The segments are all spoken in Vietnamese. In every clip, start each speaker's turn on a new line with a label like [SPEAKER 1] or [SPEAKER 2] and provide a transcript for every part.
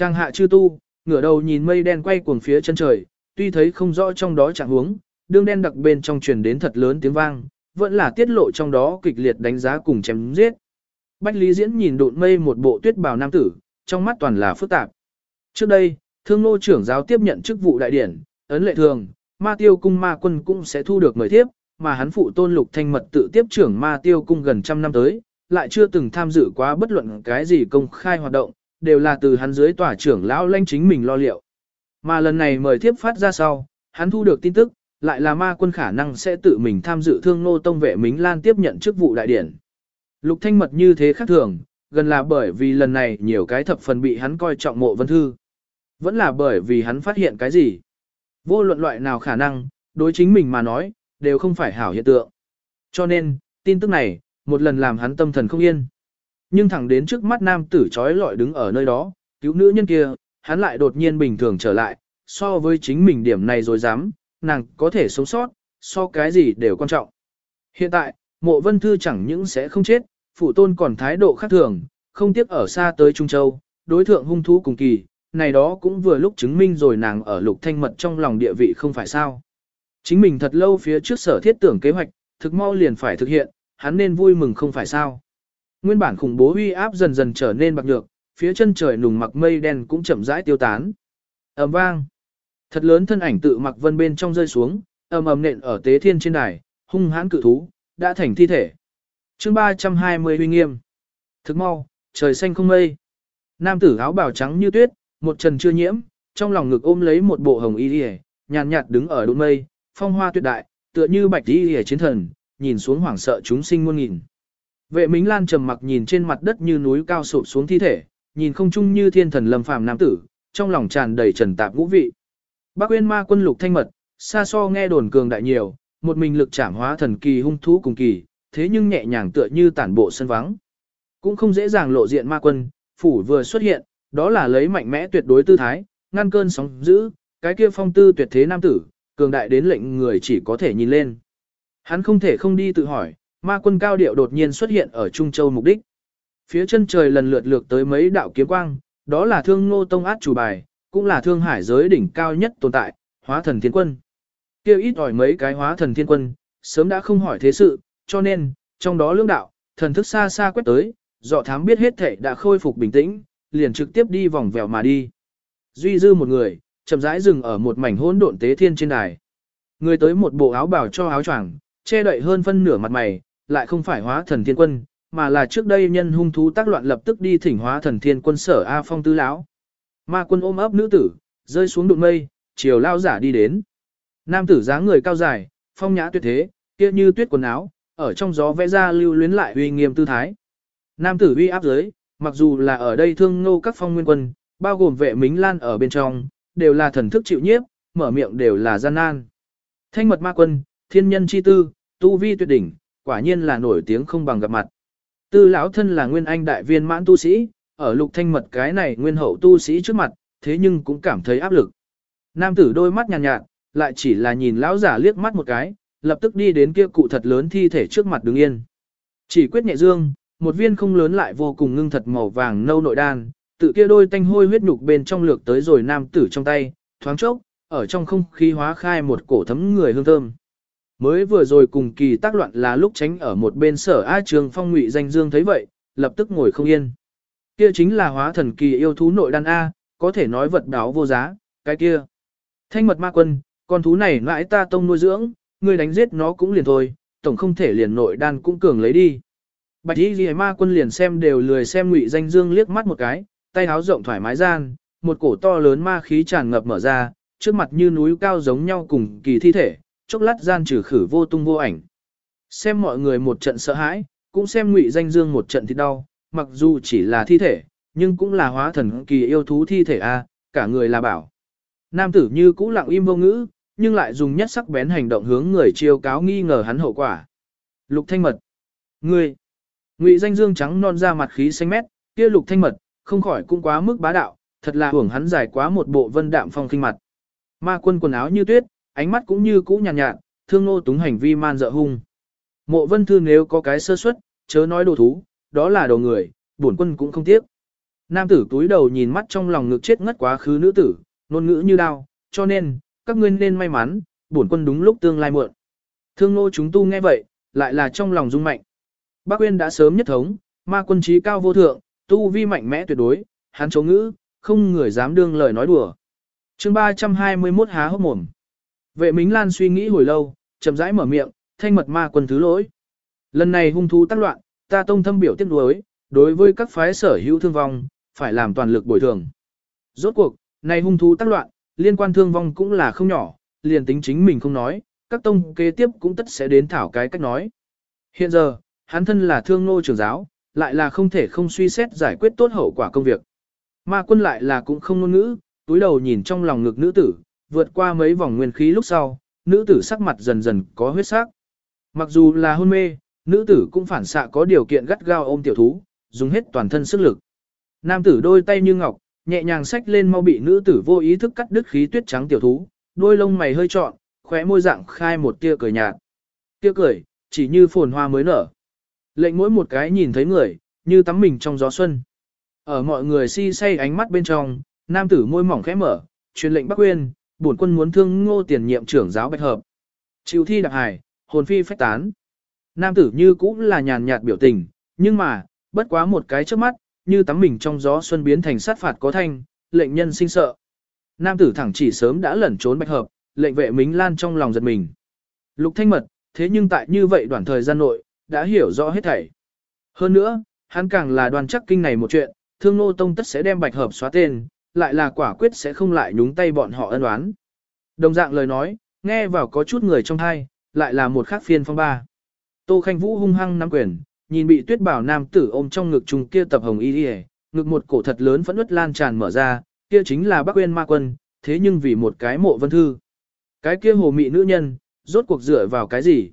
[SPEAKER 1] Trang hạ chư tu, ngửa đầu nhìn mây đen quay cuồng phía chân trời, tuy thấy không rõ trong đó trạng huống, đương đen đặc bên trong truyền đến thật lớn tiếng vang, vẫn là tiết lộ trong đó kịch liệt đánh giá cùng chém giết. Bách Lý Diễn nhìn độn mây một bộ tuyết bào nam tử, trong mắt toàn là phức tạp. Trước đây, thương nô trưởng giáo tiếp nhận chức vụ đại điển, ấn lệ thường, ma tiêu cung ma quân cũng sẽ thu được mời tiếp, mà hắn phụ tôn lục thanh mật tự tiếp trưởng ma tiêu cung gần trăm năm tới, lại chưa từng tham dự quá bất luận cái gì công khai hoạt động, đều là từ hắn dưới tòa trưởng lão lanh chính mình lo liệu. Mà lần này mời tiếp phát ra sau, hắn thu được tin tức, lại là ma quân khả năng sẽ tự mình tham dự thương nô tông vệ Mính Lan tiếp nhận chức vụ đại điển. Lục thanh mật như thế khác thường, gần là bởi vì lần này nhiều cái thập phần bị hắn coi trọng mộ vân thư. Vẫn là bởi vì hắn phát hiện cái gì. Vô luận loại nào khả năng, đối chính mình mà nói, đều không phải hảo hiện tượng. Cho nên, tin tức này, một lần làm hắn tâm thần không yên. Nhưng thẳng đến trước mắt nam tử trói lọi đứng ở nơi đó, cứu nữ nhân kia, hắn lại đột nhiên bình thường trở lại, so với chính mình điểm này rồi dám, nàng có thể sống sót, so cái gì đều quan trọng. Hiện tại, mộ vân thư chẳng những sẽ không chết, phụ tôn còn thái độ khác thường, không tiếc ở xa tới Trung Châu, đối thượng hung thú cùng kỳ, này đó cũng vừa lúc chứng minh rồi nàng ở lục thanh mật trong lòng địa vị không phải sao. Chính mình thật lâu phía trước sở thiết tưởng kế hoạch, thực mau liền phải thực hiện, hắn nên vui mừng không phải sao. Nguyên bản khủng bố uy áp dần dần trở nên bạc nhược, phía chân trời nùng mặc mây đen cũng chậm rãi tiêu tán. ầm vang. Thật lớn thân ảnh tự mặc vân bên trong rơi xuống, ầm ầm nện ở tế thiên trên đài, hung hãn cự thú, đã thành thi thể. chương 320 uy nghiêm. Thức mau, trời xanh không mây. Nam tử áo bào trắng như tuyết, một trần chưa nhiễm, trong lòng ngực ôm lấy một bộ hồng y liề, nhàn nhạt đứng ở đụng mây, phong hoa tuyệt đại, tựa như bạch y liề chiến thần, nhìn xuống hoảng sợ chúng sinh muôn nghìn. Vệ Mính Lan trầm mặc nhìn trên mặt đất như núi cao sụp xuống thi thể, nhìn không chung như thiên thần lâm phàm nam tử, trong lòng tràn đầy trần tạp ngũ vị. Bác Uyên Ma quân lục thanh mật, xa so nghe đồn cường đại nhiều, một mình lực trảm hóa thần kỳ hung thú cùng kỳ, thế nhưng nhẹ nhàng tựa như tản bộ sân vắng. Cũng không dễ dàng lộ diện ma quân, phủ vừa xuất hiện, đó là lấy mạnh mẽ tuyệt đối tư thái, ngăn cơn sóng dữ, cái kia phong tư tuyệt thế nam tử, cường đại đến lệnh người chỉ có thể nhìn lên. Hắn không thể không đi tự hỏi, ma quân cao điệu đột nhiên xuất hiện ở Trung Châu mục đích. Phía chân trời lần lượt lược tới mấy đạo kiếm quang, đó là thương ngô tông át chủ bài, cũng là thương hải giới đỉnh cao nhất tồn tại, hóa thần thiên quân. Kêu ít ỏi mấy cái hóa thần thiên quân, sớm đã không hỏi thế sự, cho nên, trong đó lương đạo, thần thức xa xa quét tới, dọ thám biết hết thể đã khôi phục bình tĩnh, liền trực tiếp đi vòng vèo mà đi. Duy dư một người, chậm rãi dừng ở một mảnh hỗn độn tế thiên trên đài. Người tới một bộ áo bảo cho áo choàng, che đậy hơn phân nửa mặt mày, lại không phải hóa thần thiên quân, mà là trước đây nhân hung thú tác loạn lập tức đi thỉnh hóa thần thiên quân sở A Phong tứ lão. Ma quân ôm ấp nữ tử, rơi xuống đụng mây, chiều lao giả đi đến. Nam tử dáng người cao dài, phong nhã tuyệt thế, kia như tuyết quần áo, ở trong gió vẽ ra lưu luyến lại uy nghiêm tư thái. Nam tử uy áp giới, mặc dù là ở đây thương ngô các phong nguyên quân, bao gồm vệ mính lan ở bên trong, đều là thần thức chịu nhiếp, mở miệng đều là gian nan. Thanh mật ma quân, thiên nhân chi tư, tu vi tuyệt đỉnh, quả nhiên là nổi tiếng không bằng gặp mặt. Tư lão thân là nguyên anh đại viên mãn tu sĩ, ở lục thanh mật cái này nguyên hậu tu sĩ trước mặt, thế nhưng cũng cảm thấy áp lực. Nam tử đôi mắt nhàn nhạt, nhạt, lại chỉ là nhìn lão giả liếc mắt một cái, lập tức đi đến kia cụ thật lớn thi thể trước mặt đứng yên. Chỉ quyết nhẹ dương, một viên không lớn lại vô cùng ngưng thật màu vàng nâu nội đan, tự kia đôi tanh hôi huyết nhục bên trong lược tới rồi nam tử trong tay, thoáng chốc, ở trong không khí hóa khai một cổ thấm người hương thơm. Mới vừa rồi cùng kỳ tác loạn là lúc tránh ở một bên sở A Trường Phong Ngụy danh dương thấy vậy, lập tức ngồi không yên. Kia chính là hóa thần kỳ yêu thú nội đan A, có thể nói vật đáo vô giá, cái kia. Thanh mật ma quân, con thú này mãi ta tông nuôi dưỡng, người đánh giết nó cũng liền thôi, tổng không thể liền nội đan cũng cường lấy đi. Bạch y ghi ma quân liền xem đều lười xem ngụy danh dương liếc mắt một cái, tay háo rộng thoải mái gian, một cổ to lớn ma khí tràn ngập mở ra, trước mặt như núi cao giống nhau cùng kỳ thi thể, chốc lát gian trừ khử vô tung vô ảnh. Xem mọi người một trận sợ hãi, cũng xem ngụy danh dương một trận thì đau, mặc dù chỉ là thi thể, nhưng cũng là hóa thần kỳ yêu thú thi thể a, cả người là bảo. Nam tử như cũ lặng im vô ngữ, nhưng lại dùng nhất sắc bén hành động hướng người chiêu cáo nghi ngờ hắn hậu quả. Lục thanh mật. Ngươi. Ngụy danh dương trắng non ra mặt khí xanh mét, kia lục thanh mật, không khỏi cũng quá mức bá đạo, thật là hưởng hắn dài quá một bộ vân đạm phong khinh mặt. Ma quân quần áo như tuyết, ánh mắt cũng như cũ nhàn nhạt, nhạt, thương nô túng hành vi man dợ hung. Mộ vân thư nếu có cái sơ suất, chớ nói đồ thú, đó là đồ người, bổn quân cũng không tiếc. Nam tử túi đầu nhìn mắt trong lòng ngực chết ngất quá khứ nữ tử, ngôn ngữ như đao, cho nên, các ngươi nên may mắn, bổn quân đúng lúc tương lai muộn. Thương nô chúng tu nghe vậy, lại là trong lòng rung mạnh. Bác Quyên đã sớm nhất thống, ma quân trí cao vô thượng, tu vi mạnh mẽ tuyệt đối, hắn chống ngữ, không người dám đương lời nói đùa. chương 321 há hốc mồm. Vệ Mính Lan suy nghĩ hồi lâu, chậm rãi mở miệng, thanh mật ma quân thứ lỗi. Lần này hung thú tác loạn, ta tông thâm biểu tiếc nuối, đối với các phái sở hữu thương vong, phải làm toàn lực bồi thường. Rốt cuộc, này hung thú tác loạn, liên quan thương vong cũng là không nhỏ, liền tính chính mình không nói, các tông kế tiếp cũng tất sẽ đến thảo cái cách nói. Hiện giờ, hắn thân là thương nô trưởng giáo, lại là không thể không suy xét giải quyết tốt hậu quả công việc. Ma quân lại là cũng không ngôn ngữ, túi đầu nhìn trong lòng ngực nữ tử, vượt qua mấy vòng nguyên khí lúc sau, nữ tử sắc mặt dần dần có huyết sắc. Mặc dù là hôn mê, nữ tử cũng phản xạ có điều kiện gắt gao ôm tiểu thú, dùng hết toàn thân sức lực. Nam tử đôi tay như ngọc, nhẹ nhàng xách lên mau bị nữ tử vô ý thức cắt đứt khí tuyết trắng tiểu thú, đôi lông mày hơi trọn, khóe môi dạng khai một tia cười nhạt. Tia cười, chỉ như phồn hoa mới nở. Lệnh mỗi một cái nhìn thấy người, như tắm mình trong gió xuân. Ở mọi người si say ánh mắt bên trong, nam tử môi mỏng khẽ mở, truyền lệnh Bắc Quyên, bổn quân muốn thương ngô tiền nhiệm trưởng giáo bạch hợp. Chịu thi đặc hải, hồn phi phách tán. Nam tử như cũng là nhàn nhạt biểu tình, nhưng mà, bất quá một cái trước mắt, như tắm mình trong gió xuân biến thành sát phạt có thanh, lệnh nhân sinh sợ. Nam tử thẳng chỉ sớm đã lẩn trốn bạch hợp, lệnh vệ mính lan trong lòng giật mình. Lục thanh mật, thế nhưng tại như vậy đoạn thời gian nội, đã hiểu rõ hết thảy. Hơn nữa, hắn càng là đoàn chắc kinh này một chuyện, thương nô tông tất sẽ đem bạch hợp xóa tên, lại là quả quyết sẽ không lại nhúng tay bọn họ ân oán. Đồng dạng lời nói, nghe vào có chút người trong thai, lại là một khác phiên phong ba. Tô Khanh Vũ hung hăng nắm quyền, nhìn bị tuyết bảo nam tử ôm trong ngực trùng kia tập hồng y đi ngực một cổ thật lớn phẫn ướt lan tràn mở ra, kia chính là Bắc Uyên Ma Quân, thế nhưng vì một cái mộ vân thư. Cái kia hồ mị nữ nhân, rốt cuộc dựa vào cái gì?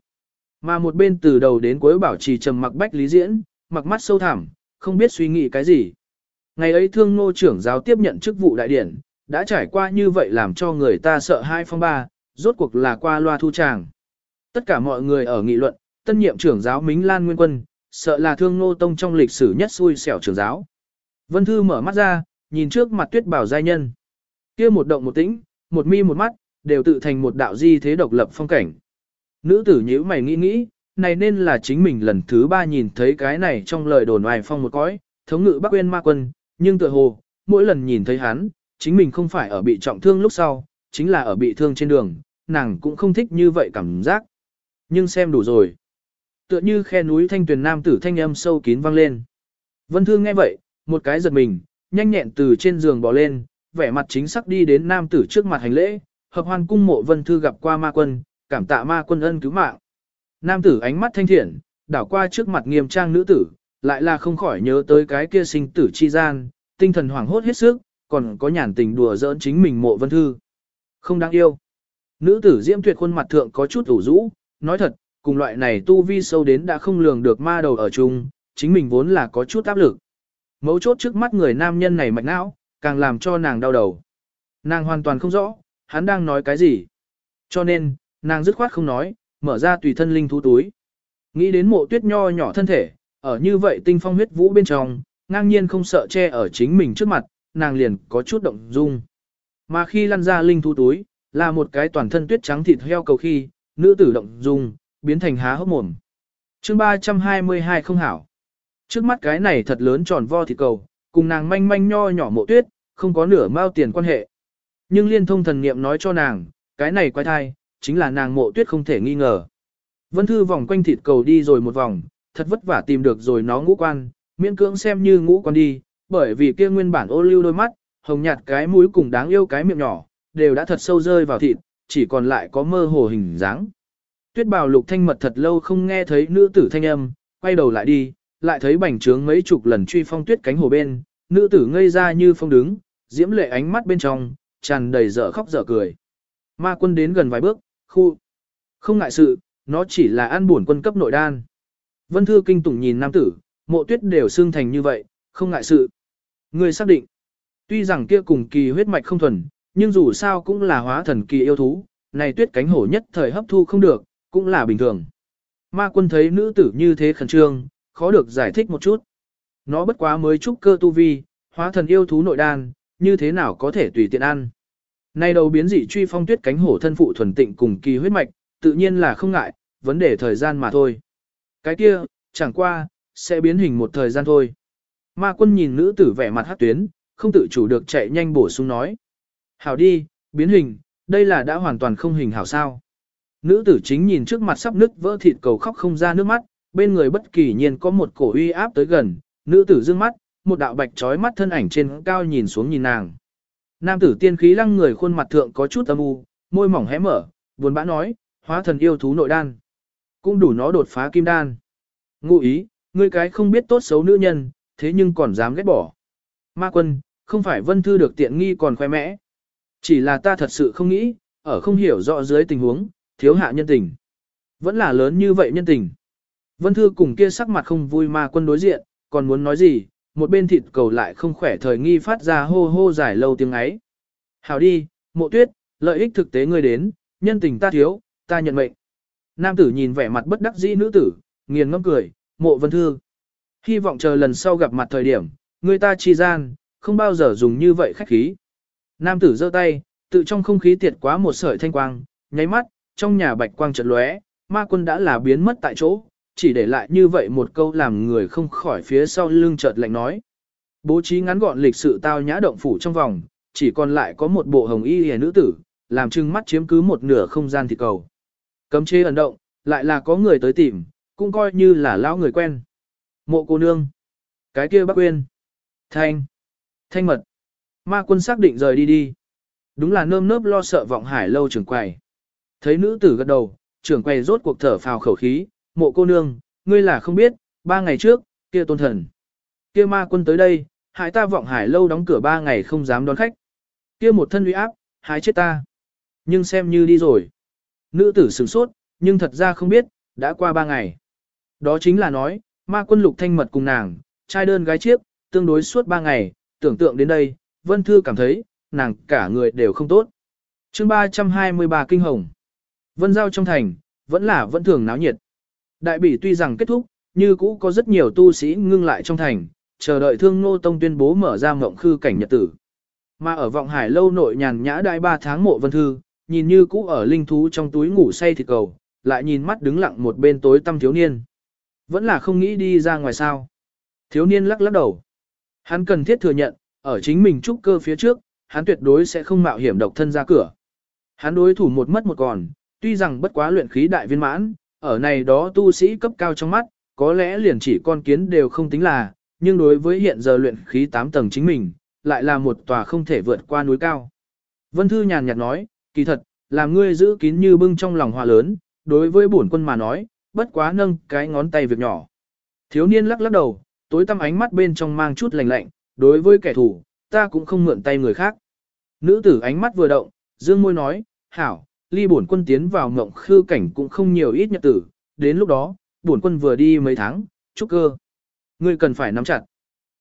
[SPEAKER 1] Mà một bên từ đầu đến cuối bảo trì trầm mặc bách lý diễn, mặc mắt sâu thẳm, không biết suy nghĩ cái gì. Ngày ấy thương ngô trưởng giáo tiếp nhận chức vụ đại điển, đã trải qua như vậy làm cho người ta sợ hai phong ba, rốt cuộc là qua loa thu tràng. Tất cả mọi người ở nghị luận, tân nhiệm trưởng giáo Mính Lan Nguyên Quân, sợ là thương ngô tông trong lịch sử nhất xui xẻo trưởng giáo. Vân Thư mở mắt ra, nhìn trước mặt tuyết bảo giai nhân. kia một động một tĩnh, một mi một mắt, đều tự thành một đạo di thế độc lập phong cảnh. Nữ tử nhíu mày nghĩ nghĩ, này nên là chính mình lần thứ ba nhìn thấy cái này trong lời đồn oai phong một cõi, thống ngự Bắc Uyên Ma Quân, nhưng tựa hồ, mỗi lần nhìn thấy hắn, chính mình không phải ở bị trọng thương lúc sau, chính là ở bị thương trên đường, nàng cũng không thích như vậy cảm giác. Nhưng xem đủ rồi. Tựa như khe núi thanh tuyền nam tử thanh âm sâu kín vang lên. Vân Thương nghe vậy, một cái giật mình, nhanh nhẹn từ trên giường bò lên, vẻ mặt chính xác đi đến nam tử trước mặt hành lễ, hợp hoan cung mộ Vân Thư gặp qua ma quân, cảm tạ ma quân ân cứu mạng. Nam tử ánh mắt thanh thiện, đảo qua trước mặt nghiêm trang nữ tử, lại là không khỏi nhớ tới cái kia sinh tử chi gian, tinh thần hoảng hốt hết sức, còn có nhàn tình đùa giỡn chính mình mộ vân thư. Không đáng yêu. Nữ tử diễm tuyệt khuôn mặt thượng có chút ủ rũ, nói thật, cùng loại này tu vi sâu đến đã không lường được ma đầu ở chung, chính mình vốn là có chút áp lực. Mấu chốt trước mắt người nam nhân này mạch não, càng làm cho nàng đau đầu. Nàng hoàn toàn không rõ, hắn đang nói cái gì. Cho nên, nàng dứt khoát không nói, mở ra tùy thân linh thú túi. Nghĩ đến mộ tuyết nho nhỏ thân thể, ở như vậy tinh phong huyết vũ bên trong, ngang nhiên không sợ che ở chính mình trước mặt, nàng liền có chút động dung. Mà khi lăn ra linh thú túi, là một cái toàn thân tuyết trắng thịt heo cầu khi, nữ tử động dung, biến thành há hốc mồm. chương 322 không hảo. Trước mắt cái này thật lớn tròn vo thịt cầu, cùng nàng manh manh nho nhỏ mộ tuyết, không có nửa mao tiền quan hệ. Nhưng liên thông thần niệm nói cho nàng, cái này quái thai, chính là nàng mộ tuyết không thể nghi ngờ. Vân Thư vòng quanh thịt cầu đi rồi một vòng, thật vất vả tìm được rồi nó ngũ quan, miễn cưỡng xem như ngũ quan đi, bởi vì kia nguyên bản ô lưu đôi mắt, hồng nhạt cái mũi cùng đáng yêu cái miệng nhỏ, đều đã thật sâu rơi vào thịt, chỉ còn lại có mơ hồ hình dáng. Tuyết bào lục thanh mật thật lâu không nghe thấy nữ tử thanh âm, quay đầu lại đi, lại thấy bành trướng mấy chục lần truy phong tuyết cánh hồ bên, nữ tử ngây ra như phong đứng, diễm lệ ánh mắt bên trong, tràn đầy dở khóc dở cười. Ma quân đến gần vài bước, khu. Không ngại sự, nó chỉ là ăn buồn quân cấp nội đan. Vân Thư kinh tủng nhìn nam tử, mộ tuyết đều xương thành như vậy, không ngại sự. Người xác định, tuy rằng kia cùng kỳ huyết mạch không thuần, nhưng dù sao cũng là hóa thần kỳ yêu thú, này tuyết cánh hổ nhất thời hấp thu không được, cũng là bình thường. Ma quân thấy nữ tử như thế khẩn trương, khó được giải thích một chút. Nó bất quá mới trúc cơ tu vi, hóa thần yêu thú nội đan, như thế nào có thể tùy tiện ăn. Nay đầu biến dị truy phong tuyết cánh hổ thân phụ thuần tịnh cùng kỳ huyết mạch, tự nhiên là không ngại, vấn đề thời gian mà thôi. Cái kia, chẳng qua, sẽ biến hình một thời gian thôi. Ma quân nhìn nữ tử vẻ mặt hát tuyến, không tự chủ được chạy nhanh bổ sung nói. Hảo đi, biến hình, đây là đã hoàn toàn không hình hảo sao. Nữ tử chính nhìn trước mặt sắp nứt vỡ thịt cầu khóc không ra nước mắt, bên người bất kỳ nhiên có một cổ uy áp tới gần, nữ tử dương mắt, một đạo bạch trói mắt thân ảnh trên cao nhìn xuống nhìn nàng. Nam tử tiên khí lăng người khuôn mặt thượng có chút âm u, môi mỏng hé mở, buồn bã nói, hóa thần yêu thú nội đan. Cũng đủ nó đột phá kim đan. Ngụ ý, ngươi cái không biết tốt xấu nữ nhân, thế nhưng còn dám ghét bỏ. Ma quân, không phải vân thư được tiện nghi còn khoe mẽ. Chỉ là ta thật sự không nghĩ, ở không hiểu rõ dưới tình huống, thiếu hạ nhân tình. Vẫn là lớn như vậy nhân tình. Vân thư cùng kia sắc mặt không vui ma quân đối diện, còn muốn nói gì, một bên thịt cầu lại không khỏe thời nghi phát ra hô hô dài lâu tiếng ấy. Hảo đi, mộ tuyết, lợi ích thực tế ngươi đến, nhân tình ta thiếu, ta nhận mệnh. Nam tử nhìn vẻ mặt bất đắc dĩ nữ tử, nghiền ngâm cười, mộ vân thư. Hy vọng chờ lần sau gặp mặt thời điểm, người ta chi gian, không bao giờ dùng như vậy khách khí. Nam tử giơ tay, tự trong không khí tiệt quá một sợi thanh quang, nháy mắt, trong nhà bạch quang chợt lóe, ma quân đã là biến mất tại chỗ, chỉ để lại như vậy một câu làm người không khỏi phía sau lưng chợt lạnh nói. Bố trí ngắn gọn lịch sự tao nhã động phủ trong vòng, chỉ còn lại có một bộ hồng y hề nữ tử, làm trưng mắt chiếm cứ một nửa không gian thịt cầu. Cấm chế ẩn động, lại là có người tới tìm, cũng coi như là lão người quen. Mộ cô nương. Cái kia bác quên. Thanh. Thanh mật. Ma quân xác định rời đi đi. Đúng là nơm nớp lo sợ vọng hải lâu trưởng quầy. Thấy nữ tử gật đầu, trưởng quầy rốt cuộc thở phào khẩu khí, mộ cô nương, ngươi là không biết, ba ngày trước, kia tôn thần. Kia ma quân tới đây, hại ta vọng hải lâu đóng cửa ba ngày không dám đón khách. Kia một thân uy áp, hại chết ta. Nhưng xem như đi rồi. Nữ tử sửng sốt, nhưng thật ra không biết, đã qua ba ngày. Đó chính là nói, ma quân lục thanh mật cùng nàng, trai đơn gái chiếc, tương đối suốt ba ngày, tưởng tượng đến đây, Vân Thư cảm thấy, nàng cả người đều không tốt. chương 323 Kinh Hồng Vân Giao trong thành, vẫn là vẫn thường náo nhiệt. Đại bỉ tuy rằng kết thúc, như cũ có rất nhiều tu sĩ ngưng lại trong thành, chờ đợi thương ngô tông tuyên bố mở ra mộng khư cảnh nhật tử. Mà ở vọng hải lâu nội nhàn nhã đại ba tháng mộ vân thư, nhìn như cũ ở linh thú trong túi ngủ say thịt cầu, lại nhìn mắt đứng lặng một bên tối tăm thiếu niên. Vẫn là không nghĩ đi ra ngoài sao. Thiếu niên lắc lắc đầu. Hắn cần thiết thừa nhận, ở chính mình trúc cơ phía trước, hắn tuyệt đối sẽ không mạo hiểm độc thân ra cửa. Hắn đối thủ một mất một còn, tuy rằng bất quá luyện khí đại viên mãn, ở này đó tu sĩ cấp cao trong mắt, có lẽ liền chỉ con kiến đều không tính là, nhưng đối với hiện giờ luyện khí 8 tầng chính mình, lại là một tòa không thể vượt qua núi cao. Vân Thư nhàn nhạt nói, kỳ thật, làm ngươi giữ kín như bưng trong lòng hòa lớn, đối với bổn quân mà nói, bất quá nâng cái ngón tay việc nhỏ. Thiếu niên lắc lắc đầu, tối tăm ánh mắt bên trong mang chút lạnh lạnh, đối với kẻ thù, ta cũng không mượn tay người khác. Nữ tử ánh mắt vừa động, dương môi nói, hảo, ly bổn quân tiến vào ngộng khư cảnh cũng không nhiều ít nhật tử, đến lúc đó, bổn quân vừa đi mấy tháng, chúc cơ. Ngươi cần phải nắm chặt.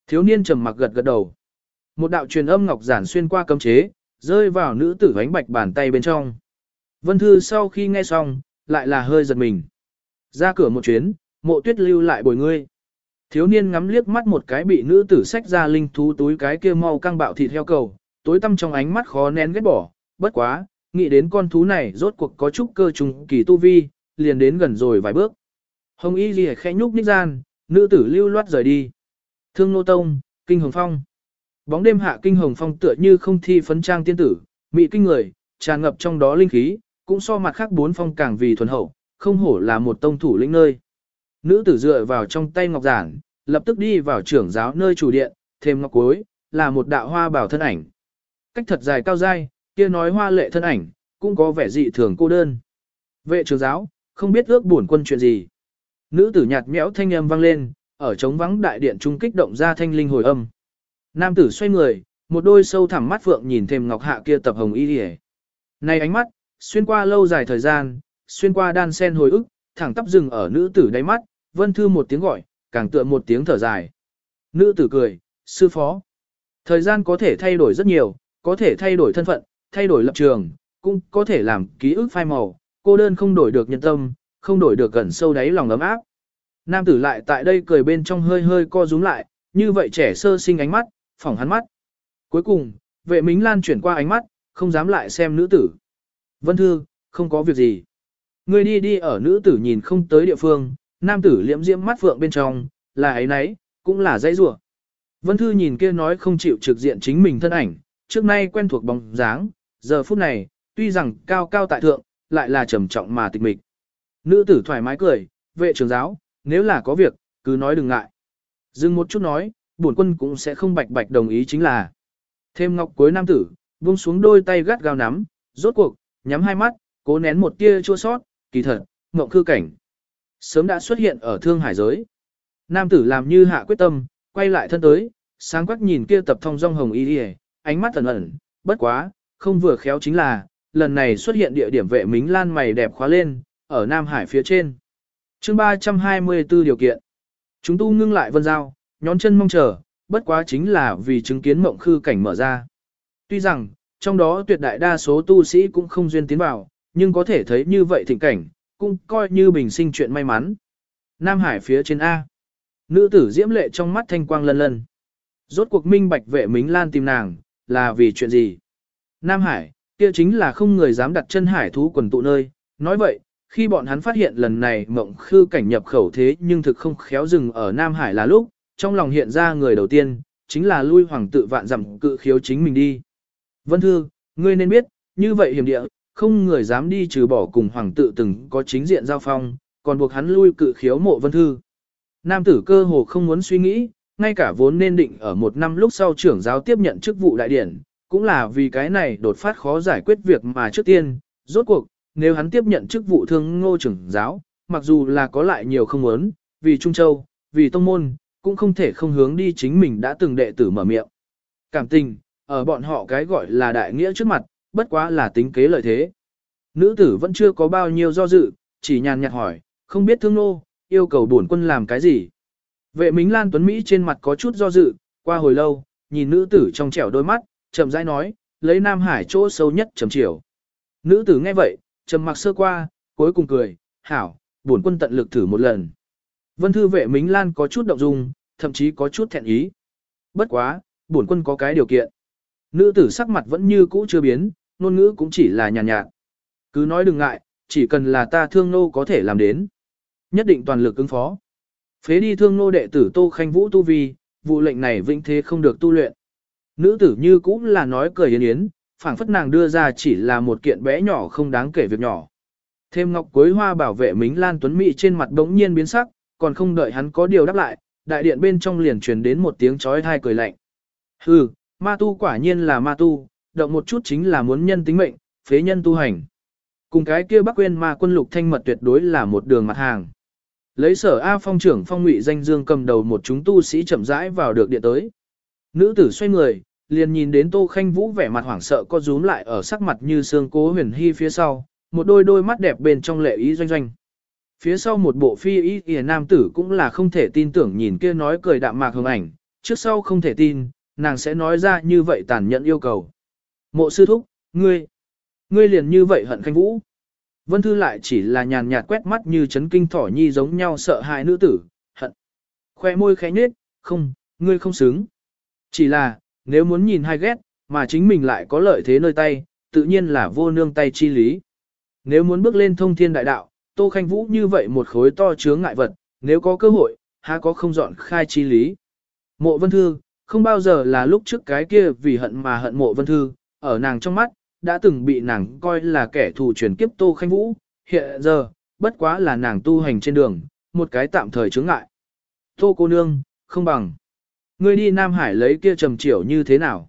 [SPEAKER 1] Thiếu niên trầm mặc gật gật đầu. Một đạo truyền âm ngọc giản xuyên qua cấm chế, rơi vào nữ tử ánh bạch bàn tay bên trong. Vân Thư sau khi nghe xong, lại là hơi giật mình. Ra cửa một chuyến, mộ tuyết lưu lại bồi ngươi. Thiếu niên ngắm liếc mắt một cái bị nữ tử xách ra linh thú túi cái kia mau căng bạo thịt heo cầu, tối tăm trong ánh mắt khó nén ghét bỏ, bất quá, nghĩ đến con thú này rốt cuộc có chút cơ trùng kỳ tu vi, liền đến gần rồi vài bước. Hồng y gì khẽ nhúc nhích gian, nữ tử lưu loát rời đi. Thương nô tông, kinh hồng phong. Bóng đêm hạ kinh hồng phong tựa như không thi phấn trang tiên tử, mị kinh người, tràn ngập trong đó linh khí, cũng so mặt khác bốn phong càng vì thuần hậu, không hổ là một tông thủ lĩnh nơi. Nữ tử dựa vào trong tay ngọc giản, lập tức đi vào trưởng giáo nơi chủ điện, thêm ngọc cuối, là một đạo hoa bảo thân ảnh. Cách thật dài cao dai, kia nói hoa lệ thân ảnh, cũng có vẻ dị thường cô đơn. Vệ trưởng giáo, không biết ước buồn quân chuyện gì. Nữ tử nhạt nhẽo thanh âm vang lên, ở trống vắng đại điện trung kích động ra thanh linh hồi âm. Nam tử xoay người, một đôi sâu thẳm mắt phượng nhìn thêm ngọc hạ kia tập hồng y liễu. Này ánh mắt, xuyên qua lâu dài thời gian, xuyên qua đan sen hồi ức, thẳng tắp dừng ở nữ tử đáy mắt, vân thư một tiếng gọi, càng tựa một tiếng thở dài. Nữ tử cười, sư phó. Thời gian có thể thay đổi rất nhiều, có thể thay đổi thân phận, thay đổi lập trường, cũng có thể làm ký ức phai màu, cô đơn không đổi được nhân tâm, không đổi được gần sâu đáy lòng ấm áp. Nam tử lại tại đây cười bên trong hơi hơi co rúm lại, như vậy trẻ sơ sinh ánh mắt, phỏng hắn mắt. Cuối cùng, vệ mính lan chuyển qua ánh mắt, không dám lại xem nữ tử. Vân Thư, không có việc gì. Ngươi đi đi ở nữ tử nhìn không tới địa phương, nam tử liễm diễm mắt phượng bên trong, là ấy nấy, cũng là dãy rủa. Vân Thư nhìn kia nói không chịu trực diện chính mình thân ảnh, trước nay quen thuộc bóng dáng, giờ phút này, tuy rằng cao cao tại thượng, lại là trầm trọng mà tịch mịch. Nữ tử thoải mái cười, vệ trưởng giáo, nếu là có việc, cứ nói đừng ngại. Dừng một chút nói, bổn quân cũng sẽ không bạch bạch đồng ý chính là. Thêm ngọc cuối nam tử, buông xuống đôi tay gắt gao nắm, rốt cuộc, nhắm hai mắt, cố nén một tia chua sót, kỳ thật, ngộng khư cảnh. Sớm đã xuất hiện ở thương hải giới. Nam tử làm như hạ quyết tâm, quay lại thân tới, sáng quắc nhìn kia tập thông rong hồng y đi ánh mắt ẩn ẩn, bất quá, không vừa khéo chính là, lần này xuất hiện địa điểm vệ mính lan mày đẹp khóa lên, ở Nam Hải phía trên. chương 324 điều kiện. Chúng tu ngưng lại vân giao, nhón chân mong chờ, bất quá chính là vì chứng kiến mộng khư cảnh mở ra. Tuy rằng, trong đó tuyệt đại đa số tu sĩ cũng không duyên tiến vào, nhưng có thể thấy như vậy thịnh cảnh, cũng coi như bình sinh chuyện may mắn. Nam Hải phía trên A. Nữ tử diễm lệ trong mắt thanh quang lân lân. Rốt cuộc minh bạch vệ mính lan tìm nàng, là vì chuyện gì? Nam Hải, kia chính là không người dám đặt chân hải thú quần tụ nơi. Nói vậy, khi bọn hắn phát hiện lần này mộng khư cảnh nhập khẩu thế nhưng thực không khéo dừng ở Nam Hải là lúc, trong lòng hiện ra người đầu tiên, chính là lui hoàng tự vạn dặm cự khiếu chính mình đi. Vân Thư, ngươi nên biết, như vậy hiểm địa, không người dám đi trừ bỏ cùng hoàng tự từng có chính diện giao phong, còn buộc hắn lui cự khiếu mộ Vân Thư. Nam tử cơ hồ không muốn suy nghĩ, ngay cả vốn nên định ở một năm lúc sau trưởng giáo tiếp nhận chức vụ đại điển, cũng là vì cái này đột phát khó giải quyết việc mà trước tiên, rốt cuộc, nếu hắn tiếp nhận chức vụ thương ngô trưởng giáo, mặc dù là có lại nhiều không muốn, vì Trung Châu, vì Tông Môn, cũng không thể không hướng đi chính mình đã từng đệ tử mở miệng. Cảm tình, ở bọn họ cái gọi là đại nghĩa trước mặt, bất quá là tính kế lợi thế. Nữ tử vẫn chưa có bao nhiêu do dự, chỉ nhàn nhạt hỏi, không biết thương nô, yêu cầu bổn quân làm cái gì. Vệ Mính Lan Tuấn Mỹ trên mặt có chút do dự, qua hồi lâu, nhìn nữ tử trong trẻo đôi mắt, chậm rãi nói, lấy Nam Hải chỗ sâu nhất trầm chiều. Nữ tử nghe vậy, trầm mặc sơ qua, cuối cùng cười, hảo, bổn quân tận lực thử một lần. Vân thư vệ Mính Lan có chút động dung, thậm chí có chút thẹn ý. Bất quá, bổn quân có cái điều kiện. Nữ tử sắc mặt vẫn như cũ chưa biến, ngôn ngữ cũng chỉ là nhàn nhạt, nhạt. Cứ nói đừng ngại, chỉ cần là ta thương nô có thể làm đến. Nhất định toàn lực ứng phó. Phế đi thương nô đệ tử Tô Khanh Vũ tu vi, vụ lệnh này vĩnh thế không được tu luyện. Nữ tử như cũng là nói cười yến yến, phảng phất nàng đưa ra chỉ là một kiện bé nhỏ không đáng kể việc nhỏ. Thêm ngọc quế hoa bảo vệ Mính Lan Tuấn Mỹ trên mặt đống nhiên biến sắc, còn không đợi hắn có điều đáp lại, đại điện bên trong liền truyền đến một tiếng chói tai cười lạnh. Hừ, ma tu quả nhiên là ma tu, động một chút chính là muốn nhân tính mệnh, phế nhân tu hành. Cùng cái kia bắc quên ma quân lục thanh mật tuyệt đối là một đường mặt hàng. Lấy sở A phong trưởng phong ngụy danh dương cầm đầu một chúng tu sĩ chậm rãi vào được điện tới. Nữ tử xoay người, liền nhìn đến Tô Khanh Vũ vẻ mặt hoảng sợ co rúm lại ở sắc mặt như xương cố huyền hy phía sau, một đôi đôi mắt đẹp bên trong lệ ý doanh doanh. Phía sau một bộ phi ý kìa nam tử cũng là không thể tin tưởng nhìn kia nói cười đạm mạc hồng ảnh, trước sau không thể tin, nàng sẽ nói ra như vậy tàn nhẫn yêu cầu. Mộ sư thúc, ngươi, ngươi liền như vậy hận Khanh Vũ. Vân Thư lại chỉ là nhàn nhạt quét mắt như chấn kinh thỏ nhi giống nhau sợ hại nữ tử, hận. Khoe môi khẽ nhếch, không, ngươi không xứng. Chỉ là, nếu muốn nhìn hai ghét, mà chính mình lại có lợi thế nơi tay, tự nhiên là vô nương tay chi lý. Nếu muốn bước lên thông thiên đại đạo, Tô Khanh Vũ như vậy một khối to chướng ngại vật, nếu có cơ hội, há có không dọn khai chi lý. Mộ Vân Thư, không bao giờ là lúc trước cái kia vì hận mà hận Mộ Vân Thư, ở nàng trong mắt, đã từng bị nàng coi là kẻ thù truyền kiếp Tô Khanh Vũ, hiện giờ, bất quá là nàng tu hành trên đường, một cái tạm thời chướng ngại. Tô cô nương, không bằng. Ngươi đi Nam Hải lấy kia trầm chiều như thế nào?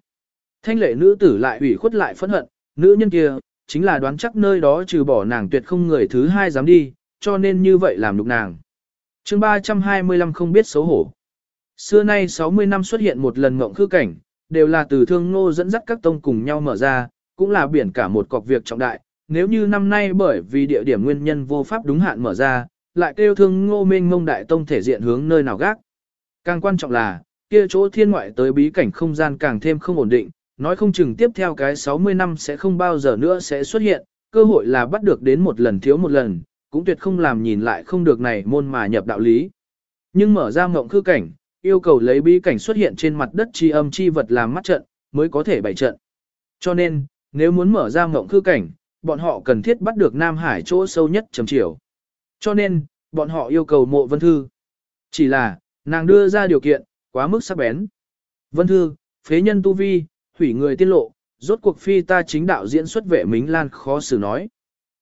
[SPEAKER 1] Thanh lệ nữ tử lại ủy khuất lại phẫn hận, nữ nhân kia, chính là đoán chắc nơi đó trừ bỏ nàng tuyệt không người thứ hai dám đi, cho nên như vậy làm nhục nàng. chương 325 không biết xấu hổ. Xưa nay 60 năm xuất hiện một lần ngộng khư cảnh, đều là từ thương ngô dẫn dắt các tông cùng nhau mở ra, cũng là biển cả một cọc việc trọng đại. Nếu như năm nay bởi vì địa điểm nguyên nhân vô pháp đúng hạn mở ra, lại kêu thương ngô minh mông đại tông thể diện hướng nơi nào gác. Càng quan trọng là, kia chỗ thiên ngoại tới bí cảnh không gian càng thêm không ổn định, nói không chừng tiếp theo cái 60 năm sẽ không bao giờ nữa sẽ xuất hiện, cơ hội là bắt được đến một lần thiếu một lần, cũng tuyệt không làm nhìn lại không được này môn mà nhập đạo lý. Nhưng mở ra mộng khư cảnh, yêu cầu lấy bí cảnh xuất hiện trên mặt đất chi âm chi vật làm mắt trận, mới có thể bày trận. Cho nên, nếu muốn mở ra mộng khư cảnh, bọn họ cần thiết bắt được Nam Hải chỗ sâu nhất trầm chiều. Cho nên, bọn họ yêu cầu mộ vân thư. Chỉ là, nàng đưa ra điều kiện, quá mức sắc bén. Vân thư, phế nhân tu vi, hủy người tiết lộ, rốt cuộc phi ta chính đạo diễn xuất vệ Mính Lan khó xử nói.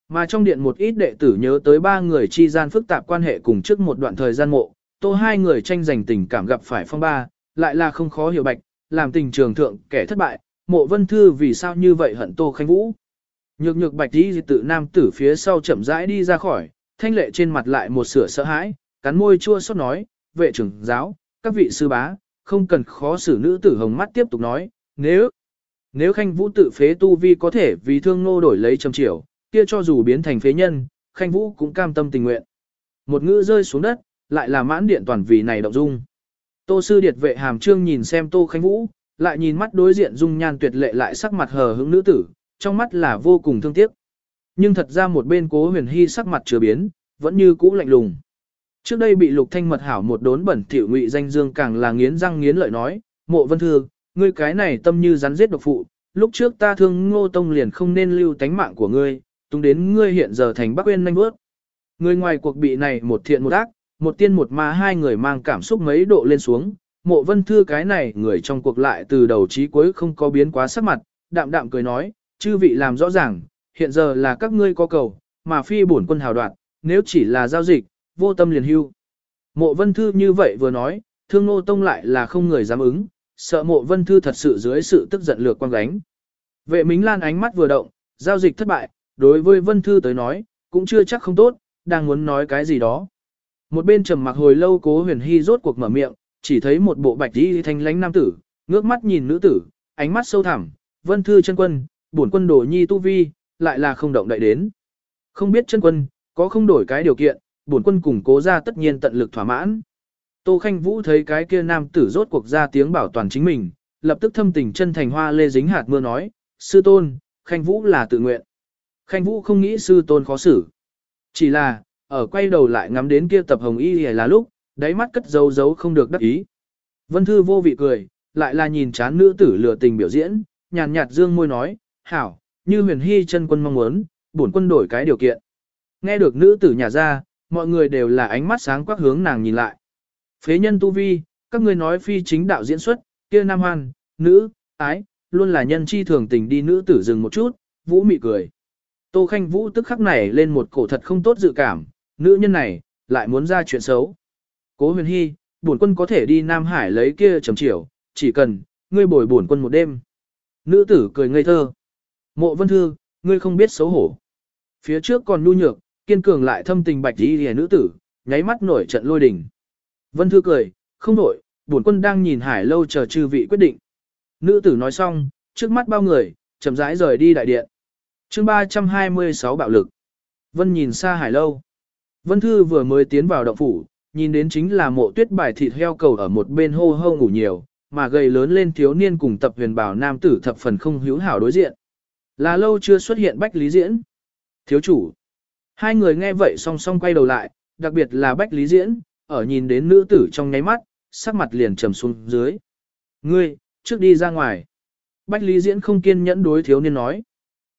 [SPEAKER 1] Mà trong điện một ít đệ tử nhớ tới ba người chi gian phức tạp quan hệ cùng trước một đoạn thời gian mộ, tô hai người tranh giành tình cảm gặp phải phong ba, lại là không khó hiểu bạch, làm tình trường thượng kẻ thất bại, mộ vân thư vì sao như vậy hận tô khanh vũ. Nhược nhược bạch đi tự nam tử phía sau chậm rãi đi ra khỏi, thanh lệ trên mặt lại một sửa sợ hãi, cắn môi chua xót nói, vệ trưởng giáo, các vị sư bá, không cần khó xử nữ tử hồng mắt tiếp tục nói, nếu, nếu khanh vũ tự phế tu vi có thể vì thương nô đổi lấy trầm triều, kia cho dù biến thành phế nhân, khanh vũ cũng cam tâm tình nguyện. Một ngữ rơi xuống đất, lại là mãn điện toàn vì này động dung. Tô sư điệt vệ hàm trương nhìn xem tô khanh vũ, lại nhìn mắt đối diện dung nhan tuyệt lệ lại sắc mặt hờ hững nữ tử, trong mắt là vô cùng thương tiếc. Nhưng thật ra một bên cố huyền hy sắc mặt chưa biến, vẫn như cũ lạnh lùng. Trước đây bị lục thanh mật hảo một đốn bẩn thỉu ngụy danh dương càng là nghiến răng nghiến lợi nói, mộ vân thương, ngươi cái này tâm như rắn giết độc phụ, lúc trước ta thương ngô tông liền không nên lưu tánh mạng của ngươi, tung đến ngươi hiện giờ thành bắc quên nhanh bước. Người ngoài cuộc bị này một thiện một ác, một tiên một ma hai người mang cảm xúc mấy độ lên xuống, mộ vân thư cái này người trong cuộc lại từ đầu chí cuối không có biến quá sắc mặt, đạm đạm cười nói, chư vị làm rõ ràng, hiện giờ là các ngươi có cầu, mà phi bổn quân hào đoạt, nếu chỉ là giao dịch, vô tâm liền hưu. Mộ vân thư như vậy vừa nói, thương Ngô tông lại là không người dám ứng, sợ mộ vân thư thật sự dưới sự tức giận lược quang gánh. Vệ Mính Lan ánh mắt vừa động, giao dịch thất bại, đối với vân thư tới nói, cũng chưa chắc không tốt, đang muốn nói cái gì đó. Một bên trầm mặc hồi lâu cố huyền hy rốt cuộc mở miệng, chỉ thấy một bộ bạch đi thanh lánh nam tử, ngước mắt nhìn nữ tử, ánh mắt sâu thẳm, vân thư chân quân, bổn quân đổ nhi tu vi, lại là không động đậy đến. Không biết chân quân, có không đổi cái điều kiện, bổn quân cùng cố ra tất nhiên tận lực thỏa mãn. Tô Khanh Vũ thấy cái kia nam tử rốt cuộc ra tiếng bảo toàn chính mình, lập tức thâm tình chân thành hoa lê dính hạt mưa nói, sư tôn, Khanh Vũ là tự nguyện. Khanh Vũ không nghĩ sư tôn khó xử. Chỉ là, ở quay đầu lại ngắm đến kia tập hồng y là lúc, đáy mắt cất dấu dấu không được đắc ý. Vân Thư vô vị cười, lại là nhìn chán nữ tử lừa tình biểu diễn, nhàn nhạt dương môi nói, hảo, như huyền hy chân quân mong muốn, bổn quân đổi cái điều kiện. Nghe được nữ tử nhà ra, mọi người đều là ánh mắt sáng quắc hướng nàng nhìn lại. Phế nhân tu vi, các ngươi nói phi chính đạo diễn xuất, kia nam hoan, nữ, ái, luôn là nhân chi thường tình đi nữ tử dừng một chút, vũ mị cười. Tô Khanh Vũ tức khắc này lên một cổ thật không tốt dự cảm, nữ nhân này, lại muốn ra chuyện xấu. Cố huyền hy, bổn quân có thể đi Nam Hải lấy kia trầm chiều, chỉ cần, ngươi bồi bổn quân một đêm. Nữ tử cười ngây thơ. Mộ vân thư, ngươi không biết xấu hổ. Phía trước còn nhu nhược, kiên cường lại thâm tình bạch đi hề nữ tử, nháy mắt nổi trận lôi đình. Vân thư cười, không nổi, bổn quân đang nhìn hải lâu chờ chư vị quyết định. Nữ tử nói xong, trước mắt bao người, chậm rãi rời đi đại điện. chương 326 bạo lực. Vân nhìn xa hải lâu. Vân thư vừa mới tiến vào động phủ, nhìn đến chính là mộ tuyết bài thịt heo cầu ở một bên hô hô ngủ nhiều, mà gầy lớn lên thiếu niên cùng tập huyền bảo nam tử thập phần không hữu hảo đối diện. Là lâu chưa xuất hiện Bách Lý Diễn. Thiếu chủ. Hai người nghe vậy song song quay đầu lại, đặc biệt là Bách Lý Diễn, ở nhìn đến nữ tử trong nháy mắt, sắc mặt liền trầm xuống dưới. Ngươi, trước đi ra ngoài. Bách Lý Diễn không kiên nhẫn đối thiếu niên nói.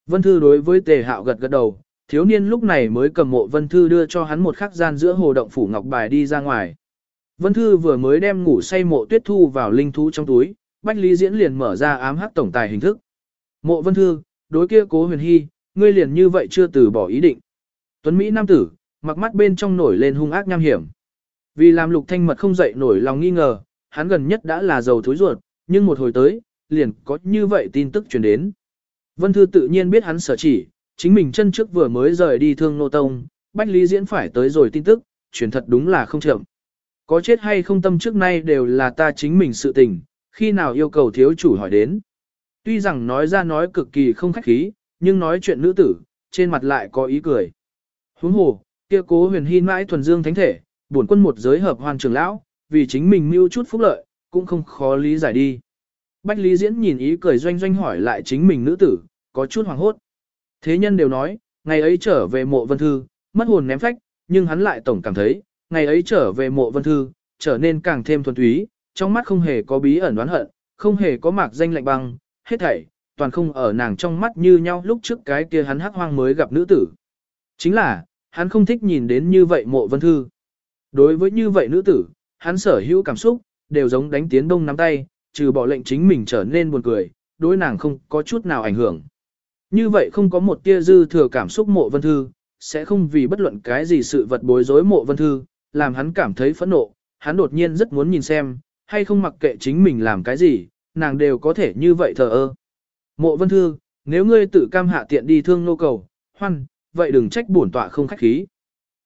[SPEAKER 1] Vân Thư đối với tề hạo gật gật đầu, thiếu niên lúc này mới cầm mộ Vân Thư đưa cho hắn một khắc gian giữa hồ động phủ ngọc bài đi ra ngoài. Vân Thư vừa mới đem ngủ say mộ tuyết thu vào linh thú trong túi, Bách Lý Diễn liền mở ra ám hắc tổng tài hình thức. Mộ Vân Thư, đối kia cố huyền hy, ngươi liền như vậy chưa từ bỏ ý định. Tuấn Mỹ nam tử, mặc mắt bên trong nổi lên hung ác nham hiểm. Vì làm lục thanh mật không dậy nổi lòng nghi ngờ, hắn gần nhất đã là giàu thối ruột, nhưng một hồi tới, liền có như vậy tin tức truyền đến. Vân Thư tự nhiên biết hắn sở chỉ, chính mình chân trước vừa mới rời đi thương nô tông, Bách Lý Diễn phải tới rồi tin tức, truyền thật đúng là không chậm. Có chết hay không tâm trước nay đều là ta chính mình sự tình, khi nào yêu cầu thiếu chủ hỏi đến. Tuy rằng nói ra nói cực kỳ không khách khí, nhưng nói chuyện nữ tử, trên mặt lại có ý cười. Huống hồ, kia cố huyền hy mãi thuần dương thánh thể, bổn quân một giới hợp hoàn trưởng lão, vì chính mình mưu chút phúc lợi, cũng không khó lý giải đi. Bách Lý Diễn nhìn ý cười doanh doanh hỏi lại chính mình nữ tử, có chút hoàng hốt. Thế nhân đều nói, ngày ấy trở về mộ vân thư, mất hồn ném phách, nhưng hắn lại tổng cảm thấy, ngày ấy trở về mộ vân thư, trở nên càng thêm thuần túy, trong mắt không hề có bí ẩn đoán hận, không hề có mạc danh lạnh băng, hết thảy, toàn không ở nàng trong mắt như nhau lúc trước cái kia hắn hắc hoang mới gặp nữ tử. Chính là, hắn không thích nhìn đến như vậy mộ vân thư. Đối với như vậy nữ tử, hắn sở hữu cảm xúc, đều giống đánh tiến đông nắm tay, trừ bỏ lệnh chính mình trở nên buồn cười, đối nàng không có chút nào ảnh hưởng. Như vậy không có một tia dư thừa cảm xúc mộ vân thư, sẽ không vì bất luận cái gì sự vật bối rối mộ vân thư, làm hắn cảm thấy phẫn nộ, hắn đột nhiên rất muốn nhìn xem, hay không mặc kệ chính mình làm cái gì, nàng đều có thể như vậy thờ ơ. Mộ vân thư, nếu ngươi tự cam hạ tiện đi thương nô cầu, hoan, vậy đừng trách bổn tọa không khách khí.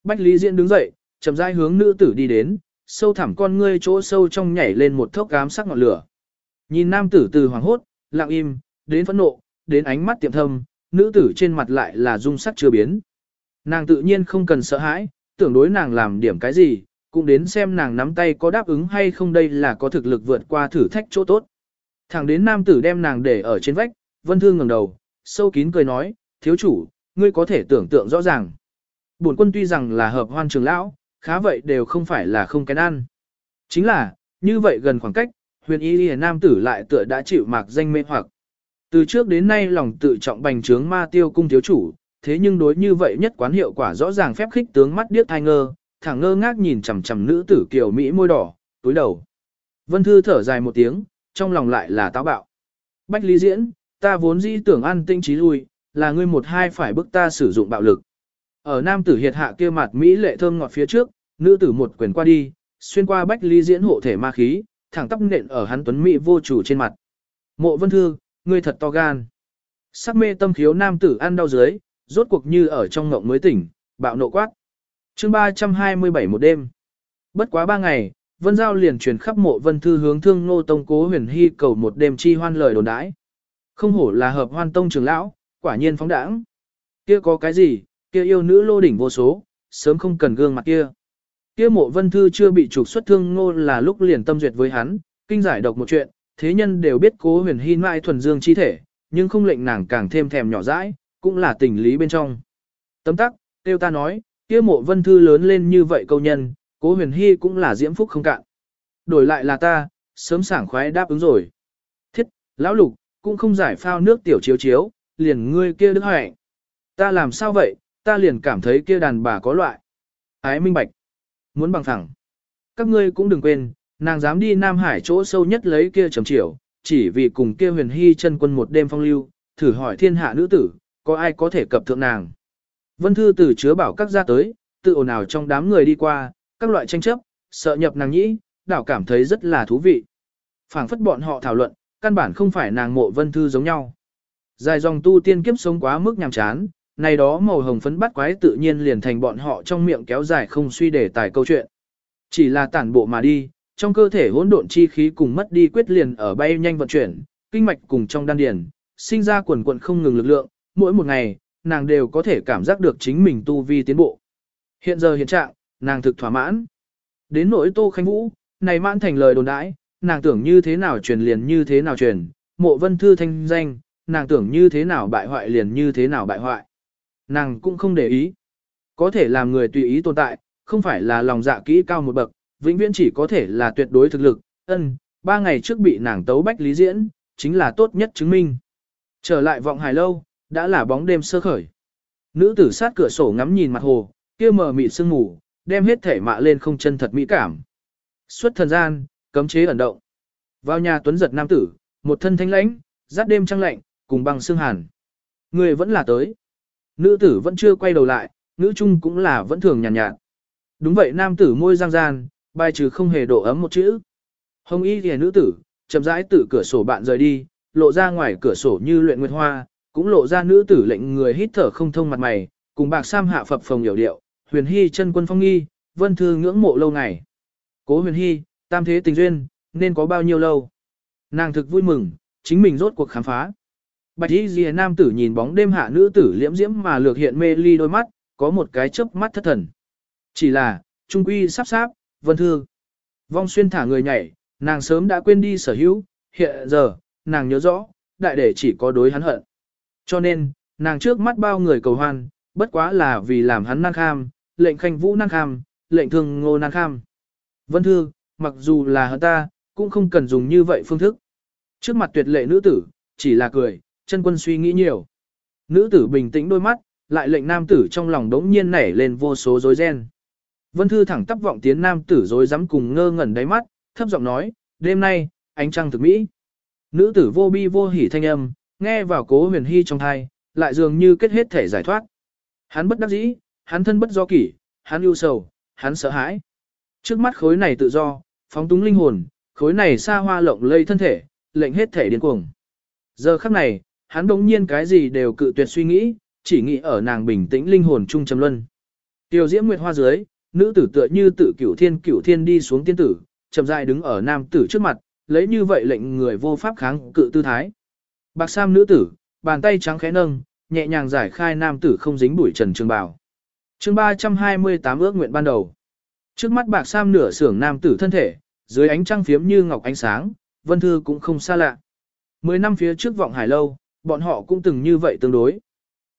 [SPEAKER 1] Bách Lý Diễn đứng dậy, chậm rãi hướng nữ tử đi đến, sâu thẳm con ngươi chỗ sâu trong nhảy lên một thốc gám sắc ngọn lửa. Nhìn nam tử từ hoàng hốt, lặng im, đến phẫn nộ, đến ánh mắt tiệm thâm, nữ tử trên mặt lại là dung sắc chưa biến. Nàng tự nhiên không cần sợ hãi, tưởng đối nàng làm điểm cái gì, cũng đến xem nàng nắm tay có đáp ứng hay không đây là có thực lực vượt qua thử thách chỗ tốt. Thẳng đến nam tử đem nàng để ở trên vách, vân thương ngẩng đầu, sâu kín cười nói, thiếu chủ, ngươi có thể tưởng tượng rõ ràng. Bổn quân tuy rằng là hợp hoan trường lão, khá vậy đều không phải là không kén ăn. Chính là, như vậy gần khoảng cách, huyền y lìa nam tử lại tựa đã chịu mạc danh mê hoặc. Từ trước đến nay lòng tự trọng bành trướng ma tiêu cung thiếu chủ, thế nhưng đối như vậy nhất quán hiệu quả rõ ràng phép khích tướng mắt điếc thai ngơ, thẳng ngơ ngác nhìn chằm chằm nữ tử kiều Mỹ môi đỏ, túi đầu. Vân Thư thở dài một tiếng, trong lòng lại là táo bạo. Bách Lý Diễn, ta vốn dĩ tưởng ăn tinh trí lui, là ngươi một hai phải bức ta sử dụng bạo lực. Ở nam tử hiệt hạ kia mặt Mỹ lệ thơm ngọt phía trước, nữ tử một quyền qua đi, xuyên qua Bách ly Diễn hộ thể ma khí, thẳng tắp nện ở hắn tuấn Mỹ vô chủ trên mặt. Mộ Vân Thư, ngươi thật to gan. Sắc mê tâm khiếu nam tử ăn đau dưới, rốt cuộc như ở trong ngộng mới tỉnh, bạo nộ quát. chương 327 một đêm. Bất quá ba ngày, Vân Giao liền truyền khắp mộ Vân Thư hướng thương nô tông cố huyền hy cầu một đêm chi hoan lời đồn đãi. Không hổ là hợp hoan tông trưởng lão, quả nhiên phóng đãng. Kia có cái gì, kia yêu nữ lô đỉnh vô số, sớm không cần gương mặt kia. Kia mộ Vân Thư chưa bị trục xuất thương ngô là lúc liền tâm duyệt với hắn, kinh giải độc một chuyện, thế nhân đều biết cố huyền hy mãi thuần dương chi thể, nhưng không lệnh nàng càng thêm thèm nhỏ dãi, cũng là tình lý bên trong. Tấm tắc, tiêu ta nói, kia mộ vân thư lớn lên như vậy câu nhân, cố huyền hy cũng là diễm phúc không cạn. Đổi lại là ta, sớm sảng khoái đáp ứng rồi. Thiết, lão lục, cũng không giải phao nước tiểu chiếu chiếu, liền ngươi kia đức hoại. Ta làm sao vậy, ta liền cảm thấy kia đàn bà có loại. Ái minh bạch. Muốn bằng thẳng. Các ngươi cũng đừng quên, nàng dám đi Nam Hải chỗ sâu nhất lấy kia trầm chiều, chỉ vì cùng kia huyền hy chân quân một đêm phong lưu, thử hỏi thiên hạ nữ tử, có ai có thể cập thượng nàng. Vân Thư tử chứa bảo các gia tới, tự ồn ào trong đám người đi qua, các loại tranh chấp, sợ nhập nàng nhĩ, đảo cảm thấy rất là thú vị. phảng phất bọn họ thảo luận, căn bản không phải nàng mộ Vân Thư giống nhau. Dài dòng tu tiên kiếp sống quá mức nhàm chán, này đó màu hồng phấn bắt quái tự nhiên liền thành bọn họ trong miệng kéo dài không suy để tài câu chuyện. Chỉ là tản bộ mà đi, trong cơ thể hỗn độn chi khí cùng mất đi quyết liền ở bay nhanh vận chuyển, kinh mạch cùng trong đan điền, sinh ra quần quần không ngừng lực lượng, mỗi một ngày, nàng đều có thể cảm giác được chính mình tu vi tiến bộ. Hiện giờ hiện trạng, nàng thực thỏa mãn. Đến nỗi Tô Khánh Vũ, này mãn thành lời đồn đãi, nàng tưởng như thế nào truyền liền như thế nào truyền, mộ vân thư thanh danh, nàng tưởng như thế nào bại hoại liền như thế nào bại hoại. Nàng cũng không để ý. Có thể làm người tùy ý tồn tại, không phải là lòng dạ kỹ cao một bậc, vĩnh viễn chỉ có thể là tuyệt đối thực lực, ân, ba ngày trước bị nàng tấu bách lý diễn, chính là tốt nhất chứng minh. Trở lại vọng hài lâu, đã là bóng đêm sơ khởi. Nữ tử sát cửa sổ ngắm nhìn mặt hồ, kia mờ mịt sương mù, đem hết thể mạ lên không chân thật mỹ cảm. Xuất thần gian, cấm chế ẩn động. Vào nhà tuấn giật nam tử, một thân thanh lãnh, giáp đêm trăng lạnh, cùng băng xương hàn. Người vẫn là tới. Nữ tử vẫn chưa quay đầu lại, nữ trung cũng là vẫn thường nhàn nhạt, nhạt. Đúng vậy nam tử môi giang gian, bài trừ không hề độ ấm một chữ. Hồng y thì nữ tử, chậm rãi từ cửa sổ bạn rời đi, lộ ra ngoài cửa sổ như luyện nguyệt hoa, cũng lộ ra nữ tử lệnh người hít thở không thông mặt mày, cùng bạc sam hạ phập phồng hiểu điệu, huyền hy chân quân phong nghi, vân thư ngưỡng mộ lâu ngày. Cố huyền hy, tam thế tình duyên, nên có bao nhiêu lâu. Nàng thực vui mừng, chính mình rốt cuộc khám phá. Bạch y ghi nam tử nhìn bóng đêm hạ nữ tử liễm diễm mà lược hiện mê ly đôi mắt, có một cái chớp mắt thất thần. Chỉ là, trung quy sắp sáp, vân thư. Vong xuyên thả người nhảy, nàng sớm đã quên đi sở hữu, hiện giờ, nàng nhớ rõ, đại để chỉ có đối hắn hận. Cho nên, nàng trước mắt bao người cầu hoan, bất quá là vì làm hắn năng kham, lệnh khanh vũ năng kham, lệnh thương ngô năng kham. Vân Thư, mặc dù là hơn ta, cũng không cần dùng như vậy phương thức. Trước mặt tuyệt lệ nữ tử, chỉ là cười, chân quân suy nghĩ nhiều. Nữ tử bình tĩnh đôi mắt, lại lệnh nam tử trong lòng đống nhiên nảy lên vô số rối ren. Vân Thư thẳng tắp vọng tiến nam tử rối rắm cùng ngơ ngẩn đáy mắt, thấp giọng nói, đêm nay, ánh trăng thực mỹ. Nữ tử vô bi vô hỉ thanh âm, nghe vào cố huyền hy trong thai, lại dường như kết hết thể giải thoát. Hắn bất đắc dĩ, hắn thân bất do kỷ, hắn ưu sầu, hắn sợ hãi. Trước mắt khối này tự do, phóng túng linh hồn, khối này xa hoa lộng lây thân thể, lệnh hết thể điên cuồng. Giờ khắc này, hắn đống nhiên cái gì đều cự tuyệt suy nghĩ, chỉ nghĩ ở nàng bình tĩnh linh hồn trung trầm luân. Tiểu diễm nguyệt hoa dưới, nữ tử tựa như tự cửu thiên cửu thiên đi xuống tiên tử, chậm rãi đứng ở nam tử trước mặt, lấy như vậy lệnh người vô pháp kháng cự tư thái. Bạc sam nữ tử, bàn tay trắng khẽ nâng, nhẹ nhàng giải khai nam tử không dính bụi trần trường bào. Chương 328 ước nguyện ban đầu. Trước mắt bạc sam nửa sưởng nam tử thân thể, dưới ánh trăng phiếm như ngọc ánh sáng, Vân Thư cũng không xa lạ. Mười năm phía trước vọng hải lâu, bọn họ cũng từng như vậy tương đối.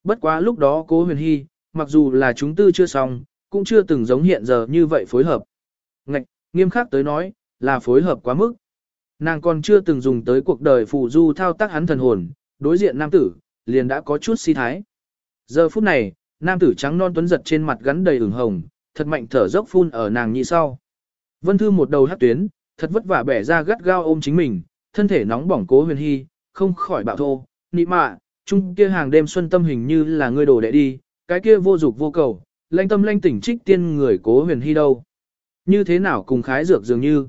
[SPEAKER 1] Bất quá lúc đó cố huyền hy, mặc dù là chúng tư chưa xong, cũng chưa từng giống hiện giờ như vậy phối hợp. Ngạch, nghiêm khắc tới nói, là phối hợp quá mức. Nàng còn chưa từng dùng tới cuộc đời phù du thao tác hắn thần hồn, đối diện nam tử, liền đã có chút si thái. Giờ phút này, nam tử trắng non tuấn giật trên mặt gắn đầy ửng hồng, thật mạnh thở dốc phun ở nàng nhị sau. Vân Thư một đầu hát tuyến, thật vất vả bẻ ra gắt gao ôm chính mình, thân thể nóng bỏng cố huyền hy, không khỏi bạo thô, nị mạ, chung kia hàng đêm xuân tâm hình như là ngươi đổ đệ đi, cái kia vô dục vô cầu, lanh tâm lanh tỉnh trích tiên người cố huyền hy đâu. Như thế nào cùng khái dược dường như.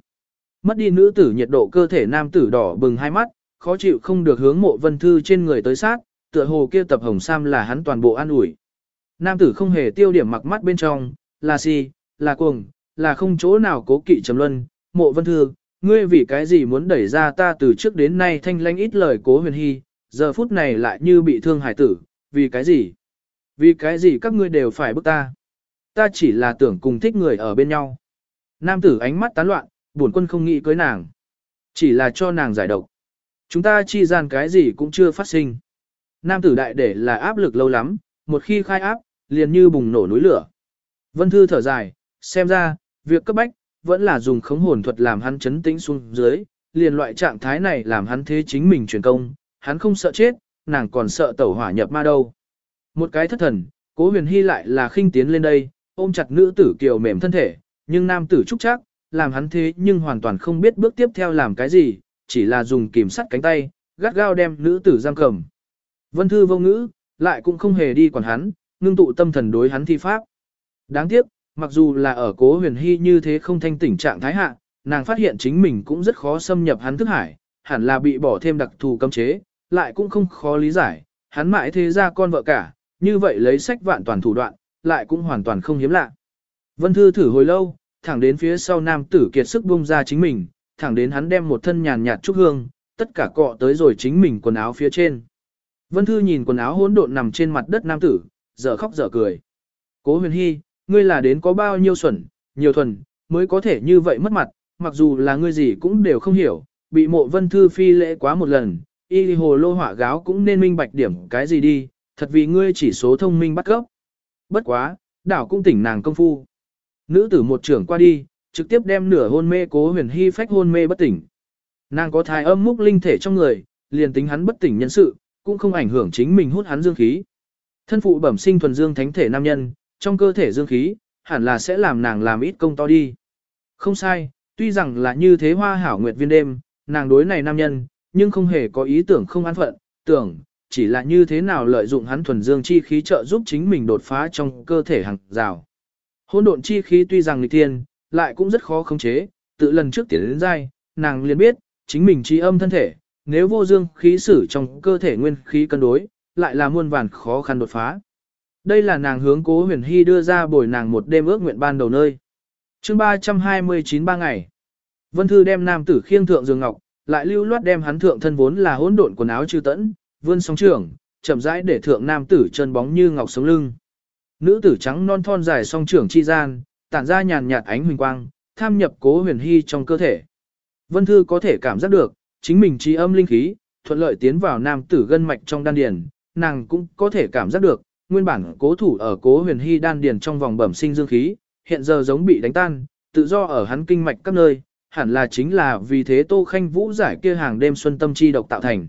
[SPEAKER 1] Mất đi nữ tử nhiệt độ cơ thể nam tử đỏ bừng hai mắt, khó chịu không được hướng mộ vân thư trên người tới sát, tựa hồ kia tập hồng sam là hắn toàn bộ an ủi. Nam tử không hề tiêu điểm mặc mắt bên trong, là si, là cuồng, là không chỗ nào cố kỵ trầm luân, mộ vân thư, ngươi vì cái gì muốn đẩy ra ta từ trước đến nay thanh lãnh ít lời cố huyền hy, giờ phút này lại như bị thương hải tử, vì cái gì? Vì cái gì các ngươi đều phải bức ta? Ta chỉ là tưởng cùng thích người ở bên nhau. Nam tử ánh mắt tán loạn, buồn quân không nghĩ cưới nàng. Chỉ là cho nàng giải độc. Chúng ta chi gian cái gì cũng chưa phát sinh. Nam tử đại để là áp lực lâu lắm, một khi khai áp, liền như bùng nổ núi lửa. Vân Thư thở dài, xem ra, việc cấp bách, vẫn là dùng khống hồn thuật làm hắn chấn tĩnh xuống dưới, liền loại trạng thái này làm hắn thế chính mình truyền công, hắn không sợ chết, nàng còn sợ tẩu hỏa nhập ma đâu. Một cái thất thần, cố huyền hy lại là khinh tiến lên đây, ôm chặt nữ tử kiều mềm thân thể, nhưng nam tử trúc chắc, làm hắn thế nhưng hoàn toàn không biết bước tiếp theo làm cái gì, chỉ là dùng kìm sắt cánh tay, gắt gao đem nữ tử giam cầm. Vân thư vô ngữ, lại cũng không hề đi quản hắn, ngưng tụ tâm thần đối hắn thi pháp. Đáng tiếc, mặc dù là ở cố huyền hy như thế không thanh tỉnh trạng thái hạ, nàng phát hiện chính mình cũng rất khó xâm nhập hắn thức hải, hẳn là bị bỏ thêm đặc thù cấm chế, lại cũng không khó lý giải, hắn mãi thế ra con vợ cả, như vậy lấy sách vạn toàn thủ đoạn, lại cũng hoàn toàn không hiếm lạ. Vân Thư thử hồi lâu, thẳng đến phía sau nam tử kiệt sức buông ra chính mình, thẳng đến hắn đem một thân nhàn nhạt trúc hương, tất cả cọ tới rồi chính mình quần áo phía trên. Vân Thư nhìn quần áo hỗn độn nằm trên mặt đất nam tử, dở khóc dở cười. Cố huyền hy, ngươi là đến có bao nhiêu xuẩn, nhiều thuần, mới có thể như vậy mất mặt, mặc dù là ngươi gì cũng đều không hiểu, bị mộ vân thư phi lễ quá một lần, y hồ lô hỏa gáo cũng nên minh bạch điểm cái gì đi, thật vì ngươi chỉ số thông minh bắt gốc. Bất quá, đảo cũng tỉnh nàng công phu. Nữ tử một trưởng qua đi, trực tiếp đem nửa hôn mê cố huyền hy phách hôn mê bất tỉnh. Nàng có thai âm múc linh thể trong người, liền tính hắn bất tỉnh nhân sự, cũng không ảnh hưởng chính mình hút hắn dương khí. Thân phụ bẩm sinh thuần dương thánh thể nam nhân, trong cơ thể dương khí, hẳn là sẽ làm nàng làm ít công to đi. Không sai, tuy rằng là như thế hoa hảo nguyệt viên đêm, nàng đối này nam nhân, nhưng không hề có ý tưởng không an phận, tưởng, chỉ là như thế nào lợi dụng hắn thuần dương chi khí trợ giúp chính mình đột phá trong cơ thể hàng rào. Hỗn độn chi khí tuy rằng nghịch thiên, lại cũng rất khó khống chế, tự lần trước tiến đến dai, nàng liền biết, chính mình chi âm thân thể, nếu vô dương khí sử trong cơ thể nguyên khí cân đối, lại là muôn vàn khó khăn đột phá. Đây là nàng hướng cố huyền hy đưa ra bồi nàng một đêm ước nguyện ban đầu nơi. chương 329 ba ngày. Vân Thư đem nam tử khiêng thượng giường ngọc, lại lưu loát đem hắn thượng thân vốn là hỗn độn quần áo chư tẫn, vươn sóng trường, chậm rãi để thượng nam tử chân bóng như ngọc sống lưng. Nữ tử trắng non thon dài song trưởng chi gian, tản ra nhàn nhạt ánh huỳnh quang, tham nhập cố huyền hy trong cơ thể. Vân Thư có thể cảm giác được, chính mình trí âm linh khí, thuận lợi tiến vào nam tử gân mạch trong đan điền, nàng cũng có thể cảm giác được, nguyên bản cố thủ ở cố huyền hy đan điền trong vòng bẩm sinh dương khí, hiện giờ giống bị đánh tan, tự do ở hắn kinh mạch các nơi, hẳn là chính là vì thế Tô Khanh Vũ giải kia hàng đêm xuân tâm chi độc tạo thành.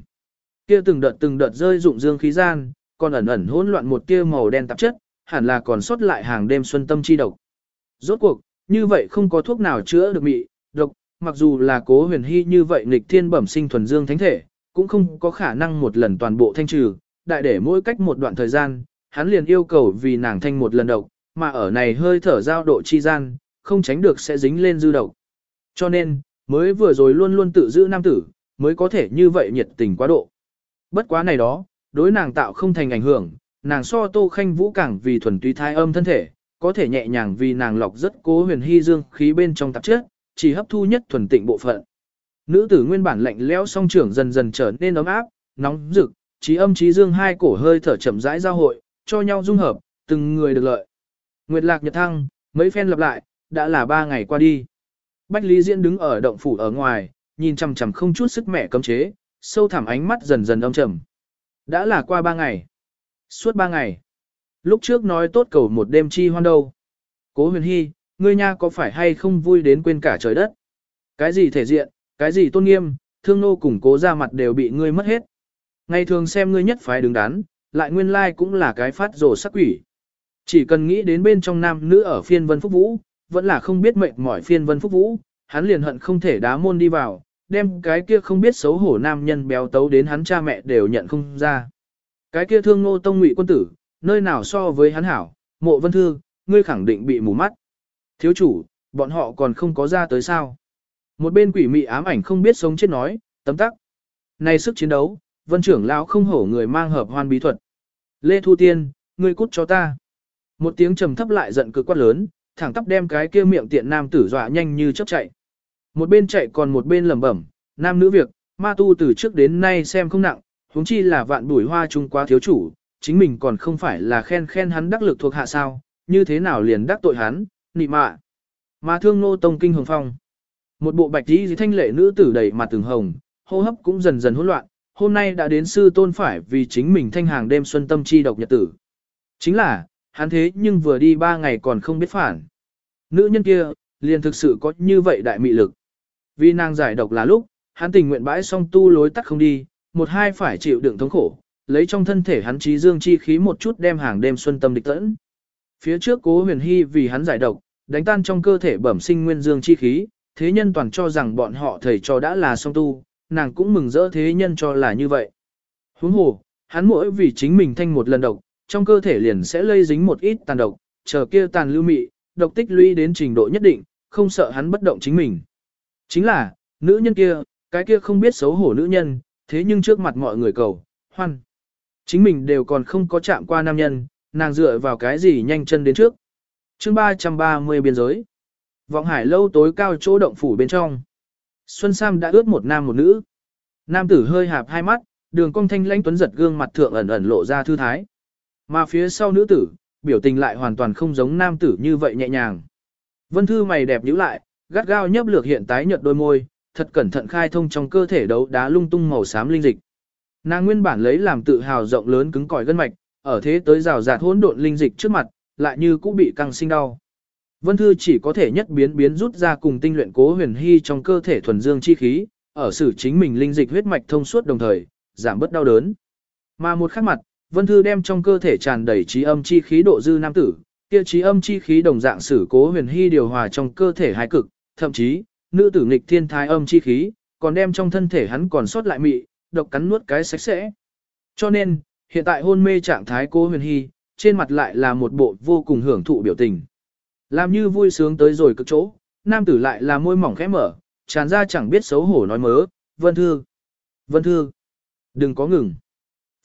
[SPEAKER 1] Kia từng đợt từng đợt rơi dụng dương khí gian, còn ẩn ẩn hỗn loạn một tia màu đen tạp chất, hẳn là còn sót lại hàng đêm xuân tâm chi độc. Rốt cuộc, như vậy không có thuốc nào chữa được mị, độc, mặc dù là cố huyền hy như vậy nghịch thiên bẩm sinh thuần dương thánh thể, cũng không có khả năng một lần toàn bộ thanh trừ, đại để mỗi cách một đoạn thời gian, hắn liền yêu cầu vì nàng thanh một lần độc, mà ở này hơi thở giao độ chi gian, không tránh được sẽ dính lên dư độc. Cho nên, mới vừa rồi luôn luôn tự giữ nam tử, mới có thể như vậy nhiệt tình quá độ. Bất quá này đó, đối nàng tạo không thành ảnh hưởng, nàng so tô khanh vũ càng vì thuần túy thai âm thân thể, có thể nhẹ nhàng vì nàng lọc rất cố huyền hy dương khí bên trong tạp chất, chỉ hấp thu nhất thuần tịnh bộ phận. Nữ tử nguyên bản lạnh lẽo song trưởng dần dần trở nên ấm áp, nóng rực, trí âm trí dương hai cổ hơi thở chậm rãi giao hội, cho nhau dung hợp, từng người được lợi. Nguyệt lạc nhật thăng, mấy phen lặp lại, đã là ba ngày qua đi. Bách Lý Diễn đứng ở động phủ ở ngoài, nhìn chằm chằm không chút sức mẹ cấm chế, sâu thẳm ánh mắt dần dần âm trầm. Đã là qua ba ngày. Suốt ba ngày. Lúc trước nói tốt cầu một đêm chi hoan đâu. Cố huyền hy, ngươi nha có phải hay không vui đến quên cả trời đất. Cái gì thể diện, cái gì tôn nghiêm, thương nô cùng cố ra mặt đều bị ngươi mất hết. Ngày thường xem ngươi nhất phái đứng đắn, lại nguyên lai cũng là cái phát rồ sắc quỷ. Chỉ cần nghĩ đến bên trong nam nữ ở phiên vân phúc vũ, vẫn là không biết mệnh mỏi phiên vân phúc vũ, hắn liền hận không thể đá môn đi vào, đem cái kia không biết xấu hổ nam nhân béo tấu đến hắn cha mẹ đều nhận không ra. Cái kia thương ngô tông ngụy quân tử, nơi nào so với hắn hảo, mộ vân thư, ngươi khẳng định bị mù mắt. Thiếu chủ, bọn họ còn không có ra tới sao. Một bên quỷ mị ám ảnh không biết sống chết nói, tấm tắc. Này sức chiến đấu, vân trưởng lão không hổ người mang hợp hoan bí thuật. Lê Thu Tiên, ngươi cút cho ta. Một tiếng trầm thấp lại giận cực quát lớn, thẳng tắp đem cái kia miệng tiện nam tử dọa nhanh như chớp chạy. Một bên chạy còn một bên lẩm bẩm, nam nữ việc, ma tu từ trước đến nay xem không nặng, huống chi là vạn bùi hoa trung quá thiếu chủ, chính mình còn không phải là khen khen hắn đắc lực thuộc hạ sao, như thế nào liền đắc tội hắn, nị mạ. Mà thương nô tông kinh hồng phong. Một bộ bạch tí thanh lệ nữ tử đầy mặt từng hồng, hô hấp cũng dần dần hỗn loạn, hôm nay đã đến sư tôn phải vì chính mình thanh hàng đêm xuân tâm chi độc nhật tử. Chính là, hắn thế nhưng vừa đi ba ngày còn không biết phản. Nữ nhân kia, liền thực sự có như vậy đại mị lực. Vì nàng giải độc là lúc, hắn tình nguyện bãi xong tu lối tắt không đi, một hai phải chịu đựng thống khổ, lấy trong thân thể hắn trí dương chi khí một chút đem hàng đêm xuân tâm địch tẫn. Phía trước cố huyền hy vì hắn giải độc, đánh tan trong cơ thể bẩm sinh nguyên dương chi khí, thế nhân toàn cho rằng bọn họ thầy cho đã là song tu, nàng cũng mừng rỡ thế nhân cho là như vậy. Huống hồ, hắn mỗi vì chính mình thanh một lần độc, trong cơ thể liền sẽ lây dính một ít tàn độc, chờ kia tàn lưu mị, độc tích lũy đến trình độ nhất định, không sợ hắn bất động chính mình. Chính là, nữ nhân kia, cái kia không biết xấu hổ nữ nhân, thế nhưng trước mặt mọi người cầu, hoan. Chính mình đều còn không có chạm qua nam nhân, nàng dựa vào cái gì nhanh chân đến trước. chương 330 biên giới. Vọng hải lâu tối cao chỗ động phủ bên trong. Xuân Sam đã ướt một nam một nữ. Nam tử hơi hạp hai mắt, đường cong thanh lãnh tuấn giật gương mặt thượng ẩn ẩn lộ ra thư thái. Mà phía sau nữ tử, biểu tình lại hoàn toàn không giống nam tử như vậy nhẹ nhàng. Vân Thư mày đẹp nhíu lại, gắt gao nhấp lược hiện tái nhợt đôi môi, thật cẩn thận khai thông trong cơ thể đấu đá lung tung màu xám linh dịch. Nàng nguyên bản lấy làm tự hào rộng lớn cứng cỏi gân mạch, ở thế tới rào rạt hỗn độn linh dịch trước mặt, lại như cũng bị căng sinh đau. Vân Thư chỉ có thể nhất biến biến rút ra cùng tinh luyện cố huyền hy trong cơ thể thuần dương chi khí, ở xử chính mình linh dịch huyết mạch thông suốt đồng thời, giảm bớt đau đớn. Mà một khắc mặt, Vân Thư đem trong cơ thể tràn đầy trí âm chi khí độ dư nam tử, kia trí âm chi khí đồng dạng sử cố huyền hy điều hòa trong cơ thể hai cực, thậm chí, nữ tử nghịch thiên thái âm chi khí, còn đem trong thân thể hắn còn sót lại mị, độc cắn nuốt cái sạch sẽ. Cho nên, hiện tại hôn mê trạng thái cố huyền hy, trên mặt lại là một bộ vô cùng hưởng thụ biểu tình. Làm như vui sướng tới rồi cực chỗ, nam tử lại là môi mỏng khẽ mở, tràn ra chẳng biết xấu hổ nói mớ, vân thư, vân thư, đừng có ngừng.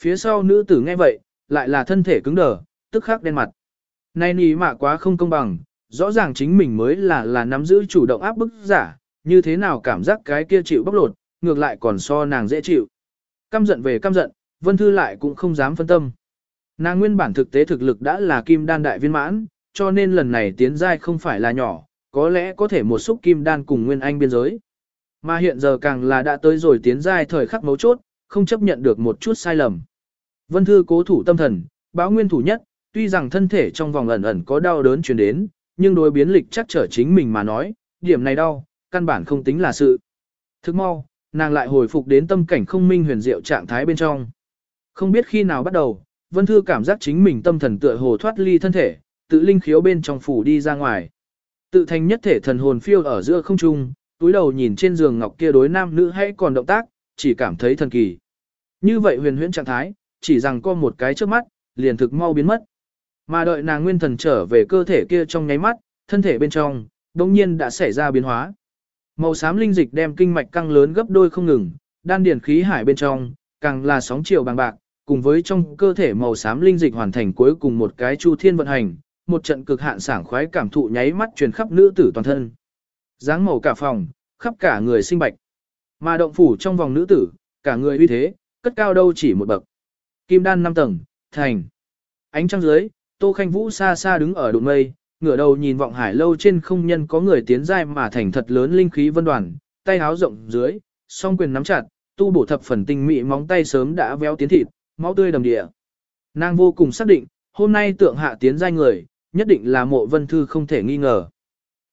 [SPEAKER 1] Phía sau nữ tử nghe vậy, lại là thân thể cứng đờ, tức khắc đen mặt. Này nì mạ quá không công bằng, rõ ràng chính mình mới là là nắm giữ chủ động áp bức giả, như thế nào cảm giác cái kia chịu bóc lột, ngược lại còn so nàng dễ chịu. Căm giận về căm giận, Vân Thư lại cũng không dám phân tâm. Nàng nguyên bản thực tế thực lực đã là kim đan đại viên mãn, cho nên lần này tiến giai không phải là nhỏ, có lẽ có thể một xúc kim đan cùng nguyên anh biên giới. Mà hiện giờ càng là đã tới rồi tiến giai thời khắc mấu chốt, không chấp nhận được một chút sai lầm. Vân Thư cố thủ tâm thần, báo nguyên thủ nhất, tuy rằng thân thể trong vòng ẩn ẩn có đau đớn truyền đến, nhưng đối biến lịch chắc trở chính mình mà nói, điểm này đau, căn bản không tính là sự. Thức mau, nàng lại hồi phục đến tâm cảnh không minh huyền diệu trạng thái bên trong. Không biết khi nào bắt đầu, Vân Thư cảm giác chính mình tâm thần tựa hồ thoát ly thân thể, tự linh khiếu bên trong phủ đi ra ngoài. Tự thành nhất thể thần hồn phiêu ở giữa không trung, túi đầu nhìn trên giường ngọc kia đối nam nữ hay còn động tác, chỉ cảm thấy thần kỳ. Như vậy huyền huyễn trạng thái, chỉ rằng có một cái trước mắt, liền thực mau biến mất. Mà đợi nàng nguyên thần trở về cơ thể kia trong nháy mắt, thân thể bên trong, đồng nhiên đã xảy ra biến hóa. Màu xám linh dịch đem kinh mạch căng lớn gấp đôi không ngừng, đan điển khí hải bên trong, càng là sóng chiều bằng bạc, cùng với trong cơ thể màu xám linh dịch hoàn thành cuối cùng một cái chu thiên vận hành, một trận cực hạn sảng khoái cảm thụ nháy mắt truyền khắp nữ tử toàn thân. Dáng màu cả phòng, khắp cả người sinh bạch. Mà động phủ trong vòng nữ tử, cả người uy thế, cất cao đâu chỉ một bậc. Kim đan năm tầng, thành. Ánh trăng dưới, Tô Khanh Vũ xa xa đứng ở đụng mây, ngửa đầu nhìn vọng hải lâu trên không nhân có người tiến giai mà thành thật lớn linh khí vân đoàn, tay háo rộng dưới, song quyền nắm chặt, tu bổ thập phần tinh mị móng tay sớm đã véo tiến thịt, máu tươi đầm địa. Nàng vô cùng xác định, hôm nay tượng hạ tiến giai người, nhất định là mộ vân thư không thể nghi ngờ.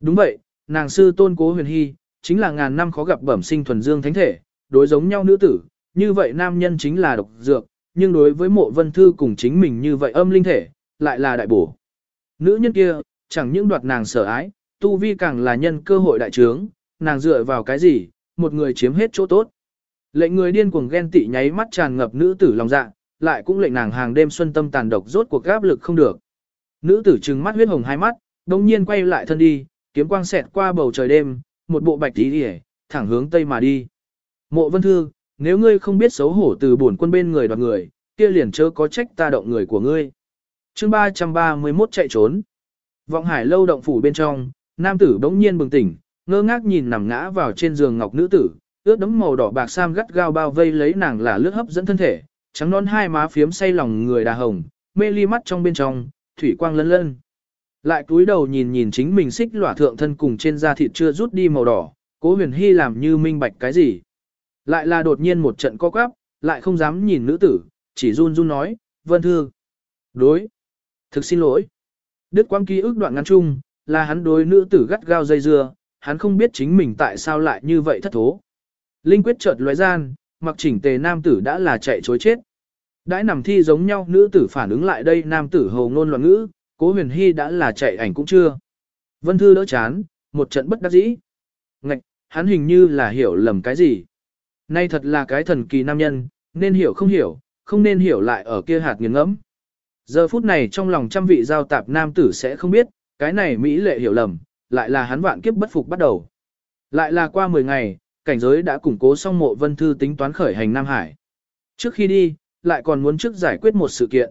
[SPEAKER 1] Đúng vậy, nàng sư tôn cố huyền hy, chính là ngàn năm khó gặp bẩm sinh thuần dương thánh thể, đối giống nhau nữ tử, như vậy nam nhân chính là độc dược, nhưng đối với mộ vân thư cùng chính mình như vậy âm linh thể, lại là đại bổ. Nữ nhân kia, chẳng những đoạt nàng sở ái, tu vi càng là nhân cơ hội đại trướng, nàng dựa vào cái gì, một người chiếm hết chỗ tốt. Lệnh người điên cuồng ghen tị nháy mắt tràn ngập nữ tử lòng dạ, lại cũng lệnh nàng hàng đêm xuân tâm tàn độc rốt cuộc gáp lực không được. Nữ tử trừng mắt huyết hồng hai mắt, đồng nhiên quay lại thân đi, kiếm quang xẹt qua bầu trời đêm, một bộ bạch tí đi thẳng hướng tây mà đi. Mộ vân thư, nếu ngươi không biết xấu hổ từ bổn quân bên người đoạt người, kia liền chớ có trách ta động người của ngươi. chương 331 chạy trốn. Vọng hải lâu động phủ bên trong, nam tử bỗng nhiên bừng tỉnh, ngơ ngác nhìn nằm ngã vào trên giường ngọc nữ tử, ướt đấm màu đỏ bạc sam gắt gao bao vây lấy nàng là lướt hấp dẫn thân thể, trắng non hai má phiếm say lòng người đà hồng, mê ly mắt trong bên trong, thủy quang lân lân. Lại cúi đầu nhìn nhìn chính mình xích lỏa thượng thân cùng trên da thịt chưa rút đi màu đỏ, cố huyền hy làm như minh bạch cái gì. Lại là đột nhiên một trận co quắp, lại không dám nhìn nữ tử, chỉ run run nói, vân thư. Đối. Thực xin lỗi. Đức quang ký ức đoạn ngắn chung, là hắn đối nữ tử gắt gao dây dưa, hắn không biết chính mình tại sao lại như vậy thất thố. Linh quyết chợt lóe gian, mặc chỉnh tề nam tử đã là chạy chối chết. Đãi nằm thi giống nhau nữ tử phản ứng lại đây nam tử hồ ngôn loạn ngữ, cố huyền hy đã là chạy ảnh cũng chưa. Vân thư đỡ chán, một trận bất đắc dĩ. Ngạch, hắn hình như là hiểu lầm cái gì. Nay thật là cái thần kỳ nam nhân, nên hiểu không hiểu, không nên hiểu lại ở kia hạt nghiền ngẫm. Giờ phút này trong lòng trăm vị giao tạp nam tử sẽ không biết, cái này Mỹ lệ hiểu lầm, lại là hắn vạn kiếp bất phục bắt đầu. Lại là qua 10 ngày, cảnh giới đã củng cố xong mộ vân thư tính toán khởi hành Nam Hải. Trước khi đi, lại còn muốn trước giải quyết một sự kiện.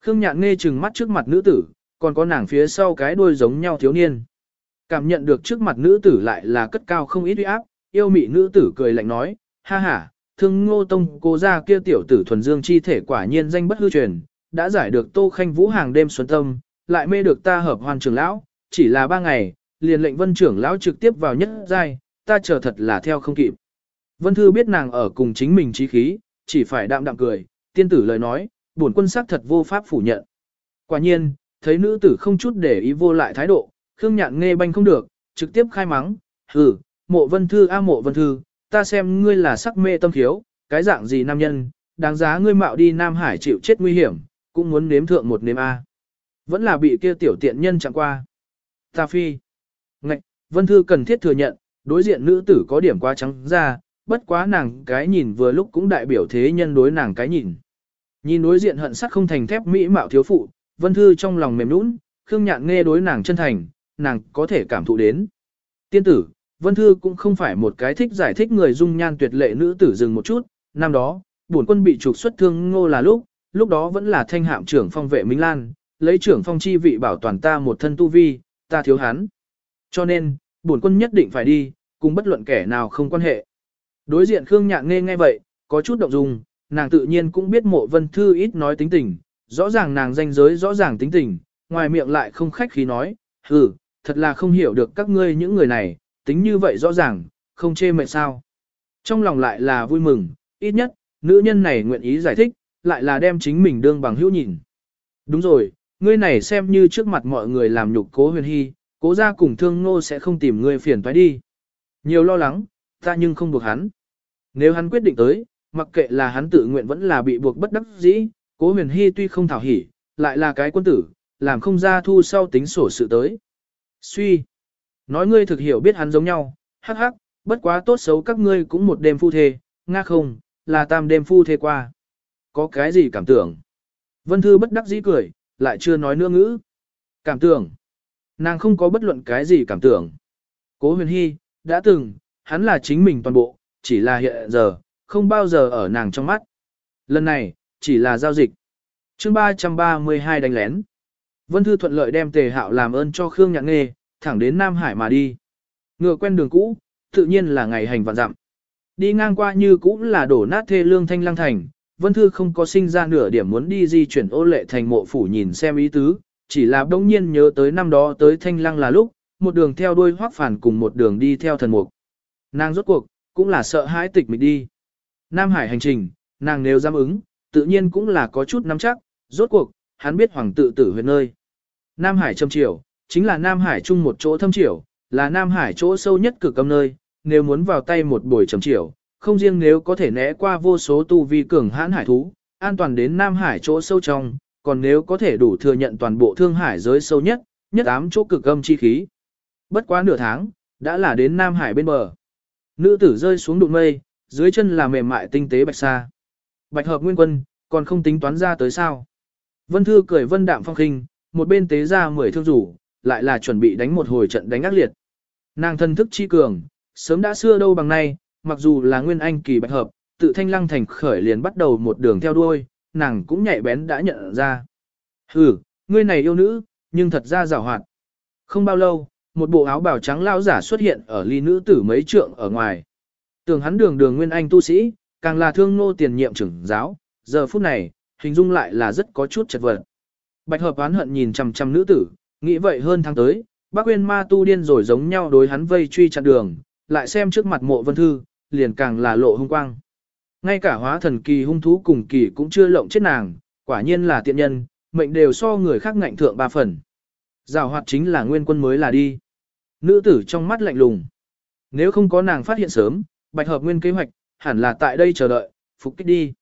[SPEAKER 1] Khương Nhạn nghe chừng mắt trước mặt nữ tử, còn có nàng phía sau cái đuôi giống nhau thiếu niên. Cảm nhận được trước mặt nữ tử lại là cất cao không ít uy áp, yêu mị nữ tử cười lạnh nói, ha ha, thương ngô tông cô ra kia tiểu tử thuần dương chi thể quả nhiên danh bất hư truyền, đã giải được tô khanh vũ hàng đêm xuân tâm, lại mê được ta hợp hoàn trưởng lão, chỉ là ba ngày, liền lệnh vân trưởng lão trực tiếp vào nhất giai, ta chờ thật là theo không kịp. Vân Thư biết nàng ở cùng chính mình trí khí, chỉ phải đạm đạm cười, tiên tử lời nói, bổn quân sắc thật vô pháp phủ nhận. Quả nhiên, thấy nữ tử không chút để ý vô lại thái độ, Khương Nhạn nghe banh không được, trực tiếp khai mắng, hừ, mộ Vân Thư a mộ Vân Thư, ta xem ngươi là sắc mê tâm thiếu, cái dạng gì nam nhân, đáng giá ngươi mạo đi Nam Hải chịu chết nguy hiểm, cũng muốn nếm thượng một nếm A. Vẫn là bị kia tiểu tiện nhân chẳng qua. Ta phi. Ngạch, Vân Thư cần thiết thừa nhận, đối diện nữ tử có điểm quá trắng ra, bất quá nàng cái nhìn vừa lúc cũng đại biểu thế nhân đối nàng cái nhìn. Nhìn đối diện hận sắc không thành thép mỹ mạo thiếu phụ, Vân Thư trong lòng mềm nũng, Khương Nhạn nghe đối nàng chân thành, nàng có thể cảm thụ đến. Tiên tử, Vân Thư cũng không phải một cái thích giải thích người dung nhan tuyệt lệ nữ tử dừng một chút, năm đó, bổn quân bị trục xuất thương ngô là lúc, lúc đó vẫn là thanh hạm trưởng phong vệ Minh Lan, lấy trưởng phong chi vị bảo toàn ta một thân tu vi, ta thiếu hắn. Cho nên, bổn quân nhất định phải đi, cùng bất luận kẻ nào không quan hệ. Đối diện Khương Nhạc nghe ngay vậy, có chút động dung, nàng tự nhiên cũng biết mộ vân thư ít nói tính tình, rõ ràng nàng danh giới rõ ràng tính tình, ngoài miệng lại không khách khí nói, hừ, thật là không hiểu được các ngươi những người này, tính như vậy rõ ràng, không chê mệt sao. Trong lòng lại là vui mừng, ít nhất, nữ nhân này nguyện ý giải thích, lại là đem chính mình đương bằng hữu nhìn. Đúng rồi, ngươi này xem như trước mặt mọi người làm nhục cố huyền hy, cố ra cùng thương ngô sẽ không tìm ngươi phiền toái đi. Nhiều lo lắng, ta nhưng không buộc hắn. Nếu hắn quyết định tới, mặc kệ là hắn tự nguyện vẫn là bị buộc bất đắc dĩ, cố huyền hy tuy không thảo hỉ, lại là cái quân tử, làm không ra thu sau tính sổ sự tới. Suy. Nói ngươi thực hiểu biết hắn giống nhau, hắc hắc, bất quá tốt xấu các ngươi cũng một đêm phu thê, nga không, là tam đêm phu thê qua. Có cái gì cảm tưởng? Vân Thư bất đắc dĩ cười, lại chưa nói nữa ngữ. Cảm tưởng. Nàng không có bất luận cái gì cảm tưởng. Cố huyền hy, đã từng, hắn là chính mình toàn bộ, chỉ là hiện giờ, không bao giờ ở nàng trong mắt. Lần này, chỉ là giao dịch. chương 332 đánh lén. Vân Thư thuận lợi đem tề hạo làm ơn cho Khương Nhạn Nghê, thẳng đến Nam Hải mà đi. Ngựa quen đường cũ, tự nhiên là ngày hành vạn dặm. Đi ngang qua như cũ là đổ nát thê lương thanh Lang thành, Vân Thư không có sinh ra nửa điểm muốn đi di chuyển ô lệ thành mộ phủ nhìn xem ý tứ, chỉ là đông nhiên nhớ tới năm đó tới thanh lăng là lúc, một đường theo đuôi hoác phản cùng một đường đi theo thần mục. Nàng rốt cuộc, cũng là sợ hãi tịch mịch đi. Nam Hải hành trình, nàng nếu dám ứng, tự nhiên cũng là có chút nắm chắc, rốt cuộc, hắn biết hoàng tự tử huyệt nơi. Nam Hải châm triều, chính là Nam Hải chung một chỗ thâm triều, là Nam Hải chỗ sâu nhất cực âm nơi, nếu muốn vào tay một buổi trầm triều, không riêng nếu có thể né qua vô số tu vi cường hãn hải thú, an toàn đến Nam Hải chỗ sâu trong, còn nếu có thể đủ thừa nhận toàn bộ thương hải giới sâu nhất, nhất ám chỗ cực âm chi khí. Bất quá nửa tháng, đã là đến Nam Hải bên bờ. Nữ tử rơi xuống đụng mây, dưới chân là mềm mại tinh tế bạch sa. Bạch hợp nguyên quân, còn không tính toán ra tới sao. Vân Thư cười vân đạm phong khinh, một bên tế ra mười thương rủ, lại là chuẩn bị đánh một hồi trận đánh ác liệt. Nàng thân thức chi cường, sớm đã xưa đâu bằng nay, mặc dù là nguyên anh kỳ bạch hợp, tự thanh lăng thành khởi liền bắt đầu một đường theo đuôi, nàng cũng nhạy bén đã nhận ra. Hừ, ngươi này yêu nữ, nhưng thật ra rào hoạt. Không bao lâu, một bộ áo bào trắng lao giả xuất hiện ở ly nữ tử mấy trượng ở ngoài. Tưởng hắn đường đường nguyên anh tu sĩ, càng là thương nô tiền nhiệm trưởng giáo, giờ phút này, hình dung lại là rất có chút chật vật. Bạch hợp oán hận nhìn chằm chằm nữ tử, nghĩ vậy hơn tháng tới, bác quên ma tu điên rồi giống nhau đối hắn vây truy chặn đường, lại xem trước mặt mộ vân thư, liền càng là lộ hung quang. Ngay cả hóa thần kỳ hung thú cùng kỳ cũng chưa lộng chết nàng, quả nhiên là tiện nhân, mệnh đều so người khác ngạnh thượng ba phần. Giảo hoạt chính là nguyên quân mới là đi. Nữ tử trong mắt lạnh lùng. Nếu không có nàng phát hiện sớm, bạch hợp nguyên kế hoạch, hẳn là tại đây chờ đợi, phục kích đi.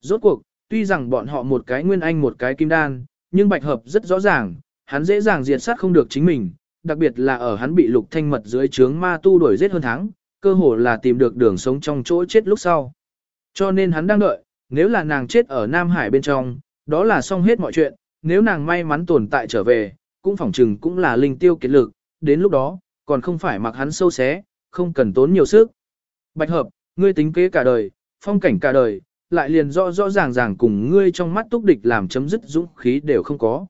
[SPEAKER 1] Rốt cuộc, tuy rằng bọn họ một cái nguyên anh một cái kim đan, nhưng bạch hợp rất rõ ràng, hắn dễ dàng diệt sát không được chính mình, đặc biệt là ở hắn bị lục thanh mật dưới trướng ma tu đuổi giết hơn tháng, cơ hồ là tìm được đường sống trong chỗ chết lúc sau. Cho nên hắn đang đợi, nếu là nàng chết ở Nam Hải bên trong, đó là xong hết mọi chuyện, nếu nàng may mắn tồn tại trở về, cũng phỏng chừng cũng là linh tiêu kiệt lực, đến lúc đó, còn không phải mặc hắn sâu xé, không cần tốn nhiều sức. Bạch hợp, ngươi tính kế cả đời, phong cảnh cả đời, lại liền rõ rõ ràng ràng cùng ngươi trong mắt túc địch làm chấm dứt dũng khí đều không có.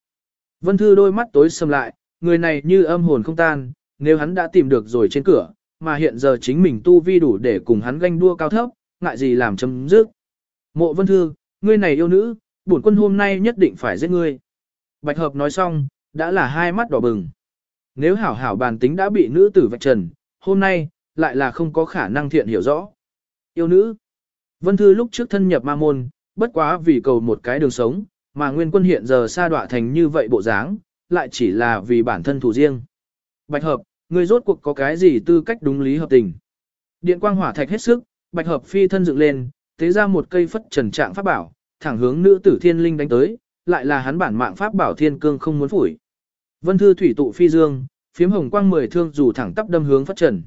[SPEAKER 1] Vân Thư đôi mắt tối sầm lại, người này như âm hồn không tan, nếu hắn đã tìm được rồi trên cửa, mà hiện giờ chính mình tu vi đủ để cùng hắn ganh đua cao thấp, ngại gì làm chấm dứt. Mộ Vân Thư, ngươi này yêu nữ, bổn quân hôm nay nhất định phải giết ngươi. Bạch Hợp nói xong, đã là hai mắt đỏ bừng. Nếu hảo hảo bàn tính đã bị nữ tử vạch trần, hôm nay, lại là không có khả năng thiện hiểu rõ. Yêu nữ. Vân Thư lúc trước thân nhập ma môn, bất quá vì cầu một cái đường sống, mà nguyên quân hiện giờ sa đọa thành như vậy bộ dáng, lại chỉ là vì bản thân thủ riêng. Bạch hợp, người rốt cuộc có cái gì tư cách đúng lý hợp tình. Điện quang hỏa thạch hết sức, bạch hợp phi thân dựng lên, tế ra một cây phất trần trạng pháp bảo, thẳng hướng nữ tử thiên linh đánh tới, lại là hắn bản mạng pháp bảo thiên cương không muốn phủi. Vân thư thủy tụ phi dương, phiếm hồng quang mười thương dù thẳng tắp đâm hướng phất trần.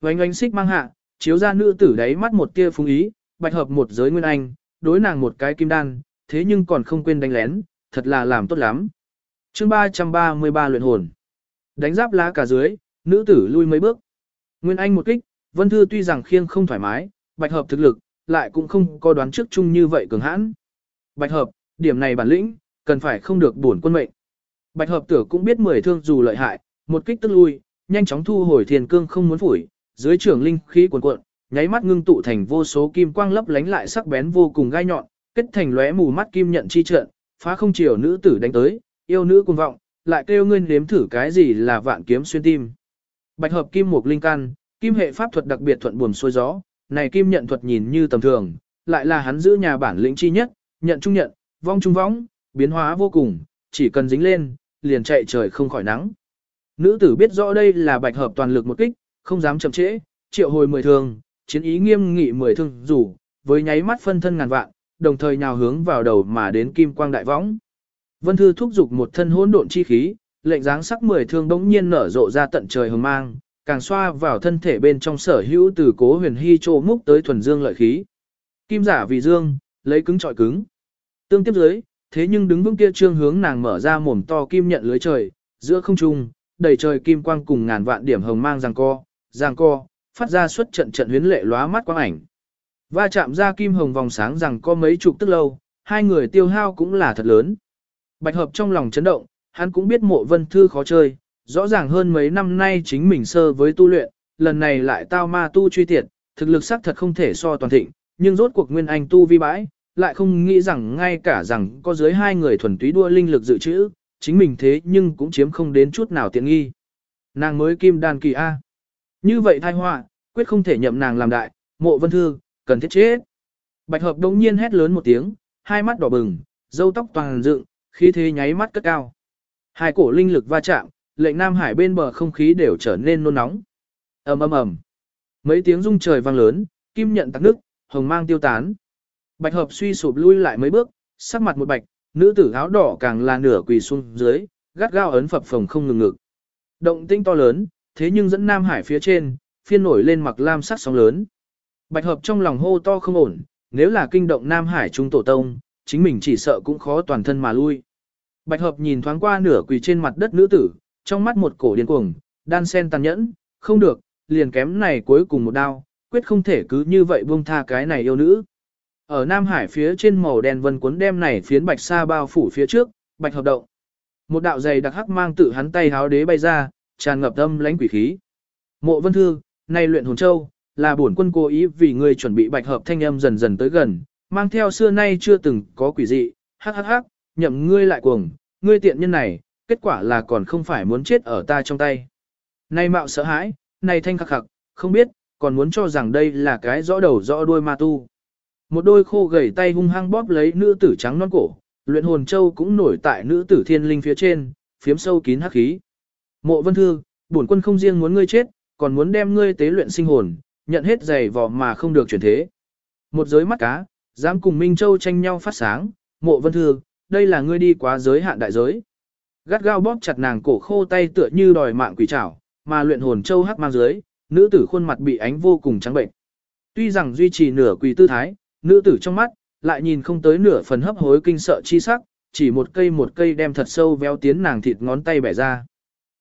[SPEAKER 1] Vành ánh xích mang hạ, chiếu ra nữ tử đáy mắt một tia phung ý, bạch hợp một giới nguyên anh, đối nàng một cái kim đan, thế nhưng còn không quên đánh lén, thật là làm tốt lắm. chương 333 luyện hồn. Đánh giáp lá cả dưới, nữ tử lui mấy bước. Nguyên anh một kích, vân thư tuy rằng khiêng không thoải mái, bạch hợp thực lực, lại cũng không có đoán trước chung như vậy cường hãn. Bạch hợp, điểm này bản lĩnh, cần phải không được bổn quân mệnh. Bạch hợp tử cũng biết mười thương dù lợi hại, một kích tức lui, nhanh chóng thu hồi thiền cương không muốn phủi, dưới trường linh khí cuồn cuộn, nháy mắt ngưng tụ thành vô số kim quang lấp lánh lại sắc bén vô cùng gai nhọn, kết thành lóe mù mắt kim nhận chi trận, phá không chiều nữ tử đánh tới, yêu nữ cuồng vọng, lại kêu ngươi nếm thử cái gì là vạn kiếm xuyên tim. Bạch hợp kim mục linh căn, kim hệ pháp thuật đặc biệt thuận buồm xuôi gió, này kim nhận thuật nhìn như tầm thường, lại là hắn giữ nhà bản lĩnh chi nhất, nhận trung nhận, vong trung vong biến hóa vô cùng, chỉ cần dính lên, liền chạy trời không khỏi nắng. Nữ tử biết rõ đây là bạch hợp toàn lực một kích, không dám chậm trễ, triệu hồi mười thương, chiến ý nghiêm nghị mười thương rủ, với nháy mắt phân thân ngàn vạn, đồng thời nhào hướng vào đầu mà đến kim quang đại võng. Vân Thư thúc giục một thân hỗn độn chi khí, lệnh dáng sắc mười thương đống nhiên nở rộ ra tận trời hồng mang, càng xoa vào thân thể bên trong sở hữu từ cố huyền hy trô múc tới thuần dương lợi khí. Kim giả vì dương, lấy cứng trọi cứng. Tương tiếp dưới, thế nhưng đứng vững kia trương hướng nàng mở ra mồm to kim nhận lưới trời, giữa không trung, đầy trời kim quang cùng ngàn vạn điểm hồng mang giằng co, giằng co, phát ra suốt trận trận huyến lệ lóa mắt quang ảnh. Va chạm ra kim hồng vòng sáng rằng có mấy chục tức lâu, hai người tiêu hao cũng là thật lớn. Bạch hợp trong lòng chấn động, hắn cũng biết mộ vân thư khó chơi, rõ ràng hơn mấy năm nay chính mình sơ với tu luyện, lần này lại tao ma tu truy tiệt, thực lực sắc thật không thể so toàn thịnh, nhưng rốt cuộc nguyên anh tu vi bãi, lại không nghĩ rằng ngay cả rằng có dưới hai người thuần túy đua linh lực dự trữ, chính mình thế nhưng cũng chiếm không đến chút nào tiện nghi. Nàng mới kim đàn kỳ A. Như vậy thai họa quyết không thể nhậm nàng làm đại, mộ vân thư, cần thiết chết. Bạch hợp đống nhiên hét lớn một tiếng, hai mắt đỏ bừng, dâu tóc toàn dựng, khí thế nháy mắt cất cao. Hai cổ linh lực va chạm, lệnh Nam Hải bên bờ không khí đều trở nên nôn nóng. ầm ầm ầm, mấy tiếng rung trời vang lớn, kim nhận tắc nước, hồng mang tiêu tán. Bạch hợp suy sụp lui lại mấy bước, sắc mặt một bạch, nữ tử áo đỏ càng là nửa quỳ xuống dưới, gắt gao ấn phập phồng không ngừng ngực. Động tinh to lớn, thế nhưng dẫn Nam Hải phía trên, phiên nổi lên mặc lam sắc sóng lớn. Bạch hợp trong lòng hô to không ổn, nếu là kinh động Nam Hải trung tổ tông, chính mình chỉ sợ cũng khó toàn thân mà lui. Bạch hợp nhìn thoáng qua nửa quỳ trên mặt đất nữ tử, trong mắt một cổ điên cuồng, đan sen tàn nhẫn, không được, liền kém này cuối cùng một đao, quyết không thể cứ như vậy buông tha cái này yêu nữ. Ở Nam Hải phía trên màu đen vân cuốn đem này phiến bạch sa bao phủ phía trước, bạch hợp động. Một đạo dày đặc hắc mang tự hắn tay háo đế bay ra, tràn ngập âm lãnh quỷ khí. Mộ Vân Thư, nay luyện hồn châu, là bổn quân cố ý vì ngươi chuẩn bị bạch hợp thanh âm dần dần tới gần, mang theo xưa nay chưa từng có quỷ dị, hắc hắc hắc, nhậm ngươi lại cuồng, ngươi tiện nhân này, kết quả là còn không phải muốn chết ở ta trong tay. Nay mạo sợ hãi, nay thanh khắc khắc, không biết, còn muốn cho rằng đây là cái rõ đầu rõ đuôi ma tu. Một đôi khô gầy tay hung hăng bóp lấy nữ tử trắng non cổ, luyện hồn châu cũng nổi tại nữ tử thiên linh phía trên, phiếm sâu kín hắc khí. Mộ vân thư, bổn quân không riêng muốn ngươi chết, còn muốn đem ngươi tế luyện sinh hồn, nhận hết giày vò mà không được chuyển thế. Một giới mắt cá, dám cùng Minh Châu tranh nhau phát sáng, mộ vân thư, đây là ngươi đi quá giới hạn đại giới. Gắt gao bóp chặt nàng cổ khô tay tựa như đòi mạng quỷ trảo, mà luyện hồn châu hắc mang dưới, nữ tử khuôn mặt bị ánh vô cùng trắng bệnh. Tuy rằng duy trì nửa quỳ tư thái, nữ tử trong mắt, lại nhìn không tới nửa phần hấp hối kinh sợ chi sắc, chỉ một cây một cây đem thật sâu véo tiến nàng thịt ngón tay bẻ ra.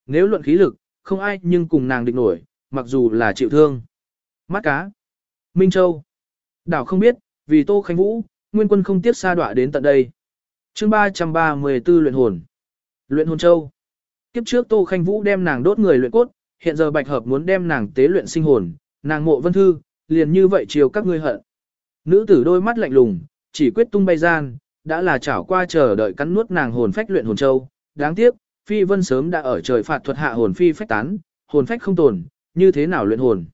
[SPEAKER 1] Nếu luận khí lực, không ai nhưng cùng nàng địch nổi, mặc dù là chịu thương. Mắt cá. Minh Châu. Đảo không biết, vì Tô Khánh Vũ, nguyên quân không tiếc xa đọa đến tận đây. chương 334 luyện hồn. Luyện hồn châu. Kiếp trước Tô Khánh Vũ đem nàng đốt người luyện cốt, hiện giờ Bạch Hợp muốn đem nàng tế luyện sinh hồn, nàng mộ vân thư, liền như vậy chiều các ngươi hận. Nữ tử đôi mắt lạnh lùng, chỉ quyết tung bay gian, đã là chảo qua chờ đợi cắn nuốt nàng hồn phách luyện hồn châu. Đáng tiếc, Phi Vân sớm đã ở trời phạt thuật hạ hồn phi phách tán, hồn phách không tồn, như thế nào luyện hồn.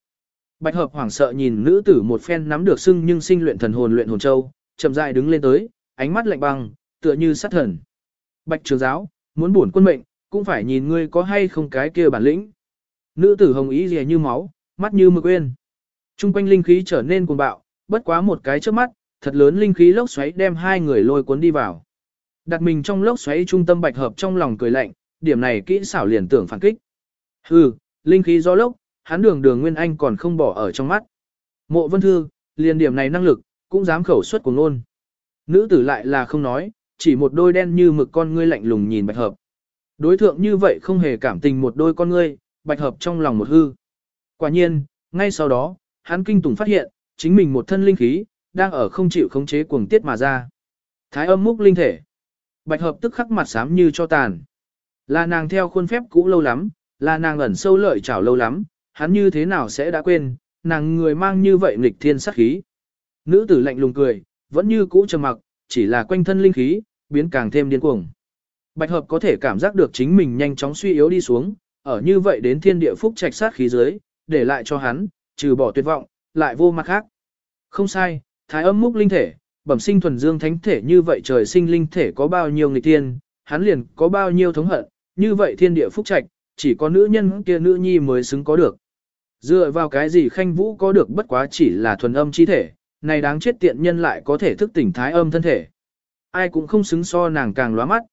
[SPEAKER 1] Bạch hợp hoảng sợ nhìn nữ tử một phen nắm được sưng nhưng sinh luyện thần hồn luyện hồn châu, chậm rãi đứng lên tới, ánh mắt lạnh băng, tựa như sát thần. Bạch trường giáo, muốn bổn quân mệnh, cũng phải nhìn ngươi có hay không cái kia bản lĩnh. Nữ tử hồng ý rìa như máu, mắt như mực quên. Trung quanh linh khí trở nên cuồng bạo, bất quá một cái trước mắt, thật lớn linh khí lốc xoáy đem hai người lôi cuốn đi vào. Đặt mình trong lốc xoáy trung tâm bạch hợp trong lòng cười lạnh, điểm này kỹ xảo liền tưởng phản kích. Hừ, linh khí do lốc, hắn đường đường nguyên anh còn không bỏ ở trong mắt. Mộ vân thư, liền điểm này năng lực, cũng dám khẩu xuất của luôn. Nữ tử lại là không nói, chỉ một đôi đen như mực con ngươi lạnh lùng nhìn bạch hợp. Đối thượng như vậy không hề cảm tình một đôi con ngươi, bạch hợp trong lòng một hư. Quả nhiên, ngay sau đó, hắn kinh tủng phát hiện, chính mình một thân linh khí, đang ở không chịu khống chế cuồng tiết mà ra. Thái âm múc linh thể. Bạch hợp tức khắc mặt xám như cho tàn. Là nàng theo khuôn phép cũ lâu lắm, là nàng ẩn sâu lợi chảo lâu lắm, hắn như thế nào sẽ đã quên, nàng người mang như vậy nghịch thiên sát khí. Nữ tử lạnh lùng cười, vẫn như cũ trầm mặc, chỉ là quanh thân linh khí, biến càng thêm điên cuồng. Bạch hợp có thể cảm giác được chính mình nhanh chóng suy yếu đi xuống, ở như vậy đến thiên địa phúc trạch sát khí dưới, để lại cho hắn, trừ bỏ tuyệt vọng, lại vô mặt khác. Không sai, thái âm múc linh thể, bẩm sinh thuần dương thánh thể như vậy trời sinh linh thể có bao nhiêu nghịch thiên, hắn liền có bao nhiêu thống hận, như vậy thiên địa phúc trạch, chỉ có nữ nhân kia nữ nhi mới xứng có được. Dựa vào cái gì khanh vũ có được bất quá chỉ là thuần âm chi thể, này đáng chết tiện nhân lại có thể thức tỉnh thái âm thân thể. Ai cũng không xứng so nàng càng lóa mắt.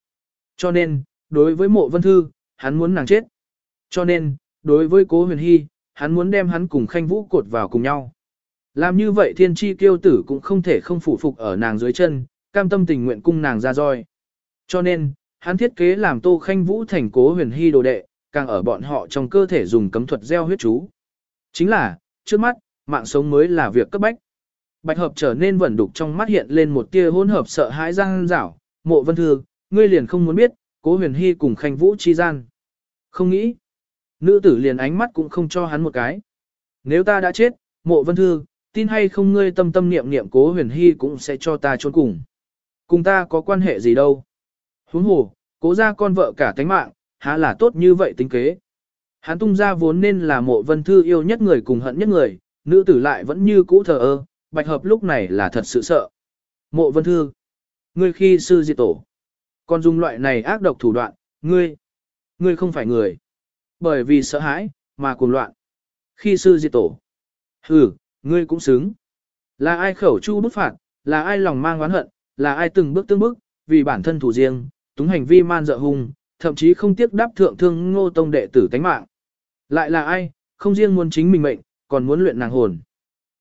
[SPEAKER 1] Cho nên, đối với mộ vân thư, hắn muốn nàng chết. Cho nên, đối với cố huyền hy, hắn muốn đem hắn cùng khanh vũ cột vào cùng nhau. Làm như vậy thiên tri kiêu tử cũng không thể không phụ phục ở nàng dưới chân, cam tâm tình nguyện cung nàng ra roi. Cho nên, hắn thiết kế làm tô khanh vũ thành cố huyền hy đồ đệ, càng ở bọn họ trong cơ thể dùng cấm thuật gieo huyết chú. Chính là, trước mắt, mạng sống mới là việc cấp bách. Bạch hợp trở nên vẩn đục trong mắt hiện lên một tia hỗn hợp sợ hãi răng rảo, mộ vân thư, ngươi liền không muốn biết, cố huyền hy cùng khanh vũ chi gian. Không nghĩ. Nữ tử liền ánh mắt cũng không cho hắn một cái. Nếu ta đã chết, mộ vân thư, tin hay không ngươi tâm tâm niệm niệm cố huyền hy cũng sẽ cho ta trốn cùng. Cùng ta có quan hệ gì đâu. Huống hồ, cố ra con vợ cả tánh mạng, há là tốt như vậy tính kế. Hắn tung ra vốn nên là mộ vân thư yêu nhất người cùng hận nhất người, nữ tử lại vẫn như cũ thờ ơ, bạch hợp lúc này là thật sự sợ. Mộ vân thư, ngươi khi sư diệt tổ, còn dùng loại này ác độc thủ đoạn, ngươi, ngươi không phải người. Bởi vì sợ hãi, mà cuồng loạn. Khi sư diệt tổ, hừ, ngươi cũng xứng. Là ai khẩu chu bức phạt, là ai lòng mang oán hận, là ai từng bước tương bước, vì bản thân thủ riêng, túng hành vi man dợ hung, thậm chí không tiếc đáp thượng thương ngô tông đệ tử tánh mạng. Lại là ai, không riêng muốn chính mình mệnh, còn muốn luyện nàng hồn.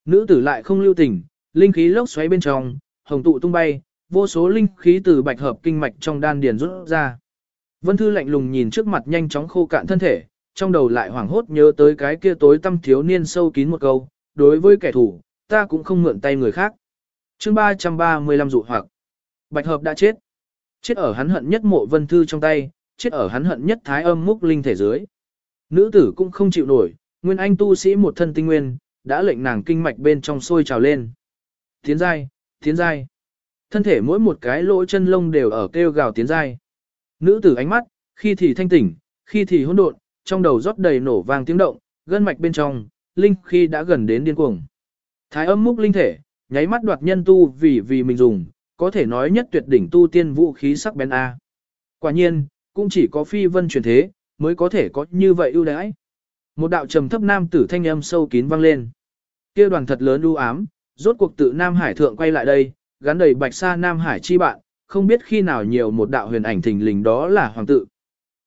[SPEAKER 1] Nữ tử lại không lưu tình, linh khí lốc xoáy bên trong, hồng tụ tung bay, vô số linh khí từ bạch hợp kinh mạch trong đan điền rút ra. Vân Thư lạnh lùng nhìn trước mặt nhanh chóng khô cạn thân thể, trong đầu lại hoảng hốt nhớ tới cái kia tối tâm thiếu niên sâu kín một câu, đối với kẻ thù, ta cũng không mượn tay người khác. chương 335 dụ hoặc, bạch hợp đã chết. Chết ở hắn hận nhất mộ Vân Thư trong tay, chết ở hắn hận nhất thái âm múc linh thể dưới. Nữ tử cũng không chịu nổi, nguyên anh tu sĩ một thân tinh nguyên, đã lệnh nàng kinh mạch bên trong sôi trào lên. Tiến giai, tiến giai. Thân thể mỗi một cái lỗ chân lông đều ở kêu gào tiến giai. Nữ tử ánh mắt, khi thì thanh tỉnh, khi thì hỗn độn, trong đầu rót đầy nổ vang tiếng động, gân mạch bên trong, linh khi đã gần đến điên cuồng. Thái âm múc linh thể, nháy mắt đoạt nhân tu vì vì mình dùng, có thể nói nhất tuyệt đỉnh tu tiên vũ khí sắc bén A. Quả nhiên, cũng chỉ có phi vân truyền thế, mới có thể có như vậy ưu đãi. Một đạo trầm thấp nam tử thanh âm sâu kín vang lên. Kia đoàn thật lớn u ám, rốt cuộc tự Nam Hải thượng quay lại đây, gắn đầy bạch sa Nam Hải chi bạn, không biết khi nào nhiều một đạo huyền ảnh thình lình đó là hoàng tự.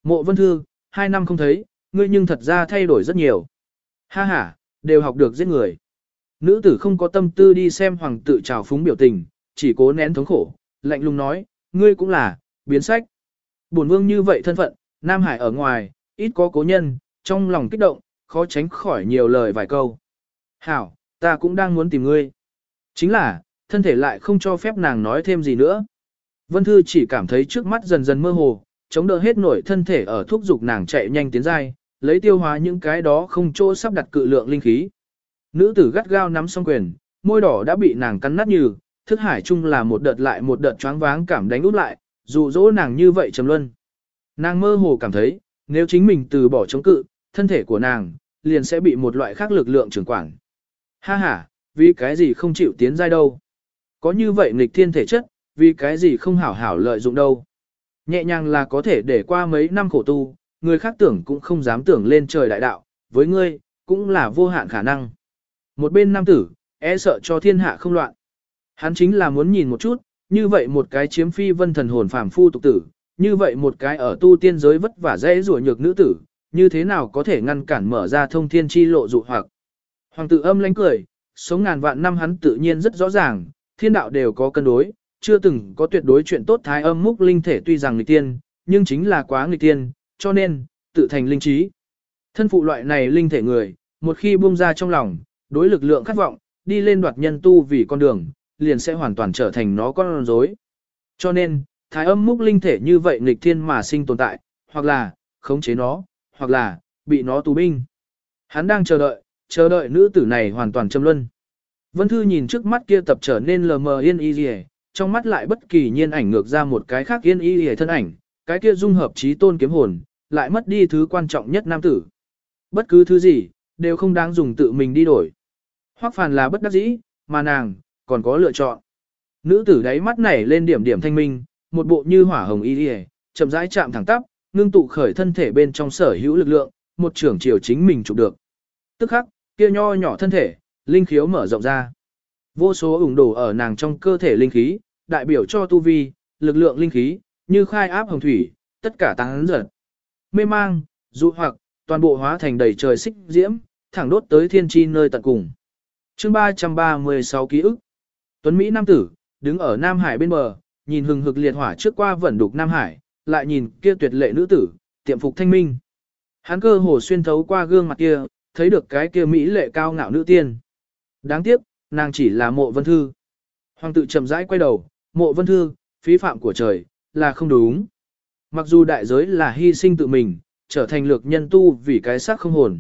[SPEAKER 1] Mộ Vân Thư, hai năm không thấy, ngươi nhưng thật ra thay đổi rất nhiều. Ha ha, đều học được giết người. Nữ tử không có tâm tư đi xem hoàng tự trào phúng biểu tình, chỉ cố nén thống khổ, lạnh lùng nói, ngươi cũng là, biến sách. Bổn vương như vậy thân phận, Nam Hải ở ngoài, ít có cố nhân, trong lòng kích động, khó tránh khỏi nhiều lời vài câu. Hảo, ta cũng đang muốn tìm ngươi. Chính là, thân thể lại không cho phép nàng nói thêm gì nữa. Vân Thư chỉ cảm thấy trước mắt dần dần mơ hồ, chống đỡ hết nổi thân thể ở thúc dục nàng chạy nhanh tiến dai, lấy tiêu hóa những cái đó không chỗ sắp đặt cự lượng linh khí. Nữ tử gắt gao nắm song quyền, môi đỏ đã bị nàng cắn nát như, thức hải chung là một đợt lại một đợt choáng váng cảm đánh út lại, dụ dỗ nàng như vậy trầm luân. Nàng mơ hồ cảm thấy, nếu chính mình từ bỏ chống cự, thân thể của nàng, liền sẽ bị một loại khác lực lượng trưởng quản. Ha ha, vì cái gì không chịu tiến giai đâu. Có như vậy nghịch thiên thể chất, vì cái gì không hảo hảo lợi dụng đâu. Nhẹ nhàng là có thể để qua mấy năm khổ tu, người khác tưởng cũng không dám tưởng lên trời đại đạo, với ngươi, cũng là vô hạn khả năng. Một bên nam tử, e sợ cho thiên hạ không loạn. Hắn chính là muốn nhìn một chút, như vậy một cái chiếm phi vân thần hồn phàm phu tục tử, như vậy một cái ở tu tiên giới vất vả dễ rủa nhược nữ tử, như thế nào có thể ngăn cản mở ra thông thiên chi lộ dụ hoặc. Hoàng tử âm lánh cười, sống ngàn vạn năm hắn tự nhiên rất rõ ràng, thiên đạo đều có cân đối, chưa từng có tuyệt đối chuyện tốt thái âm múc linh thể tuy rằng nghịch tiên, nhưng chính là quá nghịch tiên, cho nên, tự thành linh trí. Thân phụ loại này linh thể người, một khi buông ra trong lòng, đối lực lượng khát vọng, đi lên đoạt nhân tu vì con đường, liền sẽ hoàn toàn trở thành nó con rối. Cho nên, thái âm múc linh thể như vậy nghịch thiên mà sinh tồn tại, hoặc là, khống chế nó, hoặc là, bị nó tù binh. Hắn đang chờ đợi, chờ đợi nữ tử này hoàn toàn châm luân. Vân Thư nhìn trước mắt kia tập trở nên lờ mờ yên y rìa, trong mắt lại bất kỳ nhiên ảnh ngược ra một cái khác yên y rìa thân ảnh, cái kia dung hợp trí tôn kiếm hồn, lại mất đi thứ quan trọng nhất nam tử. Bất cứ thứ gì, đều không đáng dùng tự mình đi đổi. Hoắc phàn là bất đắc dĩ, mà nàng, còn có lựa chọn. Nữ tử đáy mắt nảy lên điểm điểm thanh minh, một bộ như hỏa hồng y rìa, chậm rãi chạm thẳng tắp, ngưng tụ khởi thân thể bên trong sở hữu lực lượng, một trưởng chiều chính mình chụp được. Tức khắc, kia nho nhỏ thân thể, linh khiếu mở rộng ra. Vô số ủng đổ ở nàng trong cơ thể linh khí, đại biểu cho tu vi, lực lượng linh khí, như khai áp hồng thủy, tất cả tăng giật. Mê mang, dụ hoặc, toàn bộ hóa thành đầy trời xích diễm, thẳng đốt tới thiên chi nơi tận cùng. chương 336 ký ức. Tuấn Mỹ Nam Tử, đứng ở Nam Hải bên bờ, nhìn hừng hực liệt hỏa trước qua vẩn đục Nam Hải, lại nhìn kia tuyệt lệ nữ tử, tiệm phục thanh minh. Hắn cơ hồ xuyên thấu qua gương mặt kia, thấy được cái kia Mỹ lệ cao ngạo nữ tiên. Đáng tiếc, nàng chỉ là mộ vân thư. Hoàng tự chậm rãi quay đầu, mộ vân thư, phí phạm của trời, là không đúng. Mặc dù đại giới là hy sinh tự mình, trở thành lược nhân tu vì cái xác không hồn.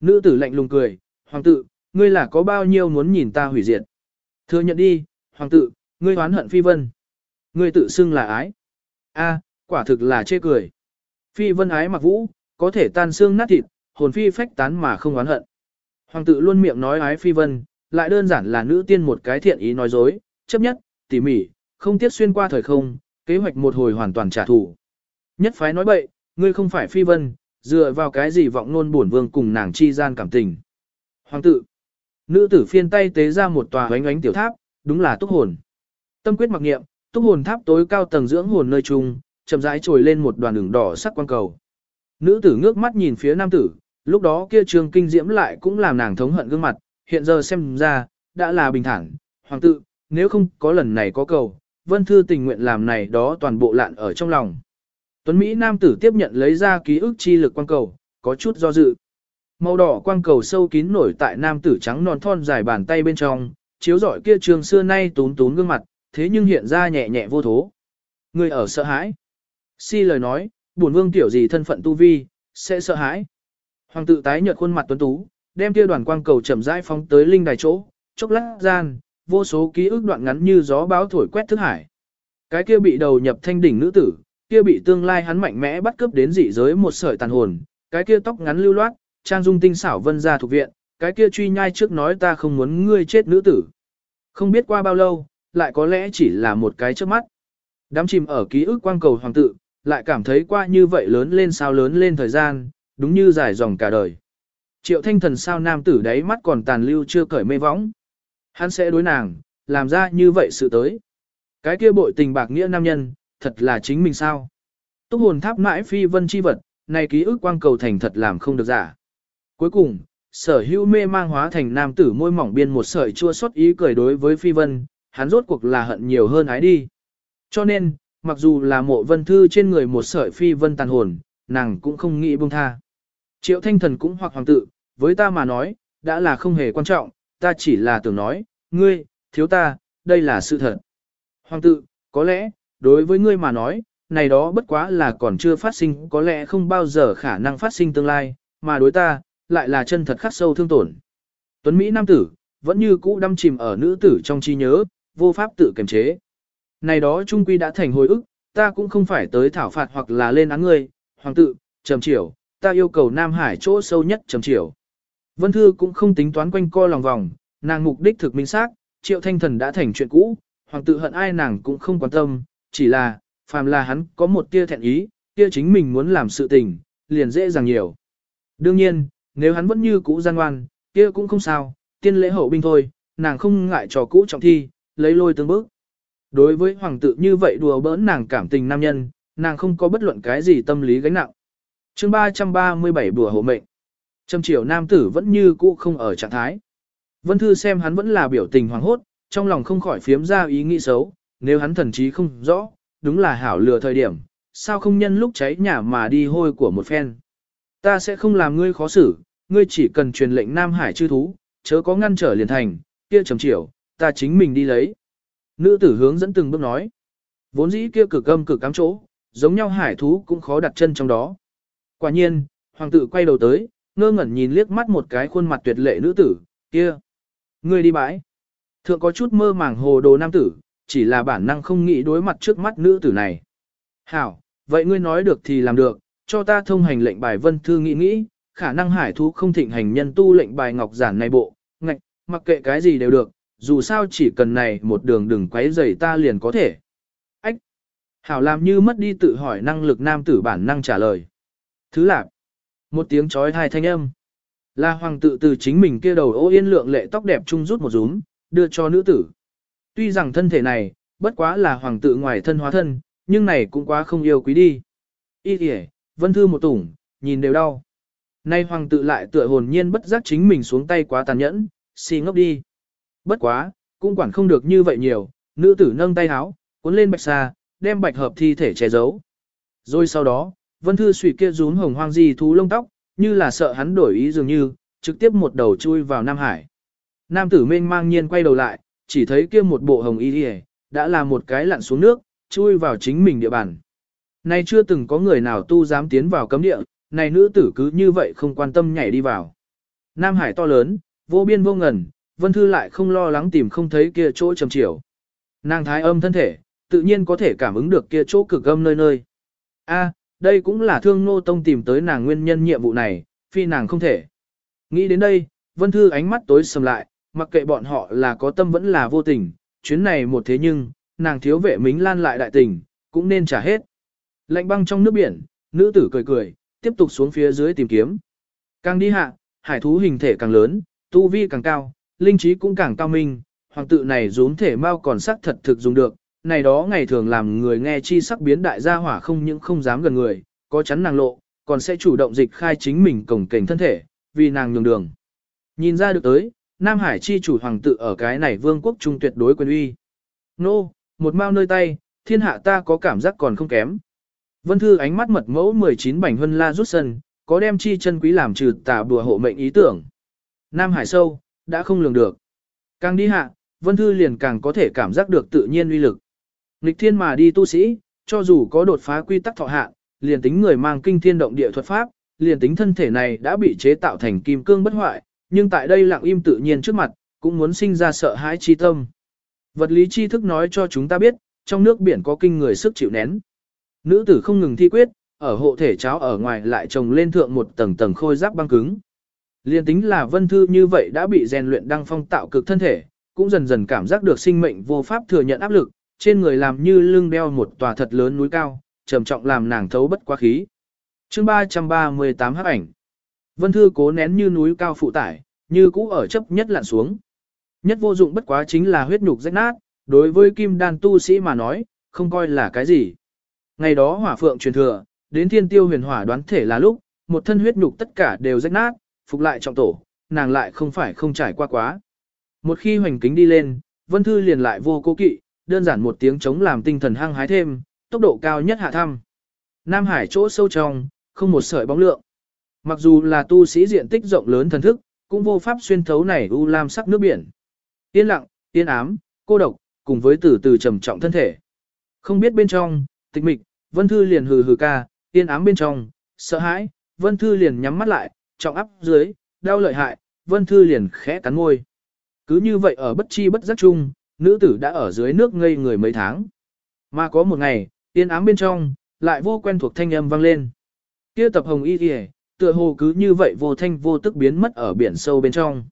[SPEAKER 1] Nữ tử lạnh lùng cười, hoàng tự, ngươi là có bao nhiêu muốn nhìn ta hủy diệt. Thừa nhận đi, hoàng tự, ngươi oán hận phi vân. Ngươi tự xưng là ái. a quả thực là chê cười. Phi vân ái mặc vũ, có thể tan xương nát thịt, hồn phi phách tán mà không oán hận. Hoàng tự luôn miệng nói ái phi vân, lại đơn giản là nữ tiên một cái thiện ý nói dối, chấp nhất, tỉ mỉ, không tiếc xuyên qua thời không, kế hoạch một hồi hoàn toàn trả thù. Nhất phái nói bậy, ngươi không phải phi vân, dựa vào cái gì vọng nôn bổn vương cùng nàng chi gian cảm tình. Hoàng tự, nữ tử phiên tay tế ra một tòa ánh ánh tiểu tháp, đúng là túc hồn. Tâm quyết mặc niệm, túc hồn tháp tối cao tầng dưỡng hồn nơi trung, chậm rãi trồi lên một đoàn đường đỏ sắc quan cầu. Nữ tử ngước mắt nhìn phía nam tử, lúc đó kia trường kinh diễm lại cũng làm nàng thống hận gương mặt, hiện giờ xem ra, đã là bình thản. Hoàng tự, nếu không có lần này có cầu, vân thư tình nguyện làm này đó toàn bộ lạn ở trong lòng. Tuấn Mỹ nam tử tiếp nhận lấy ra ký ức chi lực quang cầu, có chút do dự. Màu đỏ quang cầu sâu kín nổi tại nam tử trắng non thon dài bàn tay bên trong, chiếu rọi kia trường xưa nay tún tún gương mặt, thế nhưng hiện ra nhẹ nhẹ vô thố. Người ở sợ hãi. Si lời nói, buồn vương tiểu gì thân phận tu vi, sẽ sợ hãi. Hoàng tự tái nhợt khuôn mặt tuấn tú, đem kia đoàn quang cầu chậm rãi phóng tới linh đài chỗ, chốc lát gian, vô số ký ức đoạn ngắn như gió báo thổi quét thức hải. Cái kia bị đầu nhập thanh đỉnh nữ tử, kia bị tương lai hắn mạnh mẽ bắt cướp đến dị giới một sợi tàn hồn, cái kia tóc ngắn lưu loát, trang dung tinh xảo vân ra thuộc viện, cái kia truy nhai trước nói ta không muốn ngươi chết nữ tử. Không biết qua bao lâu, lại có lẽ chỉ là một cái trước mắt. Đám chìm ở ký ức quang cầu hoàng tự, lại cảm thấy qua như vậy lớn lên sao lớn lên thời gian, đúng như dài dòng cả đời. Triệu thanh thần sao nam tử đáy mắt còn tàn lưu chưa cởi mê võng. Hắn sẽ đối nàng, làm ra như vậy sự tới. Cái kia bội tình bạc nghĩa nam nhân, thật là chính mình sao. Túc hồn tháp mãi phi vân chi vật, này ký ức quang cầu thành thật làm không được giả. Cuối cùng, sở hữu mê mang hóa thành nam tử môi mỏng biên một sợi chua xót ý cười đối với phi vân, hắn rốt cuộc là hận nhiều hơn ái đi. Cho nên, mặc dù là mộ vân thư trên người một sợi phi vân tàn hồn, nàng cũng không nghĩ buông tha. Triệu thanh thần cũng hoặc hoàng tự, với ta mà nói, đã là không hề quan trọng, ta chỉ là tưởng nói, ngươi, thiếu ta, đây là sự thật. Hoàng tự, có lẽ, đối với ngươi mà nói, này đó bất quá là còn chưa phát sinh có lẽ không bao giờ khả năng phát sinh tương lai, mà đối ta, lại là chân thật khắc sâu thương tổn. Tuấn Mỹ Nam Tử, vẫn như cũ đâm chìm ở nữ tử trong trí nhớ, vô pháp tự kiềm chế. Này đó trung quy đã thành hồi ức, ta cũng không phải tới thảo phạt hoặc là lên án ngươi, hoàng tự, trầm triều, ta yêu cầu Nam Hải chỗ sâu nhất trầm triều. Vân Thư cũng không tính toán quanh co lòng vòng, nàng mục đích thực minh xác, triệu thanh thần đã thành chuyện cũ, hoàng tự hận ai nàng cũng không quan tâm, chỉ là, phàm là hắn có một tia thẹn ý, tia chính mình muốn làm sự tình, liền dễ dàng nhiều. Đương nhiên, nếu hắn vẫn như cũ gian ngoan, kia cũng không sao, tiên lễ hậu binh thôi, nàng không ngại trò cũ trọng thi, lấy lôi tương bước. Đối với hoàng tự như vậy đùa bỡn nàng cảm tình nam nhân, nàng không có bất luận cái gì tâm lý gánh nặng. chương 337 bùa hộ mệnh. Trầm triều nam tử vẫn như cũ không ở trạng thái. Vân Thư xem hắn vẫn là biểu tình hoàng hốt, trong lòng không khỏi phiếm ra ý nghĩ xấu, nếu hắn thần trí không rõ, đúng là hảo lừa thời điểm, sao không nhân lúc cháy nhà mà đi hôi của một phen. Ta sẽ không làm ngươi khó xử, ngươi chỉ cần truyền lệnh Nam Hải chư thú, chớ có ngăn trở liền thành, kia trầm chiều, ta chính mình đi lấy. Nữ tử hướng dẫn từng bước nói. Vốn dĩ kia cực âm cực cám chỗ, giống nhau hải thú cũng khó đặt chân trong đó. Quả nhiên, hoàng tử quay đầu tới, ngơ ngẩn nhìn liếc mắt một cái khuôn mặt tuyệt lệ nữ tử, kia. Ngươi đi bãi. Thượng có chút mơ màng hồ đồ nam tử, chỉ là bản năng không nghĩ đối mặt trước mắt nữ tử này. Hảo, vậy ngươi nói được thì làm được, cho ta thông hành lệnh bài vân thư nghĩ nghĩ, khả năng hải thú không thịnh hành nhân tu lệnh bài ngọc giản này bộ, ngạch, mặc kệ cái gì đều được, dù sao chỉ cần này một đường đừng quấy rầy ta liền có thể. Ách! Hảo làm như mất đi tự hỏi năng lực nam tử bản năng trả lời. Thứ lạc! Một tiếng chói hai thanh âm. Là hoàng tự từ chính mình kia đầu ô yên lượng lệ tóc đẹp trung rút một rúm, đưa cho nữ tử. Tuy rằng thân thể này, bất quá là hoàng tự ngoài thân hóa thân, nhưng này cũng quá không yêu quý đi. ý kìa, vân thư một tủng, nhìn đều đau. Nay hoàng tự lại tựa hồn nhiên bất giác chính mình xuống tay quá tàn nhẫn, xì ngốc đi. Bất quá, cũng quản không được như vậy nhiều, nữ tử nâng tay háo, cuốn lên bạch xa, đem bạch hợp thi thể che giấu. Rồi sau đó, vân thư suy kia rún hồng hoang di thú lông tóc, như là sợ hắn đổi ý dường như, trực tiếp một đầu chui vào Nam Hải. Nam tử mênh mang nhiên quay đầu lại, chỉ thấy kia một bộ hồng y đã là một cái lặn xuống nước, chui vào chính mình địa bàn. Này chưa từng có người nào tu dám tiến vào cấm địa, này nữ tử cứ như vậy không quan tâm nhảy đi vào. Nam Hải to lớn, vô biên vô ngần, Vân Thư lại không lo lắng tìm không thấy kia chỗ trầm chiều. Nàng thái âm thân thể, tự nhiên có thể cảm ứng được kia chỗ cực âm nơi nơi. A, đây cũng là thương nô tông tìm tới nàng nguyên nhân nhiệm vụ này, phi nàng không thể. Nghĩ đến đây, Vân Thư ánh mắt tối sầm lại, mặc kệ bọn họ là có tâm vẫn là vô tình, chuyến này một thế nhưng, nàng thiếu vệ mính lan lại đại tình, cũng nên trả hết. Lạnh băng trong nước biển, nữ tử cười cười, tiếp tục xuống phía dưới tìm kiếm. Càng đi hạ, hải thú hình thể càng lớn, tu vi càng cao, linh trí cũng càng cao minh, hoàng tự này rốn thể mau còn sắc thật thực dùng được, này đó ngày thường làm người nghe chi sắc biến đại gia hỏa không những không dám gần người, có chắn nàng lộ, còn sẽ chủ động dịch khai chính mình cổng cảnh thân thể, vì nàng nhường đường. Nhìn ra được tới, Nam Hải chi chủ hoàng tự ở cái này vương quốc trung tuyệt đối quyền uy. Nô, một mao nơi tay, thiên hạ ta có cảm giác còn không kém. Vân Thư ánh mắt mật mẫu 19 bảnh hân la rút sân, có đem chi chân quý làm trừ tà bùa hộ mệnh ý tưởng. Nam Hải sâu, đã không lường được. Càng đi hạ, Vân Thư liền càng có thể cảm giác được tự nhiên uy lực. Nghịch thiên mà đi tu sĩ, cho dù có đột phá quy tắc thọ hạ, liền tính người mang kinh thiên động địa thuật pháp, liền tính thân thể này đã bị chế tạo thành kim cương bất hoại, nhưng tại đây lặng im tự nhiên trước mặt, cũng muốn sinh ra sợ hãi chi tâm. Vật lý tri thức nói cho chúng ta biết, trong nước biển có kinh người sức chịu nén. Nữ tử không ngừng thi quyết, ở hộ thể cháo ở ngoài lại trồng lên thượng một tầng tầng khôi giáp băng cứng. Liên tính là vân thư như vậy đã bị rèn luyện đăng phong tạo cực thân thể, cũng dần dần cảm giác được sinh mệnh vô pháp thừa nhận áp lực, trên người làm như lưng đeo một tòa thật lớn núi cao, trầm trọng làm nàng thấu bất quá khí. Chương 338 hắc ảnh. Vân Thư cố nén như núi cao phụ tải, như cũ ở chấp nhất lặn xuống. Nhất vô dụng bất quá chính là huyết nhục rách nát, đối với kim đan tu sĩ mà nói, không coi là cái gì. Ngày đó hỏa phượng truyền thừa, đến thiên tiêu huyền hỏa đoán thể là lúc, một thân huyết nhục tất cả đều rách nát, phục lại trọng tổ, nàng lại không phải không trải qua quá. Một khi hoành kính đi lên, Vân Thư liền lại vô cố kỵ, đơn giản một tiếng chống làm tinh thần hăng hái thêm, tốc độ cao nhất hạ thăm. Nam Hải chỗ sâu trong, không một sợi bóng lượng. Mặc dù là tu sĩ diện tích rộng lớn thần thức, cũng vô pháp xuyên thấu này u lam sắc nước biển. Yên lặng, yên ám, cô độc, cùng với từ từ trầm trọng thân thể. Không biết bên trong, tịch mịch, Vân Thư liền hừ hừ ca, yên ám bên trong, sợ hãi, Vân Thư liền nhắm mắt lại, trọng áp dưới, đau lợi hại, Vân Thư liền khẽ cắn môi. Cứ như vậy ở bất chi bất giác chung, nữ tử đã ở dưới nước ngây người mấy tháng. Mà có một ngày, yên ám bên trong, lại vô quen thuộc thanh âm vang lên. Kia tập hồng y kìa, tựa hồ cứ như vậy vô thanh vô tức biến mất ở biển sâu bên trong.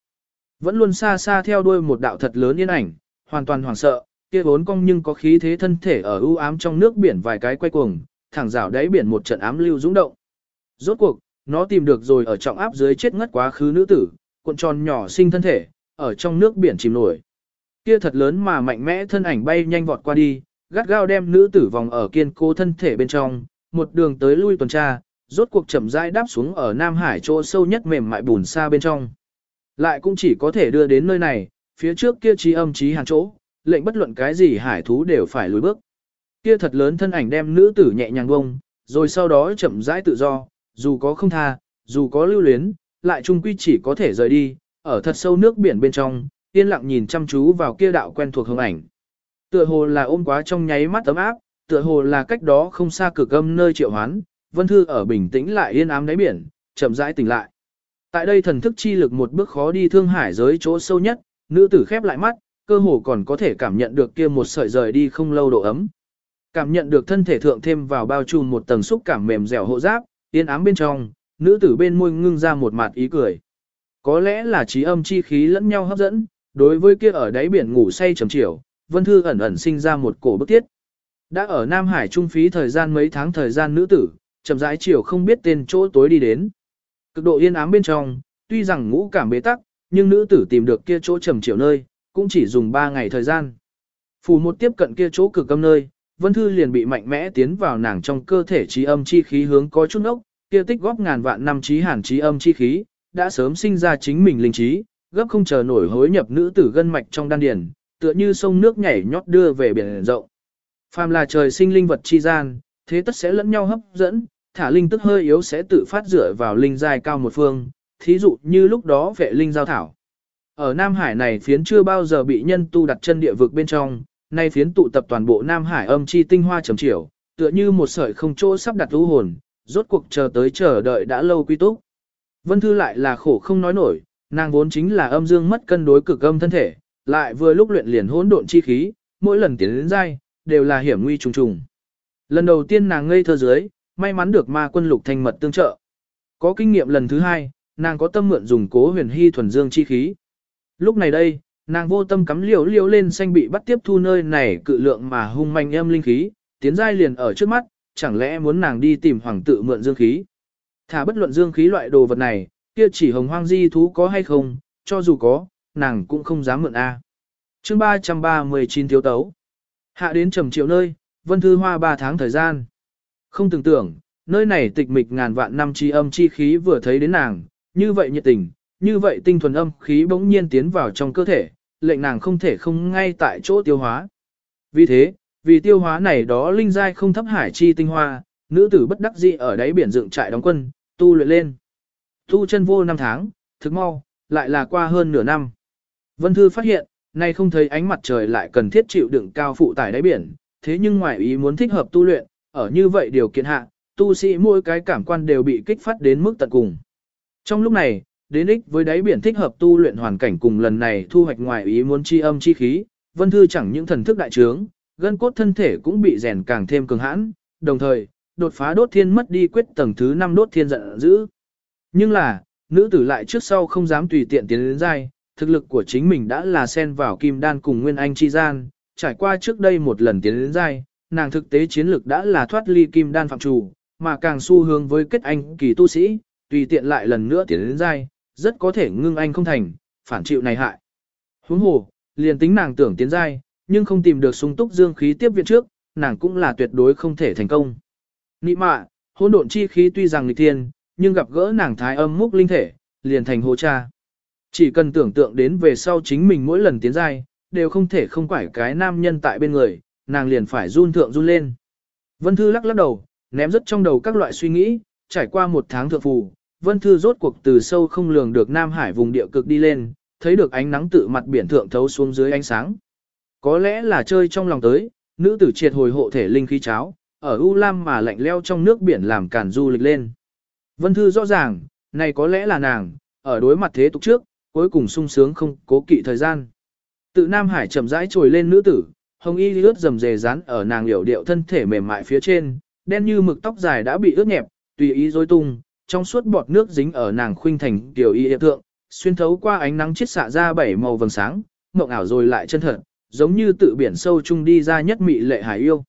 [SPEAKER 1] Vẫn luôn xa xa theo đuôi một đạo thật lớn yên ảnh, hoàn toàn hoảng sợ, kia vốn cong nhưng có khí thế thân thể ở u ám trong nước biển vài cái quay cuồng, thẳng rào đáy biển một trận ám lưu dũng động. Rốt cuộc, nó tìm được rồi ở trọng áp dưới chết ngất quá khứ nữ tử, cuộn tròn nhỏ sinh thân thể, ở trong nước biển chìm nổi. Kia thật lớn mà mạnh mẽ thân ảnh bay nhanh vọt qua đi, gắt gao đem nữ tử vòng ở kiên cố thân thể bên trong, một đường tới lui tuần tra, rốt cuộc chậm rãi đáp xuống ở Nam Hải chỗ sâu nhất mềm mại bùn xa bên trong. Lại cũng chỉ có thể đưa đến nơi này, phía trước kia trí âm trí hàng chỗ, lệnh bất luận cái gì hải thú đều phải lùi bước. Kia thật lớn thân ảnh đem nữ tử nhẹ nhàng bông, rồi sau đó chậm rãi tự do, dù có không tha, dù có lưu luyến, lại chung quy chỉ có thể rời đi, ở thật sâu nước biển bên trong, yên lặng nhìn chăm chú vào kia đạo quen thuộc hương ảnh. Tựa hồ là ôm quá trong nháy mắt ấm áp, tựa hồ là cách đó không xa cực âm nơi triệu hoán, Vân Thư ở bình tĩnh lại yên ám đáy biển, chậm rãi tỉnh lại. Tại đây thần thức chi lực một bước khó đi thương hải giới chỗ sâu nhất, nữ tử khép lại mắt, cơ hồ còn có thể cảm nhận được kia một sợi rời đi không lâu độ ấm. Cảm nhận được thân thể thượng thêm vào bao trùm một tầng xúc cảm mềm dẻo hộ giáp, yên ám bên trong, nữ tử bên môi ngưng ra một mặt ý cười. Có lẽ là trí âm chi khí lẫn nhau hấp dẫn, đối với kia ở đáy biển ngủ say trầm chiều, Vân Thư ẩn ẩn sinh ra một cổ bức tiết, Đã ở Nam Hải trung phí thời gian mấy tháng thời gian nữ tử, chậm rãi chiều không biết tên chỗ tối đi đến. Cực độ yên ám bên trong, tuy rằng ngũ cảm bế tắc, nhưng nữ tử tìm được kia chỗ trầm chiều nơi, cũng chỉ dùng 3 ngày thời gian. Phù một tiếp cận kia chỗ cực âm nơi, Vân Thư liền bị mạnh mẽ tiến vào nàng trong cơ thể trí âm chi khí hướng có chút ốc, kia tích góp ngàn vạn năm trí hàn trí âm chi khí, đã sớm sinh ra chính mình linh trí, gấp không chờ nổi hối nhập nữ tử gân mạch trong đan điền, tựa như sông nước nhảy nhót đưa về biển rộng. Phàm là trời sinh linh vật chi gian, thế tất sẽ lẫn nhau hấp dẫn, thả linh tức hơi yếu sẽ tự phát dựa vào linh dài cao một phương, thí dụ như lúc đó vệ linh giao thảo. Ở Nam Hải này phiến chưa bao giờ bị nhân tu đặt chân địa vực bên trong, nay phiến tụ tập toàn bộ Nam Hải âm chi tinh hoa trầm chiều, tựa như một sợi không chỗ sắp đặt u hồn, rốt cuộc chờ tới chờ đợi đã lâu quy túc. Vân Thư lại là khổ không nói nổi, nàng vốn chính là âm dương mất cân đối cực âm thân thể, lại vừa lúc luyện liền hỗn độn chi khí, mỗi lần tiến đến dai, đều là hiểm nguy trùng trùng. Lần đầu tiên nàng ngây thơ dưới, may mắn được ma quân lục thanh mật tương trợ. Có kinh nghiệm lần thứ hai, nàng có tâm mượn dùng cố huyền hy thuần dương chi khí. Lúc này đây, nàng vô tâm cắm liều liều lên xanh bị bắt tiếp thu nơi này cự lượng mà hung manh em linh khí, tiến giai liền ở trước mắt, chẳng lẽ muốn nàng đi tìm hoàng tự mượn dương khí. Thả bất luận dương khí loại đồ vật này, kia chỉ hồng hoang di thú có hay không, cho dù có, nàng cũng không dám mượn A. À. chương 339 thiếu tấu. Hạ đến trầm triệu nơi, vân thư hoa 3 tháng thời gian. Không tưởng tưởng, nơi này tịch mịch ngàn vạn năm chi âm chi khí vừa thấy đến nàng, như vậy nhiệt tình, như vậy tinh thuần âm khí bỗng nhiên tiến vào trong cơ thể, lệnh nàng không thể không ngay tại chỗ tiêu hóa. Vì thế, vì tiêu hóa này đó linh giai không thấp hải chi tinh hoa, nữ tử bất đắc dĩ ở đáy biển dựng trại đóng quân, tu luyện lên. Tu chân vô năm tháng, thực mau, lại là qua hơn nửa năm. Vân Thư phát hiện, nay không thấy ánh mặt trời lại cần thiết chịu đựng cao phụ tải đáy biển, thế nhưng ngoài ý muốn thích hợp tu luyện, ở như vậy điều kiện hạ, tu sĩ mỗi cái cảm quan đều bị kích phát đến mức tận cùng. Trong lúc này, đến ích với đáy biển thích hợp tu luyện hoàn cảnh cùng lần này thu hoạch ngoài ý muốn chi âm chi khí, Vân Thư chẳng những thần thức đại trướng, gân cốt thân thể cũng bị rèn càng thêm cường hãn, đồng thời, đột phá đốt thiên mất đi quyết tầng thứ 5 đốt thiên giận dữ. Nhưng là, nữ tử lại trước sau không dám tùy tiện tiến đến dai, thực lực của chính mình đã là xen vào kim đan cùng nguyên anh chi gian, trải qua trước đây một lần tiến đến dai, nàng thực tế chiến lực đã là thoát ly kim đan phạm chủ, mà càng xu hướng với kết anh kỳ tu sĩ, tùy tiện lại lần nữa tiến đến dai, rất có thể ngưng anh không thành, phản chịu này hại. Huống hồ, liền tính nàng tưởng tiến giai nhưng không tìm được sung túc dương khí tiếp viện trước, nàng cũng là tuyệt đối không thể thành công. Nị mạ, hỗn độn chi khí tuy rằng nghịch thiên, nhưng gặp gỡ nàng thái âm múc linh thể, liền thành hồ cha. Chỉ cần tưởng tượng đến về sau chính mình mỗi lần tiến giai, đều không thể không quải cái nam nhân tại bên người, nàng liền phải run thượng run lên. Vân Thư lắc lắc đầu, ném rất trong đầu các loại suy nghĩ, trải qua một tháng thượng phù, Vân Thư rốt cuộc từ sâu không lường được Nam Hải vùng địa cực đi lên, thấy được ánh nắng tự mặt biển thượng thấu xuống dưới ánh sáng. Có lẽ là chơi trong lòng tới, nữ tử triệt hồi hộ thể linh khí cháo, ở U Lam mà lạnh leo trong nước biển làm cản du lịch lên. Vân Thư rõ ràng, này có lẽ là nàng, ở đối mặt thế tục trước, cuối cùng sung sướng không cố kỵ thời gian. Tự Nam Hải chậm rãi trồi lên nữ tử, hồng y ướt dầm dề rán ở nàng liều điệu thân thể mềm mại phía trên, đen như mực tóc dài đã bị ướt nhẹp, tùy ý rối tung, trong suốt bọt nước dính ở nàng khuynh thành tiểu y thượng, xuyên thấu qua ánh nắng chiết xạ ra bảy màu vầng sáng, mộng ảo rồi lại chân thật, giống như tự biển sâu chung đi ra nhất mị lệ hải yêu.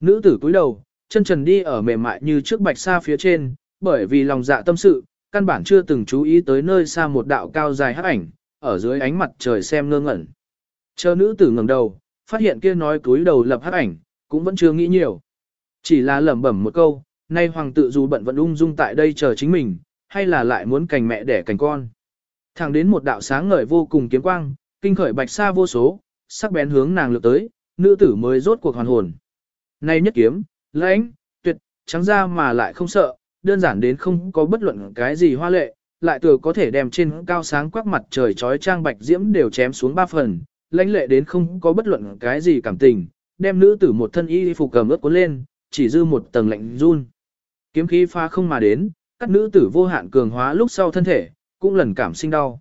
[SPEAKER 1] Nữ tử cúi đầu, chân trần đi ở mềm mại như trước bạch sa phía trên, bởi vì lòng dạ tâm sự, căn bản chưa từng chú ý tới nơi xa một đạo cao dài hắc ảnh, ở dưới ánh mặt trời xem ngơ ngẩn. Chờ nữ tử ngẩng đầu, phát hiện kia nói cúi đầu lập hắc ảnh, cũng vẫn chưa nghĩ nhiều. Chỉ là lẩm bẩm một câu, nay hoàng tự dù bận vẫn ung dung tại đây chờ chính mình, hay là lại muốn cành mẹ đẻ cành con. Thẳng đến một đạo sáng ngời vô cùng kiếm quang, kinh khởi bạch sa vô số, sắc bén hướng nàng lược tới, nữ tử mới rốt cuộc hoàn hồn. Nay nhất kiếm, lãnh, tuyệt, trắng ra mà lại không sợ, đơn giản đến không có bất luận cái gì hoa lệ, lại từ có thể đem trên cao sáng quắc mặt trời trói trang bạch diễm đều chém xuống ba phần, lãnh lệ đến không có bất luận cái gì cảm tình, đem nữ tử một thân y phục cầm ướt cuốn lên, chỉ dư một tầng lạnh run. Kiếm khí pha không mà đến, các nữ tử vô hạn cường hóa lúc sau thân thể, cũng lần cảm sinh đau.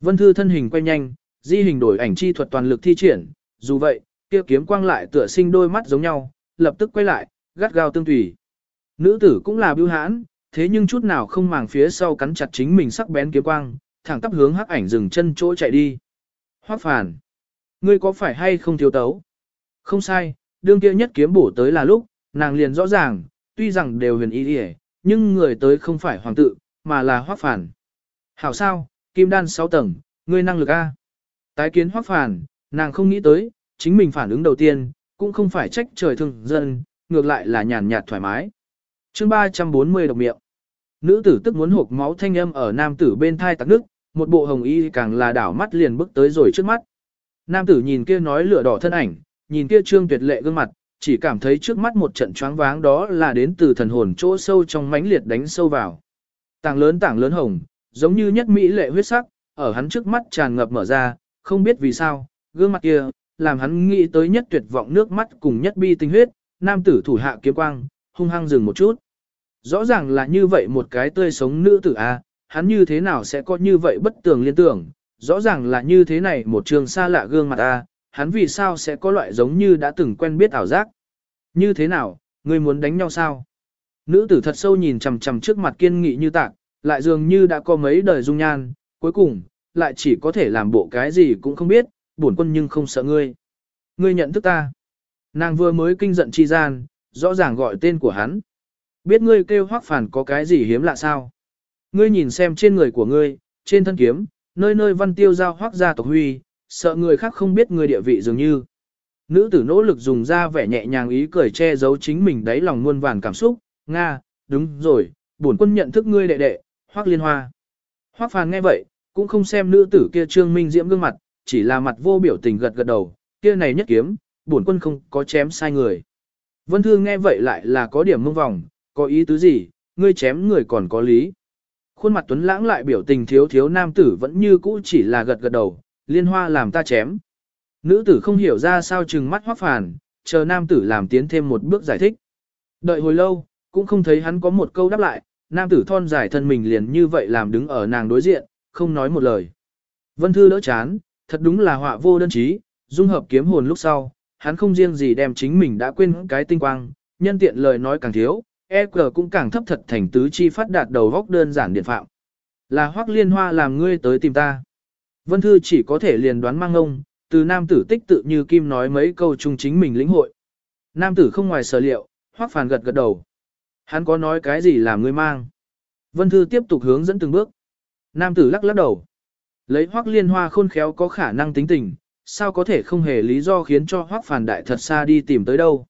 [SPEAKER 1] Vân Thư thân hình quay nhanh, di hình đổi ảnh chi thuật toàn lực thi triển, dù vậy, kia kiếm quang lại tựa sinh đôi mắt giống nhau, lập tức quay lại, gắt gao tương tùy. Nữ tử cũng là bưu hãn, thế nhưng chút nào không màng phía sau cắn chặt chính mình sắc bén kiếm quang, thẳng tắp hướng hắc ảnh dừng chân chỗ chạy đi. Hoắc phản, ngươi có phải hay không thiếu tấu? Không sai, đương kia nhất kiếm bổ tới là lúc, nàng liền rõ ràng, tuy rằng đều huyền ý đi nhưng người tới không phải hoàng tự, mà là Hoắc phản. Hảo sao, kim đan 6 tầng, ngươi năng lực A. Tái kiến hoác phản, nàng không nghĩ tới, chính mình phản ứng đầu tiên, cũng không phải trách trời thương dân, ngược lại là nhàn nhạt thoải mái. chương 340 độc miệng. Nữ tử tức muốn hộp máu thanh âm ở nam tử bên thai tắc nước, một bộ hồng y càng là đảo mắt liền bước tới rồi trước mắt. Nam tử nhìn kia nói lửa đỏ thân ảnh, nhìn kia trương tuyệt lệ gương mặt, chỉ cảm thấy trước mắt một trận choáng váng đó là đến từ thần hồn chỗ sâu trong mãnh liệt đánh sâu vào. Tảng lớn tảng lớn hồng, giống như nhất mỹ lệ huyết sắc, ở hắn trước mắt tràn ngập mở ra, không biết vì sao, gương mặt kia, làm hắn nghĩ tới nhất tuyệt vọng nước mắt cùng nhất bi tinh huyết, nam tử thủ hạ kiếm quang, hung hăng dừng một chút. Rõ ràng là như vậy một cái tươi sống nữ tử a, hắn như thế nào sẽ có như vậy bất tường liên tưởng, rõ ràng là như thế này một trường xa lạ gương mặt a, hắn vì sao sẽ có loại giống như đã từng quen biết ảo giác. Như thế nào, ngươi muốn đánh nhau sao? Nữ tử thật sâu nhìn chằm chằm trước mặt kiên nghị như tạc, lại dường như đã có mấy đời dung nhan, cuối cùng, lại chỉ có thể làm bộ cái gì cũng không biết, bổn quân nhưng không sợ ngươi. Ngươi nhận thức ta. Nàng vừa mới kinh giận chi gian, rõ ràng gọi tên của hắn. Biết ngươi kêu hoác phản có cái gì hiếm lạ sao? Ngươi nhìn xem trên người của ngươi, trên thân kiếm, nơi nơi văn tiêu giao hoác gia tộc huy, sợ người khác không biết người địa vị dường như. Nữ tử nỗ lực dùng ra vẻ nhẹ nhàng ý cười che giấu chính mình đáy lòng muôn vàn cảm xúc, Nga, đúng rồi, bổn quân nhận thức ngươi đệ đệ, hoác liên hoa. Hoác phàn nghe vậy, cũng không xem nữ tử kia trương minh diễm gương mặt, chỉ là mặt vô biểu tình gật gật đầu, kia này nhất kiếm, bổn quân không có chém sai người. Vân Thương nghe vậy lại là có điểm mông vòng, có ý tứ gì, ngươi chém người còn có lý. Khuôn mặt tuấn lãng lại biểu tình thiếu thiếu nam tử vẫn như cũ chỉ là gật gật đầu, liên hoa làm ta chém. Nữ tử không hiểu ra sao chừng mắt hoác phản, chờ nam tử làm tiến thêm một bước giải thích. Đợi hồi lâu, cũng không thấy hắn có một câu đáp lại, nam tử thon dài thân mình liền như vậy làm đứng ở nàng đối diện, không nói một lời. Vân Thư đỡ chán, thật đúng là họa vô đơn chí, dung hợp kiếm hồn lúc sau, hắn không riêng gì đem chính mình đã quên cái tinh quang, nhân tiện lời nói càng thiếu, EQ cũng càng thấp thật thành tứ chi phát đạt đầu góc đơn giản điện phạm. Là hoác liên hoa làm ngươi tới tìm ta. Vân Thư chỉ có thể liền đoán mang ông, từ nam tử tích tự như kim nói mấy câu chung chính mình lĩnh hội. Nam tử không ngoài sở liệu, hoác phàn gật gật đầu. Hắn có nói cái gì làm ngươi mang. Vân Thư tiếp tục hướng dẫn từng bước. Nam tử lắc lắc đầu. Lấy hoác liên hoa khôn khéo có khả năng tính tình, sao có thể không hề lý do khiến cho hoác phàn đại thật xa đi tìm tới đâu.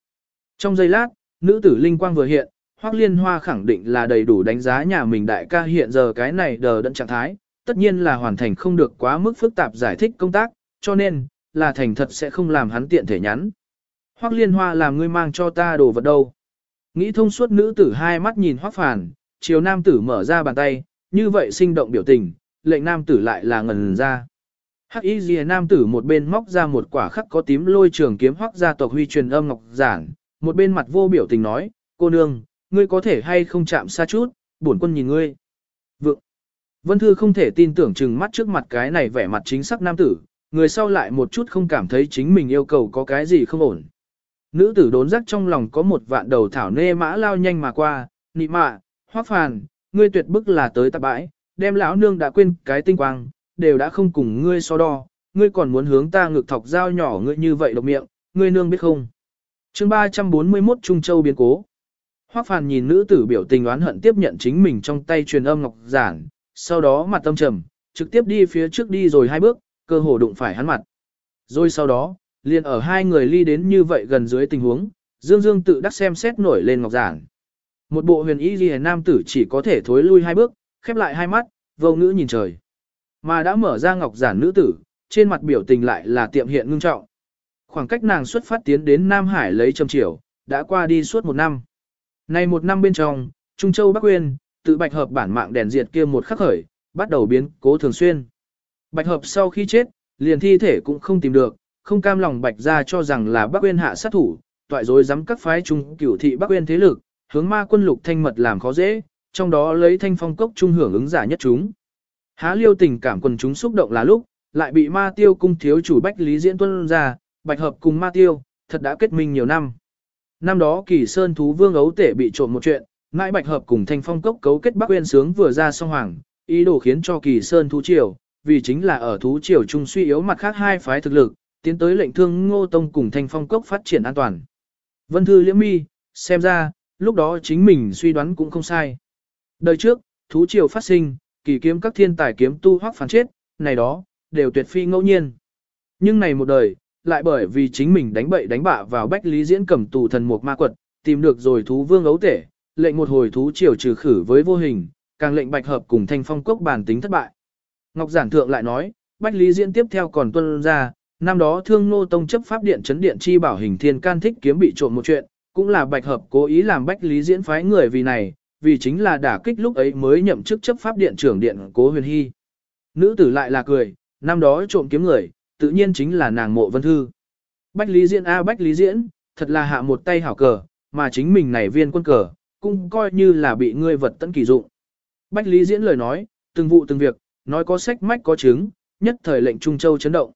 [SPEAKER 1] Trong giây lát, nữ tử linh quang vừa hiện, hoác liên hoa khẳng định là đầy đủ đánh giá nhà mình đại ca hiện giờ cái này đờ đẫn trạng thái, tất nhiên là hoàn thành không được quá mức phức tạp giải thích công tác, cho nên, là thành thật sẽ không làm hắn tiện thể nhắn. Hoác liên hoa làm ngươi mang cho ta đồ vật đâu. Nghĩ thông suốt nữ tử hai mắt nhìn hoác phản, chiều nam tử mở ra bàn tay, như vậy sinh động biểu tình, lệnh nam tử lại là ngần ra. Hắc y ghi nam tử một bên móc ra một quả khắc có tím lôi trường kiếm hoác gia tộc huy truyền âm ngọc giản, một bên mặt vô biểu tình nói, cô nương, ngươi có thể hay không chạm xa chút, bổn quân nhìn ngươi. Vân Thư không thể tin tưởng chừng mắt trước mặt cái này vẻ mặt chính sắc nam tử, người sau lại một chút không cảm thấy chính mình yêu cầu có cái gì không ổn. Nữ tử đốn giác trong lòng có một vạn đầu thảo nê mã lao nhanh mà qua, nị mạ, hoác phàn, ngươi tuyệt bức là tới tạp bãi, đem lão nương đã quên cái tinh quang, đều đã không cùng ngươi so đo, ngươi còn muốn hướng ta ngực thọc dao nhỏ ngươi như vậy độc miệng, ngươi nương biết không. chương 341 Trung Châu biến cố. Hoác phàn nhìn nữ tử biểu tình oán hận tiếp nhận chính mình trong tay truyền âm ngọc giản, sau đó mặt tâm trầm, trực tiếp đi phía trước đi rồi hai bước, cơ hồ đụng phải hắn mặt. Rồi sau đó, liền ở hai người ly đến như vậy gần dưới tình huống, Dương Dương tự đắc xem xét nổi lên ngọc giản. Một bộ huyền y ghi nam tử chỉ có thể thối lui hai bước, khép lại hai mắt, vô ngữ nhìn trời. Mà đã mở ra ngọc giản nữ tử, trên mặt biểu tình lại là tiệm hiện ngưng trọng. Khoảng cách nàng xuất phát tiến đến Nam Hải lấy trầm chiều, đã qua đi suốt một năm. Nay một năm bên trong, Trung Châu Bắc Quyên, tự bạch hợp bản mạng đèn diệt kia một khắc khởi, bắt đầu biến cố thường xuyên. Bạch hợp sau khi chết, liền thi thể cũng không tìm được, không cam lòng bạch ra cho rằng là Bắc uyên hạ sát thủ, toại dối dám các phái trung cửu thị Bắc uyên thế lực, hướng ma quân lục thanh mật làm khó dễ, trong đó lấy thanh phong cốc trung hưởng ứng giả nhất chúng. Há liêu tình cảm quần chúng xúc động là lúc, lại bị ma tiêu cung thiếu chủ bách lý diễn tuân ra, bạch hợp cùng ma tiêu, thật đã kết minh nhiều năm. Năm đó kỳ sơn thú vương ấu tể bị trộm một chuyện, Ngãi bạch hợp cùng thanh phong cốc cấu kết bắc uyên sướng vừa ra song hoàng, ý đồ khiến cho kỳ sơn thú triều, vì chính là ở thú triều trung suy yếu mặt khác hai phái thực lực, tiến tới lệnh thương ngô tông cùng thanh phong cốc phát triển an toàn. Vân thư liễm mi, xem ra, lúc đó chính mình suy đoán cũng không sai. Đời trước, thú triều phát sinh, kỳ kiếm các thiên tài kiếm tu hoắc phản chết, này đó, đều tuyệt phi ngẫu nhiên. Nhưng này một đời, lại bởi vì chính mình đánh bậy đánh bạ vào bách lý diễn cầm tù thần một ma quật, tìm được rồi thú vương ấu tể, lệnh một hồi thú triều trừ khử với vô hình, càng lệnh bạch hợp cùng thanh phong cốc bản tính thất bại. Ngọc Giản Thượng lại nói, bách lý diễn tiếp theo còn tuân ra, năm đó thương nô tông chấp pháp điện chấn điện chi bảo hình thiên can thích kiếm bị trộm một chuyện, cũng là bạch hợp cố ý làm bách lý diễn phái người vì này, vì chính là đả kích lúc ấy mới nhậm chức chấp pháp điện trưởng điện cố huyền hy. Nữ tử lại là cười, năm đó trộm kiếm người, tự nhiên chính là nàng mộ vân thư. Bách lý diễn a bách lý diễn, thật là hạ một tay hảo cờ, mà chính mình này viên quân cờ, cũng coi như là bị ngươi vật tận kỳ dụng. Bách lý diễn lời nói, từng vụ từng việc, nói có sách mách có chứng, nhất thời lệnh Trung Châu chấn động.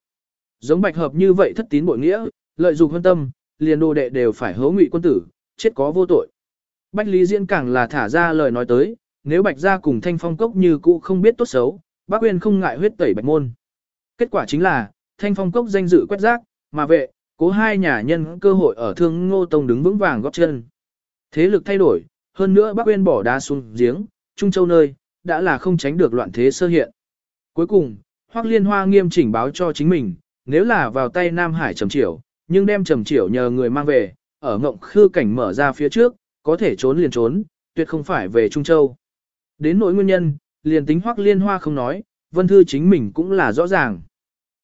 [SPEAKER 1] Giống bạch hợp như vậy thất tín bội nghĩa, lợi dụng hân tâm, liền đồ đệ đều phải hố ngụy quân tử, chết có vô tội. Bách Lý Diễn càng là thả ra lời nói tới, nếu bạch gia cùng thanh phong cốc như cũ không biết tốt xấu, bác Uyên không ngại huyết tẩy bạch môn. Kết quả chính là, thanh phong cốc danh dự quét rác, mà vệ, cố hai nhà nhân cơ hội ở thương ngô tông đứng vững vàng góp chân. Thế lực thay đổi, hơn nữa bác Uyên bỏ đá xuống giếng, Trung Châu nơi, đã là không tránh được loạn thế sơ hiện. Cuối cùng, Hoắc Liên Hoa nghiêm chỉnh báo cho chính mình, nếu là vào tay Nam Hải trầm triều, nhưng đem trầm triều nhờ người mang về, ở ngộng khư cảnh mở ra phía trước, có thể trốn liền trốn, tuyệt không phải về Trung Châu. Đến nỗi nguyên nhân, liền tính Hoắc Liên Hoa không nói, Vân Thư chính mình cũng là rõ ràng.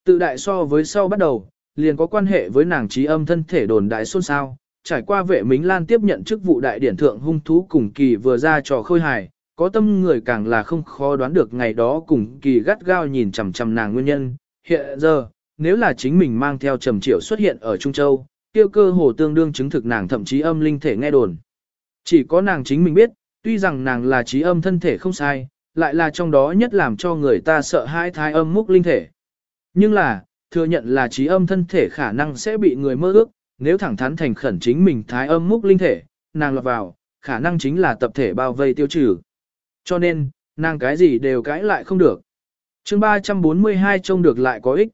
[SPEAKER 1] Tự đại so với sau bắt đầu, liền có quan hệ với nàng trí âm thân thể đồn đại xôn xao, trải qua vệ Mính Lan tiếp nhận chức vụ đại điển thượng hung thú cùng kỳ vừa ra trò khôi hài, có tâm người càng là không khó đoán được ngày đó cùng kỳ gắt gao nhìn chằm chằm nàng nguyên nhân. Hiện giờ, nếu là chính mình mang theo trầm triệu xuất hiện ở Trung Châu, tiêu cơ hồ tương đương chứng thực nàng thậm chí âm linh thể nghe đồn. Chỉ có nàng chính mình biết, tuy rằng nàng là trí âm thân thể không sai, lại là trong đó nhất làm cho người ta sợ hai thai âm múc linh thể. Nhưng là, thừa nhận là trí âm thân thể khả năng sẽ bị người mơ ước, nếu thẳng thắn thành khẩn chính mình thái âm múc linh thể, nàng lọt vào, khả năng chính là tập thể bao vây tiêu trừ. Cho nên, nàng cái gì đều cãi lại không được. chương 342 trông được lại có ích.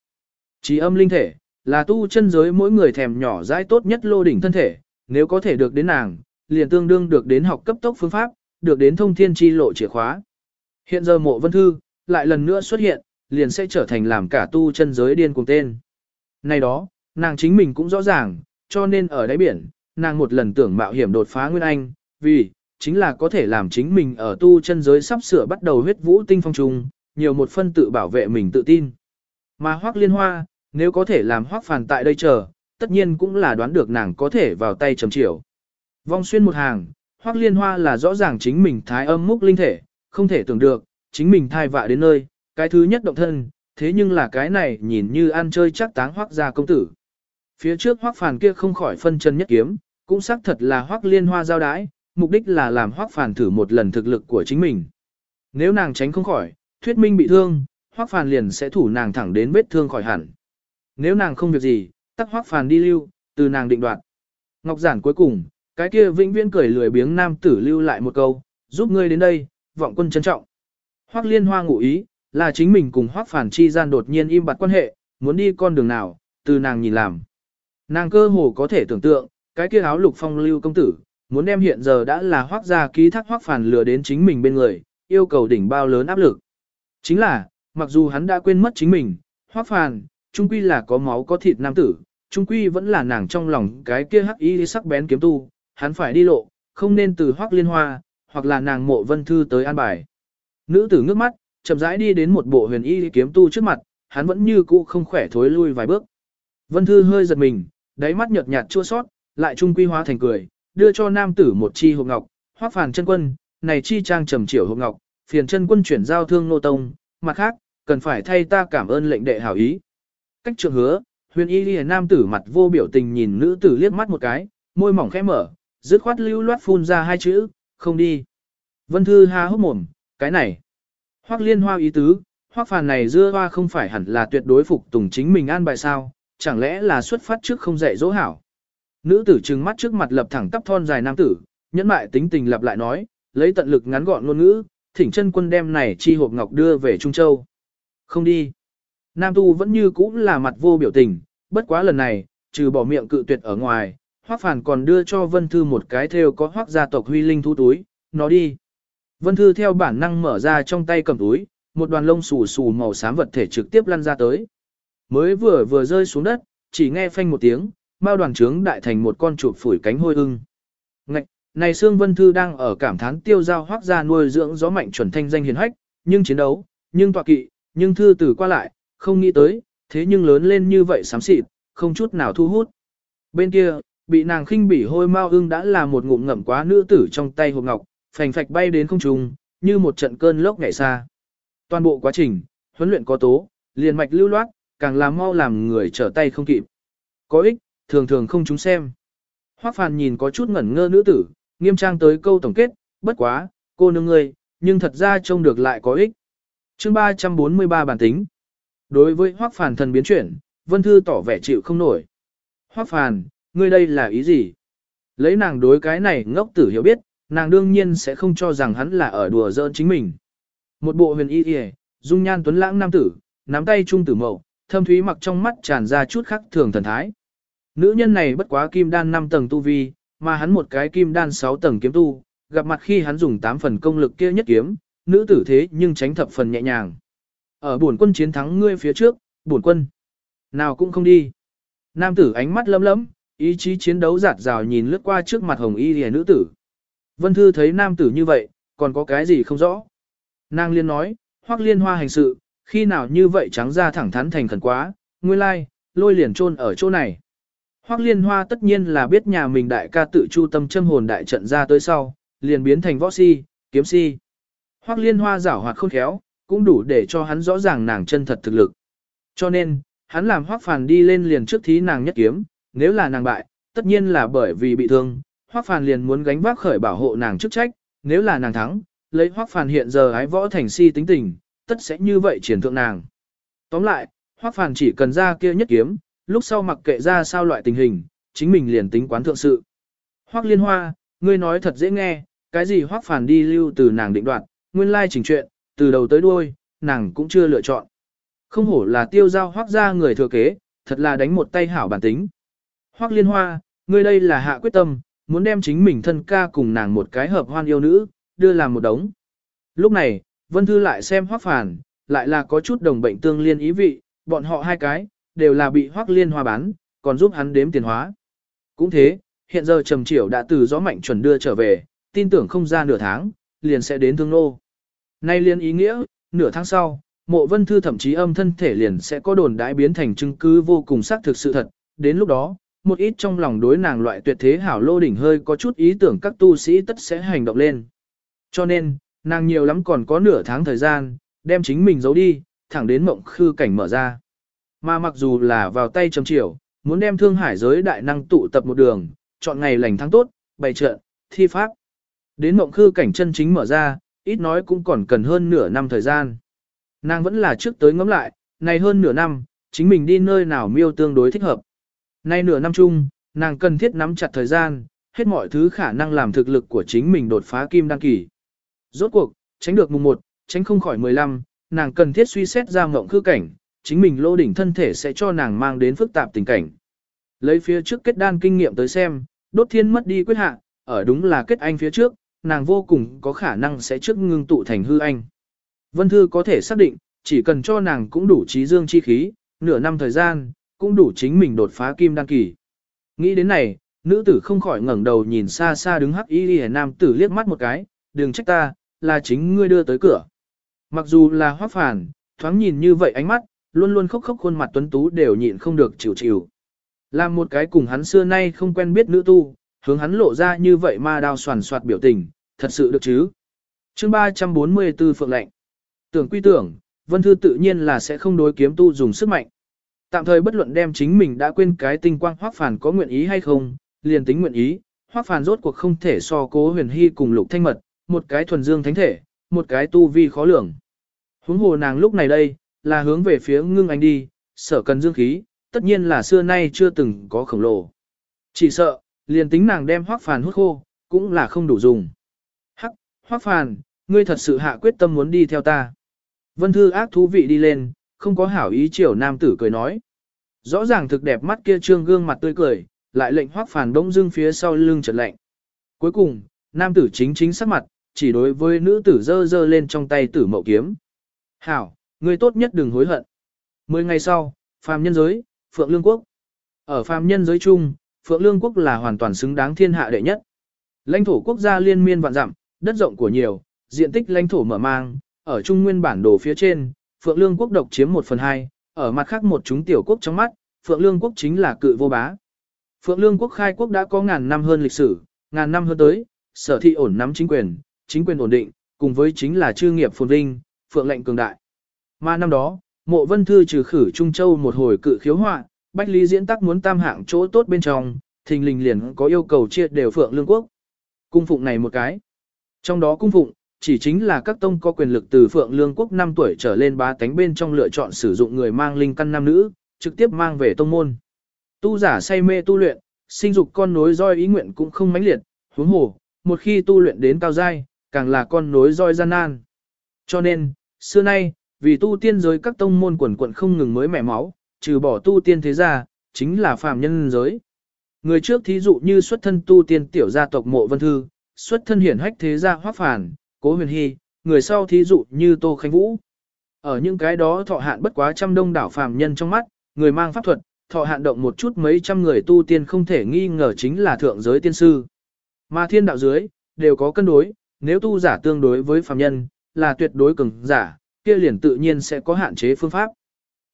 [SPEAKER 1] Trí âm linh thể, là tu chân giới mỗi người thèm nhỏ dãi tốt nhất lô đỉnh thân thể, nếu có thể được đến nàng, liền tương đương được đến học cấp tốc phương pháp, được đến thông thiên chi lộ chìa khóa. Hiện giờ mộ vân thư, lại lần nữa xuất hiện, liền sẽ trở thành làm cả tu chân giới điên cùng tên. Này đó, nàng chính mình cũng rõ ràng, cho nên ở đáy biển, nàng một lần tưởng mạo hiểm đột phá Nguyên Anh, vì, chính là có thể làm chính mình ở tu chân giới sắp sửa bắt đầu huyết vũ tinh phong trùng, nhiều một phân tự bảo vệ mình tự tin. Mà hoác liên hoa, nếu có thể làm hoác phàn tại đây chờ, tất nhiên cũng là đoán được nàng có thể vào tay trầm chiều. Vong xuyên một hàng, hoác liên hoa là rõ ràng chính mình thái âm múc linh thể, không thể tưởng được, chính mình thai vạ đến nơi, cái thứ nhất động thân, thế nhưng là cái này nhìn như ăn chơi chắc táng hoác gia công tử. Phía trước hoác phàn kia không khỏi phân chân nhất kiếm, cũng xác thật là hoác liên hoa giao đái, mục đích là làm hoác phàn thử một lần thực lực của chính mình. Nếu nàng tránh không khỏi, thuyết minh bị thương, hoác phàn liền sẽ thủ nàng thẳng đến vết thương khỏi hẳn. Nếu nàng không việc gì, tắc hoác phàn đi lưu, từ nàng định đoạt. Ngọc giản cuối cùng, cái kia vĩnh viễn cười lười biếng nam tử lưu lại một câu, giúp ngươi đến đây, vọng quân trân trọng. Hoác liên hoa ngụ ý, là chính mình cùng hoác phản chi gian đột nhiên im bặt quan hệ, muốn đi con đường nào, từ nàng nhìn làm. Nàng cơ hồ có thể tưởng tượng, cái kia áo lục phong lưu công tử, muốn đem hiện giờ đã là hoác gia ký thác hoác phản lừa đến chính mình bên người, yêu cầu đỉnh bao lớn áp lực. Chính là, mặc dù hắn đã quên mất chính mình, hoác phản, trung quy là có máu có thịt nam tử, trung quy vẫn là nàng trong lòng cái kia hắc y sắc bén kiếm tu, hắn phải đi lộ, không nên từ hoác liên hoa, hoặc là nàng mộ vân thư tới an bài. Nữ tử ngước mắt, chậm rãi đi đến một bộ huyền y kiếm tu trước mặt, hắn vẫn như cũ không khỏe thối lui vài bước. Vân thư hơi giật mình, đáy mắt nhợt nhạt chua sót, lại trung quy hóa thành cười, đưa cho nam tử một chi hộp ngọc, hoác phàn chân quân, này chi trang trầm triểu hộp ngọc, phiền chân quân chuyển giao thương nô tông, mặt khác, cần phải thay ta cảm ơn lệnh đệ hảo ý. Cách trượng hứa, huyền y ghi nam tử mặt vô biểu tình nhìn nữ tử liếc mắt một cái, môi mỏng khẽ mở, dứt khoát lưu loát phun ra hai chữ, không đi. Vân Thư ha hốc mồm, cái này. Hoác liên hoa ý tứ, hoác phàn này dưa hoa không phải hẳn là tuyệt đối phục tùng chính mình an bài sao, chẳng lẽ là xuất phát trước không dạy dỗ hảo. Nữ tử trừng mắt trước mặt lập thẳng tắp thon dài nam tử, nhẫn mại tính tình lặp lại nói, lấy tận lực ngắn gọn ngôn ngữ, thỉnh chân quân đem này chi hộp ngọc đưa về Trung Châu. Không đi. Nam tu vẫn như cũ là mặt vô biểu tình, bất quá lần này, trừ bỏ miệng cự tuyệt ở ngoài, Hoắc phản còn đưa cho Vân Thư một cái theo có Hoắc gia tộc huy linh thu túi, nó đi. Vân Thư theo bản năng mở ra trong tay cầm túi, một đoàn lông xù xù màu xám vật thể trực tiếp lăn ra tới. Mới vừa vừa rơi xuống đất, chỉ nghe phanh một tiếng, mao đoàn trướng đại thành một con chuột phủi cánh hôi ưng. Ngạch, này Sương Vân Thư đang ở cảm thán tiêu giao hoác ra nuôi dưỡng gió mạnh chuẩn thanh danh hiền hách, nhưng chiến đấu, nhưng tọa kỵ, nhưng thư tử qua lại, không nghĩ tới, thế nhưng lớn lên như vậy xám xịt, không chút nào thu hút. Bên kia, bị nàng khinh bỉ hôi mao ưng đã là một ngụm ngậm quá nữ tử trong tay hộp ngọc, phành phạch bay đến không trung, như một trận cơn lốc nhảy xa. Toàn bộ quá trình, huấn luyện có tố, liền mạch lưu loát, càng làm mau làm người trở tay không kịp. Có ích, thường thường không chúng xem. Hoắc Phàn nhìn có chút ngẩn ngơ nữ tử, nghiêm trang tới câu tổng kết, bất quá, cô nương ngươi, nhưng thật ra trông được lại có ích. Chương 343 bản tính. Đối với Hoắc Phàn thần biến chuyển, Vân Thư tỏ vẻ chịu không nổi. Hoắc Phàn, ngươi đây là ý gì? Lấy nàng đối cái này ngốc tử hiểu biết, nàng đương nhiên sẽ không cho rằng hắn là ở đùa giỡn chính mình. Một bộ huyền y y, dung nhan tuấn lãng nam tử, nắm tay trung tử mậu, thâm thúy mặc trong mắt tràn ra chút khắc thường thần thái. Nữ nhân này bất quá kim đan 5 tầng tu vi, mà hắn một cái kim đan 6 tầng kiếm tu, gặp mặt khi hắn dùng 8 phần công lực kia nhất kiếm, nữ tử thế nhưng tránh thập phần nhẹ nhàng. Ở buồn quân chiến thắng ngươi phía trước, buồn quân. Nào cũng không đi. Nam tử ánh mắt lấm lấm, ý chí chiến đấu giạt rào nhìn lướt qua trước mặt hồng y lìa nữ tử. Vân Thư thấy nam tử như vậy, còn có cái gì không rõ. Nàng liên nói, hoắc liên hoa hành sự, khi nào như vậy trắng ra thẳng thắn thành khẩn quá, nguyên lai, lôi liền trôn ở chỗ này. Hoắc liên hoa tất nhiên là biết nhà mình đại ca tự chu tâm châm hồn đại trận ra tới sau, liền biến thành võ si, kiếm si. Hoắc liên hoa giảo hoạt khôn khéo, cũng đủ để cho hắn rõ ràng nàng chân thật thực lực. Cho nên, hắn làm Hoắc Phàn đi lên liền trước thí nàng nhất kiếm, nếu là nàng bại, tất nhiên là bởi vì bị thương, Hoắc Phàn liền muốn gánh vác khởi bảo hộ nàng chức trách, nếu là nàng thắng, lấy Hoắc Phàn hiện giờ ái võ thành si tính tình, tất sẽ như vậy triển thượng nàng. Tóm lại, Hoắc Phàn chỉ cần ra kia nhất kiếm, lúc sau mặc kệ ra sao loại tình hình, chính mình liền tính quán thượng sự. Hoắc Liên Hoa, ngươi nói thật dễ nghe, cái gì Hoắc Phàn đi lưu từ nàng định đoạt, nguyên lai chỉnh chuyện, từ đầu tới đuôi, nàng cũng chưa lựa chọn. Không hổ là tiêu giao Hoắc ra người thừa kế, thật là đánh một tay hảo bản tính. Hoắc Liên Hoa, ngươi đây là hạ quyết tâm, muốn đem chính mình thân ca cùng nàng một cái hợp hoan yêu nữ, đưa làm một đống. Lúc này, Vân Thư lại xem Hoắc Phàn, lại là có chút đồng bệnh tương liên ý vị, bọn họ hai cái, đều là bị Hoắc Liên Hoa bán, còn giúp hắn đếm tiền hóa. Cũng thế, hiện giờ Trầm Triều đã từ gió mạnh chuẩn đưa trở về, tin tưởng không ra nửa tháng, liền sẽ đến thương nô. Nay liên ý nghĩa, nửa tháng sau, mộ vân thư thậm chí âm thân thể liền sẽ có đồn đãi biến thành chứng cứ vô cùng xác thực sự thật, đến lúc đó, một ít trong lòng đối nàng loại tuyệt thế hảo lô đỉnh hơi có chút ý tưởng các tu sĩ tất sẽ hành động lên. Cho nên, nàng nhiều lắm còn có nửa tháng thời gian, đem chính mình giấu đi, thẳng đến mộng khư cảnh mở ra. Mà mặc dù là vào tay trầm chiều, muốn đem thương hải giới đại năng tụ tập một đường, chọn ngày lành tháng tốt, bày trận, thi pháp. Đến mộng khư cảnh chân chính mở ra, ít nói cũng còn cần hơn nửa năm thời gian. Nàng vẫn là trước tới ngẫm lại, này hơn nửa năm, chính mình đi nơi nào miêu tương đối thích hợp. Nay nửa năm chung, nàng cần thiết nắm chặt thời gian, hết mọi thứ khả năng làm thực lực của chính mình đột phá kim đăng kỳ. Rốt cuộc, tránh được mùng 1, tránh không khỏi 15, nàng cần thiết suy xét ra mộng khư cảnh, chính mình lô đỉnh thân thể sẽ cho nàng mang đến phức tạp tình cảnh. Lấy phía trước kết đan kinh nghiệm tới xem, đốt thiên mất đi quyết hạ, ở đúng là kết anh phía trước, nàng vô cùng có khả năng sẽ trước ngưng tụ thành hư anh. Vân Thư có thể xác định, chỉ cần cho nàng cũng đủ trí dương chi khí, nửa năm thời gian, cũng đủ chính mình đột phá kim đăng kỳ. Nghĩ đến này, nữ tử không khỏi ngẩng đầu nhìn xa xa đứng hắc y y nam tử liếc mắt một cái, đừng trách ta, là chính ngươi đưa tới cửa. Mặc dù là hoác phản, thoáng nhìn như vậy ánh mắt, luôn luôn khóc khóc khuôn mặt tuấn tú đều nhịn không được chịu chịu. Làm một cái cùng hắn xưa nay không quen biết nữ tu, hướng hắn lộ ra như vậy ma đao soàn soạt biểu tình, thật sự được chứ. chương 344 Phượng lệnh. Tưởng quy tưởng, Vân Thư tự nhiên là sẽ không đối kiếm tu dùng sức mạnh. Tạm thời bất luận đem chính mình đã quên cái tinh quang hoác phản có nguyện ý hay không, liền tính nguyện ý, hoác phản rốt cuộc không thể so cố huyền hy cùng lục thanh mật, một cái thuần dương thánh thể, một cái tu vi khó lường. Huống hồ nàng lúc này đây, là hướng về phía ngưng anh đi, sở cần dương khí, tất nhiên là xưa nay chưa từng có khổng lồ. Chỉ sợ, liền tính nàng đem hoác phàn hút khô, cũng là không đủ dùng. Hắc, hoác phàn, ngươi thật sự hạ quyết tâm muốn đi theo ta. Vân Thư ác thú vị đi lên, không có hảo ý chiều nam tử cười nói. Rõ ràng thực đẹp mắt kia trương gương mặt tươi cười, lại lệnh hoác phàn đông dương phía sau lưng trật lạnh. Cuối cùng, nam tử chính chính sắc mặt, chỉ đối với nữ tử dơ dơ lên trong tay tử mậu kiếm. Hảo, ngươi tốt nhất đừng hối hận. Mười ngày sau, phàm nhân giới, Phượng Lương Quốc. Ở phàm nhân giới chung, Phượng Lương Quốc là hoàn toàn xứng đáng thiên hạ đệ nhất. Lãnh thổ quốc gia liên miên vạn dặm, đất rộng của nhiều, diện tích lãnh thổ mở mang, ở trung nguyên bản đồ phía trên, Phượng Lương Quốc độc chiếm 1 phần 2, ở mặt khác một chúng tiểu quốc trong mắt, Phượng Lương Quốc chính là cự vô bá. Phượng Lương Quốc khai quốc đã có ngàn năm hơn lịch sử, ngàn năm hơn tới, sở thị ổn nắm chính quyền, chính quyền ổn định, cùng với chính là chư nghiệp phồn vinh, phượng lệnh cường đại. Mà năm đó, mộ vân thư trừ khử Trung Châu một hồi cự khiếu họa, Bách Lý diễn tắc muốn tam hạng chỗ tốt bên trong, thình lình liền có yêu cầu chia đều phượng lương quốc. Cung phụng này một cái. Trong đó cung phụng, chỉ chính là các tông có quyền lực từ phượng lương quốc 5 tuổi trở lên ba tánh bên trong lựa chọn sử dụng người mang linh căn nam nữ, trực tiếp mang về tông môn. Tu giả say mê tu luyện, sinh dục con nối roi ý nguyện cũng không mãnh liệt, huống hồ, một khi tu luyện đến cao giai, càng là con nối roi gian nan. Cho nên, xưa nay, vì tu tiên giới các tông môn quần quận không ngừng mới mẻ máu, trừ bỏ tu tiên thế gia, chính là phàm nhân giới. Người trước thí dụ như xuất thân tu tiên tiểu gia tộc Mộ Vân Thư, xuất thân hiển hách thế gia Hoắc Phản, Cố Huyền Hy, người sau thí dụ như Tô Khánh Vũ. Ở những cái đó thọ hạn bất quá trăm đông đảo phàm nhân trong mắt, người mang pháp thuật, thọ hạn động một chút mấy trăm người tu tiên không thể nghi ngờ chính là thượng giới tiên sư. Mà thiên đạo dưới, đều có cân đối, nếu tu giả tương đối với phàm nhân, là tuyệt đối cường giả, kia liền tự nhiên sẽ có hạn chế phương pháp.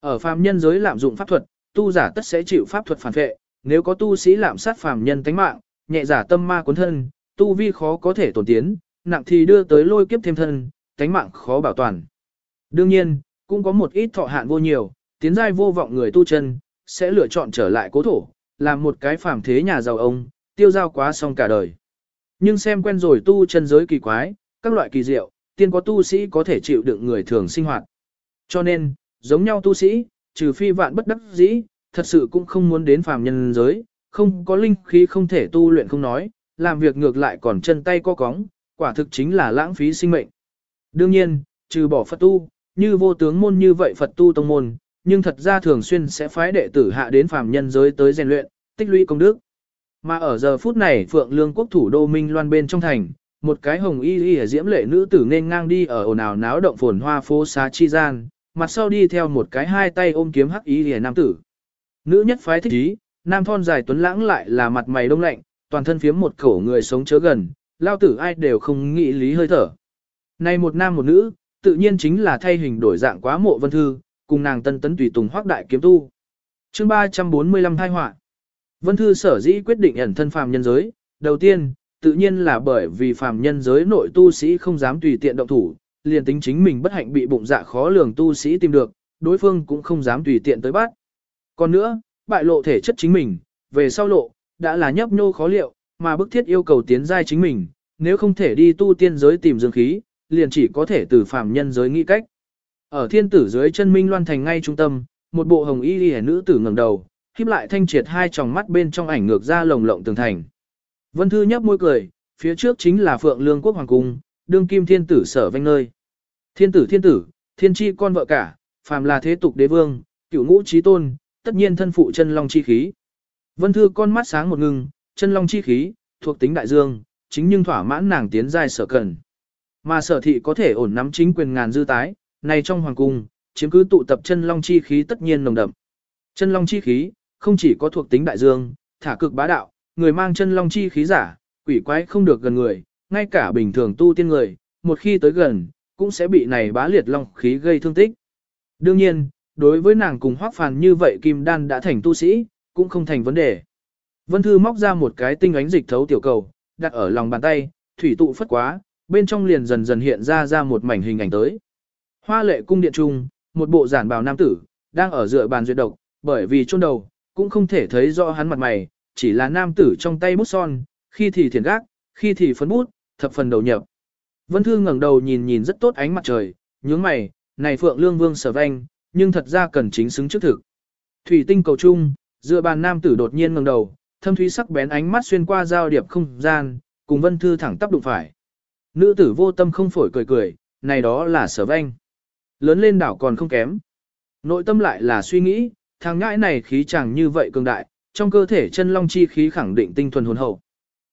[SPEAKER 1] Ở phàm nhân giới lạm dụng pháp thuật, tu giả tất sẽ chịu pháp thuật phản vệ, nếu có tu sĩ lạm sát phàm nhân tánh mạng, nhẹ giả tâm ma cuốn thân, tu vi khó có thể tổn tiến, nặng thì đưa tới lôi kiếp thêm thân, tánh mạng khó bảo toàn. Đương nhiên, cũng có một ít thọ hạn vô nhiều, tiến giai vô vọng người tu chân, sẽ lựa chọn trở lại cố thổ, làm một cái phàm thế nhà giàu ông, tiêu giao quá xong cả đời. Nhưng xem quen rồi tu chân giới kỳ quái, các loại kỳ diệu, tiên có tu sĩ có thể chịu đựng người thường sinh hoạt. Cho nên, giống nhau tu sĩ, trừ phi vạn bất đắc dĩ, thật sự cũng không muốn đến phàm nhân giới, không có linh khí không thể tu luyện không nói, làm việc ngược lại còn chân tay co cóng, quả thực chính là lãng phí sinh mệnh. Đương nhiên, trừ bỏ Phật tu, như vô tướng môn như vậy Phật tu tông môn, nhưng thật ra thường xuyên sẽ phái đệ tử hạ đến phàm nhân giới tới rèn luyện, tích lũy công đức. Mà ở giờ phút này Phượng Lương quốc thủ đô Minh Loan bên trong thành, một cái hồng y y diễm lệ nữ tử nên ngang đi ở ồn ào náo động phồn hoa phố xá chi gian, mặt sau đi theo một cái hai tay ôm kiếm hắc y y nam tử. Nữ nhất phái thích ý, nam thon dài tuấn lãng lại là mặt mày đông lạnh, toàn thân phiếm một khẩu người sống chớ gần, lao tử ai đều không nghĩ lý hơi thở. Này một nam một nữ, tự nhiên chính là thay hình đổi dạng quá mộ vân thư, cùng nàng tân tấn tùy tùng hoác đại kiếm tu. chương 345 thai họa Vân Thư sở dĩ quyết định ẩn thân phàm nhân giới, đầu tiên, tự nhiên là bởi vì phàm nhân giới nội tu sĩ không dám tùy tiện động thủ, liền tính chính mình bất hạnh bị bụng dạ khó lường tu sĩ tìm được, đối phương cũng không dám tùy tiện tới bắt. Còn nữa, bại lộ thể chất chính mình, về sau lộ, đã là nhấp nhô khó liệu, mà bức thiết yêu cầu tiến giai chính mình, nếu không thể đi tu tiên giới tìm dương khí, liền chỉ có thể từ phàm nhân giới nghĩ cách. Ở thiên tử dưới chân minh loan thành ngay trung tâm, một bộ hồng y liễu nữ tử ngẩng đầu, khiếp lại thanh triệt hai tròng mắt bên trong ảnh ngược ra lồng lộng tường thành. Vân Thư nhấp môi cười, phía trước chính là Phượng Lương Quốc Hoàng Cung, đương kim thiên tử sở vanh nơi. Thiên tử thiên tử, thiên chi con vợ cả, phàm là thế tục đế vương, cửu ngũ trí tôn, tất nhiên thân phụ chân long chi khí. Vân Thư con mắt sáng một ngừng, chân long chi khí, thuộc tính đại dương, chính nhưng thỏa mãn nàng tiến giai sở cần. Mà sở thị có thể ổn nắm chính quyền ngàn dư tái, này trong hoàng cung, chiếm cứ tụ tập chân long chi khí tất nhiên nồng đậm. Chân long chi khí, không chỉ có thuộc tính đại dương, thả cực bá đạo, người mang chân long chi khí giả, quỷ quái không được gần người, ngay cả bình thường tu tiên người, một khi tới gần, cũng sẽ bị này bá liệt long khí gây thương tích. Đương nhiên, đối với nàng cùng hoác phàn như vậy kim đan đã thành tu sĩ, cũng không thành vấn đề. Vân Thư móc ra một cái tinh ánh dịch thấu tiểu cầu, đặt ở lòng bàn tay, thủy tụ phất quá, bên trong liền dần dần hiện ra ra một mảnh hình ảnh tới. Hoa lệ cung điện trung, một bộ giản bào nam tử, đang ở dựa bàn duyệt độc, bởi vì chôn đầu, cũng không thể thấy rõ hắn mặt mày, chỉ là nam tử trong tay bút son, khi thì thiền gác, khi thì phấn bút, thập phần đầu nhập. Vân Thư ngẩng đầu nhìn nhìn rất tốt ánh mặt trời, nhướng mày, này Phượng Lương Vương sở vanh, nhưng thật ra cần chính xứng trước thực. Thủy tinh cầu trung, dựa bàn nam tử đột nhiên ngẩng đầu, thâm thúy sắc bén ánh mắt xuyên qua giao điệp không gian, cùng Vân Thư thẳng tắp đụng phải. Nữ tử vô tâm không phổi cười cười, này đó là sở vanh. Lớn lên đảo còn không kém. Nội tâm lại là suy nghĩ, thằng ngãi này khí chàng như vậy cường đại, trong cơ thể chân long chi khí khẳng định tinh thuần hồn hậu.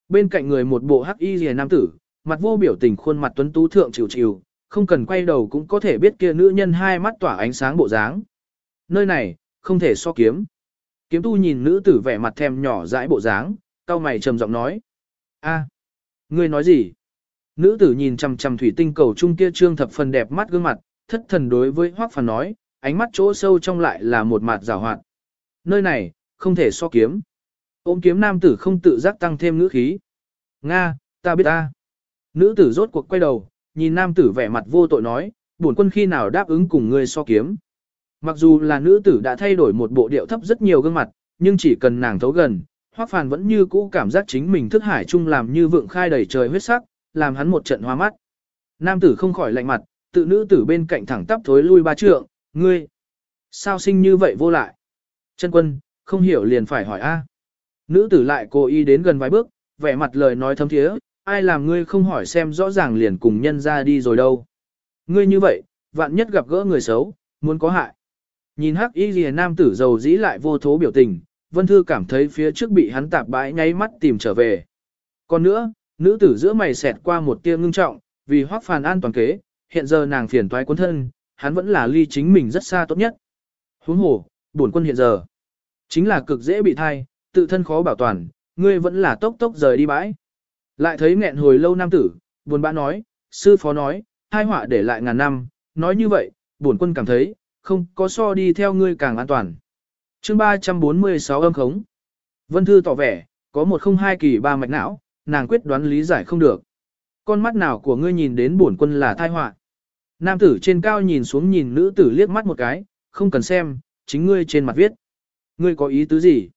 [SPEAKER 1] Bên cạnh người một bộ hắc y rìa nam tử, mặt vô biểu tình khuôn mặt tuấn tú thượng chịu chịu, không cần quay đầu cũng có thể biết kia nữ nhân hai mắt tỏa ánh sáng bộ dáng. Nơi này, không thể so kiếm. Kiếm tu nhìn nữ tử vẻ mặt thèm nhỏ dãi bộ dáng, cao mày trầm giọng nói. a ngươi nói gì? Nữ tử nhìn chằm chằm thủy tinh cầu trung kia trương thập phần đẹp mắt gương mặt, thất thần đối với Hoắc phản nói, ánh mắt chỗ sâu trong lại là một mặt rào hoạt. Nơi này, không thể so kiếm. Ôm kiếm nam tử không tự giác tăng thêm ngữ khí. Nga, ta biết ta. Nữ tử rốt cuộc quay đầu, nhìn nam tử vẻ mặt vô tội nói, bổn quân khi nào đáp ứng cùng ngươi so kiếm. Mặc dù là nữ tử đã thay đổi một bộ điệu thấp rất nhiều gương mặt, nhưng chỉ cần nàng thấu gần, Hoắc Phàn vẫn như cũ cảm giác chính mình thức hải chung làm như vượng khai đầy trời huyết sắc, làm hắn một trận hoa mắt. Nam tử không khỏi lạnh mặt, tự nữ tử bên cạnh thẳng tắp thối lui ba trượng, ngươi, sao sinh như vậy vô lại? Chân quân, không hiểu liền phải hỏi a. Nữ tử lại cố ý đến gần vài bước, vẻ mặt lời nói thấm thiế, ai làm ngươi không hỏi xem rõ ràng liền cùng nhân ra đi rồi đâu. Ngươi như vậy, vạn nhất gặp gỡ người xấu, muốn có hại. Nhìn hắc y lìa nam tử giàu dĩ lại vô thố biểu tình, Vân Thư cảm thấy phía trước bị hắn tạp bãi nháy mắt tìm trở về. Còn nữa, nữ tử giữa mày xẹt qua một tia ngưng trọng, vì hoác phàn an toàn kế, hiện giờ nàng phiền toái quân thân, hắn vẫn là ly chính mình rất xa tốt nhất. Huống hồ, bổn quân hiện giờ, chính là cực dễ bị thai, tự thân khó bảo toàn, ngươi vẫn là tốc tốc rời đi bãi. Lại thấy nghẹn hồi lâu nam tử, buồn bã nói, sư phó nói, hai họa để lại ngàn năm, nói như vậy, bổn quân cảm thấy, không có so đi theo ngươi càng an toàn. chương 346 âm khống. Vân Thư tỏ vẻ, có một không hai kỳ ba mạch não, nàng quyết đoán lý giải không được. Con mắt nào của ngươi nhìn đến bổn quân là thai họa Nam tử trên cao nhìn xuống nhìn nữ tử liếc mắt một cái, không cần xem, chính ngươi trên mặt viết. Ngươi có ý tứ gì?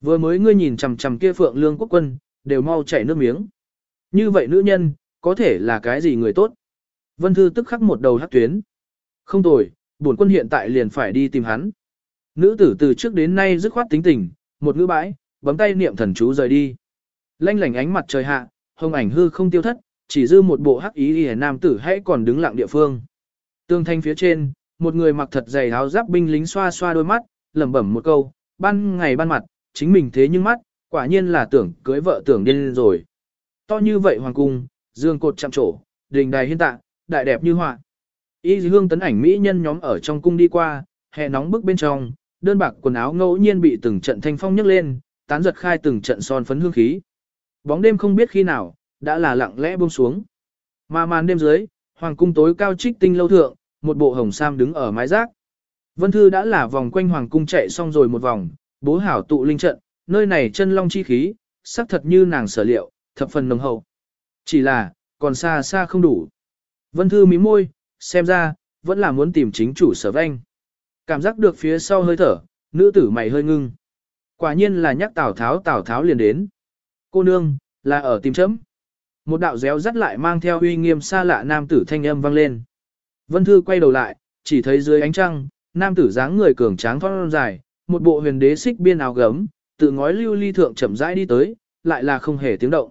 [SPEAKER 1] Vừa mới ngươi nhìn chằm chằm kia phượng lương quốc quân, đều mau chảy nước miếng. Như vậy nữ nhân, có thể là cái gì người tốt? Vân Thư tức khắc một đầu hắc tuyến. Không tồi, bổn quân hiện tại liền phải đi tìm hắn. Nữ tử từ trước đến nay dứt khoát tính tình, một ngữ bãi, bấm tay niệm thần chú rời đi. Lanh lảnh ánh mặt trời hạ, hồng ảnh hư không tiêu thất, chỉ dư một bộ hắc ý hề nam tử hãy còn đứng lặng địa phương. Tương thanh phía trên, một người mặc thật dày áo giáp binh lính xoa xoa đôi mắt, lẩm bẩm một câu, ban ngày ban mặt, chính mình thế nhưng mắt, quả nhiên là tưởng cưới vợ tưởng điên rồi. To như vậy hoàng cung, dương cột chạm trổ, đình đài hiên tạ, đại đẹp như họa. Y hương tấn ảnh mỹ nhân nhóm ở trong cung đi qua, hè nóng bức bên trong, đơn bạc quần áo ngẫu nhiên bị từng trận thanh phong nhấc lên, tán giật khai từng trận son phấn hương khí. Bóng đêm không biết khi nào, đã là lặng lẽ buông xuống. Mà màn đêm dưới, hoàng cung tối cao trích tinh lâu thượng, một bộ hồng sam đứng ở mái rác. Vân Thư đã là vòng quanh hoàng cung chạy xong rồi một vòng, bố hảo tụ linh trận, nơi này chân long chi khí, sắc thật như nàng sở liệu, thập phần nồng hậu. Chỉ là, còn xa xa không đủ. Vân Thư mí môi, xem ra, vẫn là muốn tìm chính chủ sở vanh. Cảm giác được phía sau hơi thở, nữ tử mày hơi ngưng. Quả nhiên là nhắc Tào Tháo Tào Tháo liền đến. Cô nương, là ở tìm chấm. Một đạo réo rắt lại mang theo uy nghiêm xa lạ nam tử thanh âm vang lên. Vân Thư quay đầu lại, chỉ thấy dưới ánh trăng, nam tử dáng người cường tráng thon dài, một bộ huyền đế xích biên áo gấm, tự ngói lưu ly thượng chậm rãi đi tới, lại là không hề tiếng động.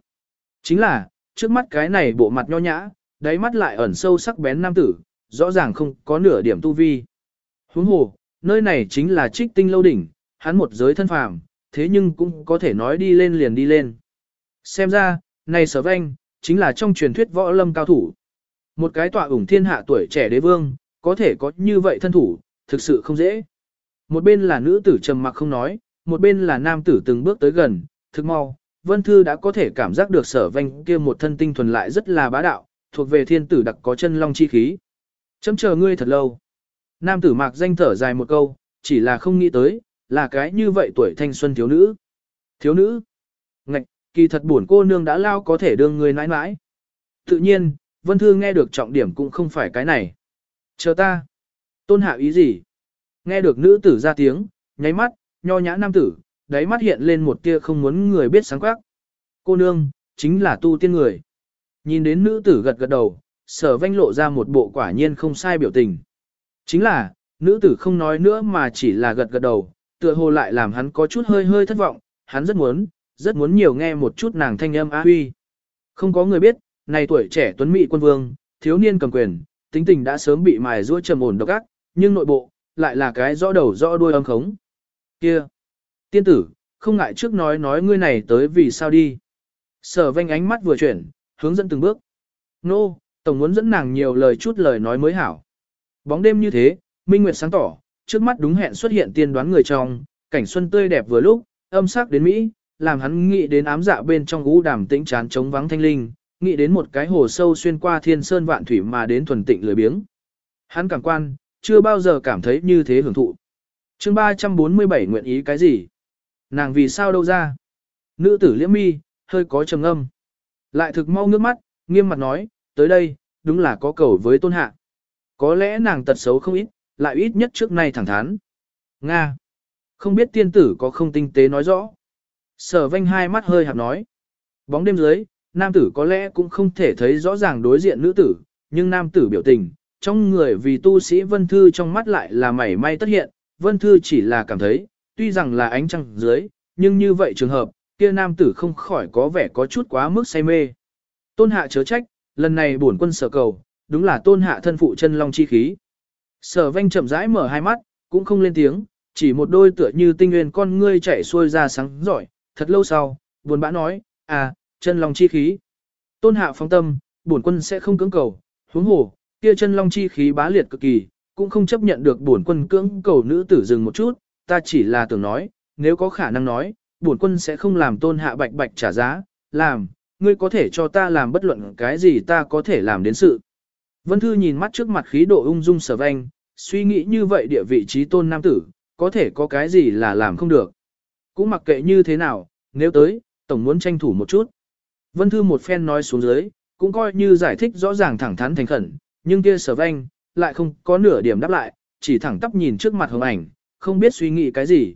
[SPEAKER 1] Chính là, trước mắt cái này bộ mặt nho nhã, đáy mắt lại ẩn sâu sắc bén nam tử, rõ ràng không có nửa điểm tu vi. Huống hồ, nơi này chính là trích tinh lâu đỉnh, hắn một giới thân phàm, thế nhưng cũng có thể nói đi lên liền đi lên. Xem ra, này sở vanh, chính là trong truyền thuyết võ lâm cao thủ. Một cái tọa ủng thiên hạ tuổi trẻ đế vương, có thể có như vậy thân thủ, thực sự không dễ. Một bên là nữ tử trầm mặc không nói, một bên là nam tử từng bước tới gần, thực mau, Vân Thư đã có thể cảm giác được sở vanh kia một thân tinh thuần lại rất là bá đạo, thuộc về thiên tử đặc có chân long chi khí. Chấm chờ ngươi thật lâu. Nam tử mạc danh thở dài một câu, chỉ là không nghĩ tới, là cái như vậy tuổi thanh xuân thiếu nữ. Thiếu nữ? Kỳ thật buồn cô nương đã lao có thể đương người nãi nãi. Tự nhiên, Vân Thư nghe được trọng điểm cũng không phải cái này. Chờ ta. Tôn hạ ý gì? Nghe được nữ tử ra tiếng, nháy mắt, nho nhã nam tử, đáy mắt hiện lên một tia không muốn người biết sáng quắc. Cô nương, chính là tu tiên người. Nhìn đến nữ tử gật gật đầu, sở vanh lộ ra một bộ quả nhiên không sai biểu tình. Chính là, nữ tử không nói nữa mà chỉ là gật gật đầu, tựa hồ lại làm hắn có chút hơi hơi thất vọng, hắn rất muốn, rất muốn nhiều nghe một chút nàng thanh âm á huy. Không có người biết, này tuổi trẻ tuấn mỹ quân vương, thiếu niên cầm quyền, tính tình đã sớm bị mài rũa trầm ổn độc ác, nhưng nội bộ, lại là cái rõ đầu rõ đuôi âm khống. Kia! Tiên tử, không ngại trước nói nói ngươi này tới vì sao đi. Sở vanh ánh mắt vừa chuyển, hướng dẫn từng bước. Nô, no, tổng muốn dẫn nàng nhiều lời chút lời nói mới hảo. Bóng đêm như thế, minh nguyệt sáng tỏ, trước mắt đúng hẹn xuất hiện tiên đoán người trong, cảnh xuân tươi đẹp vừa lúc, âm sắc đến Mỹ, làm hắn nghĩ đến ám dạ bên trong gũ đàm tĩnh chán chống vắng thanh linh, nghĩ đến một cái hồ sâu xuyên qua thiên sơn vạn thủy mà đến thuần tịnh lười biếng. Hắn cảm quan, chưa bao giờ cảm thấy như thế hưởng thụ. chương 347 nguyện ý cái gì? Nàng vì sao đâu ra? Nữ tử liễm mi, hơi có trầm âm. Lại thực mau ngước mắt, nghiêm mặt nói, tới đây, đúng là có cầu với tôn hạ. Có lẽ nàng tật xấu không ít, lại ít nhất trước nay thẳng thắn. Nga. Không biết tiên tử có không tinh tế nói rõ. Sở vanh hai mắt hơi hạp nói. Bóng đêm dưới, nam tử có lẽ cũng không thể thấy rõ ràng đối diện nữ tử, nhưng nam tử biểu tình, trong người vì tu sĩ Vân Thư trong mắt lại là mảy may tất hiện, Vân Thư chỉ là cảm thấy, tuy rằng là ánh trăng dưới, nhưng như vậy trường hợp, kia nam tử không khỏi có vẻ có chút quá mức say mê. Tôn hạ chớ trách, lần này bổn quân sở cầu, đúng là tôn hạ thân phụ chân long chi khí. Sở vanh chậm rãi mở hai mắt, cũng không lên tiếng, chỉ một đôi tựa như tinh nguyên con ngươi chảy xuôi ra sáng giỏi, thật lâu sau, buồn bã nói, à, chân long chi khí. Tôn hạ phóng tâm, bổn quân sẽ không cưỡng cầu, huống hồ, kia chân long chi khí bá liệt cực kỳ, cũng không chấp nhận được bổn quân cưỡng cầu nữ tử dừng một chút, ta chỉ là tưởng nói, nếu có khả năng nói, bổn quân sẽ không làm tôn hạ bạch bạch trả giá, làm, ngươi có thể cho ta làm bất luận cái gì ta có thể làm đến sự. Vân Thư nhìn mắt trước mặt khí độ ung dung sở vanh, suy nghĩ như vậy địa vị trí tôn nam tử, có thể có cái gì là làm không được. Cũng mặc kệ như thế nào, nếu tới, tổng muốn tranh thủ một chút. Vân Thư một phen nói xuống dưới, cũng coi như giải thích rõ ràng thẳng thắn thành khẩn, nhưng kia sở vanh, lại không có nửa điểm đáp lại, chỉ thẳng tắp nhìn trước mặt hồng ảnh, không biết suy nghĩ cái gì.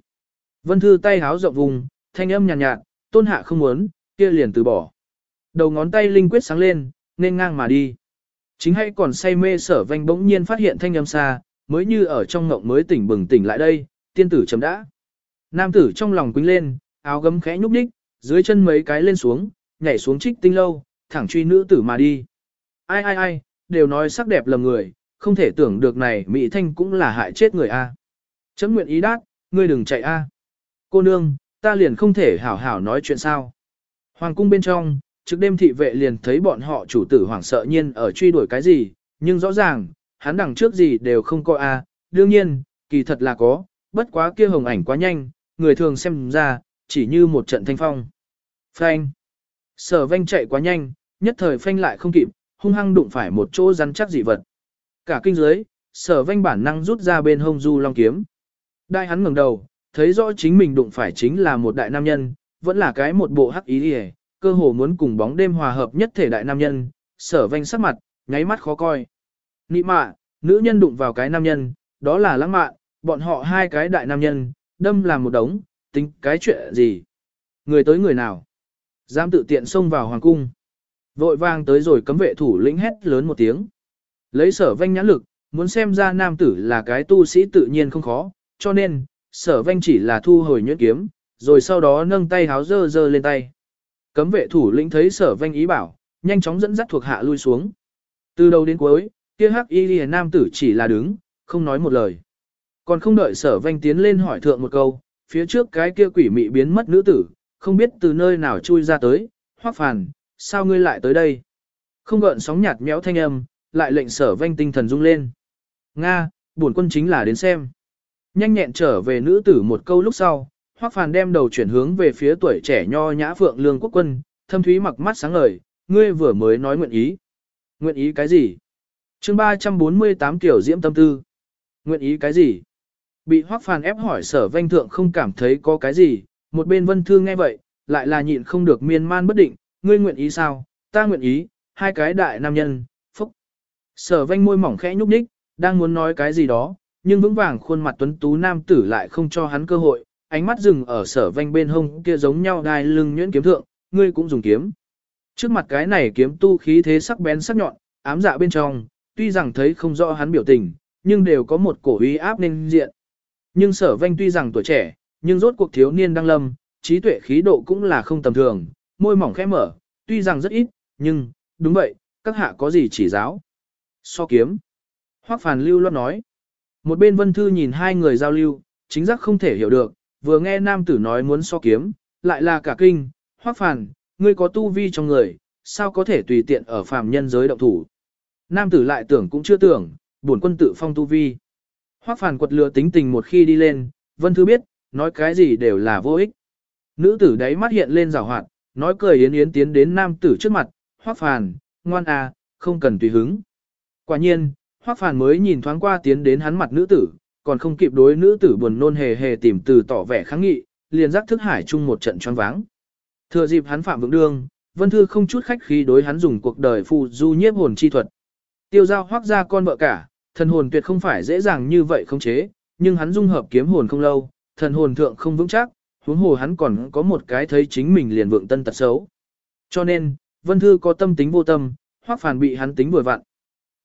[SPEAKER 1] Vân Thư tay háo rộng vùng, thanh âm nhàn nhạt, nhạt, tôn hạ không muốn, kia liền từ bỏ. Đầu ngón tay linh quyết sáng lên, nên ngang mà đi. Chính hay còn say mê sở vanh bỗng nhiên phát hiện thanh âm xa, mới như ở trong ngộng mới tỉnh bừng tỉnh lại đây, tiên tử chấm đã. Nam tử trong lòng quýnh lên, áo gấm khẽ nhúc đích, dưới chân mấy cái lên xuống, nhảy xuống trích tinh lâu, thẳng truy nữ tử mà đi. Ai ai ai, đều nói sắc đẹp lầm người, không thể tưởng được này Mỹ Thanh cũng là hại chết người a. Chấm nguyện ý đát, ngươi đừng chạy a. Cô nương, ta liền không thể hảo hảo nói chuyện sao. Hoàng cung bên trong, trước đêm thị vệ liền thấy bọn họ chủ tử hoảng sợ nhiên ở truy đuổi cái gì, nhưng rõ ràng, hắn đằng trước gì đều không có a. đương nhiên, kỳ thật là có, bất quá kia hồng ảnh quá nhanh, người thường xem ra, chỉ như một trận thanh phong. Phanh. Sở vanh chạy quá nhanh, nhất thời phanh lại không kịp, hung hăng đụng phải một chỗ rắn chắc dị vật. Cả kinh dưới, sở vanh bản năng rút ra bên hông du long kiếm. Đại hắn ngẩng đầu, thấy rõ chính mình đụng phải chính là một đại nam nhân, vẫn là cái một bộ hắc ý đi cơ hồ muốn cùng bóng đêm hòa hợp nhất thể đại nam nhân, sở vanh sắc mặt, nháy mắt khó coi. Nị mạ, nữ nhân đụng vào cái nam nhân, đó là lãng mạn, bọn họ hai cái đại nam nhân, đâm làm một đống, tính cái chuyện gì. Người tới người nào? Dám tự tiện xông vào hoàng cung. Vội vang tới rồi cấm vệ thủ lĩnh hét lớn một tiếng. Lấy sở vanh nhãn lực, muốn xem ra nam tử là cái tu sĩ tự nhiên không khó, cho nên, sở vanh chỉ là thu hồi nhuyễn kiếm, rồi sau đó nâng tay háo dơ dơ lên tay. Cấm vệ thủ lĩnh thấy sở vanh ý bảo, nhanh chóng dẫn dắt thuộc hạ lui xuống. Từ đầu đến cuối, kia hắc y lìa nam tử chỉ là đứng, không nói một lời. Còn không đợi sở vanh tiến lên hỏi thượng một câu, phía trước cái kia quỷ mị biến mất nữ tử, không biết từ nơi nào chui ra tới, hoắc phàn, sao ngươi lại tới đây? Không gợn sóng nhạt méo thanh âm, lại lệnh sở vanh tinh thần rung lên. Nga, bổn quân chính là đến xem. Nhanh nhẹn trở về nữ tử một câu lúc sau, hoắc phàn đem đầu chuyển hướng về phía tuổi trẻ nho nhã phượng lương quốc quân, thâm thúy mặc mắt sáng ngời, ngươi vừa mới nói nguyện ý. Nguyện ý cái gì? chương 348 kiểu diễm tâm tư. Nguyện ý cái gì? Bị hoắc phàn ép hỏi sở vanh thượng không cảm thấy có cái gì, một bên vân thương nghe vậy, lại là nhịn không được miên man bất định, ngươi nguyện ý sao, ta nguyện ý, hai cái đại nam nhân, phúc. Sở vanh môi mỏng khẽ nhúc nhích, đang muốn nói cái gì đó, nhưng vững vàng khuôn mặt tuấn tú nam tử lại không cho hắn cơ hội, ánh mắt dừng ở sở vanh bên hông kia giống nhau đai lưng nhuyễn kiếm thượng, ngươi cũng dùng kiếm. Trước mặt cái này kiếm tu khí thế sắc bén sắc nhọn, ám dạ bên trong, tuy rằng thấy không rõ hắn biểu tình, nhưng đều có một cổ uy áp nên diện. Nhưng sở vanh tuy rằng tuổi trẻ, nhưng rốt cuộc thiếu niên đang lâm, trí tuệ khí độ cũng là không tầm thường, môi mỏng khẽ mở, tuy rằng rất ít, nhưng, đúng vậy, các hạ có gì chỉ giáo. So kiếm. Hoắc Phàn lưu loát nói. Một bên vân thư nhìn hai người giao lưu, chính giác không thể hiểu được, vừa nghe nam tử nói muốn so kiếm, lại là cả kinh, Hoắc Phàn, ngươi có tu vi trong người, sao có thể tùy tiện ở phàm nhân giới động thủ. Nam tử lại tưởng cũng chưa tưởng, bổn quân tự phong tu vi. Hoắc phản quật lừa tính tình một khi đi lên, Vân Thư biết, nói cái gì đều là vô ích. Nữ tử đấy mắt hiện lên rào hoạt, nói cười yến yến tiến đến nam tử trước mặt, Hoắc phản, ngoan à, không cần tùy hứng. Quả nhiên, Hoắc phản mới nhìn thoáng qua tiến đến hắn mặt nữ tử, còn không kịp đối nữ tử buồn nôn hề hề tìm từ tỏ vẻ kháng nghị, liền giác thức hải chung một trận choáng váng. Thừa dịp hắn phạm vượng đương, Vân Thư không chút khách khí đối hắn dùng cuộc đời phù du nhiếp hồn chi thuật. Tiêu giao hoác ra con vợ cả, thần hồn tuyệt không phải dễ dàng như vậy không chế, nhưng hắn dung hợp kiếm hồn không lâu, thần hồn thượng không vững chắc, huống hồ hắn còn có một cái thấy chính mình liền vượng tân tật xấu. Cho nên, Vân Thư có tâm tính vô tâm, hoặc phản bị hắn tính vừa vặn.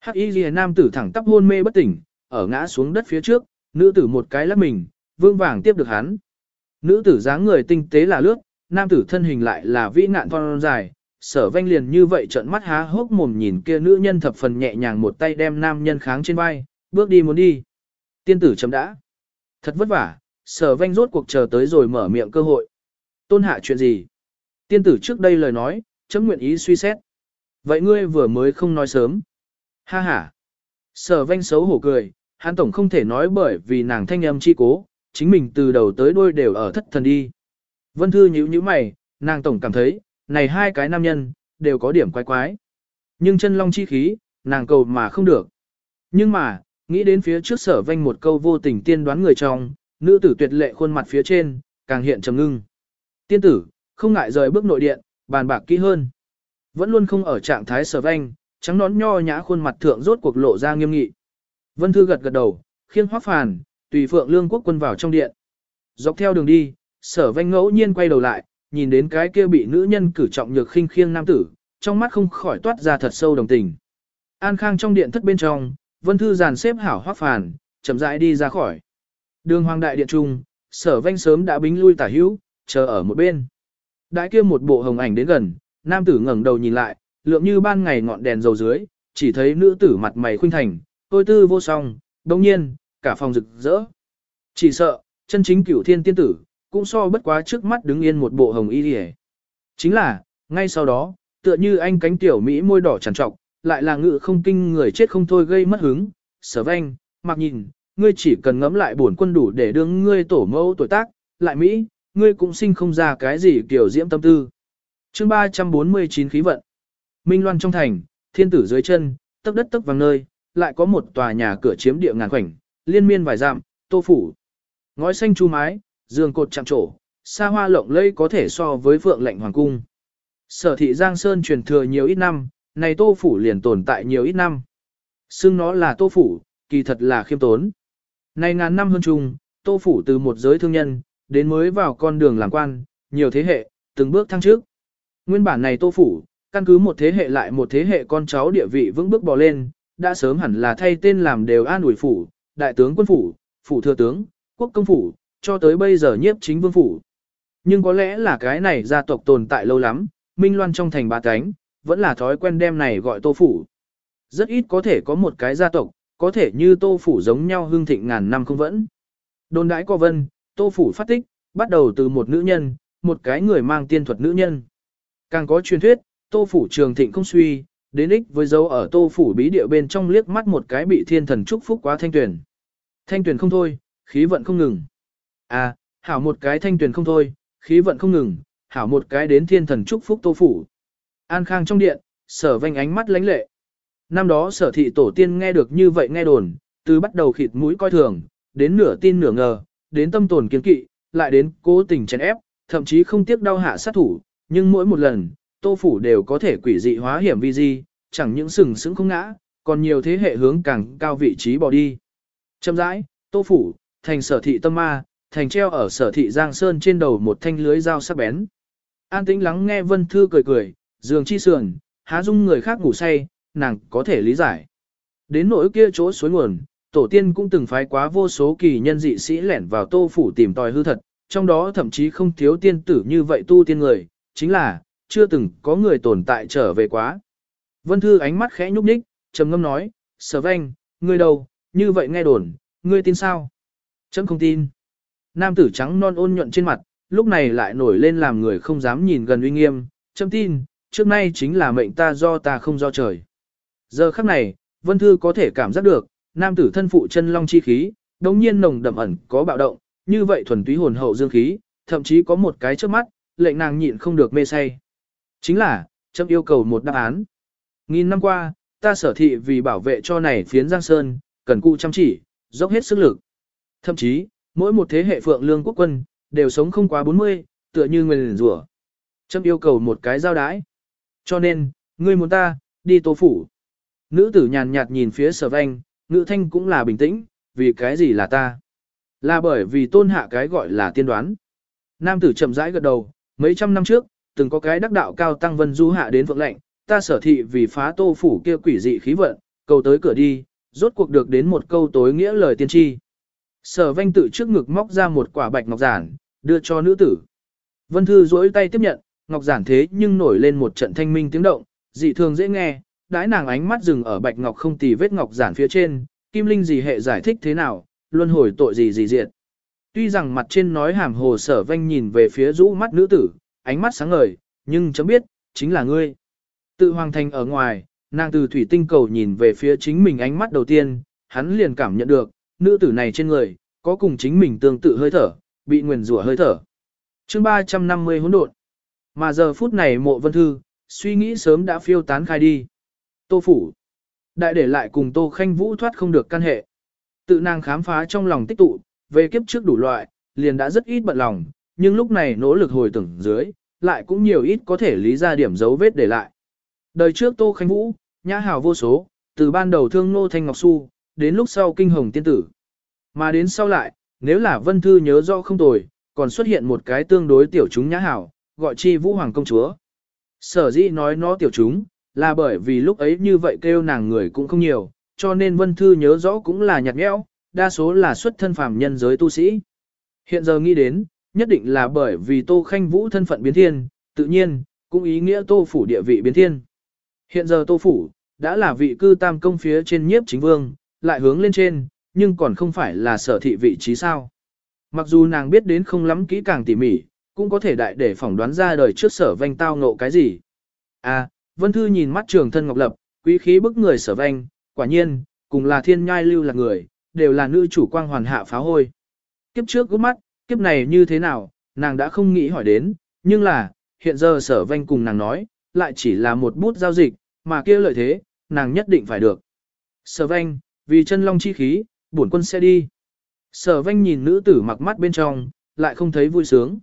[SPEAKER 1] Hắc Y Liễu nam tử thẳng tắp hôn mê bất tỉnh, ở ngã xuống đất phía trước, nữ tử một cái lắc mình, vương vàng tiếp được hắn. Nữ tử dáng người tinh tế là lướt, nam tử thân hình lại là vĩ nạn thon dài, sở vanh liền như vậy trợn mắt há hốc mồm nhìn kia nữ nhân thập phần nhẹ nhàng một tay đem nam nhân kháng trên vai, bước đi muốn đi. Tiên tử chấm đã. Thật vất vả, sở vanh rốt cuộc chờ tới rồi mở miệng cơ hội. Tôn hạ chuyện gì? Tiên tử trước đây lời nói, chấm nguyện ý suy xét. Vậy ngươi vừa mới không nói sớm. Ha ha. Sở vanh xấu hổ cười, hắn tổng không thể nói bởi vì nàng thanh âm chi cố, chính mình từ đầu tới đuôi đều ở thất thần đi. Vân Thư nhíu nhíu mày, nàng tổng cảm thấy, này hai cái nam nhân, đều có điểm quái quái. Nhưng chân long chi khí, nàng cầu mà không được. Nhưng mà, nghĩ đến phía trước sở vanh một câu vô tình tiên đoán người trong, nữ tử tuyệt lệ khuôn mặt phía trên, càng hiện trầm ngưng. Tiên tử, không ngại rời bước nội điện, bàn bạc kỹ hơn. Vẫn luôn không ở trạng thái sở vanh, trắng nón nho nhã khuôn mặt thượng rốt cuộc lộ ra nghiêm nghị. Vân Thư gật gật đầu, khiêng hoác phàn, tùy phượng lương quốc quân vào trong điện. Dọc theo đường đi, sở vanh ngẫu nhiên quay đầu lại, nhìn đến cái kia bị nữ nhân cử trọng nhược khinh khiêng nam tử, trong mắt không khỏi toát ra thật sâu đồng tình. An Khang trong điện thất bên trong, Vân Thư dàn xếp hảo hoác phàn, chậm rãi đi ra khỏi. Đường hoàng đại điện trung, sở vanh sớm đã bính lui tả hữu, chờ ở một bên. Đại kia một bộ hồng ảnh đến gần, nam tử ngẩng đầu nhìn lại, lượng như ban ngày ngọn đèn dầu dưới, chỉ thấy nữ tử mặt mày khuynh thành, tôi tư vô song, đồng nhiên, cả phòng rực rỡ. Chỉ sợ, chân chính cửu thiên tiên tử, cũng so bất quá trước mắt đứng yên một bộ hồng y hề. Chính là, ngay sau đó, tựa như anh cánh tiểu Mỹ môi đỏ tràn trọc, lại là ngự không kinh người chết không thôi gây mất hứng, sở vanh, mặc nhìn, ngươi chỉ cần ngẫm lại bổn quân đủ để đương ngươi tổ mẫu tuổi tác, lại Mỹ, ngươi cũng sinh không ra cái gì kiểu diễm tâm tư. chương 349 khí vận. Minh Loan trong thành, thiên tử dưới chân, tấp đất tấp vàng nơi, lại có một tòa nhà cửa chiếm địa ngàn khoảnh, liên miên vài dặm, tô phủ. Ngói xanh chu mái, giường cột chạm trổ, xa hoa lộng lẫy có thể so với phượng lệnh hoàng cung. Sở thị Giang Sơn truyền thừa nhiều ít năm, này tô phủ liền tồn tại nhiều ít năm. Xưng nó là tô phủ, kỳ thật là khiêm tốn. Này ngàn năm hơn chung, tô phủ từ một giới thương nhân, đến mới vào con đường làm quan, nhiều thế hệ, từng bước thăng trước. Nguyên bản này tô phủ, căn cứ một thế hệ lại một thế hệ con cháu địa vị vững bước bò lên, đã sớm hẳn là thay tên làm đều an ủi phủ, đại tướng quân phủ, phủ thừa tướng, quốc công phủ, cho tới bây giờ nhiếp chính vương phủ. Nhưng có lẽ là cái này gia tộc tồn tại lâu lắm, Minh Loan trong thành ba cánh, vẫn là thói quen đem này gọi tô phủ. Rất ít có thể có một cái gia tộc, có thể như tô phủ giống nhau hương thịnh ngàn năm không vẫn. Đồn đãi có vân, tô phủ phát tích, bắt đầu từ một nữ nhân, một cái người mang tiên thuật nữ nhân. Càng có truyền thuyết, tô phủ trường thịnh không suy, đến ích với dấu ở tô phủ bí địa bên trong liếc mắt một cái bị thiên thần chúc phúc quá thanh tuyển. Thanh tuyển không thôi, khí vận không ngừng. À, hảo một cái thanh tuyển không thôi, khí vận không ngừng, hảo một cái đến thiên thần chúc phúc tô phủ. An khang trong điện, sở vanh ánh mắt lánh lệ. Năm đó sở thị tổ tiên nghe được như vậy nghe đồn, từ bắt đầu khịt mũi coi thường, đến nửa tin nửa ngờ, đến tâm tồn kiên kỵ, lại đến cố tình chèn ép, thậm chí không tiếc đau hạ sát thủ, nhưng mỗi một lần, tô phủ đều có thể quỷ dị hóa hiểm vi di, chẳng những sừng sững không ngã, còn nhiều thế hệ hướng càng cao vị trí bỏ đi. Châm rãi, tô phủ, thành sở thị tâm ma, thành treo ở sở thị Giang Sơn trên đầu một thanh lưới dao sắc bén. An tĩnh lắng nghe Vân Thư cười cười, giường chi sườn, há dung người khác ngủ say, nàng có thể lý giải. Đến nỗi kia chỗ suối nguồn, tổ tiên cũng từng phái quá vô số kỳ nhân dị sĩ lẻn vào tô phủ tìm tòi hư thật, trong đó thậm chí không thiếu tiên tử như vậy tu tiên người, chính là, chưa từng có người tồn tại trở về quá. Vân Thư ánh mắt khẽ nhúc nhích, trầm ngâm nói, sở vanh, ngươi đâu, như vậy nghe đồn, ngươi tin sao? Chấm không tin. Nam tử trắng non ôn nhuận trên mặt, lúc này lại nổi lên làm người không dám nhìn gần uy nghiêm, châm tin, trước nay chính là mệnh ta do ta không do trời. Giờ khắc này, Vân Thư có thể cảm giác được, nam tử thân phụ chân long chi khí, đống nhiên nồng đậm ẩn có bạo động, như vậy thuần túy hồn hậu dương khí, thậm chí có một cái trước mắt, lệnh nàng nhịn không được mê say. Chính là, châm yêu cầu một đáp án. Nghìn năm qua, ta sở thị vì bảo vệ cho này phiến Giang Sơn, cần cụ chăm chỉ, dốc hết sức lực. Thậm chí, mỗi một thế hệ phượng lương quốc quân, đều sống không quá 40, tựa như người liền rủa. Chấm yêu cầu một cái giao đái. Cho nên, ngươi muốn ta, đi tô phủ. Nữ tử nhàn nhạt nhìn phía sở vanh, ngữ thanh cũng là bình tĩnh, vì cái gì là ta? Là bởi vì tôn hạ cái gọi là tiên đoán. Nam tử chậm rãi gật đầu, mấy trăm năm trước, từng có cái đắc đạo cao tăng vân du hạ đến vượng lệnh, ta sở thị vì phá tô phủ kia quỷ dị khí vận, cầu tới cửa đi, rốt cuộc được đến một câu tối nghĩa lời tiên tri. Sở vanh tự trước ngực móc ra một quả bạch ngọc giản, đưa cho nữ tử. Vân Thư duỗi tay tiếp nhận, ngọc giản thế nhưng nổi lên một trận thanh minh tiếng động, dị thường dễ nghe, đãi nàng ánh mắt dừng ở bạch ngọc không tì vết ngọc giản phía trên, kim linh gì hệ giải thích thế nào, luân hồi tội gì gì diệt. Tuy rằng mặt trên nói hàm hồ sở vanh nhìn về phía rũ mắt nữ tử, ánh mắt sáng ngời, nhưng chấm biết, chính là ngươi. Tự hoàng thành ở ngoài, nàng từ thủy tinh cầu nhìn về phía chính mình ánh mắt đầu tiên, hắn liền cảm nhận được, nữ tử này trên người, có cùng chính mình tương tự hơi thở, bị nguyền rủa hơi thở. chương 350 hỗn độn. Mà giờ phút này mộ vân thư, suy nghĩ sớm đã phiêu tán khai đi. Tô phủ. Đại để lại cùng Tô Khanh Vũ thoát không được căn hệ. Tự nàng khám phá trong lòng tích tụ, về kiếp trước đủ loại, liền đã rất ít bận lòng, nhưng lúc này nỗ lực hồi tưởng dưới, lại cũng nhiều ít có thể lý ra điểm dấu vết để lại. Đời trước Tô Khanh Vũ, nhã hào vô số, từ ban đầu thương nô thanh ngọc su, đến lúc sau kinh hồng tiên tử. Mà đến sau lại, nếu là Vân Thư nhớ rõ không tồi, còn xuất hiện một cái tương đối tiểu chúng nhã hảo, gọi chi Vũ Hoàng công chúa. Sở dĩ nói nó tiểu chúng, là bởi vì lúc ấy như vậy kêu nàng người cũng không nhiều, cho nên Vân Thư nhớ rõ cũng là nhạt nhẽo, đa số là xuất thân phàm nhân giới tu sĩ. Hiện giờ nghĩ đến, nhất định là bởi vì Tô Khanh Vũ thân phận biến thiên, tự nhiên, cũng ý nghĩa Tô Phủ địa vị biến thiên. Hiện giờ Tô Phủ, đã là vị cư tam công phía trên nhiếp chính vương, lại hướng lên trên, nhưng còn không phải là sở thị vị trí sao. Mặc dù nàng biết đến không lắm kỹ càng tỉ mỉ, cũng có thể đại để phỏng đoán ra đời trước sở vanh tao ngộ cái gì. À, Vân Thư nhìn mắt trường thân ngọc lập, quý khí bức người sở vanh, quả nhiên, cùng là thiên nhai lưu là người, đều là nữ chủ quang hoàn hạ phá hôi. Kiếp trước gút mắt, kiếp này như thế nào, nàng đã không nghĩ hỏi đến, nhưng là, hiện giờ sở vanh cùng nàng nói, lại chỉ là một bút giao dịch, mà kia lợi thế, nàng nhất định phải được. Sở vanh, vì chân long chi khí, bổn quân sẽ đi. Sở vanh nhìn nữ tử mặc mắt bên trong, lại không thấy vui sướng.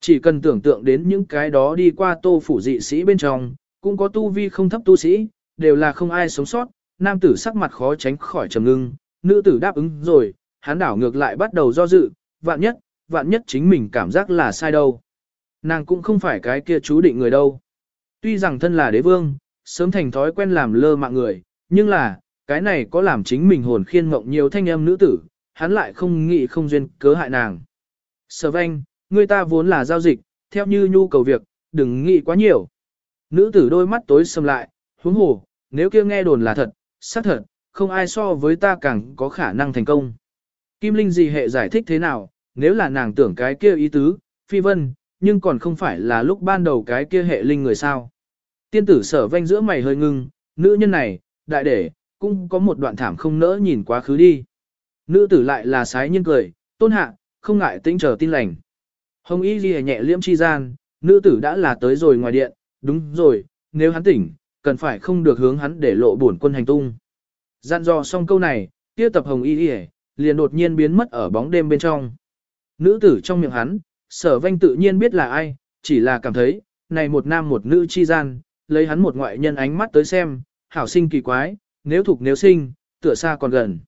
[SPEAKER 1] Chỉ cần tưởng tượng đến những cái đó đi qua tô phủ dị sĩ bên trong, cũng có tu vi không thấp tu sĩ, đều là không ai sống sót, nam tử sắc mặt khó tránh khỏi trầm ngưng, nữ tử đáp ứng rồi, hắn đảo ngược lại bắt đầu do dự, vạn nhất, vạn nhất chính mình cảm giác là sai đâu. Nàng cũng không phải cái kia chú định người đâu. Tuy rằng thân là đế vương, sớm thành thói quen làm lơ mạng người, nhưng là, cái này có làm chính mình hồn khiên mộng nhiều thanh âm nữ tử, hắn lại không nghĩ không duyên cớ hại nàng. Sở vanh, người ta vốn là giao dịch, theo như nhu cầu việc, đừng nghĩ quá nhiều. Nữ tử đôi mắt tối sầm lại, huống hồ, nếu kia nghe đồn là thật, xác thật, không ai so với ta càng có khả năng thành công. Kim Linh gì hệ giải thích thế nào, nếu là nàng tưởng cái kia ý tứ, phi vân, nhưng còn không phải là lúc ban đầu cái kia hệ linh người sao. Tiên tử sở vanh giữa mày hơi ngưng, nữ nhân này, đại để, cũng có một đoạn thảm không nỡ nhìn quá khứ đi. Nữ tử lại là sái nhiên cười, tôn hạ, không ngại tĩnh chờ tin lành. Hồng y ghi nhẹ liễm chi gian, nữ tử đã là tới rồi ngoài điện, đúng rồi, nếu hắn tỉnh, cần phải không được hướng hắn để lộ bổn quân hành tung. Dặn dò xong câu này, kia tập hồng y ghi liền đột nhiên biến mất ở bóng đêm bên trong. Nữ tử trong miệng hắn, sở vanh tự nhiên biết là ai, chỉ là cảm thấy, này một nam một nữ chi gian, lấy hắn một ngoại nhân ánh mắt tới xem, hảo sinh kỳ quái, nếu thuộc nếu sinh, tựa xa còn gần.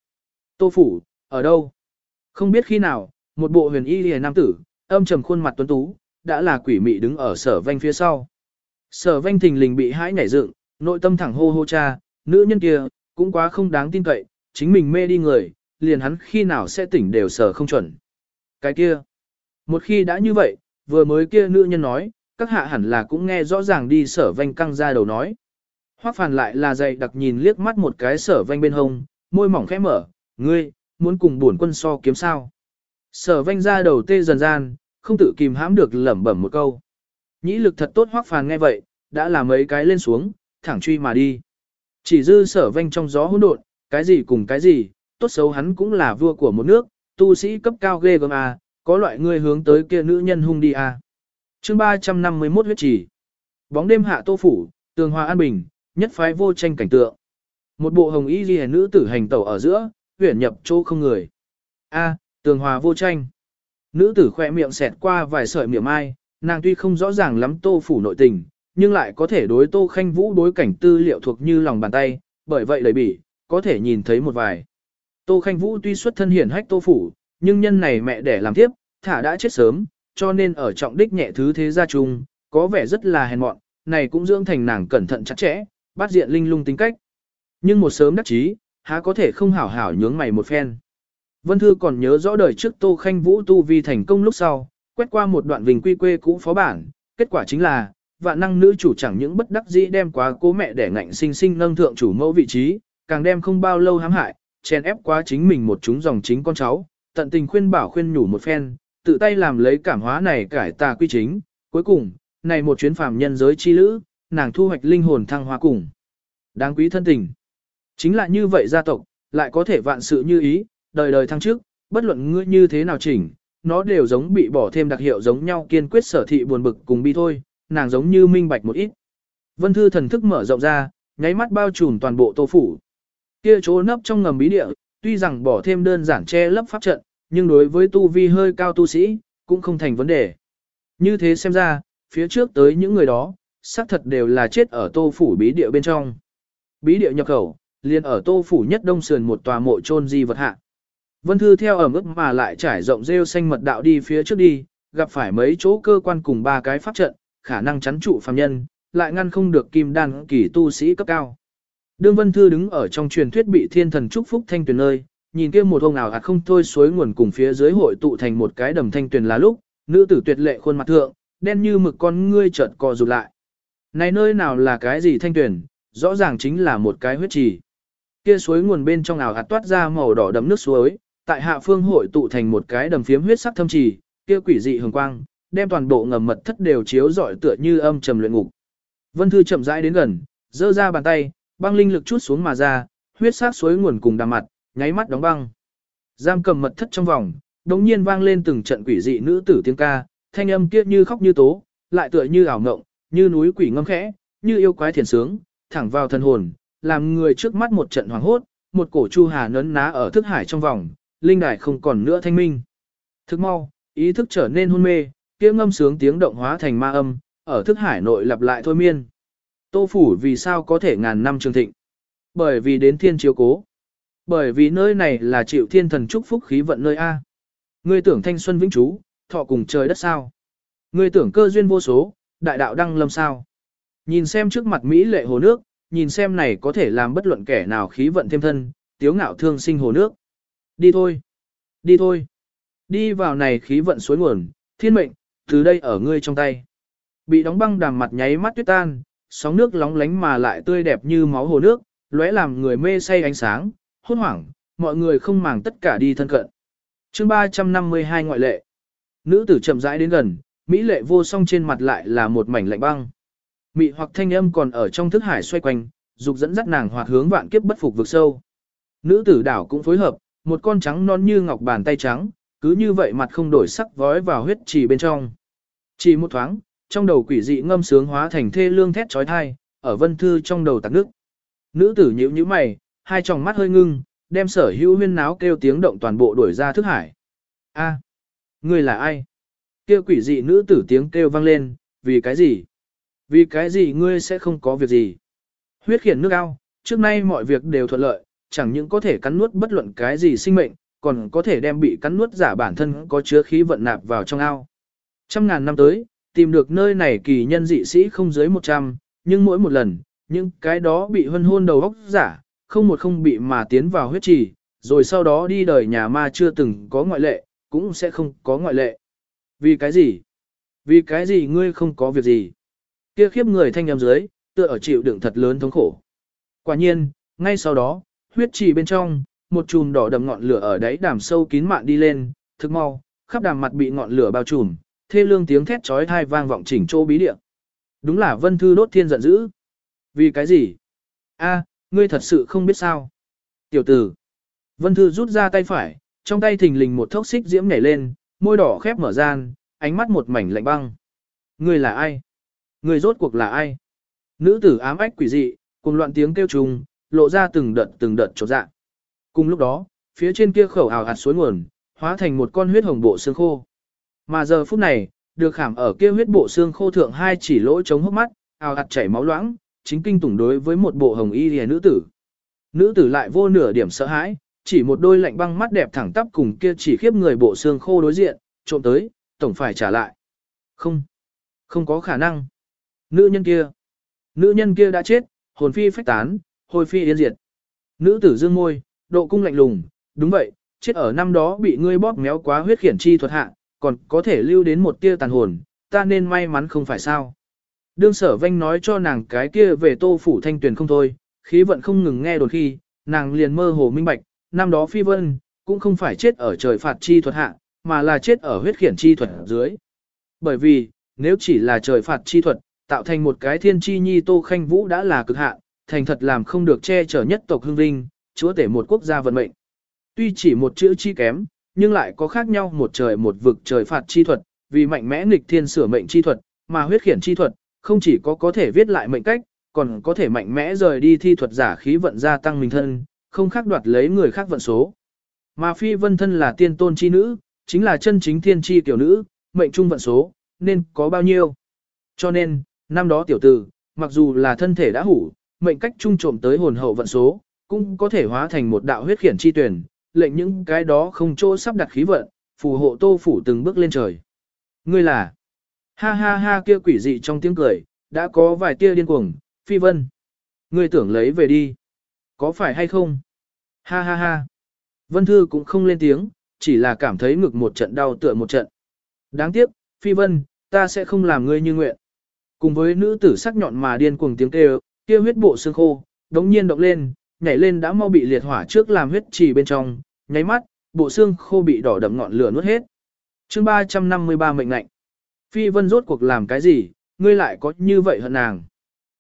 [SPEAKER 1] Tô Phủ, ở đâu? Không biết khi nào, một bộ huyền y lìa nam tử, âm trầm khuôn mặt tuấn tú, đã là quỷ mị đứng ở sở vanh phía sau. Sở vanh thình lình bị hãi nhảy dựng, nội tâm thẳng hô hô cha, nữ nhân kia, cũng quá không đáng tin cậy, chính mình mê đi người, liền hắn khi nào sẽ tỉnh đều sở không chuẩn. Cái kia, một khi đã như vậy, vừa mới kia nữ nhân nói, các hạ hẳn là cũng nghe rõ ràng đi sở vanh căng ra đầu nói. Hoắc phàn lại là dày đặc nhìn liếc mắt một cái sở vanh bên hông, môi mỏng khẽ mở, ngươi, muốn cùng bổn quân so kiếm sao. Sở vanh ra đầu tê dần gian, không tự kìm hãm được lẩm bẩm một câu. Nhĩ lực thật tốt Hoắc phàn nghe vậy, đã là mấy cái lên xuống, thẳng truy mà đi. Chỉ dư sở vanh trong gió hỗn độn, cái gì cùng cái gì, tốt xấu hắn cũng là vua của một nước, tu sĩ cấp cao ghê gớm à, có loại người hướng tới kia nữ nhân hung đi à. chương 351 huyết chỉ. Bóng đêm hạ tô phủ, tường hòa an bình, nhất phái vô tranh cảnh tượng. Một bộ hồng y ghi nữ tử hành tẩu ở giữa, huyển nhập chỗ không người. A, tường hòa vô tranh. Nữ tử khỏe miệng xẹt qua vài sợi miệng mai, nàng tuy không rõ ràng lắm tô phủ nội tình, nhưng lại có thể đối tô khanh vũ đối cảnh tư liệu thuộc như lòng bàn tay, bởi vậy lời bỉ, có thể nhìn thấy một vài. Tô khanh vũ tuy xuất thân hiển hách tô phủ, nhưng nhân này mẹ đẻ làm tiếp, thả đã chết sớm, cho nên ở trọng đích nhẹ thứ thế gia chung, có vẻ rất là hèn mọn, này cũng dưỡng thành nàng cẩn thận chặt chẽ, bắt diện linh lung tính cách. Nhưng một sớm đắc chí, há có thể không hảo hảo nhướng mày một phen. Vân Thư còn nhớ rõ đời trước Tô Khanh Vũ tu vi thành công lúc sau, quét qua một đoạn vinh quy quê cũ phó bản, kết quả chính là, vạn năng nữ chủ chẳng những bất đắc dĩ đem quá cố mẹ để ngạnh sinh sinh nâng thượng chủ mẫu vị trí, càng đem không bao lâu hãm hại, chèn ép quá chính mình một chúng dòng chính con cháu, tận tình khuyên bảo khuyên nhủ một phen, tự tay làm lấy cảm hóa này cải tà quy chính, cuối cùng, này một chuyến phàm nhân giới chi lữ, nàng thu hoạch linh hồn thăng hoa cùng. Đáng quý thân tình. Chính là như vậy gia tộc, lại có thể vạn sự như ý, đời đời thăng trước, bất luận ngươi như thế nào chỉnh, nó đều giống bị bỏ thêm đặc hiệu giống nhau kiên quyết sở thị buồn bực cùng bi thôi, nàng giống như minh bạch một ít. Vân thư thần thức mở rộng ra, nháy mắt bao trùm toàn bộ tô phủ. Kia chỗ nấp trong ngầm bí địa, tuy rằng bỏ thêm đơn giản che lấp pháp trận, nhưng đối với tu vi hơi cao tu sĩ, cũng không thành vấn đề. Như thế xem ra, phía trước tới những người đó, xác thật đều là chết ở tô phủ bí địa bên trong. Bí địa nhập khẩu, liền ở tô phủ nhất đông sườn một tòa mộ chôn di vật hạ. Vân Thư theo ở mức mà lại trải rộng rêu xanh mật đạo đi phía trước đi, gặp phải mấy chỗ cơ quan cùng ba cái pháp trận, khả năng chắn trụ phàm nhân, lại ngăn không được kim đan kỳ tu sĩ cấp cao. Đương Vân Thư đứng ở trong truyền thuyết bị thiên thần chúc phúc thanh tuyển nơi, nhìn kia một ông nào ạt không thôi suối nguồn cùng phía dưới hội tụ thành một cái đầm thanh tuyển là lúc, nữ tử tuyệt lệ khuôn mặt thượng, đen như mực con ngươi chợt co rụt lại. Này nơi nào là cái gì thanh tuyển, rõ ràng chính là một cái huyết trì. Kia suối nguồn bên trong ảo hạt toát ra màu đỏ đậm nước suối, tại hạ phương hội tụ thành một cái đầm phiếm huyết sắc thâm trì, kia quỷ dị hường quang, đem toàn bộ ngầm mật thất đều chiếu rọi tựa như âm trầm luyện ngục. Vân Thư chậm rãi đến gần, giơ ra bàn tay, băng linh lực chút xuống mà ra, huyết sắc suối nguồn cùng đàm mặt, nháy mắt đóng băng. Giam cầm mật thất trong vòng, đột nhiên vang lên từng trận quỷ dị nữ tử tiếng ca, thanh âm kia như khóc như tố, lại tựa như ảo ngộng, như núi quỷ ngâm khẽ, như yêu quái thiền sướng, thẳng vào thần hồn, làm người trước mắt một trận hoàng hốt, một cổ chu hà nấn ná ở thức hải trong vòng, linh đài không còn nữa thanh minh. Thức mau, ý thức trở nên hôn mê, kia ngâm sướng tiếng động hóa thành ma âm, ở thức hải nội lặp lại thôi miên. Tô phủ vì sao có thể ngàn năm trường thịnh? Bởi vì đến thiên chiếu cố. Bởi vì nơi này là chịu thiên thần chúc phúc khí vận nơi A. Ngươi tưởng thanh xuân vĩnh trú, thọ cùng trời đất sao? Ngươi tưởng cơ duyên vô số, đại đạo đăng lâm sao? Nhìn xem trước mặt Mỹ lệ hồ nước, nhìn xem này có thể làm bất luận kẻ nào khí vận thêm thân, tiếu ngạo thương sinh hồ nước. Đi thôi, đi thôi, đi vào này khí vận suối nguồn, thiên mệnh, từ đây ở ngươi trong tay. Bị đóng băng đàm mặt nháy mắt tuyết tan, sóng nước lóng lánh mà lại tươi đẹp như máu hồ nước, lóe làm người mê say ánh sáng, hốt hoảng, mọi người không màng tất cả đi thân cận. chương 352 ngoại lệ. Nữ tử chậm rãi đến gần, Mỹ lệ vô song trên mặt lại là một mảnh lạnh băng. Mị hoặc thanh âm còn ở trong thức hải xoay quanh, dục dẫn dắt nàng hoạt hướng vạn kiếp bất phục vực sâu. Nữ tử đảo cũng phối hợp, một con trắng non như ngọc bàn tay trắng, cứ như vậy mặt không đổi sắc vói vào huyết trì bên trong. Chỉ một thoáng, trong đầu quỷ dị ngâm sướng hóa thành thê lương thét trói thai, ở vân thư trong đầu tạc nước. Nữ tử nhíu nhíu mày, hai tròng mắt hơi ngưng, đem sở hữu huyên náo kêu tiếng động toàn bộ đuổi ra thức hải. A, à, ngươi là ai? Kia quỷ dị nữ tử tiếng kêu vang lên, vì cái gì? Vì cái gì ngươi sẽ không có việc gì? Huyết khiển nước ao, trước nay mọi việc đều thuận lợi, chẳng những có thể cắn nuốt bất luận cái gì sinh mệnh, còn có thể đem bị cắn nuốt giả bản thân có chứa khí vận nạp vào trong ao. Trăm ngàn năm tới, tìm được nơi này kỳ nhân dị sĩ không dưới 100, nhưng mỗi một lần, những cái đó bị hân hôn đầu óc giả, không một không bị mà tiến vào huyết trì, rồi sau đó đi đời nhà ma chưa từng có ngoại lệ, cũng sẽ không có ngoại lệ. Vì cái gì? Vì cái gì ngươi không có việc gì? Kia khiếp người thanh âm dưới, tựa ở chịu đựng thật lớn thống khổ. Quả nhiên, ngay sau đó, huyết trì bên trong, một chùm đỏ đầm ngọn lửa ở đáy đàm sâu kín mạn đi lên, thực mau, khắp đàm mặt bị ngọn lửa bao trùm, thê lương tiếng thét chói tai vang vọng chỉnh chỗ bí địa. Đúng là Vân Thư đốt thiên giận dữ. Vì cái gì? A, ngươi thật sự không biết sao. Tiểu tử. Vân Thư rút ra tay phải, trong tay thình lình một thốc xích diễm nhảy lên, môi đỏ khép mở gian, ánh mắt một mảnh lạnh băng. người là ai? người rốt cuộc là ai? Nữ tử ám ách quỷ dị, cùng loạn tiếng kêu trùng, lộ ra từng đợt từng đợt chột dạ. Cùng lúc đó, phía trên kia khẩu ảo hạt suối nguồn, hóa thành một con huyết hồng bộ xương khô. Mà giờ phút này, được khảm ở kia huyết bộ xương khô thượng hai chỉ lỗ chống hốc mắt, ảo hạt chảy máu loãng, chính kinh tủng đối với một bộ hồng y liễu nữ tử. Nữ tử lại vô nửa điểm sợ hãi, chỉ một đôi lạnh băng mắt đẹp thẳng tắp cùng kia chỉ khiếp người bộ xương khô đối diện, trộm tới, tổng phải trả lại. Không, không có khả năng. Nữ nhân kia, nữ nhân kia đã chết, hồn phi phách tán, hồi phi yên diệt. Nữ tử dương môi, độ cung lạnh lùng, đúng vậy, chết ở năm đó bị ngươi bóp méo quá huyết khiển chi thuật hạ, còn có thể lưu đến một tia tàn hồn, ta nên may mắn không phải sao. Đương sở vanh nói cho nàng cái kia về tô phủ thanh tuyển không thôi, khí vận không ngừng nghe đồn khi, nàng liền mơ hồ minh bạch, năm đó phi vân, cũng không phải chết ở trời phạt chi thuật hạ, mà là chết ở huyết khiển chi thuật dưới. Bởi vì, nếu chỉ là trời phạt chi thuật, tạo thành một cái thiên chi nhi tô khanh vũ đã là cực hạn, thành thật làm không được che chở nhất tộc hương vinh, chúa tể một quốc gia vận mệnh. Tuy chỉ một chữ chi kém, nhưng lại có khác nhau một trời một vực trời phạt chi thuật, vì mạnh mẽ nghịch thiên sửa mệnh chi thuật, mà huyết khiển chi thuật, không chỉ có có thể viết lại mệnh cách, còn có thể mạnh mẽ rời đi thi thuật giả khí vận gia tăng mình thân, không khác đoạt lấy người khác vận số. Mà phi vân thân là tiên tôn chi nữ, chính là chân chính thiên chi tiểu nữ, mệnh trung vận số, nên có bao nhiêu. Cho nên, năm đó tiểu tử, mặc dù là thân thể đã hủ, mệnh cách trung trộm tới hồn hậu vận số, cũng có thể hóa thành một đạo huyết khiển chi tuyển, lệnh những cái đó không chỗ sắp đặt khí vận, phù hộ tô phủ từng bước lên trời. Ngươi là, ha ha ha kia quỷ dị trong tiếng cười, đã có vài tia điên cuồng, phi vân. Ngươi tưởng lấy về đi. Có phải hay không? Ha ha ha. Vân Thư cũng không lên tiếng, chỉ là cảm thấy ngực một trận đau tựa một trận. Đáng tiếc, phi vân, ta sẽ không làm ngươi như nguyện. Cùng với nữ tử sắc nhọn mà điên cuồng tiếng kêu, kia huyết bộ xương khô, đống nhiên động lên, nhảy lên đã mau bị liệt hỏa trước làm huyết trì bên trong, nháy mắt, bộ xương khô bị đỏ đậm ngọn lửa nuốt hết. Chương 353 mệnh lệnh. Phi Vân rốt cuộc làm cái gì, ngươi lại có như vậy hận nàng?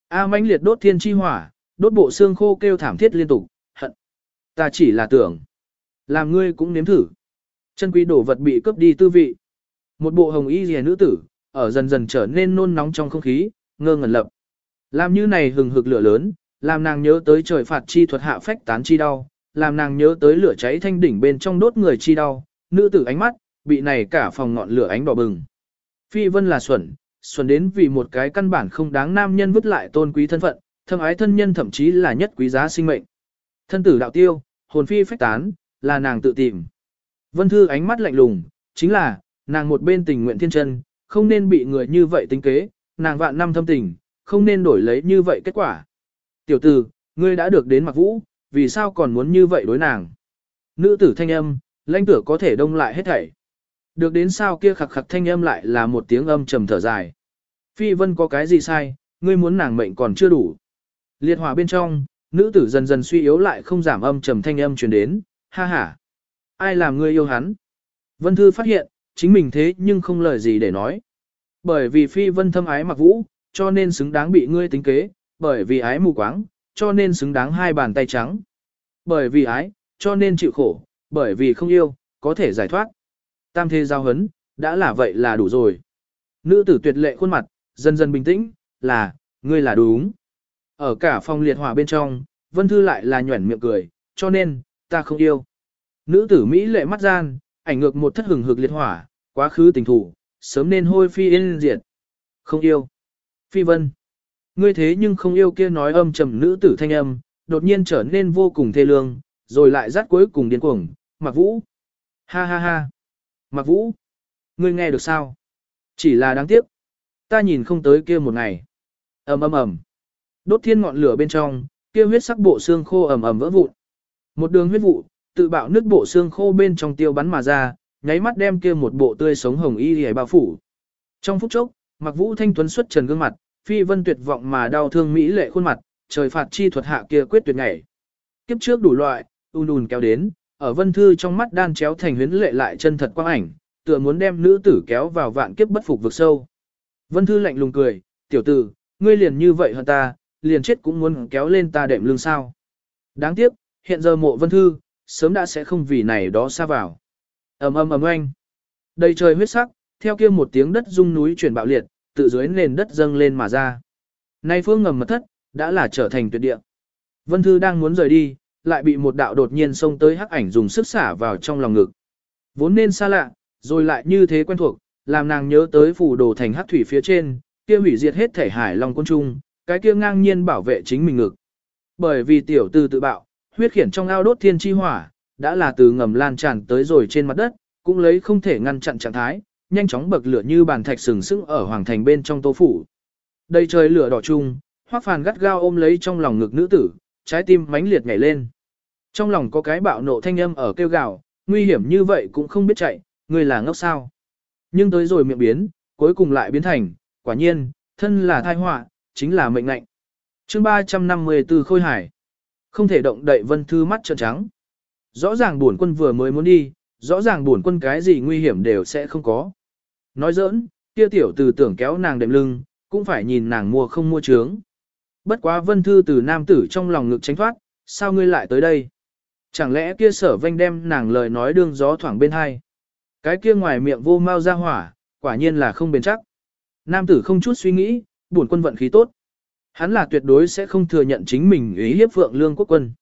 [SPEAKER 1] A mãnh liệt đốt thiên chi hỏa, đốt bộ xương khô kêu thảm thiết liên tục, hận. Ta chỉ là tưởng, làm ngươi cũng nếm thử. Chân quý đồ vật bị cướp đi tư vị. Một bộ hồng y rìa nữ tử, ở dần dần trở nên nôn nóng trong không khí, ngơ ngẩn lập. Làm như này hừng hực lửa lớn, làm nàng nhớ tới trời phạt chi thuật hạ phách tán chi đau, làm nàng nhớ tới lửa cháy thanh đỉnh bên trong đốt người chi đau, nữ tử ánh mắt, bị này cả phòng ngọn lửa ánh đỏ bừng. Phi vân là xuẩn, xuẩn đến vì một cái căn bản không đáng nam nhân vứt lại tôn quý thân phận, thâm ái thân nhân thậm chí là nhất quý giá sinh mệnh. Thân tử đạo tiêu, hồn phi phách tán, là nàng tự tìm. Vân thư ánh mắt lạnh lùng, chính là, nàng một bên tình nguyện thiên chân, không nên bị người như vậy tính kế, nàng vạn năm thâm tình, không nên đổi lấy như vậy kết quả. Tiểu tử, ngươi đã được đến mặc vũ, vì sao còn muốn như vậy đối nàng? Nữ tử thanh âm, lãnh tử có thể đông lại hết thảy. Được đến sao kia khặc khặc thanh âm lại là một tiếng âm trầm thở dài. Phi vân có cái gì sai, ngươi muốn nàng mệnh còn chưa đủ. Liệt hỏa bên trong, nữ tử dần dần suy yếu lại không giảm âm trầm thanh âm truyền đến, ha ha. Ai làm ngươi yêu hắn? Vân Thư phát hiện, chính mình thế nhưng không lời gì để nói. Bởi vì phi vân thâm ái mặc vũ, cho nên xứng đáng bị ngươi tính kế, bởi vì ái mù quáng, cho nên xứng đáng hai bàn tay trắng. Bởi vì ái, cho nên chịu khổ, bởi vì không yêu, có thể giải thoát. Tam thế giao hấn, đã là vậy là đủ rồi. Nữ tử tuyệt lệ khuôn mặt, dần dần bình tĩnh, là, ngươi là đúng. Ở cả phòng liệt hỏa bên trong, Vân Thư lại là nhuẩn miệng cười, cho nên, ta không yêu. Nữ tử Mỹ lệ mắt gian, ảnh ngược một thất hừng hực liệt hỏa, quá khứ tình thủ, sớm nên hôi phi yên diệt. Không yêu. Phi Vân. Ngươi thế nhưng không yêu kia nói âm trầm nữ tử thanh âm, đột nhiên trở nên vô cùng thê lương, rồi lại rát cuối cùng điên cuồng, Mặc Vũ. Ha ha ha. Mặc Vũ. Ngươi nghe được sao? Chỉ là đáng tiếc. Ta nhìn không tới kia một ngày. ầm ầm ầm. Đốt thiên ngọn lửa bên trong, kia huyết sắc bộ xương khô ầm ầm vỡ vụn. Một đường huyết vụ, tự bạo nước bộ xương khô bên trong tiêu bắn mà ra, nháy mắt đem kia một bộ tươi sống hồng y liễu bao phủ. Trong phút chốc, Mặc Vũ thanh tuấn xuất trần gương mặt, phi vân tuyệt vọng mà đau thương mỹ lệ khuôn mặt, trời phạt chi thuật hạ kia quyết tuyệt ngày. Kiếp trước đủ loại, u nùn kéo đến, ở vân thư trong mắt đan chéo thành huyến lệ lại chân thật quang ảnh, tựa muốn đem nữ tử kéo vào vạn kiếp bất phục vực sâu. Vân thư lạnh lùng cười, tiểu tử, ngươi liền như vậy hơn ta, liền chết cũng muốn kéo lên ta đệm lưng sao. Đáng tiếc, hiện giờ mộ vân thư, sớm đã sẽ không vì này đó xa vào. ầm ầm ầm oanh. Đầy trời huyết sắc, theo kia một tiếng đất rung núi chuyển bạo liệt, tự dưới nền đất dâng lên mà ra. Nay phương ngầm mật thất, đã là trở thành tuyệt địa. Vân Thư đang muốn rời đi, lại bị một đạo đột nhiên xông tới hắc ảnh dùng sức xả vào trong lòng ngực. Vốn nên xa lạ, rồi lại như thế quen thuộc, làm nàng nhớ tới phủ đồ thành hắc thủy phía trên, kia hủy diệt hết thể hải long quân trung, cái kia ngang nhiên bảo vệ chính mình ngực. Bởi vì tiểu tư tự bạo, huyết khiển trong ao đốt thiên chi hỏa, đã là từ ngầm lan tràn tới rồi trên mặt đất, cũng lấy không thể ngăn chặn trạng thái, nhanh chóng bậc lửa như bàn thạch sừng sững ở hoàng thành bên trong tô phủ. Đây trời lửa đỏ chung, hoắc phàn gắt gao ôm lấy trong lòng ngực nữ tử, trái tim mãnh liệt nhảy lên. Trong lòng có cái bạo nộ thanh âm ở kêu gào, nguy hiểm như vậy cũng không biết chạy, người là ngốc sao. Nhưng tới rồi miệng biến, cuối cùng lại biến thành, quả nhiên, thân là thai họa, chính là mệnh lệnh. chương 354 Khôi Hải. Không thể động đậy vân thư mắt trợn trắng. Rõ ràng bổn quân vừa mới muốn đi, rõ ràng bổn quân cái gì nguy hiểm đều sẽ không có. Nói giỡn, kia tiểu từ tưởng kéo nàng đệm lưng, cũng phải nhìn nàng mua không mua trướng. Bất quá vân thư từ nam tử trong lòng ngực tránh thoát, sao ngươi lại tới đây? Chẳng lẽ kia sở vanh đem nàng lời nói đương gió thoảng bên hai? Cái kia ngoài miệng vô mau ra hỏa, quả nhiên là không bền chắc. Nam tử không chút suy nghĩ, buồn quân vận khí tốt. Hắn là tuyệt đối sẽ không thừa nhận chính mình ý hiếp vượng lương quốc quân.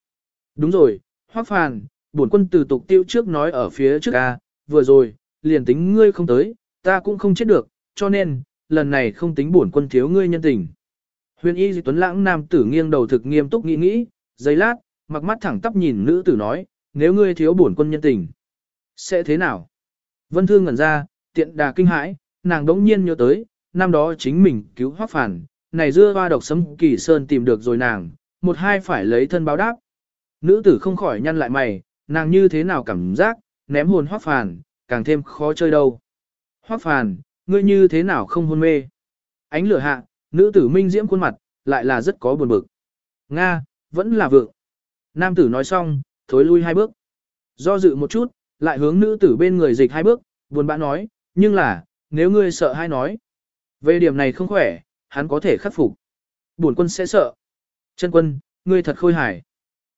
[SPEAKER 1] Đúng rồi, hoắc phàn, buồn quân từ tục tiêu trước nói ở phía trước a, vừa rồi, liền tính ngươi không tới, ta cũng không chết được, cho nên, lần này không tính buồn quân thiếu ngươi nhân tình. Huyền y tuấn lãng nam tử nghiêng đầu thực nghiêm túc nghĩ nghĩ, giây lát, mặc mắt thẳng tắp nhìn nữ tử nói, nếu ngươi thiếu bổn quân nhân tình, sẽ thế nào? Vân Thương ngẩn ra, tiện đà kinh hãi, nàng đống nhiên nhớ tới, năm đó chính mình cứu hoác phản, này dưa hoa độc sấm kỳ sơn tìm được rồi nàng, một hai phải lấy thân báo đáp. Nữ tử không khỏi nhăn lại mày, nàng như thế nào cảm giác, ném hồn hoác phản, càng thêm khó chơi đâu. Hoác phản, ngươi như thế nào không hôn mê? Ánh lửa hạ, nữ tử minh diễm khuôn mặt, lại là rất có buồn bực. Nga, vẫn là vượng. Nam tử nói xong, thối lui hai bước. Do dự một chút, lại hướng nữ tử bên người dịch hai bước, buồn bã nói, nhưng là, nếu ngươi sợ hay nói. Về điểm này không khỏe, hắn có thể khắc phục. Bổn quân sẽ sợ. Chân quân, ngươi thật khôi hài.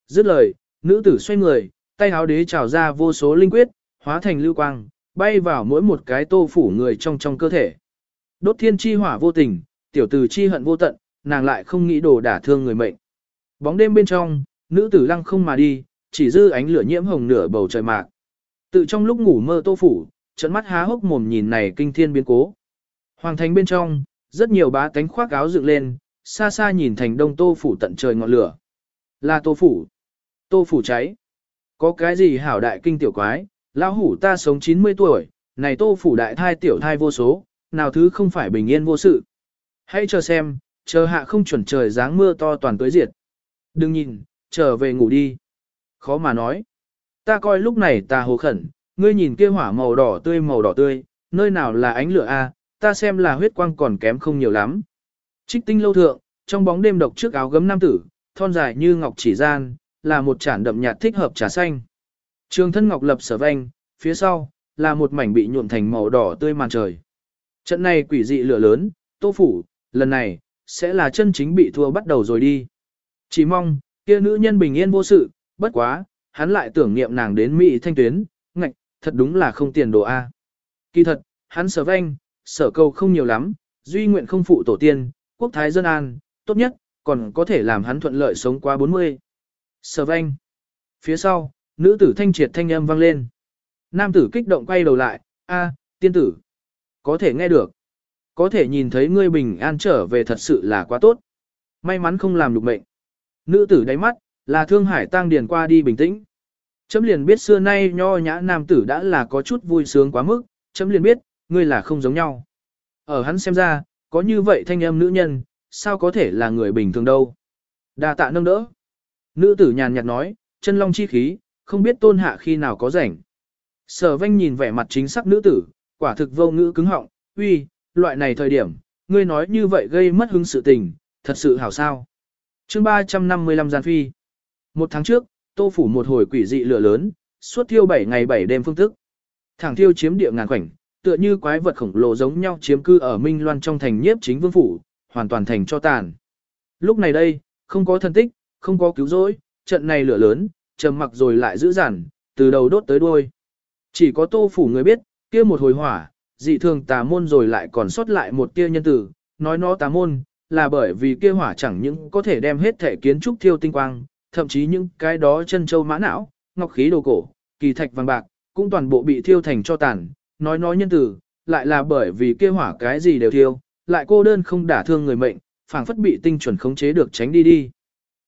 [SPEAKER 1] Dứt lời, nữ tử xoay người, tay háo đế trào ra vô số linh quyết, hóa thành lưu quang, bay vào mỗi một cái tô phủ người trong trong cơ thể. Đốt thiên chi hỏa vô tình, tiểu tử chi hận vô tận, nàng lại không nghĩ đồ đả thương người mệnh. Bóng đêm bên trong, nữ tử lăng không mà đi, chỉ dư ánh lửa nhiễm hồng nửa bầu trời mạc. Tự trong lúc ngủ mơ tô phủ, trận mắt há hốc mồm nhìn này kinh thiên biến cố. Hoàng thành bên trong, rất nhiều bá tánh khoác áo dựng lên, xa xa nhìn thành đông tô phủ tận trời ngọn lửa. Là tô phủ. Tô phủ cháy. Có cái gì hảo đại kinh tiểu quái, lão hủ ta sống 90 tuổi, này tô phủ đại thai tiểu thai vô số, nào thứ không phải bình yên vô sự. Hãy chờ xem, chờ hạ không chuẩn trời dáng mưa to toàn tới diệt. Đừng nhìn, trở về ngủ đi. Khó mà nói. Ta coi lúc này ta hồ khẩn, ngươi nhìn kia hỏa màu đỏ tươi màu đỏ tươi, nơi nào là ánh lửa a, ta xem là huyết quang còn kém không nhiều lắm. Trích tinh lâu thượng, trong bóng đêm độc trước áo gấm nam tử, thon dài như ngọc chỉ gian, là một chản đậm nhạt thích hợp trà xanh. Trường thân ngọc lập sở vanh, phía sau, là một mảnh bị nhuộm thành màu đỏ tươi màn trời. Trận này quỷ dị lửa lớn, tô phủ, lần này, sẽ là chân chính bị thua bắt đầu rồi đi. Chỉ mong, kia nữ nhân bình yên vô sự, bất quá, hắn lại tưởng niệm nàng đến Mỹ thanh tuyến, ngạch, thật đúng là không tiền đồ A. Kỳ thật, hắn sở vanh, sở cầu không nhiều lắm, duy nguyện không phụ tổ tiên, quốc thái dân an, tốt nhất, còn có thể làm hắn thuận lợi sống qua 40. Sở vanh. Phía sau, nữ tử thanh triệt thanh âm vang lên. Nam tử kích động quay đầu lại, a, tiên tử. Có thể nghe được. Có thể nhìn thấy ngươi bình an trở về thật sự là quá tốt. May mắn không làm lục mệnh. Nữ tử đáy mắt, là thương hải tang điền qua đi bình tĩnh. Chấm liền biết xưa nay nho nhã nam tử đã là có chút vui sướng quá mức, chấm liền biết, ngươi là không giống nhau. Ở hắn xem ra, có như vậy thanh âm nữ nhân, sao có thể là người bình thường đâu. Đà tạ nâng đỡ. Nữ tử nhàn nhạt nói, chân long chi khí, không biết tôn hạ khi nào có rảnh. Sở vanh nhìn vẻ mặt chính xác nữ tử, quả thực vô ngữ cứng họng, uy, loại này thời điểm, ngươi nói như vậy gây mất hứng sự tình, thật sự hảo sao. chương 355 gian phi. Một tháng trước, tô phủ một hồi quỷ dị lửa lớn, suốt thiêu 7 ngày 7 đêm phương thức. Thẳng thiêu chiếm địa ngàn khoảnh, tựa như quái vật khổng lồ giống nhau chiếm cư ở Minh Loan trong thành nhiếp chính vương phủ, hoàn toàn thành cho tàn. Lúc này đây, không có thân tích, không có cứu rỗi, trận này lửa lớn, trầm mặc rồi lại giữ dằn, từ đầu đốt tới đuôi. Chỉ có tô phủ người biết, kia một hồi hỏa, dị thường tà môn rồi lại còn sót lại một tia nhân tử, nói nó tà môn, là bởi vì kia hỏa chẳng những có thể đem hết thể kiến trúc thiêu tinh quang, thậm chí những cái đó chân châu mã não, ngọc khí đồ cổ, kỳ thạch vàng bạc, cũng toàn bộ bị thiêu thành cho tàn, nói nói nhân tử, lại là bởi vì kia hỏa cái gì đều thiêu, lại cô đơn không đả thương người mệnh, phảng phất bị tinh chuẩn khống chế được tránh đi đi.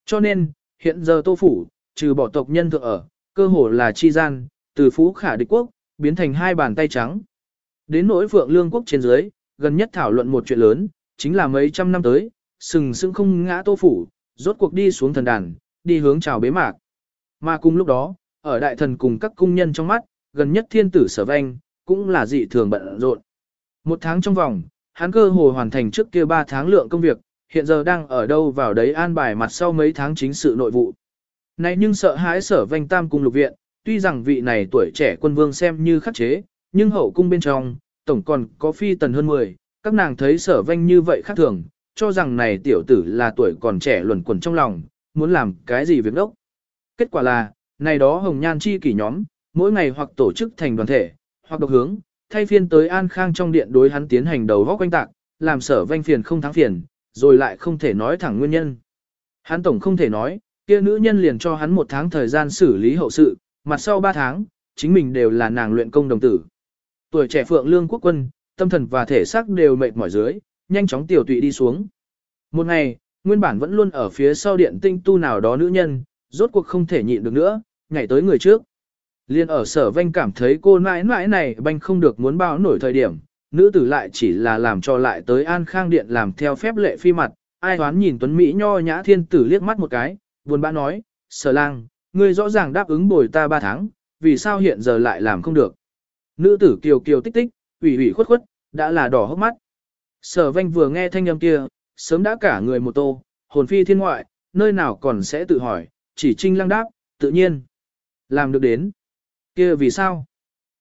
[SPEAKER 1] Cho nên, hiện giờ tô phủ, trừ bỏ tộc nhân thượng ở, cơ hồ là chi gian, từ phú khả địch quốc, biến thành hai bàn tay trắng. Đến nỗi phượng lương quốc trên dưới, gần nhất thảo luận một chuyện lớn, chính là mấy trăm năm tới, sừng sững không ngã tô phủ, rốt cuộc đi xuống thần đàn, đi hướng chào bế mạc. Mà cùng lúc đó, ở đại thần cùng các cung nhân trong mắt, gần nhất thiên tử sở vanh, cũng là dị thường bận rộn. Một tháng trong vòng, hắn cơ hồ hoàn thành trước kia ba tháng lượng công việc, hiện giờ đang ở đâu vào đấy an bài mặt sau mấy tháng chính sự nội vụ. Này nhưng sợ hãi sở vanh tam cung lục viện, tuy rằng vị này tuổi trẻ quân vương xem như khắc chế, nhưng hậu cung bên trong, tổng còn có phi tần hơn 10, các nàng thấy sở vanh như vậy khác thường, cho rằng này tiểu tử là tuổi còn trẻ luẩn quẩn trong lòng, muốn làm cái gì việc đốc. Kết quả là, này đó hồng nhan chi kỷ nhóm, mỗi ngày hoặc tổ chức thành đoàn thể, hoặc độc hướng, thay phiên tới an khang trong điện đối hắn tiến hành đầu góc quanh tạc, làm sở vanh phiền không thắng phiền, rồi lại không thể nói thẳng nguyên nhân. Hắn tổng không thể nói, kia nữ nhân liền cho hắn một tháng thời gian xử lý hậu sự, mặt sau ba tháng, chính mình đều là nàng luyện công đồng tử. Tuổi trẻ phượng lương quốc quân, tâm thần và thể xác đều mệt mỏi dưới, nhanh chóng tiểu tụy đi xuống. Một ngày, nguyên bản vẫn luôn ở phía sau điện tinh tu nào đó nữ nhân, rốt cuộc không thể nhịn được nữa, nhảy tới người trước. Liên ở sở vanh cảm thấy cô nãi nãi này banh không được muốn bao nổi thời điểm, nữ tử lại chỉ là làm cho lại tới an khang điện làm theo phép lệ phi mặt, ai toán nhìn tuấn Mỹ nho nhã thiên tử liếc mắt một cái, buồn bã nói, sở lang, ngươi rõ ràng đáp ứng bồi ta ba tháng, vì sao hiện giờ lại làm không được. Nữ tử kiều kiều tích tích, ủy ủy khuất khuất, đã là đỏ hốc mắt. Sở vanh vừa nghe thanh âm kia, sớm đã cả người một tô, hồn phi thiên ngoại, nơi nào còn sẽ tự hỏi, chỉ trinh lăng đáp, tự nhiên. Làm được đến kia vì sao?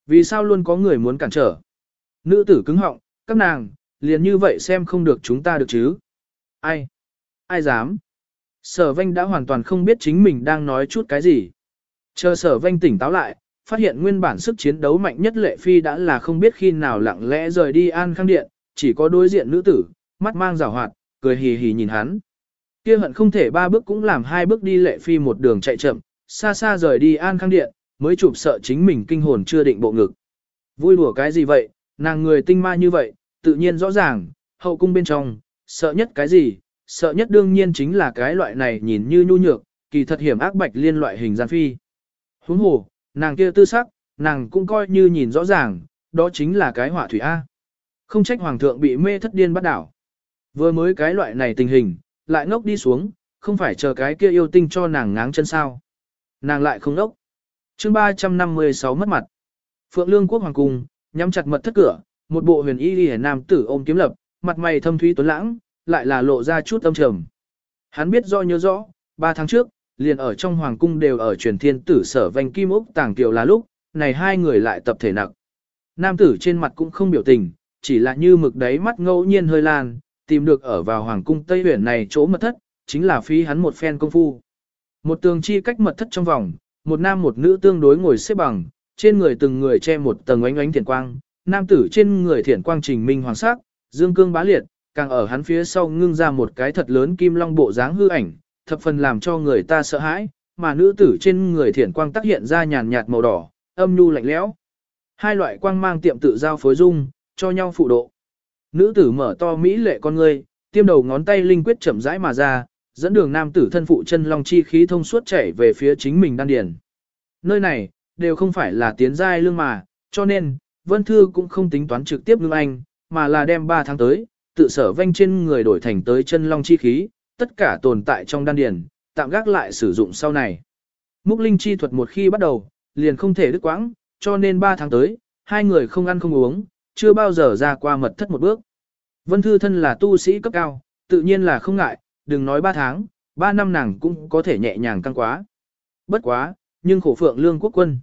[SPEAKER 1] Vì sao luôn có người muốn cản trở? Nữ tử cứng họng, các nàng, liền như vậy xem không được chúng ta được chứ? Ai? Ai dám? Sở vanh đã hoàn toàn không biết chính mình đang nói chút cái gì. Chờ sở vanh tỉnh táo lại, phát hiện nguyên bản sức chiến đấu mạnh nhất lệ phi đã là không biết khi nào lặng lẽ rời đi an khang điện, chỉ có đối diện nữ tử, mắt mang rào hoạt, cười hì hì nhìn hắn. Kia hận không thể ba bước cũng làm hai bước đi lệ phi một đường chạy chậm, xa xa rời đi an khang điện, mới chụp sợ chính mình kinh hồn chưa định bộ ngực. Vui đùa cái gì vậy, nàng người tinh ma như vậy, tự nhiên rõ ràng, hậu cung bên trong, sợ nhất cái gì, sợ nhất đương nhiên chính là cái loại này nhìn như nhu nhược, kỳ thật hiểm ác bạch liên loại hình gian phi. Huống hồ, nàng kia tư sắc, nàng cũng coi như nhìn rõ ràng, đó chính là cái hỏa thủy A. Không trách hoàng thượng bị mê thất điên bắt đảo. Vừa mới cái loại này tình hình, lại ngốc đi xuống, không phải chờ cái kia yêu tinh cho nàng ngáng chân sao. Nàng lại không ngốc chương 356 mất mặt. Phượng Lương quốc hoàng cung, nhắm chặt mật thất cửa, một bộ huyền y liễu nam tử ôm kiếm lập, mặt mày thâm thúy tuấn lãng, lại là lộ ra chút âm trầm. Hắn biết do nhớ rõ, ba tháng trước, liền ở trong hoàng cung đều ở truyền thiên tử sở vành kim úc tàng tiểu là lúc, này hai người lại tập thể nặng. Nam tử trên mặt cũng không biểu tình, chỉ là như mực đáy mắt ngẫu nhiên hơi lan, tìm được ở vào hoàng cung Tây Huyền này chỗ mật thất, chính là phí hắn một phen công phu. Một tường chi cách mật thất trong vòng, một nam một nữ tương đối ngồi xếp bằng, trên người từng người che một tầng ánh ánh thiển quang, nam tử trên người thiển quang trình minh hoàng sắc, dương cương bá liệt, càng ở hắn phía sau ngưng ra một cái thật lớn kim long bộ dáng hư ảnh, thập phần làm cho người ta sợ hãi, mà nữ tử trên người thiển quang tác hiện ra nhàn nhạt màu đỏ, âm nhu lạnh lẽo. Hai loại quang mang tiệm tự giao phối dung, cho nhau phụ độ. Nữ tử mở to mỹ lệ con ngươi, tiêm đầu ngón tay linh quyết chậm rãi mà ra, dẫn đường nam tử thân phụ chân long chi khí thông suốt chảy về phía chính mình đan điền. Nơi này, đều không phải là tiến giai lương mà, cho nên, Vân Thư cũng không tính toán trực tiếp ngưng anh, mà là đem 3 tháng tới, tự sở vanh trên người đổi thành tới chân long chi khí, tất cả tồn tại trong đan điền, tạm gác lại sử dụng sau này. Mục linh chi thuật một khi bắt đầu, liền không thể đứt quãng, cho nên 3 tháng tới, hai người không ăn không uống, chưa bao giờ ra qua mật thất một bước. Vân Thư thân là tu sĩ cấp cao, tự nhiên là không ngại, đừng nói 3 tháng, 3 năm nàng cũng có thể nhẹ nhàng căng quá. Bất quá, nhưng khổ phượng lương quốc quân.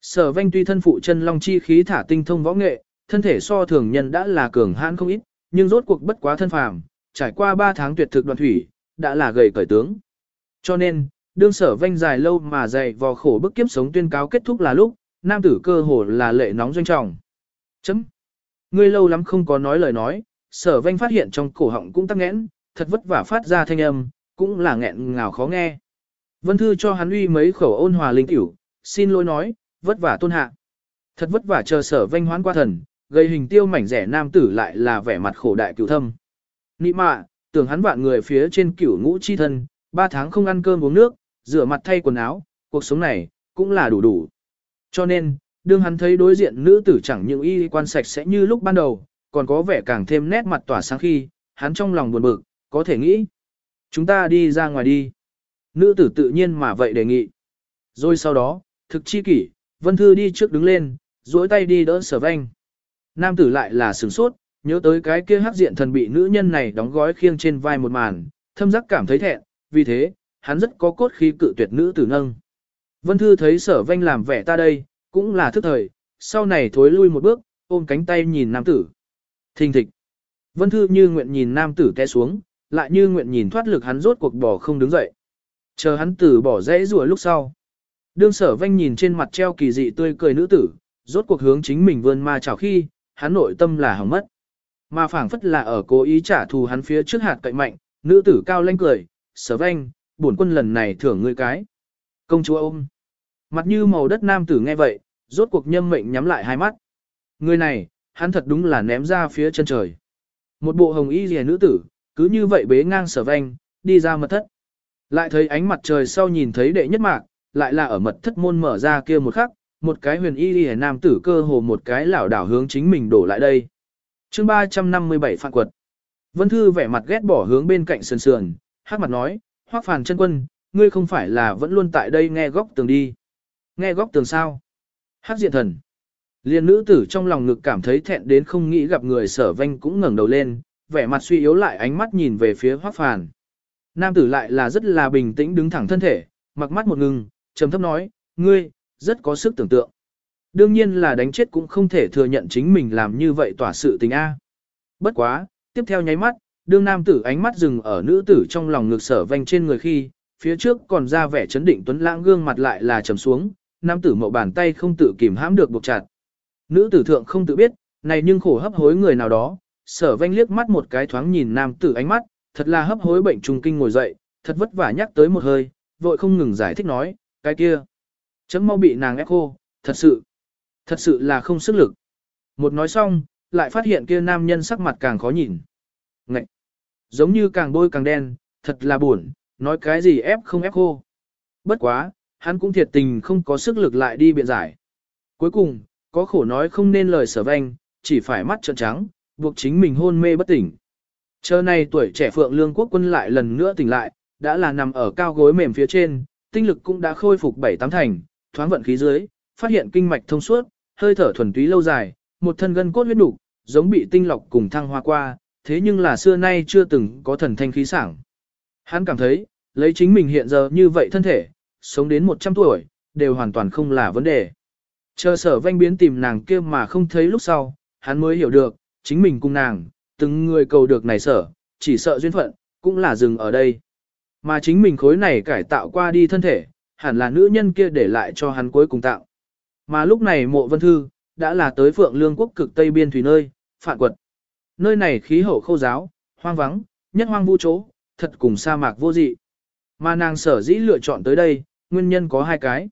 [SPEAKER 1] Sở vanh tuy thân phụ chân long chi khí thả tinh thông võ nghệ, thân thể so thường nhân đã là cường hãn không ít, nhưng rốt cuộc bất quá thân phàm, trải qua 3 tháng tuyệt thực đoàn thủy, đã là gầy cởi tướng. Cho nên, đương sở vanh dài lâu mà dày vò khổ bức kiếp sống tuyên cáo kết thúc là lúc, nam tử cơ hồ là lệ nóng doanh trọng. Chấm. Ngươi lâu lắm không có nói lời nói, sở vanh phát hiện trong cổ họng cũng tắc nghẽn, thật vất vả phát ra thanh âm, cũng là nghẹn ngào khó nghe. Vân Thư cho hắn uy mấy khẩu ôn hòa linh tiểu, xin lỗi nói, vất vả tôn hạ. Thật vất vả chờ sở vanh hoán qua thần, gây hình tiêu mảnh rẻ nam tử lại là vẻ mặt khổ đại cửu thâm. Nị mạ, tưởng hắn vạn người phía trên cửu ngũ chi thân, ba tháng không ăn cơm uống nước, rửa mặt thay quần áo, cuộc sống này, cũng là đủ đủ. Cho nên, đương hắn thấy đối diện nữ tử chẳng những y quan sạch sẽ như lúc ban đầu, còn có vẻ càng thêm nét mặt tỏa sáng khi, hắn trong lòng buồn bực, có thể nghĩ. Chúng ta đi ra ngoài đi. Nữ tử tự nhiên mà vậy đề nghị. Rồi sau đó, thực chi kỷ, Vân Thư đi trước đứng lên, duỗi tay đi đỡ sở vanh. Nam tử lại là sửng sốt, nhớ tới cái kia hắc diện thần bị nữ nhân này đóng gói khiêng trên vai một màn, thâm giác cảm thấy thẹn, vì thế, hắn rất có cốt khí cự tuyệt nữ tử nâng. Vân Thư thấy sở vanh làm vẻ ta đây, cũng là thức thời, sau này thối lui một bước, ôm cánh tay nhìn nam tử. Thình thịch. Vân Thư như nguyện nhìn nam tử té xuống, lại như nguyện nhìn thoát lực hắn rốt cuộc bỏ không đứng dậy. Chờ hắn từ bỏ dãy rùa lúc sau. Đương sở vanh nhìn trên mặt treo kỳ dị tươi cười nữ tử, rốt cuộc hướng chính mình vươn ma chào khi, hắn nội tâm là hỏng mất. Mà phảng phất là ở cố ý trả thù hắn phía trước hạt cậy mạnh, nữ tử cao lanh cười, sở vanh, bổn quân lần này thưởng ngươi cái. Công chúa ôm. Mặt như màu đất nam tử nghe vậy, rốt cuộc nhâm mệnh nhắm lại hai mắt. Người này, hắn thật đúng là ném ra phía chân trời. Một bộ hồng y rìa nữ tử, cứ như vậy bế ngang sở vanh, đi ra mật thất. Lại thấy ánh mặt trời sau nhìn thấy đệ nhất mạc, lại là ở mật thất môn mở ra kia một khắc, một cái huyền y rìa nam tử cơ hồ một cái lảo đảo hướng chính mình đổ lại đây. chương 357 phạn quật. Vân Thư vẻ mặt ghét bỏ hướng bên cạnh sườn sườn, hát mặt nói, hoác phàn chân quân, ngươi không phải là vẫn luôn tại đây nghe góc tường đi. Nghe góc tường sao? Hát diện thần. Liên nữ tử trong lòng ngực cảm thấy thẹn đến không nghĩ gặp người sở vanh cũng ngẩng đầu lên, vẻ mặt suy yếu lại ánh mắt nhìn về phía Hoắc phàn. Nam tử lại là rất là bình tĩnh đứng thẳng thân thể, mặc mắt một ngừng, trầm thấp nói, ngươi, rất có sức tưởng tượng. Đương nhiên là đánh chết cũng không thể thừa nhận chính mình làm như vậy tỏa sự tình A. Bất quá, tiếp theo nháy mắt, đương nam tử ánh mắt dừng ở nữ tử trong lòng ngực sở vanh trên người khi, phía trước còn ra vẻ chấn định tuấn lãng gương mặt lại là trầm xuống, nam tử mậu bàn tay không tự kìm hãm được buộc chặt. Nữ tử thượng không tự biết, này nhưng khổ hấp hối người nào đó, sở vanh liếc mắt một cái thoáng nhìn nam tử ánh mắt, thật là hấp hối bệnh trùng kinh ngồi dậy, thật vất vả nhắc tới một hơi, vội không ngừng giải thích nói, cái kia. Chấm mau bị nàng ép khô, thật sự, thật sự là không sức lực. Một nói xong, lại phát hiện kia nam nhân sắc mặt càng khó nhìn. Ngậy! Giống như càng bôi càng đen, thật là buồn, nói cái gì ép không ép khô. Bất quá, hắn cũng thiệt tình không có sức lực lại đi biện giải. Cuối cùng, có khổ nói không nên lời sở vanh, chỉ phải mắt trợn trắng, buộc chính mình hôn mê bất tỉnh. Chờ này tuổi trẻ phượng lương quốc quân lại lần nữa tỉnh lại, đã là nằm ở cao gối mềm phía trên, tinh lực cũng đã khôi phục bảy tám thành, thoáng vận khí dưới, phát hiện kinh mạch thông suốt, hơi thở thuần túy lâu dài, một thân gân cốt huyết đủ, giống bị tinh lọc cùng thăng hoa qua, thế nhưng là xưa nay chưa từng có thần thanh khí sảng. Hắn cảm thấy, lấy chính mình hiện giờ như vậy thân thể, sống đến 100 tuổi, đều hoàn toàn không là vấn đề. Chờ sở vanh biến tìm nàng kia mà không thấy lúc sau, hắn mới hiểu được, chính mình cùng nàng, từng người cầu được này sở, chỉ sợ duyên phận, cũng là dừng ở đây. Mà chính mình khối này cải tạo qua đi thân thể, hẳn là nữ nhân kia để lại cho hắn cuối cùng tạo. Mà lúc này mộ vân thư, đã là tới phượng lương quốc cực tây biên thủy nơi, phạn quật. Nơi này khí hậu khô giáo, hoang vắng, nhất hoang vu chỗ, thật cùng sa mạc vô dị. Mà nàng sở dĩ lựa chọn tới đây, nguyên nhân có hai cái.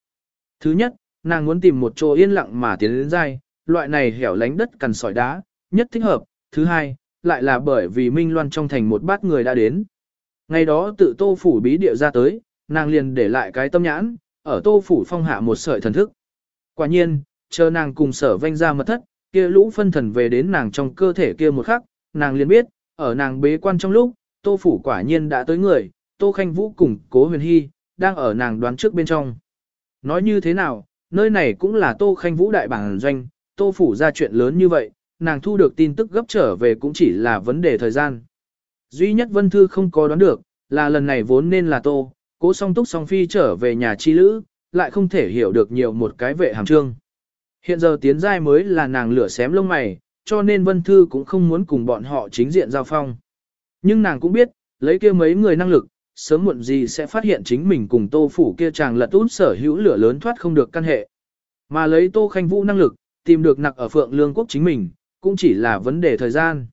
[SPEAKER 1] Thứ nhất, nàng muốn tìm một chỗ yên lặng mà tiến đến dai, loại này hẻo lánh đất cằn sỏi đá, nhất thích hợp. Thứ hai, lại là bởi vì Minh Loan trong thành một bát người đã đến. Ngày đó tự tô phủ bí địa ra tới, nàng liền để lại cái tâm nhãn, ở tô phủ phong hạ một sợi thần thức. Quả nhiên, chờ nàng cùng sở vanh ra mật thất, kia lũ phân thần về đến nàng trong cơ thể kia một khắc, nàng liền biết, ở nàng bế quan trong lúc, tô phủ quả nhiên đã tới người, tô khanh vũ cùng cố huyền hy, đang ở nàng đoán trước bên trong. Nói như thế nào, nơi này cũng là tô khanh vũ đại bản doanh, tô phủ ra chuyện lớn như vậy, nàng thu được tin tức gấp trở về cũng chỉ là vấn đề thời gian. Duy nhất Vân Thư không có đoán được, là lần này vốn nên là tô, cố song túc song phi trở về nhà chi lữ, lại không thể hiểu được nhiều một cái vệ hàm trương. Hiện giờ tiến giai mới là nàng lửa xém lông mày, cho nên Vân Thư cũng không muốn cùng bọn họ chính diện giao phong. Nhưng nàng cũng biết, lấy kia mấy người năng lực, sớm muộn gì sẽ phát hiện chính mình cùng tô phủ kia chàng lật út sở hữu lửa lớn thoát không được căn hệ. Mà lấy tô khanh vũ năng lực, tìm được nặc ở phượng lương quốc chính mình, cũng chỉ là vấn đề thời gian.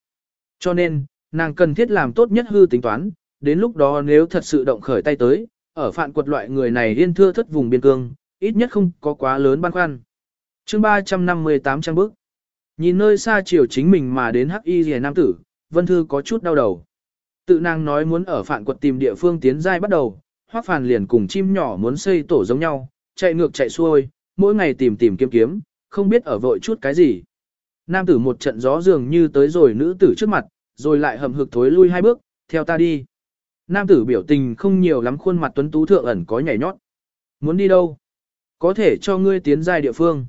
[SPEAKER 1] Cho nên, nàng cần thiết làm tốt nhất hư tính toán, đến lúc đó nếu thật sự động khởi tay tới, ở phạn quật loại người này yên thưa thất vùng biên cương, ít nhất không có quá lớn băn khoăn. chương 358 trang bước. Nhìn nơi xa chiều chính mình mà đến hắc y rìa nam tử, Vân Thư có chút đau đầu. Tự nàng nói muốn ở phạn quật tìm địa phương tiến giai bắt đầu, hoác phàn liền cùng chim nhỏ muốn xây tổ giống nhau, chạy ngược chạy xuôi, mỗi ngày tìm tìm kiếm kiếm, không biết ở vội chút cái gì. Nam tử một trận gió dường như tới rồi nữ tử trước mặt, rồi lại hầm hực thối lui hai bước, theo ta đi. Nam tử biểu tình không nhiều lắm khuôn mặt tuấn tú thượng ẩn có nhảy nhót. Muốn đi đâu? Có thể cho ngươi tiến giai địa phương.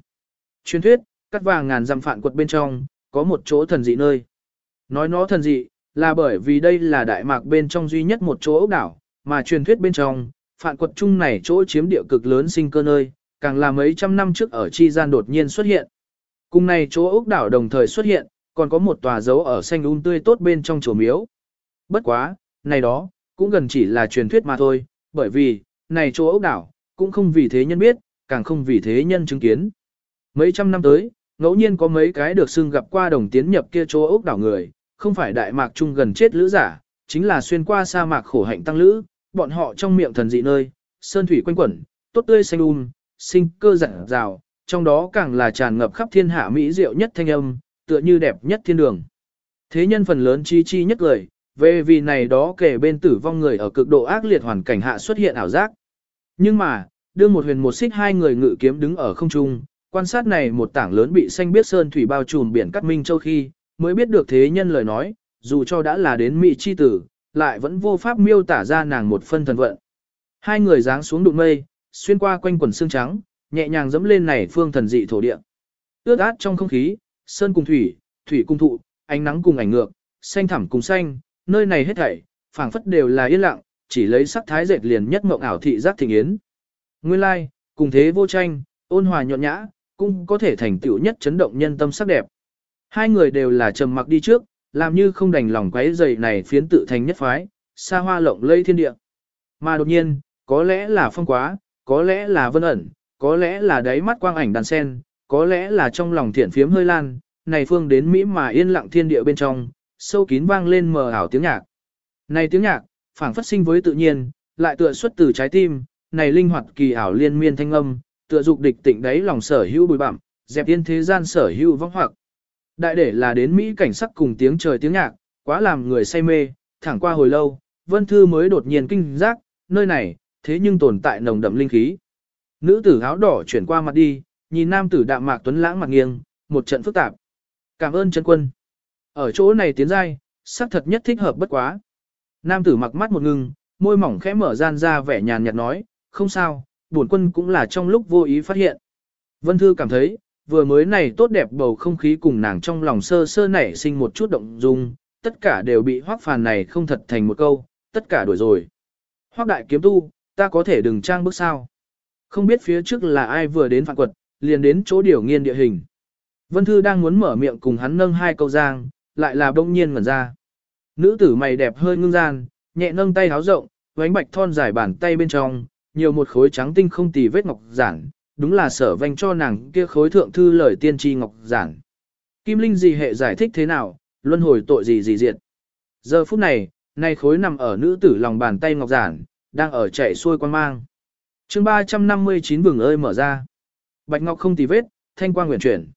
[SPEAKER 1] Truyền thuyết, cắt vàng ngàn dặm phạn quật bên trong, có một chỗ thần dị nơi. Nói nó thần dị, là bởi vì đây là đại mạc bên trong duy nhất một chỗ ốc đảo, mà truyền thuyết bên trong, phạn quật chung này chỗ chiếm địa cực lớn sinh cơ nơi, càng là mấy trăm năm trước ở chi gian đột nhiên xuất hiện. Cùng này chỗ ốc đảo đồng thời xuất hiện, còn có một tòa dấu ở xanh un tươi tốt bên trong chùa miếu. Bất quá, này đó, cũng gần chỉ là truyền thuyết mà thôi, bởi vì, này chỗ ốc đảo, cũng không vì thế nhân biết, càng không vì thế nhân chứng kiến. Mấy trăm năm tới, ngẫu nhiên có mấy cái được xưng gặp qua đồng tiến nhập kia chỗ ốc đảo người, không phải đại mạc trung gần chết lữ giả, chính là xuyên qua sa mạc khổ hạnh tăng lữ, bọn họ trong miệng thần dị nơi, sơn thủy quanh quẩn, tốt tươi xanh um, sinh cơ rạng rào, trong đó càng là tràn ngập khắp thiên hạ mỹ diệu nhất thanh âm, tựa như đẹp nhất thiên đường. Thế nhân phần lớn chi chi nhất lời, về vì này đó kể bên tử vong người ở cực độ ác liệt hoàn cảnh hạ xuất hiện ảo giác. Nhưng mà, đưa một huyền một xích hai người ngự kiếm đứng ở không trung, quan sát này một tảng lớn bị xanh biết sơn thủy bao trùm biển cắt minh châu khi, mới biết được thế nhân lời nói, dù cho đã là đến mỹ chi tử, lại vẫn vô pháp miêu tả ra nàng một phân thần vận. Hai người giáng xuống đụng mây, xuyên qua quanh quần xương trắng, nhẹ nhàng dẫm lên này phương thần dị thổ địa. Ướt át trong không khí, sơn cùng thủy, thủy cùng thụ, ánh nắng cùng ảnh ngược, xanh thẳm cùng xanh, nơi này hết thảy, phảng phất đều là yên lặng, chỉ lấy sắc thái dệt liền nhất mộng ảo thị giác thịnh yến. Nguyên lai, like, cùng thế vô tranh, ôn hòa nhọn nhã, cũng có thể thành tựu nhất chấn động nhân tâm sắc đẹp. Hai người đều là trầm mặc đi trước, làm như không đành lòng quấy dày này phiến tự thành nhất phái, xa hoa lộng lây thiên địa. Mà đột nhiên, có lẽ là phong quá, có lẽ là vân ẩn, có lẽ là đáy mắt quang ảnh đàn sen, có lẽ là trong lòng thiện phiếm hơi lan, này phương đến Mỹ mà yên lặng thiên địa bên trong, sâu kín vang lên mờ ảo tiếng nhạc. Này tiếng nhạc, phảng phất sinh với tự nhiên, lại tựa xuất từ trái tim, này linh hoạt kỳ ảo liên miên thanh âm, tựa dục địch tịnh đáy lòng sở hữu bùi bặm, dẹp tiên thế gian sở hữu vong hoặc. Đại để là đến Mỹ cảnh sắc cùng tiếng trời tiếng nhạc, quá làm người say mê, thẳng qua hồi lâu, Vân Thư mới đột nhiên kinh giác, nơi này, thế nhưng tồn tại nồng đậm linh khí. Nữ tử áo đỏ chuyển qua mặt đi, nhìn nam tử đạm mạc tuấn lãng mặt nghiêng, một trận phức tạp. Cảm ơn chân quân. Ở chỗ này tiến giai, sắc thật nhất thích hợp bất quá. Nam tử mặc mắt một ngưng, môi mỏng khẽ mở gian ra vẻ nhàn nhạt nói, không sao, bổn quân cũng là trong lúc vô ý phát hiện. Vân Thư cảm thấy, vừa mới này tốt đẹp bầu không khí cùng nàng trong lòng sơ sơ nảy sinh một chút động dung, tất cả đều bị hoác phàn này không thật thành một câu, tất cả đổi rồi. Hoác đại kiếm tu, ta có thể đừng trang bước sao. Không biết phía trước là ai vừa đến phản quật, liền đến chỗ điều nghiên địa hình. Vân Thư đang muốn mở miệng cùng hắn nâng hai câu giang, lại là đông nhiên ngẩn ra. Nữ tử mày đẹp hơi ngưng gian, nhẹ nâng tay háo rộng, vánh bạch thon dài bàn tay bên trong, nhiều một khối trắng tinh không tì vết ngọc giản, đúng là sở vanh cho nàng kia khối thượng thư lời tiên tri ngọc giản. Kim Linh gì hệ giải thích thế nào, luân hồi tội gì gì diệt. Giờ phút này, nay khối nằm ở nữ tử lòng bàn tay ngọc giản, đang ở chạy xuôi quan mang chương 359 vừng ơi mở ra. Bạch ngọc không tì vết, thanh quang nguyện chuyển.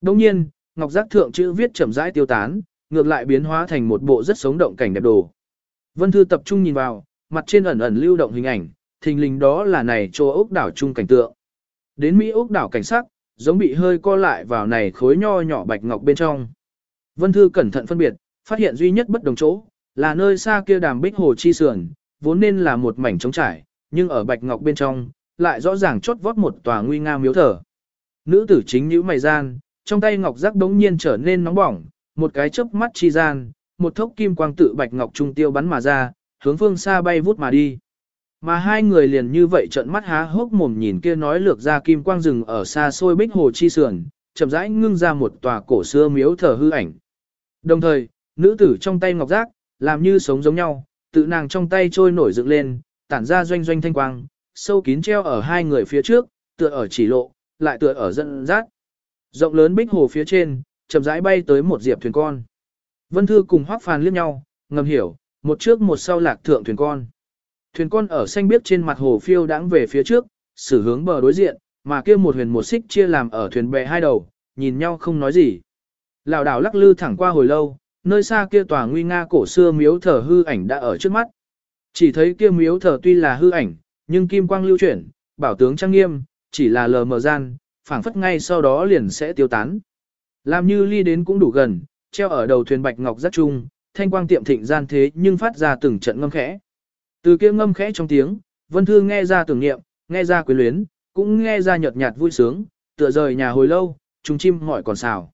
[SPEAKER 1] Đồng nhiên, ngọc giác thượng chữ viết chậm rãi tiêu tán, ngược lại biến hóa thành một bộ rất sống động cảnh đẹp đồ. Vân Thư tập trung nhìn vào, mặt trên ẩn ẩn lưu động hình ảnh, thình lình đó là này chỗ ốc đảo chung cảnh tượng. Đến Mỹ ốc đảo cảnh sắc, giống bị hơi co lại vào này khối nho nhỏ bạch ngọc bên trong. Vân Thư cẩn thận phân biệt, phát hiện duy nhất bất đồng chỗ, là nơi xa kia đàm bích hồ chi sườn, vốn nên là một mảnh trống trải, nhưng ở bạch ngọc bên trong, lại rõ ràng chốt vót một tòa nguy nga miếu thờ. Nữ tử chính nhíu mày gian, trong tay ngọc giác đống nhiên trở nên nóng bỏng, một cái chớp mắt chi gian, một thốc kim quang tự bạch ngọc trung tiêu bắn mà ra, hướng phương xa bay vút mà đi. Mà hai người liền như vậy trợn mắt há hốc mồm nhìn kia nói lược ra kim quang rừng ở xa xôi bích hồ chi sườn, chậm rãi ngưng ra một tòa cổ xưa miếu thờ hư ảnh. Đồng thời, nữ tử trong tay ngọc giác, làm như sống giống nhau, tự nàng trong tay trôi nổi dựng lên, tản ra doanh doanh thanh quang, sâu kín treo ở hai người phía trước, tựa ở chỉ lộ, lại tựa ở dẫn dắt. Rộng lớn bích hồ phía trên, chậm rãi bay tới một diệp thuyền con. Vân Thư cùng Hoắc Phàn liếc nhau, ngầm hiểu, một trước một sau lạc thượng thuyền con. Thuyền con ở xanh biếc trên mặt hồ phiêu đãng về phía trước, xử hướng bờ đối diện, mà kia một huyền một xích chia làm ở thuyền bè hai đầu, nhìn nhau không nói gì. Lão đảo lắc lư thẳng qua hồi lâu, nơi xa kia tòa nguy nga cổ xưa miếu thờ hư ảnh đã ở trước mắt. Chỉ thấy kia miếu thờ tuy là hư ảnh, nhưng kim quang lưu chuyển, bảo tướng trang nghiêm, chỉ là lờ mờ gian, phảng phất ngay sau đó liền sẽ tiêu tán. Làm như ly đến cũng đủ gần, treo ở đầu thuyền bạch ngọc rất trung, thanh quang tiệm thịnh gian thế nhưng phát ra từng trận ngâm khẽ. Từ kia ngâm khẽ trong tiếng, Vân Thư nghe ra tưởng niệm, nghe ra quyến luyến, cũng nghe ra nhợt nhạt vui sướng, tựa rời nhà hồi lâu, chúng chim hỏi còn xào.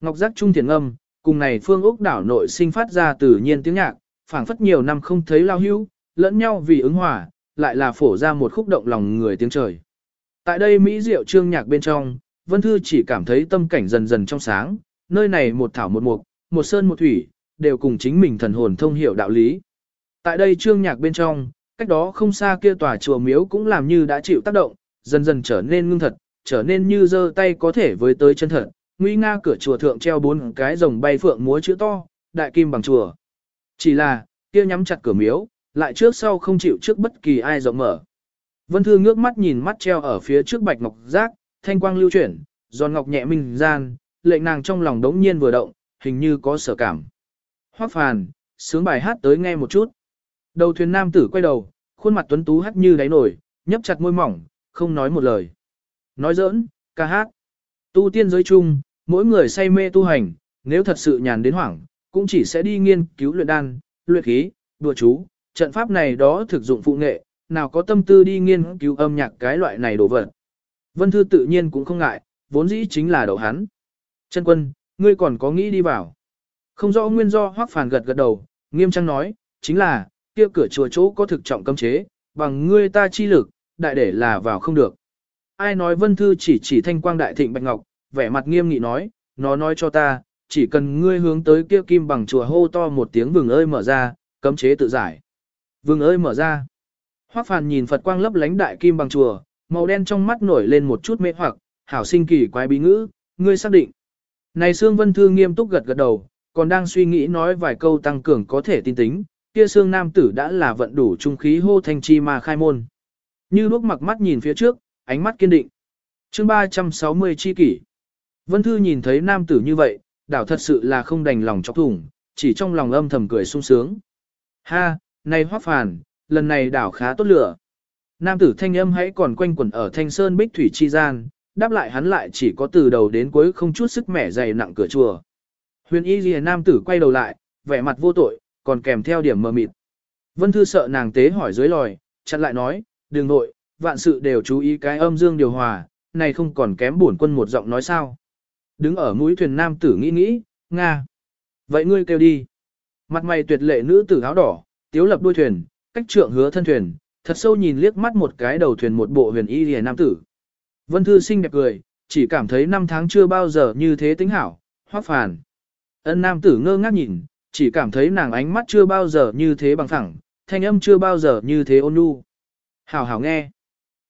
[SPEAKER 1] Ngọc giác trung thiền ngâm, cùng này phương ốc đảo nội sinh phát ra tự nhiên tiếng nhạc, phảng phất nhiều năm không thấy lao hưu lẫn nhau vì ứng hòa, lại là phổ ra một khúc động lòng người tiếng trời. Tại đây Mỹ diệu trương nhạc bên trong, Vân Thư chỉ cảm thấy tâm cảnh dần dần trong sáng, nơi này một thảo một mục, một sơn một thủy, đều cùng chính mình thần hồn thông hiểu đạo lý. Tại đây trương nhạc bên trong, cách đó không xa kia tòa chùa miếu cũng làm như đã chịu tác động, dần dần trở nên ngưng thật, trở nên như giơ tay có thể với tới chân thật. Nguy nga cửa chùa thượng treo bốn cái rồng bay phượng múa chữ to, đại kim bằng chùa. Chỉ là, kia nhắm chặt cửa miếu, lại trước sau không chịu trước bất kỳ ai rộng mở. Vân Thư ngước mắt nhìn mắt treo ở phía trước bạch ngọc giác, thanh quang lưu chuyển, giòn ngọc nhẹ minh gian, lệnh nàng trong lòng đống nhiên vừa động, hình như có sở cảm. Hoắc phàn, sướng bài hát tới nghe một chút. Đầu thuyền nam tử quay đầu, khuôn mặt tuấn tú hát như đáy nổi, nhấp chặt môi mỏng, không nói một lời. Nói giỡn, ca hát. Tu tiên giới chung, mỗi người say mê tu hành, nếu thật sự nhàn đến hoảng, cũng chỉ sẽ đi nghiên cứu luyện đan, luyện khí, đùa chú, trận pháp này đó thực dụng phụ nghệ, nào có tâm tư đi nghiên cứu âm nhạc cái loại này đồ vật. Vân Thư tự nhiên cũng không ngại, vốn dĩ chính là đầu hắn. Chân quân, ngươi còn có nghĩ đi vào. Không rõ nguyên do hoắc phản gật gật đầu, nghiêm trang nói, chính là, kia cửa chùa chỗ có thực trọng cấm chế, bằng ngươi ta chi lực, đại để là vào không được. Ai nói Vân Thư chỉ chỉ thanh quang đại thịnh bạch ngọc, vẻ mặt nghiêm nghị nói, nó nói cho ta, chỉ cần ngươi hướng tới kia kim bằng chùa hô to một tiếng vừng ơi mở ra, cấm chế tự giải. Vương ơi mở ra. Hoắc Phàn nhìn Phật quang lấp lánh đại kim bằng chùa, màu đen trong mắt nổi lên một chút mê hoặc, hảo sinh kỳ quái bí ngữ, ngươi xác định. Này Sương Vân Thư nghiêm túc gật gật đầu, còn đang suy nghĩ nói vài câu tăng cường có thể tin tính, kia Sương Nam tử đã là vận đủ trung khí hô thanh chi mà khai môn. Như lúc mặc mắt nhìn phía trước, ánh mắt kiên định. chương 360 chi kỷ. Vân Thư nhìn thấy nam tử như vậy, đảo thật sự là không đành lòng chọc thủng, chỉ trong lòng âm thầm cười sung sướng. Ha, này hoác phàn, lần này đảo khá tốt lửa. Nam tử thanh âm hãy còn quanh quẩn ở thanh sơn bích thủy chi gian, đáp lại hắn lại chỉ có từ đầu đến cuối không chút sức mẻ dày nặng cửa chùa. Huyền y ghi nam tử quay đầu lại, vẻ mặt vô tội, còn kèm theo điểm mờ mịt. Vân Thư sợ nàng tế hỏi dưới lòi, chặn lại nói, đừng nội, vạn sự đều chú ý cái âm dương điều hòa, này không còn kém bổn quân một giọng nói sao. Đứng ở mũi thuyền nam tử nghĩ nghĩ, Nga. Vậy ngươi kêu đi. Mặt mày tuyệt lệ nữ tử áo đỏ, tiếu lập đuôi thuyền, cách trượng hứa thân thuyền, thật sâu nhìn liếc mắt một cái đầu thuyền một bộ huyền y lìa nam tử. Vân Thư xinh đẹp cười, chỉ cảm thấy năm tháng chưa bao giờ như thế tính hảo, hoác phàn. Ân nam tử ngơ ngác nhìn, chỉ cảm thấy nàng ánh mắt chưa bao giờ như thế bằng thẳng, thanh âm chưa bao giờ như thế ôn nhu. Hảo hảo nghe.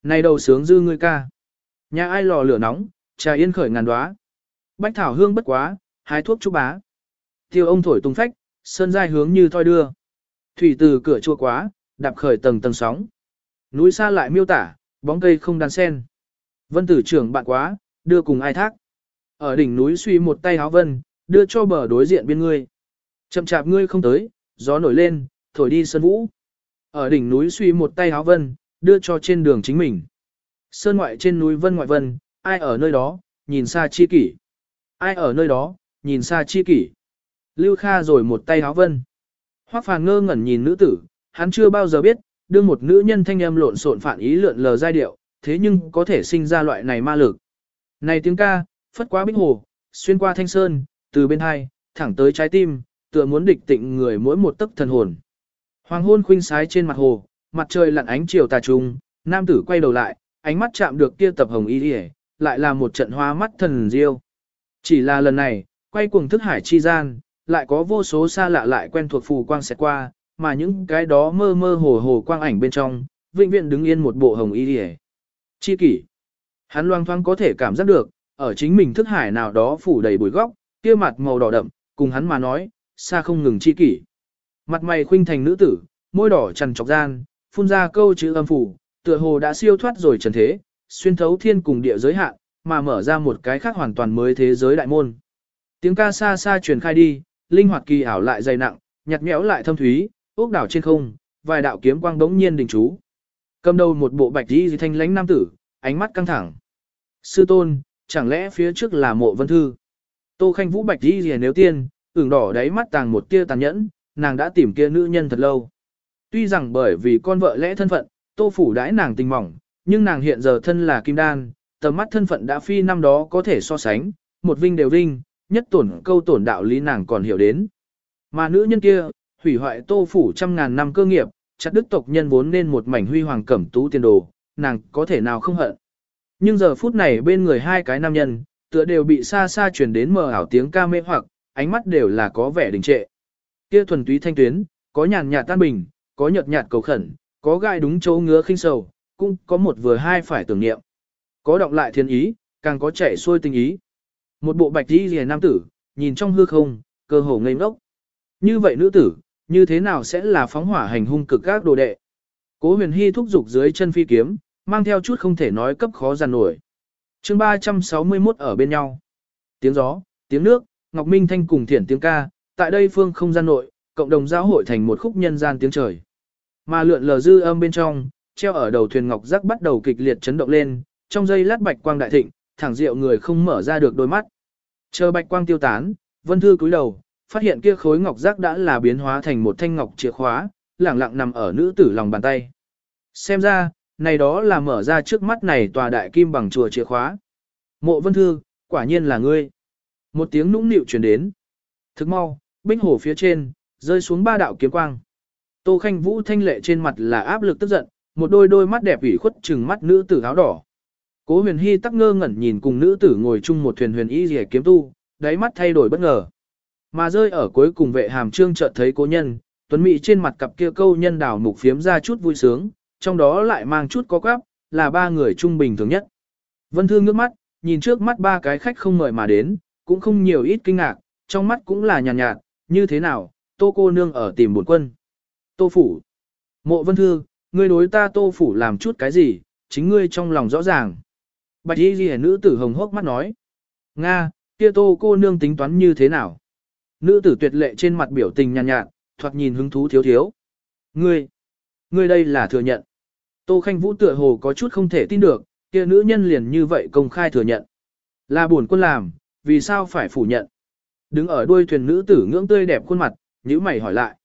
[SPEAKER 1] Này đầu sướng dư ngươi ca. Nhà ai lò lửa nóng, trà yên khởi ngàn đóa. Bách thảo hương bất quá, hái thuốc chú bá. Tiêu ông thổi tung phách, sơn giai hướng như thoi đưa. Thủy từ cửa chua quá, đạp khởi tầng tầng sóng. Núi xa lại miêu tả, bóng cây không đan sen. Vân tử trưởng bạn quá, đưa cùng ai thác. Ở đỉnh núi suy một tay háo vân, đưa cho bờ đối diện bên ngươi. Chậm chạp ngươi không tới, gió nổi lên, thổi đi sơn vũ. Ở đỉnh núi suy một tay háo vân, đưa cho trên đường chính mình. Sơn ngoại trên núi vân ngoại vân, ai ở nơi đó, nhìn xa chi kỷ. Ai ở nơi đó, nhìn xa chi kỷ. Lưu Kha rồi một tay háo vân. Hoắc Phàn ngơ ngẩn nhìn nữ tử, hắn chưa bao giờ biết, đương một nữ nhân thanh âm lộn xộn phản ý lượn lờ giai điệu, thế nhưng có thể sinh ra loại này ma lực. Này tiếng ca, phất quá bích hồ, xuyên qua thanh sơn, từ bên hai, thẳng tới trái tim, tựa muốn địch tịnh người mỗi một tấc thần hồn. Hoàng hôn khuynh sái trên mặt hồ, mặt trời lặn ánh chiều tà trung, nam tử quay đầu lại, ánh mắt chạm được kia tập hồng y điề, lại là một trận hoa mắt thần diêu. Chỉ là lần này, quay cuồng thức hải chi gian, lại có vô số xa lạ lại quen thuộc phù quang sẽ qua, mà những cái đó mơ mơ hồ hồ quang ảnh bên trong, vĩnh viễn đứng yên một bộ hồng y điề. Chi kỷ. Hắn loang thoáng có thể cảm giác được, ở chính mình thức hải nào đó phủ đầy bụi góc, kia mặt màu đỏ đậm, cùng hắn mà nói, xa không ngừng chi kỷ. Mặt mày khuynh thành nữ tử, môi đỏ trần trọc gian, phun ra câu chữ âm phủ, tựa hồ đã siêu thoát rồi trần thế, xuyên thấu thiên cùng địa giới hạn, mà mở ra một cái khác hoàn toàn mới thế giới đại môn. Tiếng ca xa xa truyền khai đi, linh hoạt kỳ ảo lại dày nặng, nhạt nhẽo lại thâm thúy, ốc đảo trên không, vài đạo kiếm quang đống nhiên đình chú. Cầm đầu một bộ bạch y thanh lãnh nam tử, ánh mắt căng thẳng. Sư tôn, chẳng lẽ phía trước là mộ vân thư? Tô Khanh Vũ bạch y liền nếu tiên, ửng đỏ đáy mắt tàng một tia tàn nhẫn, nàng đã tìm kia nữ nhân thật lâu. Tuy rằng bởi vì con vợ lẽ thân phận, Tô phủ đãi nàng tình mỏng, nhưng nàng hiện giờ thân là kim đan, tầm mắt thân phận đã phi năm đó có thể so sánh, một vinh đều vinh, nhất tổn câu tổn đạo lý nàng còn hiểu đến. Mà nữ nhân kia, hủy hoại tô phủ trăm ngàn năm cơ nghiệp, chặt đức tộc nhân vốn nên một mảnh huy hoàng cẩm tú tiền đồ, nàng có thể nào không hận. Nhưng giờ phút này bên người hai cái nam nhân, tựa đều bị xa xa truyền đến mờ ảo tiếng ca mê hoặc, ánh mắt đều là có vẻ đình trệ. Kia thuần túy thanh tuyến, có nhàn nhạt tan bình, có nhợt nhạt cầu khẩn, có gai đúng chỗ ngứa khinh sầu, cũng có một vừa hai phải tưởng niệm. Có động lại thiên ý, càng có chạy xuôi tình ý. Một bộ bạch y rìa nam tử, nhìn trong hư không, cơ hồ ngây ngốc. Như vậy nữ tử, như thế nào sẽ là phóng hỏa hành hung cực các đồ đệ? Cố huyền hy thúc giục dưới chân phi kiếm, mang theo chút không thể nói cấp khó giàn nổi. chương 361 ở bên nhau. Tiếng gió, tiếng nước, Ngọc Minh Thanh cùng thiển tiếng ca, tại đây phương không gian nội, cộng đồng giáo hội thành một khúc nhân gian tiếng trời. Mà lượn lờ dư âm bên trong, treo ở đầu thuyền ngọc giác bắt đầu kịch liệt chấn động lên, trong giây lát bạch quang đại thịnh, thẳng rượu người không mở ra được đôi mắt. Chờ bạch quang tiêu tán, Vân Thư cúi đầu, phát hiện kia khối ngọc giác đã là biến hóa thành một thanh ngọc chìa khóa, lẳng lặng nằm ở nữ tử lòng bàn tay. Xem ra, này đó là mở ra trước mắt này tòa đại kim bằng chùa chìa khóa. Mộ Vân Thư, quả nhiên là ngươi. Một tiếng nũng nịu truyền đến. Thức mau, bích hồ phía trên, rơi xuống ba đạo kiếm quang. Tô Khanh Vũ thanh lệ trên mặt là áp lực tức giận, một đôi đôi mắt đẹp ủy khuất trừng mắt nữ tử áo đỏ. Cố huyền hy tắc ngơ ngẩn nhìn cùng nữ tử ngồi chung một thuyền huyền y rẻ kiếm tu, đáy mắt thay đổi bất ngờ. Mà rơi ở cuối cùng vệ hàm trương chợt thấy cố nhân, tuấn mỹ trên mặt cặp kia câu nhân đảo mục phiếm ra chút vui sướng, trong đó lại mang chút có quáp, là ba người trung bình thường nhất. Vân Thương ngước mắt, nhìn trước mắt ba cái khách không mời mà đến, cũng không nhiều ít kinh ngạc, trong mắt cũng là nhàn nhạt, nhạt, như thế nào, tô cô nương ở tìm bổn quân. Tô phủ. Mộ Vân Thư, ngươi đối ta tô phủ làm chút cái gì, chính ngươi trong lòng rõ ràng. Bạch y ghi nữ tử hồng hốc mắt nói. Nga, kia tô cô nương tính toán như thế nào? Nữ tử tuyệt lệ trên mặt biểu tình nhàn nhạt, nhạt, thoạt nhìn hứng thú thiếu thiếu. Ngươi, ngươi đây là thừa nhận. Tô Khanh Vũ tựa hồ có chút không thể tin được, kia nữ nhân liền như vậy công khai thừa nhận. Là buồn quân làm, vì sao phải phủ nhận? Đứng ở đuôi thuyền nữ tử ngưỡng tươi đẹp khuôn mặt, nhíu mày hỏi lại.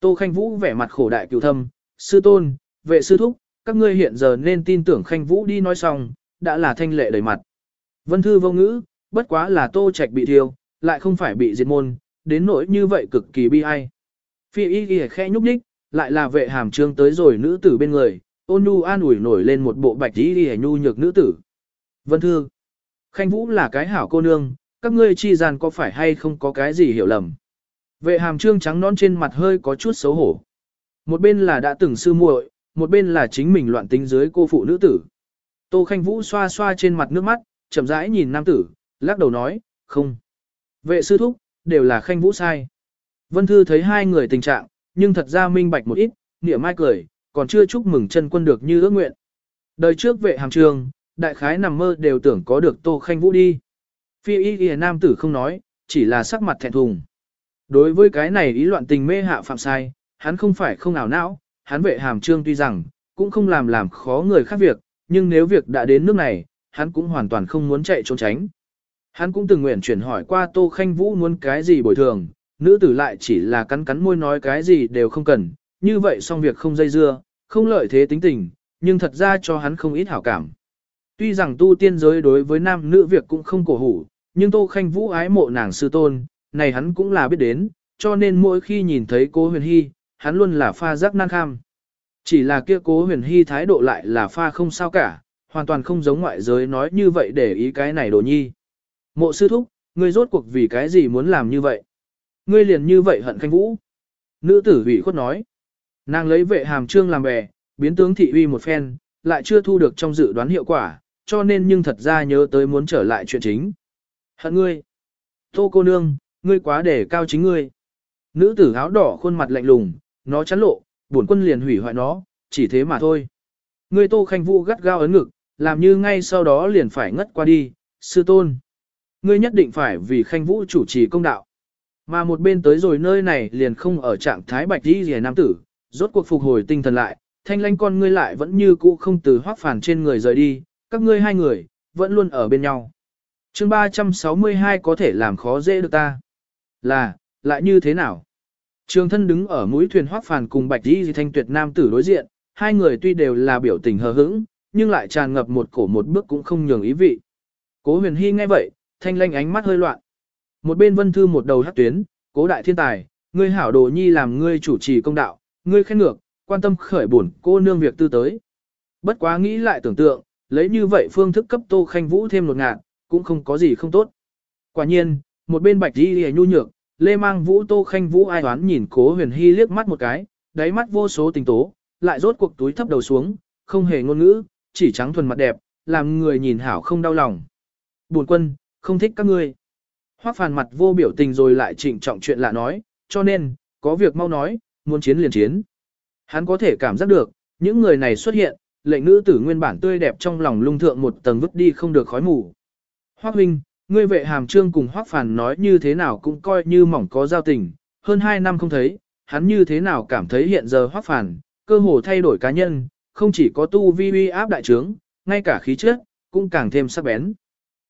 [SPEAKER 1] Tô Khanh Vũ vẻ mặt khổ đại cựu thâm, sư tôn, vệ sư thúc, các ngươi hiện giờ nên tin tưởng Khanh Vũ đi nói xong, đã là thanh lệ đầy mặt. Vân Thư vô ngữ, bất quá là Tô Trạch bị thiêu, lại không phải bị diệt môn, đến nỗi như vậy cực kỳ bi ai. Phi y ghi khẽ nhúc nhích, lại là vệ hàm trương tới rồi nữ tử bên người, ôn nhu an ủi nổi lên một bộ bạch y ghi nhu nhược nữ tử. Vân Thư, Khanh Vũ là cái hảo cô nương, các ngươi chi gian có phải hay không có cái gì hiểu lầm. Vệ hàm trương trắng non trên mặt hơi có chút xấu hổ. Một bên là đã từng sư muội, một bên là chính mình loạn tính dưới cô phụ nữ tử. Tô Khanh Vũ xoa xoa trên mặt nước mắt, chậm rãi nhìn nam tử, lắc đầu nói, không. Vệ sư thúc, đều là Khanh Vũ sai. Vân Thư thấy hai người tình trạng, nhưng thật ra minh bạch một ít, niệm mai cười, còn chưa chúc mừng chân quân được như ước nguyện. Đời trước vệ hàm trường, đại khái nằm mơ đều tưởng có được Tô Khanh Vũ đi. Phi y ghi nam tử không nói, chỉ là sắc mặt thẹn thùng. Đối với cái này ý loạn tình mê hạ phạm sai, hắn không phải không ảo não, hắn vệ hàm trương tuy rằng, cũng không làm làm khó người khác việc, nhưng nếu việc đã đến nước này, hắn cũng hoàn toàn không muốn chạy trốn tránh. Hắn cũng từng nguyện chuyển hỏi qua Tô Khanh Vũ muốn cái gì bồi thường, nữ tử lại chỉ là cắn cắn môi nói cái gì đều không cần, như vậy xong việc không dây dưa, không lợi thế tính tình, nhưng thật ra cho hắn không ít hảo cảm. Tuy rằng tu tiên giới đối với nam nữ việc cũng không cổ hủ, nhưng Tô Khanh Vũ ái mộ nàng sư tôn, này hắn cũng là biết đến, cho nên mỗi khi nhìn thấy cô huyền hy, hắn luôn là pha giác nan kham. Chỉ là kia cố huyền hy thái độ lại là pha không sao cả, hoàn toàn không giống ngoại giới nói như vậy để ý cái này đồ nhi. Mộ sư thúc, ngươi rốt cuộc vì cái gì muốn làm như vậy? Ngươi liền như vậy hận khanh vũ. Nữ tử hủy khuất nói. Nàng lấy vệ hàm trương làm bè, biến tướng thị uy một phen, lại chưa thu được trong dự đoán hiệu quả, cho nên nhưng thật ra nhớ tới muốn trở lại chuyện chính. Hận ngươi. Tô cô nương, ngươi quá để cao chính ngươi. Nữ tử áo đỏ khuôn mặt lạnh lùng, nó chắn lộ, bổn quân liền hủy hoại nó, chỉ thế mà thôi. Ngươi tô khanh vũ gắt gao ấn ngực, làm như ngay sau đó liền phải ngất qua đi, sư tôn. Ngươi nhất định phải vì khanh vũ chủ trì công đạo. Mà một bên tới rồi nơi này liền không ở trạng thái bạch đi rìa nam tử, rốt cuộc phục hồi tinh thần lại, thanh lanh con ngươi lại vẫn như cũ không từ hoác phản trên người rời đi, các ngươi hai người, vẫn luôn ở bên nhau. chương 362 có thể làm khó dễ được ta. Là, lại như thế nào? Trường thân đứng ở mũi thuyền hoác phản cùng bạch đi thanh tuyệt nam tử đối diện, hai người tuy đều là biểu tình hờ hững, nhưng lại tràn ngập một cổ một bước cũng không nhường ý vị. Cố huyền hy nghe vậy, thanh lanh ánh mắt hơi loạn. Một bên vân thư một đầu hát tuyến, cố đại thiên tài, ngươi hảo đồ nhi làm ngươi chủ trì công đạo, ngươi khen ngược, quan tâm khởi buồn, cô nương việc tư tới. Bất quá nghĩ lại tưởng tượng, lấy như vậy phương thức cấp tô khanh vũ thêm một ngạn, cũng không có gì không tốt. Quả nhiên, một bên bạch đi hề nhu nhược, lê mang vũ tô khanh vũ ai đoán nhìn cố huyền hy liếc mắt một cái, đáy mắt vô số tình tố, lại rốt cuộc túi thấp đầu xuống, không hề ngôn ngữ, chỉ trắng thuần mặt đẹp, làm người nhìn hảo không đau lòng. Buồn quân, không thích các ngươi. Hoắc phàn mặt vô biểu tình rồi lại trịnh trọng chuyện lạ nói, cho nên, có việc mau nói, muốn chiến liền chiến. Hắn có thể cảm giác được, những người này xuất hiện, lệnh nữ tử nguyên bản tươi đẹp trong lòng lung thượng một tầng vứt đi không được khói mù. Hoắc huynh, ngươi vệ hàm trương cùng Hoắc phàn nói như thế nào cũng coi như mỏng có giao tình, hơn hai năm không thấy, hắn như thế nào cảm thấy hiện giờ Hoắc phàn, cơ hồ thay đổi cá nhân, không chỉ có tu vi uy áp đại trướng, ngay cả khí chất cũng càng thêm sắc bén.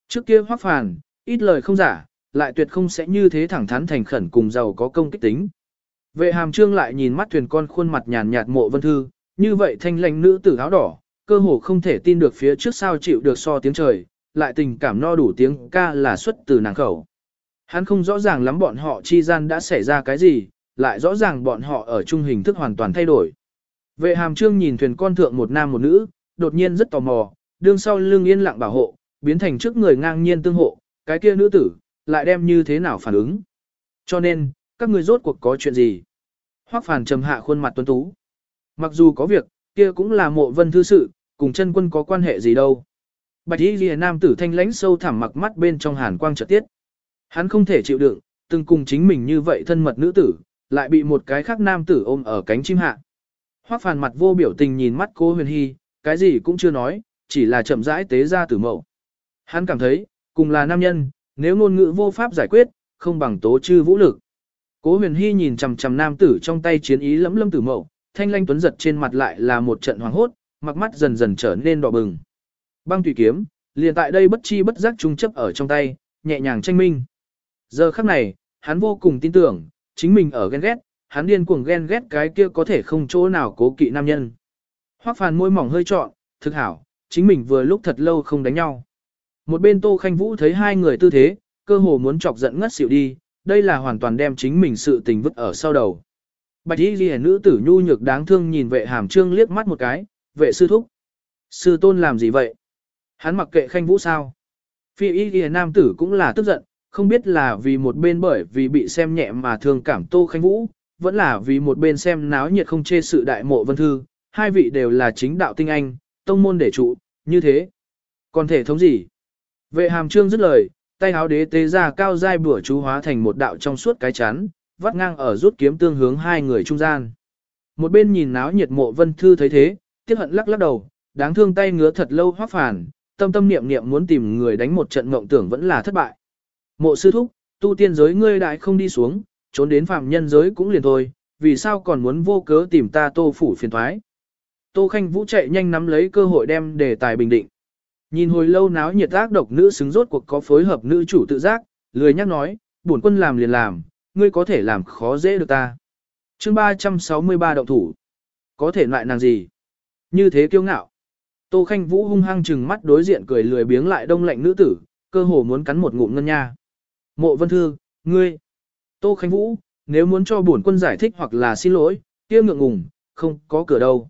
[SPEAKER 1] Trước kia Hoắc phàn, ít lời không giả, lại tuyệt không sẽ như thế thẳng thắn thành khẩn cùng giàu có công kích tính. Vệ hàm trương lại nhìn mắt thuyền con khuôn mặt nhàn nhạt mộ vân thư, như vậy thanh lãnh nữ tử áo đỏ, cơ hồ không thể tin được phía trước sao chịu được so tiếng trời, lại tình cảm no đủ tiếng ca là xuất từ nàng khẩu. Hắn không rõ ràng lắm bọn họ chi gian đã xảy ra cái gì, lại rõ ràng bọn họ ở chung hình thức hoàn toàn thay đổi. Vệ hàm trương nhìn thuyền con thượng một nam một nữ, đột nhiên rất tò mò, đương sau lưng yên lặng bảo hộ, biến thành trước người ngang nhiên tương hộ, cái kia nữ tử, lại đem như thế nào phản ứng. Cho nên, các người rốt cuộc có chuyện gì? Hoắc phản trầm hạ khuôn mặt tuấn tú. Mặc dù có việc, kia cũng là mộ vân thư sự, cùng chân quân có quan hệ gì đâu. Bạch y lìa nam tử thanh lãnh sâu thẳm mặc mắt bên trong hàn quang trợ tiết. Hắn không thể chịu đựng, từng cùng chính mình như vậy thân mật nữ tử, lại bị một cái khác nam tử ôm ở cánh chim hạ. Hoắc phàn mặt vô biểu tình nhìn mắt cô huyền hy, cái gì cũng chưa nói, chỉ là chậm rãi tế ra tử mẫu. Hắn cảm thấy, cùng là nam nhân, nếu ngôn ngữ vô pháp giải quyết, không bằng tố chư vũ lực. Cố huyền hy nhìn chằm chằm nam tử trong tay chiến ý lẫm lâm tử mẫu, thanh lanh tuấn giật trên mặt lại là một trận hoàng hốt, mặc mắt dần dần trở nên đỏ bừng. Băng tùy kiếm, liền tại đây bất chi bất giác trung chấp ở trong tay, nhẹ nhàng tranh minh. Giờ khắc này, hắn vô cùng tin tưởng, chính mình ở ghen ghét, hắn điên cuồng ghen ghét cái kia có thể không chỗ nào cố kỵ nam nhân. Hoắc phàn môi mỏng hơi trọn, thực hảo, chính mình vừa lúc thật lâu không đánh nhau. Một bên Tô Khanh Vũ thấy hai người tư thế, cơ hồ muốn chọc giận ngất xỉu đi, đây là hoàn toàn đem chính mình sự tình vứt ở sau đầu. Bạch y Liễu nữ tử nhu nhược đáng thương nhìn vệ hàm trương liếc mắt một cái, vệ sư thúc. Sư tôn làm gì vậy? Hắn mặc kệ khanh vũ sao? Phi y ghi nam tử cũng là tức giận, không biết là vì một bên bởi vì bị xem nhẹ mà thường cảm tô khanh vũ, vẫn là vì một bên xem náo nhiệt không chê sự đại mộ vân thư, hai vị đều là chính đạo tinh anh, tông môn để trụ, như thế. Còn thể thống gì? Vệ hàm trương dứt lời, tay áo đế tế ra cao dai bửa chú hóa thành một đạo trong suốt cái chắn, vắt ngang ở rút kiếm tương hướng hai người trung gian. Một bên nhìn náo nhiệt mộ vân thư thấy thế, tiếc hận lắc lắc đầu, đáng thương tay ngứa thật lâu hoác phản, tâm tâm niệm niệm muốn tìm người đánh một trận mộng tưởng vẫn là thất bại. Mộ sư thúc, tu tiên giới ngươi đại không đi xuống, trốn đến phạm nhân giới cũng liền thôi, vì sao còn muốn vô cớ tìm ta tô phủ phiền thoái. Tô Khanh Vũ chạy nhanh nắm lấy cơ hội đem đề tài bình định. Nhìn hồi lâu náo nhiệt ác độc nữ xứng rốt cuộc có phối hợp nữ chủ tự giác, lười nhắc nói, bổn quân làm liền làm, ngươi có thể làm khó dễ được ta. chương 363 động thủ. Có thể loại nàng gì? Như thế kiêu ngạo. Tô Khanh Vũ hung hăng chừng mắt đối diện cười lười biếng lại đông lạnh nữ tử, cơ hồ muốn cắn một ngụm ngân nha. Mộ Vân Thư, ngươi. Tô Khanh Vũ, nếu muốn cho bổn quân giải thích hoặc là xin lỗi, kia ngượng ngùng, không có cửa đâu.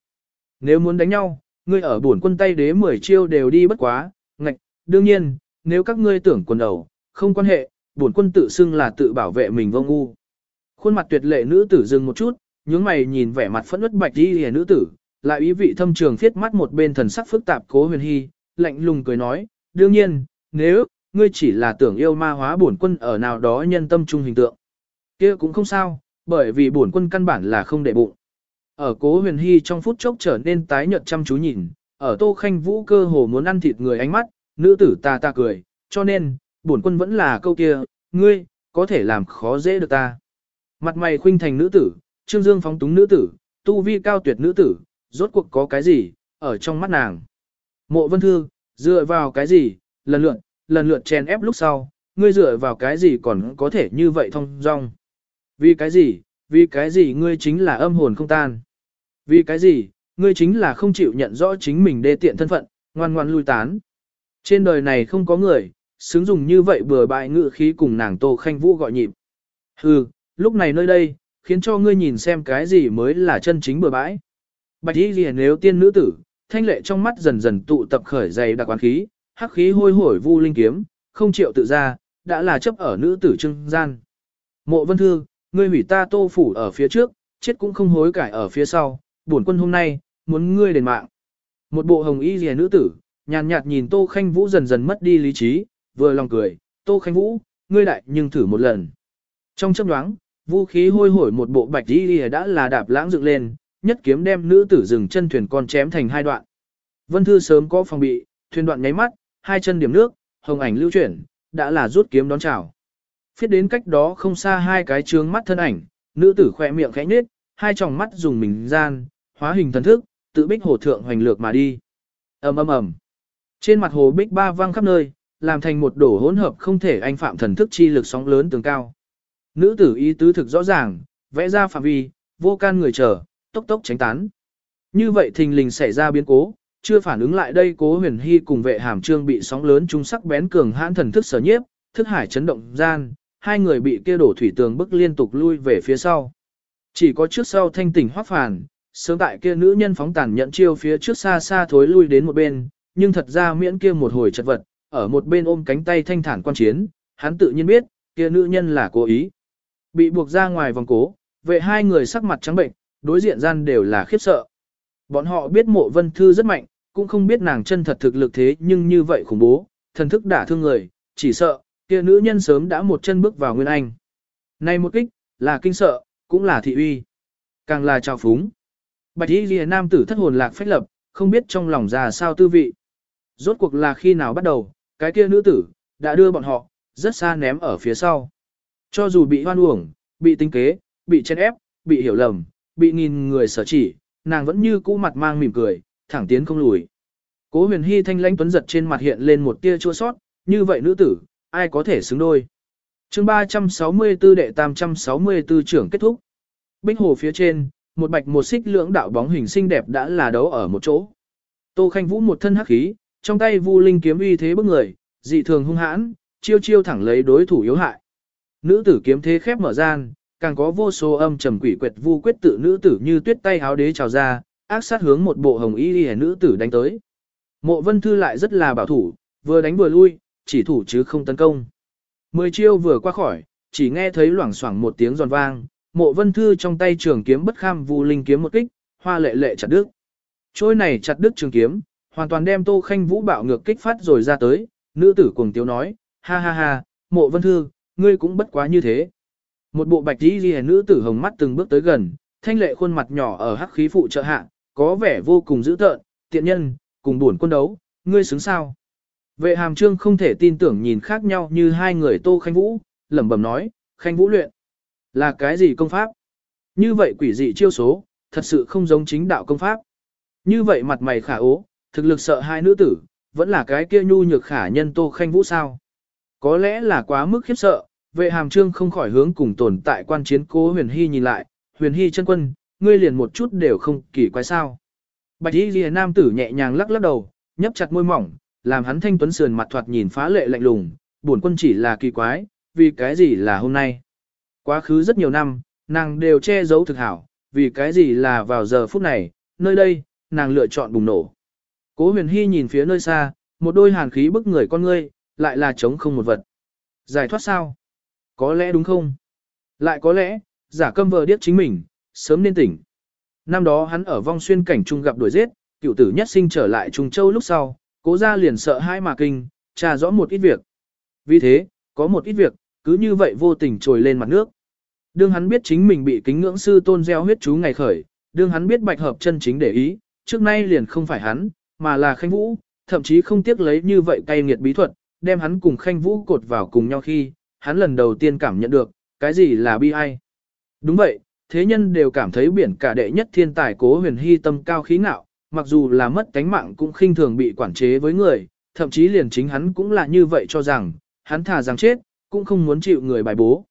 [SPEAKER 1] Nếu muốn đánh nhau, ngươi ở bổn quân tay đế 10 chiêu đều đi bất quá, ngạch, đương nhiên, nếu các ngươi tưởng quần đầu, không quan hệ, bổn quân tự xưng là tự bảo vệ mình vô ngu. Khuôn mặt tuyệt lệ nữ tử dừng một chút, nhướng mày nhìn vẻ mặt phẫn uất bạch đi hề nữ tử, lại ý vị thâm trường phiết mắt một bên thần sắc phức tạp cố huyền hy, lạnh lùng cười nói, đương nhiên, nếu, ngươi chỉ là tưởng yêu ma hóa bổn quân ở nào đó nhân tâm trung hình tượng. kia cũng không sao, bởi vì bổn quân căn bản là không để bụng. Ở cố huyền hy trong phút chốc trở nên tái nhợt chăm chú nhìn, ở tô khanh vũ cơ hồ muốn ăn thịt người ánh mắt, nữ tử ta ta cười, cho nên, bổn quân vẫn là câu kia, ngươi, có thể làm khó dễ được ta. Mặt mày khuynh thành nữ tử, trương dương phóng túng nữ tử, tu vi cao tuyệt nữ tử, rốt cuộc có cái gì, ở trong mắt nàng. Mộ vân thư, dựa vào cái gì, lần lượt, lần lượt chèn ép lúc sau, ngươi dựa vào cái gì còn có thể như vậy thông dong. Vì cái gì, vì cái gì ngươi chính là âm hồn không tan. Vì cái gì, ngươi chính là không chịu nhận rõ chính mình đê tiện thân phận, ngoan ngoan lui tán. Trên đời này không có người, xứng dùng như vậy bừa bại ngự khí cùng nàng Tô Khanh Vũ gọi nhịp. Hừ, lúc này nơi đây, khiến cho ngươi nhìn xem cái gì mới là chân chính bừa bãi. Bạch y liền nếu tiên nữ tử, thanh lệ trong mắt dần dần tụ tập khởi dày đặc quán khí, hắc khí hôi hổi vu linh kiếm, không chịu tự ra, đã là chấp ở nữ tử trưng gian. Mộ vân thư, ngươi hủy ta tô phủ ở phía trước, chết cũng không hối cải ở phía sau, bổn quân hôm nay, muốn ngươi đền mạng. Một bộ hồng y rìa nữ tử, nhàn nhạt nhìn tô khanh vũ dần dần mất đi lý trí, vừa lòng cười, tô khanh vũ, ngươi đại nhưng thử một lần. Trong chấp đoáng, vũ khí hôi hổi một bộ bạch y rìa đã là đạp lãng dựng lên, nhất kiếm đem nữ tử dừng chân thuyền con chém thành hai đoạn. Vân Thư sớm có phòng bị, thuyền đoạn nháy mắt, hai chân điểm nước, hồng ảnh lưu chuyển, đã là rút kiếm đón chào. Phiết đến cách đó không xa hai cái trướng mắt thân ảnh, nữ tử khỏe miệng khẽ nhếch, hai tròng mắt dùng mình gian, hóa hình thần thức, tự bích hồ thượng hoành lược mà đi. ầm ầm ầm. Trên mặt hồ bích ba vang khắp nơi, làm thành một đổ hỗn hợp không thể anh phạm thần thức chi lực sóng lớn tường cao. Nữ tử ý tứ thực rõ ràng, vẽ ra phạm vi, vô can người chờ, tốc tốc tránh tán. Như vậy thình lình xảy ra biến cố, chưa phản ứng lại đây cố huyền hy cùng vệ hàm trương bị sóng lớn trung sắc bén cường hãn thần thức sở nhiếp, thức hải chấn động gian, hai người bị kia đổ thủy tường bức liên tục lui về phía sau. Chỉ có trước sau thanh tỉnh hoác phản, sớm tại kia nữ nhân phóng tàn nhận chiêu phía trước xa xa thối lui đến một bên, nhưng thật ra miễn kia một hồi chật vật, ở một bên ôm cánh tay thanh thản quan chiến, hắn tự nhiên biết, kia nữ nhân là cố ý. Bị buộc ra ngoài vòng cố, vệ hai người sắc mặt trắng bệnh, đối diện gian đều là khiếp sợ. Bọn họ biết mộ vân thư rất mạnh, cũng không biết nàng chân thật thực lực thế nhưng như vậy khủng bố, thần thức đả thương người, chỉ sợ, kia nữ nhân sớm đã một chân bước vào Nguyên Anh. Này một kích, là kinh sợ, cũng là thị uy, càng là trào phúng. Bạch y lìa nam tử thất hồn lạc phách lập, không biết trong lòng ra sao tư vị. Rốt cuộc là khi nào bắt đầu, cái kia nữ tử, đã đưa bọn họ, rất xa ném ở phía sau. Cho dù bị hoan uổng, bị tinh kế, bị chen ép, bị hiểu lầm, bị nghìn người sở chỉ, nàng vẫn như cũ mặt mang mỉm cười, thẳng tiến không lùi. Cố huyền hy thanh lãnh tuấn giật trên mặt hiện lên một tia chua sót, như vậy nữ tử, ai có thể xứng đôi. chương 364 đệ 364 trưởng kết thúc. Bích hồ phía trên, một bạch một xích lưỡng đạo bóng hình xinh đẹp đã là đấu ở một chỗ. Tô Khanh Vũ một thân hắc khí, trong tay vu linh kiếm uy thế bức người, dị thường hung hãn, chiêu chiêu thẳng lấy đối thủ yếu hại. Nữ tử kiếm thế khép mở gian, càng có vô số âm trầm quỷ quyệt vu quyết tự nữ tử như tuyết tay háo đế trào ra, ác sát hướng một bộ hồng y y nữ tử đánh tới. Mộ Vân Thư lại rất là bảo thủ, vừa đánh vừa lui, chỉ thủ chứ không tấn công. Mười chiêu vừa qua khỏi, chỉ nghe thấy loảng xoảng một tiếng giòn vang, Mộ Vân Thư trong tay trường kiếm bất kham vu linh kiếm một kích, hoa lệ lệ chặt đứt. Trôi này chặt đứt trường kiếm, hoàn toàn đem Tô Khanh Vũ bạo ngược kích phát rồi ra tới, nữ tử cuồng tiếu nói, ha ha ha, Mộ Vân Thư, ngươi cũng bất quá như thế. Một bộ bạch y liễu nữ tử hồng mắt từng bước tới gần, thanh lệ khuôn mặt nhỏ ở hắc khí phụ trợ hạ, có vẻ vô cùng dữ tợn, tiện nhân, cùng buồn quân đấu, ngươi xứng sao? Vệ hàm trương không thể tin tưởng nhìn khác nhau như hai người Tô Khanh Vũ, lẩm bẩm nói, Khanh Vũ luyện, là cái gì công pháp? Như vậy quỷ dị chiêu số, thật sự không giống chính đạo công pháp. Như vậy mặt mày khả ố, thực lực sợ hai nữ tử, vẫn là cái kia nhu nhược khả nhân Tô Khanh Vũ sao? Có lẽ là quá mức khiếp sợ, Vệ hàm trương không khỏi hướng cùng tồn tại quan chiến cố huyền hy nhìn lại, huyền hy chân quân, ngươi liền một chút đều không kỳ quái sao. Bạch y ghi nam tử nhẹ nhàng lắc lắc đầu, nhấp chặt môi mỏng, làm hắn thanh tuấn sườn mặt thoạt nhìn phá lệ lạnh lùng, buồn quân chỉ là kỳ quái, vì cái gì là hôm nay. Quá khứ rất nhiều năm, nàng đều che giấu thực hảo, vì cái gì là vào giờ phút này, nơi đây, nàng lựa chọn bùng nổ. Cố huyền hy nhìn phía nơi xa, một đôi hàn khí bức người con ngươi, lại là trống không một vật. Giải thoát sao? Có lẽ đúng không? Lại có lẽ, giả câm vờ điếc chính mình, sớm nên tỉnh. Năm đó hắn ở vong xuyên cảnh trung gặp đuổi giết, cựu tử nhất sinh trở lại Trung Châu lúc sau, cố ra liền sợ hai mà kinh, tra rõ một ít việc. Vì thế, có một ít việc, cứ như vậy vô tình trồi lên mặt nước. Đương hắn biết chính mình bị kính ngưỡng sư tôn gieo huyết chú ngày khởi, đương hắn biết bạch hợp chân chính để ý, trước nay liền không phải hắn, mà là khanh vũ, thậm chí không tiếc lấy như vậy cay nghiệt bí thuật, đem hắn cùng khanh vũ cột vào cùng nhau khi, hắn lần đầu tiên cảm nhận được, cái gì là bi ai. Đúng vậy, thế nhân đều cảm thấy biển cả đệ nhất thiên tài cố huyền hy tâm cao khí ngạo, mặc dù là mất cánh mạng cũng khinh thường bị quản chế với người, thậm chí liền chính hắn cũng là như vậy cho rằng, hắn thà rằng chết, cũng không muốn chịu người bài bố.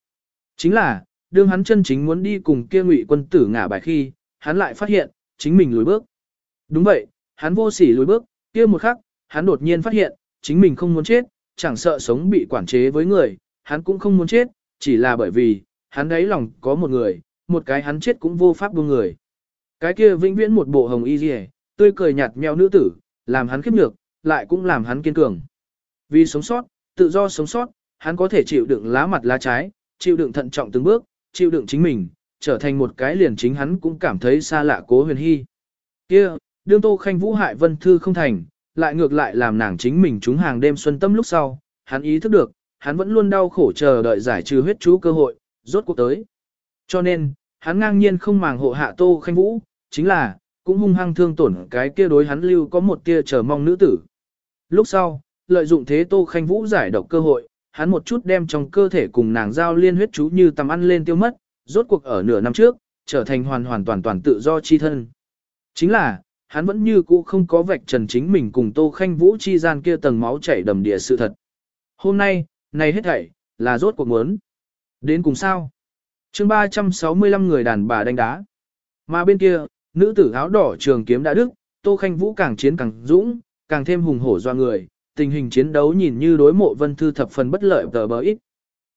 [SPEAKER 1] Chính là, đương hắn chân chính muốn đi cùng kia ngụy quân tử ngả bài khi, hắn lại phát hiện, chính mình lùi bước. Đúng vậy, hắn vô sỉ lùi bước, kia một khắc, hắn đột nhiên phát hiện, chính mình không muốn chết, chẳng sợ sống bị quản chế với người, hắn cũng không muốn chết, chỉ là bởi vì, hắn đấy lòng có một người, một cái hắn chết cũng vô pháp buông người. Cái kia vĩnh viễn một bộ hồng y rìa, tươi cười nhạt nhẽo nữ tử, làm hắn khiếp nhược, lại cũng làm hắn kiên cường. Vì sống sót, tự do sống sót, hắn có thể chịu đựng lá mặt lá trái, chịu đựng thận trọng từng bước, chịu đựng chính mình, trở thành một cái liền chính hắn cũng cảm thấy xa lạ cố huyền hy. Kia, đương tô khanh vũ hại vân thư không thành, lại ngược lại làm nàng chính mình trúng hàng đêm xuân tâm lúc sau, hắn ý thức được, hắn vẫn luôn đau khổ chờ đợi giải trừ huyết chú cơ hội, rốt cuộc tới. Cho nên, hắn ngang nhiên không màng hộ hạ tô khanh vũ, chính là, cũng hung hăng thương tổn cái kia đối hắn lưu có một tia chờ mong nữ tử. Lúc sau, lợi dụng thế tô khanh vũ giải độc cơ hội, hắn một chút đem trong cơ thể cùng nàng giao liên huyết chú như tầm ăn lên tiêu mất, rốt cuộc ở nửa năm trước, trở thành hoàn hoàn toàn toàn tự do chi thân. Chính là, hắn vẫn như cũ không có vạch trần chính mình cùng Tô Khanh Vũ chi gian kia tầng máu chảy đầm địa sự thật. Hôm nay, này hết thảy, là rốt cuộc muốn. Đến cùng sao? chương 365 người đàn bà đánh đá. Mà bên kia, nữ tử áo đỏ trường kiếm đã đức, Tô Khanh Vũ càng chiến càng dũng, càng thêm hùng hổ doa người, tình hình chiến đấu nhìn như đối mộ vân thư thập phần bất lợi tờ bờ ít.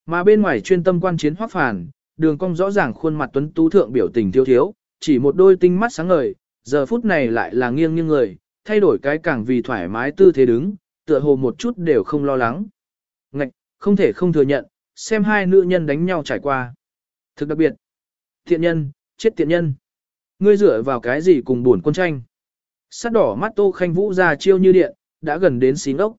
[SPEAKER 1] Mà bên ngoài chuyên tâm quan chiến hoác phản, đường cong rõ ràng khuôn mặt tuấn tú thượng biểu tình thiếu thiếu, chỉ một đôi tinh mắt sáng ngời, giờ phút này lại là nghiêng nghiêng người, thay đổi cái càng vì thoải mái tư thế đứng, tựa hồ một chút đều không lo lắng. Ngạch, không thể không thừa nhận, xem hai nữ nhân đánh nhau trải qua. Thực đặc biệt, thiện nhân, chết thiện nhân. Ngươi dựa vào cái gì cùng buồn quân tranh. Sắt đỏ mắt tô khanh vũ ra chiêu như điện, đã gần đến xí ngốc.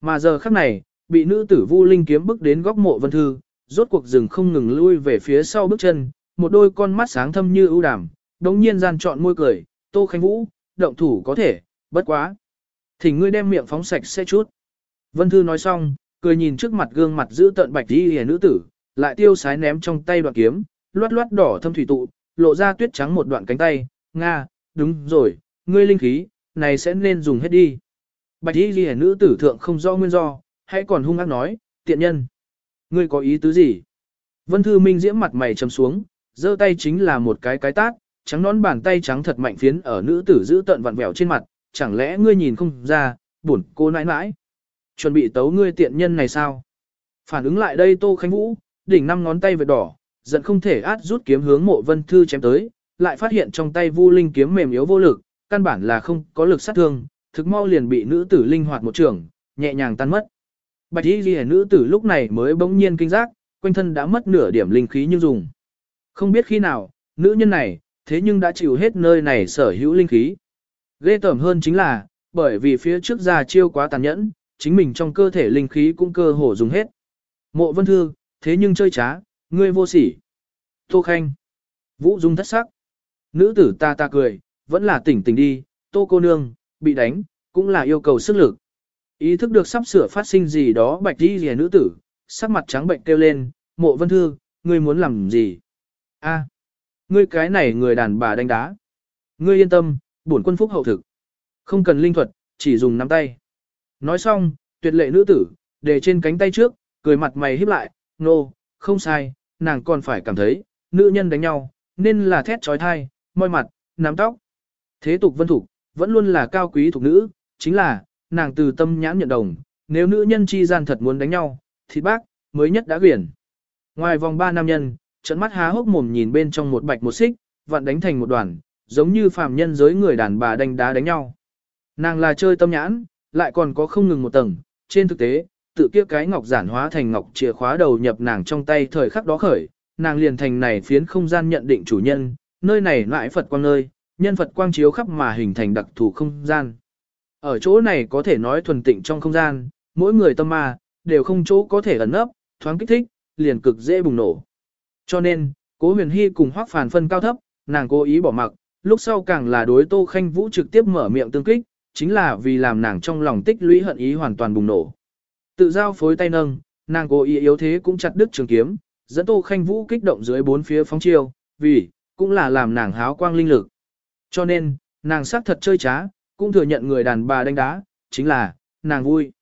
[SPEAKER 1] Mà giờ khắc này, bị nữ tử vu linh kiếm bước đến góc mộ vân thư, rốt cuộc rừng không ngừng lui về phía sau bước chân, một đôi con mắt sáng thâm như ưu đàm, đống nhiên gian chọn môi cười, tô khanh vũ, động thủ có thể, bất quá. thì ngươi đem miệng phóng sạch sẽ chút. Vân thư nói xong, cười nhìn trước mặt gương mặt giữ tận bạch đi hề nữ tử, lại tiêu sái ném trong tay đoạn kiếm, loát loát đỏ thâm thủy tụ, lộ ra tuyết trắng một đoạn cánh tay, Nga, đúng rồi, ngươi linh khí, này sẽ nên dùng hết đi. Bạch đi ghi nữ tử thượng không rõ nguyên do, hãy còn hung ác nói, tiện nhân. Ngươi có ý tứ gì? Vân Thư Minh diễm mặt mày trầm xuống, giơ tay chính là một cái cái tát, trắng nón bàn tay trắng thật mạnh phiến ở nữ tử giữ tận vặn vẹo trên mặt, chẳng lẽ ngươi nhìn không ra, buồn cô nãi nãi. Chuẩn bị tấu ngươi tiện nhân này sao? Phản ứng lại đây Tô Khánh Vũ, đỉnh năm ngón tay vệt đỏ, giận không thể át rút kiếm hướng mộ Vân Thư chém tới, lại phát hiện trong tay Vu Linh kiếm mềm yếu vô lực, căn bản là không có lực sát thương, thực mau liền bị nữ tử linh hoạt một trường, nhẹ nhàng tan mất. Bạch y ghi nữ tử lúc này mới bỗng nhiên kinh giác, quanh thân đã mất nửa điểm linh khí như dùng. Không biết khi nào, nữ nhân này, thế nhưng đã chịu hết nơi này sở hữu linh khí. Ghê tởm hơn chính là, bởi vì phía trước ra chiêu quá tàn nhẫn, chính mình trong cơ thể linh khí cũng cơ hồ dùng hết. Mộ vân thư, thế nhưng chơi trá, ngươi vô sỉ. Tô Khanh. Vũ Dung thất sắc. Nữ tử ta ta cười, vẫn là tỉnh tỉnh đi, tô cô nương, bị đánh, cũng là yêu cầu sức lực. Ý thức được sắp sửa phát sinh gì đó bạch đi rìa nữ tử, sắc mặt trắng bệnh kêu lên, mộ vân thư, ngươi muốn làm gì? a ngươi cái này người đàn bà đánh đá. Ngươi yên tâm, bổn quân phúc hậu thực. Không cần linh thuật, chỉ dùng nắm tay. Nói xong, tuyệt lệ nữ tử, để trên cánh tay trước, cười mặt mày híp lại, nô, no, không sai, nàng còn phải cảm thấy, nữ nhân đánh nhau, nên là thét trói thai, môi mặt, nắm tóc. Thế tục vân thủ, vẫn luôn là cao quý thuộc nữ, chính là, nàng từ tâm nhãn nhận đồng, nếu nữ nhân chi gian thật muốn đánh nhau, thì bác, mới nhất đã quyển. Ngoài vòng ba nam nhân, trận mắt há hốc mồm nhìn bên trong một bạch một xích, vặn đánh thành một đoàn, giống như phàm nhân giới người đàn bà đánh đá đánh nhau. Nàng là chơi tâm nhãn, lại còn có không ngừng một tầng, trên thực tế, tự kia cái ngọc giản hóa thành ngọc chìa khóa đầu nhập nàng trong tay thời khắc đó khởi, nàng liền thành này phiến không gian nhận định chủ nhân, nơi này lại Phật quang nơi, nhân Phật quang chiếu khắp mà hình thành đặc thù không gian. Ở chỗ này có thể nói thuần tịnh trong không gian, mỗi người tâm ma, đều không chỗ có thể ẩn nấp, thoáng kích thích, liền cực dễ bùng nổ. Cho nên, cố huyền hy cùng hoắc phản phân cao thấp, nàng cố ý bỏ mặc, lúc sau càng là đối tô khanh vũ trực tiếp mở miệng tương kích, chính là vì làm nàng trong lòng tích lũy hận ý hoàn toàn bùng nổ. Tự giao phối tay nâng, nàng cố ý yếu thế cũng chặt đứt trường kiếm, dẫn tô khanh vũ kích động dưới bốn phía phóng chiêu, vì, cũng là làm nàng háo quang linh lực. Cho nên, nàng xác thật chơi trá, cũng thừa nhận người đàn bà đánh đá, chính là, nàng vui.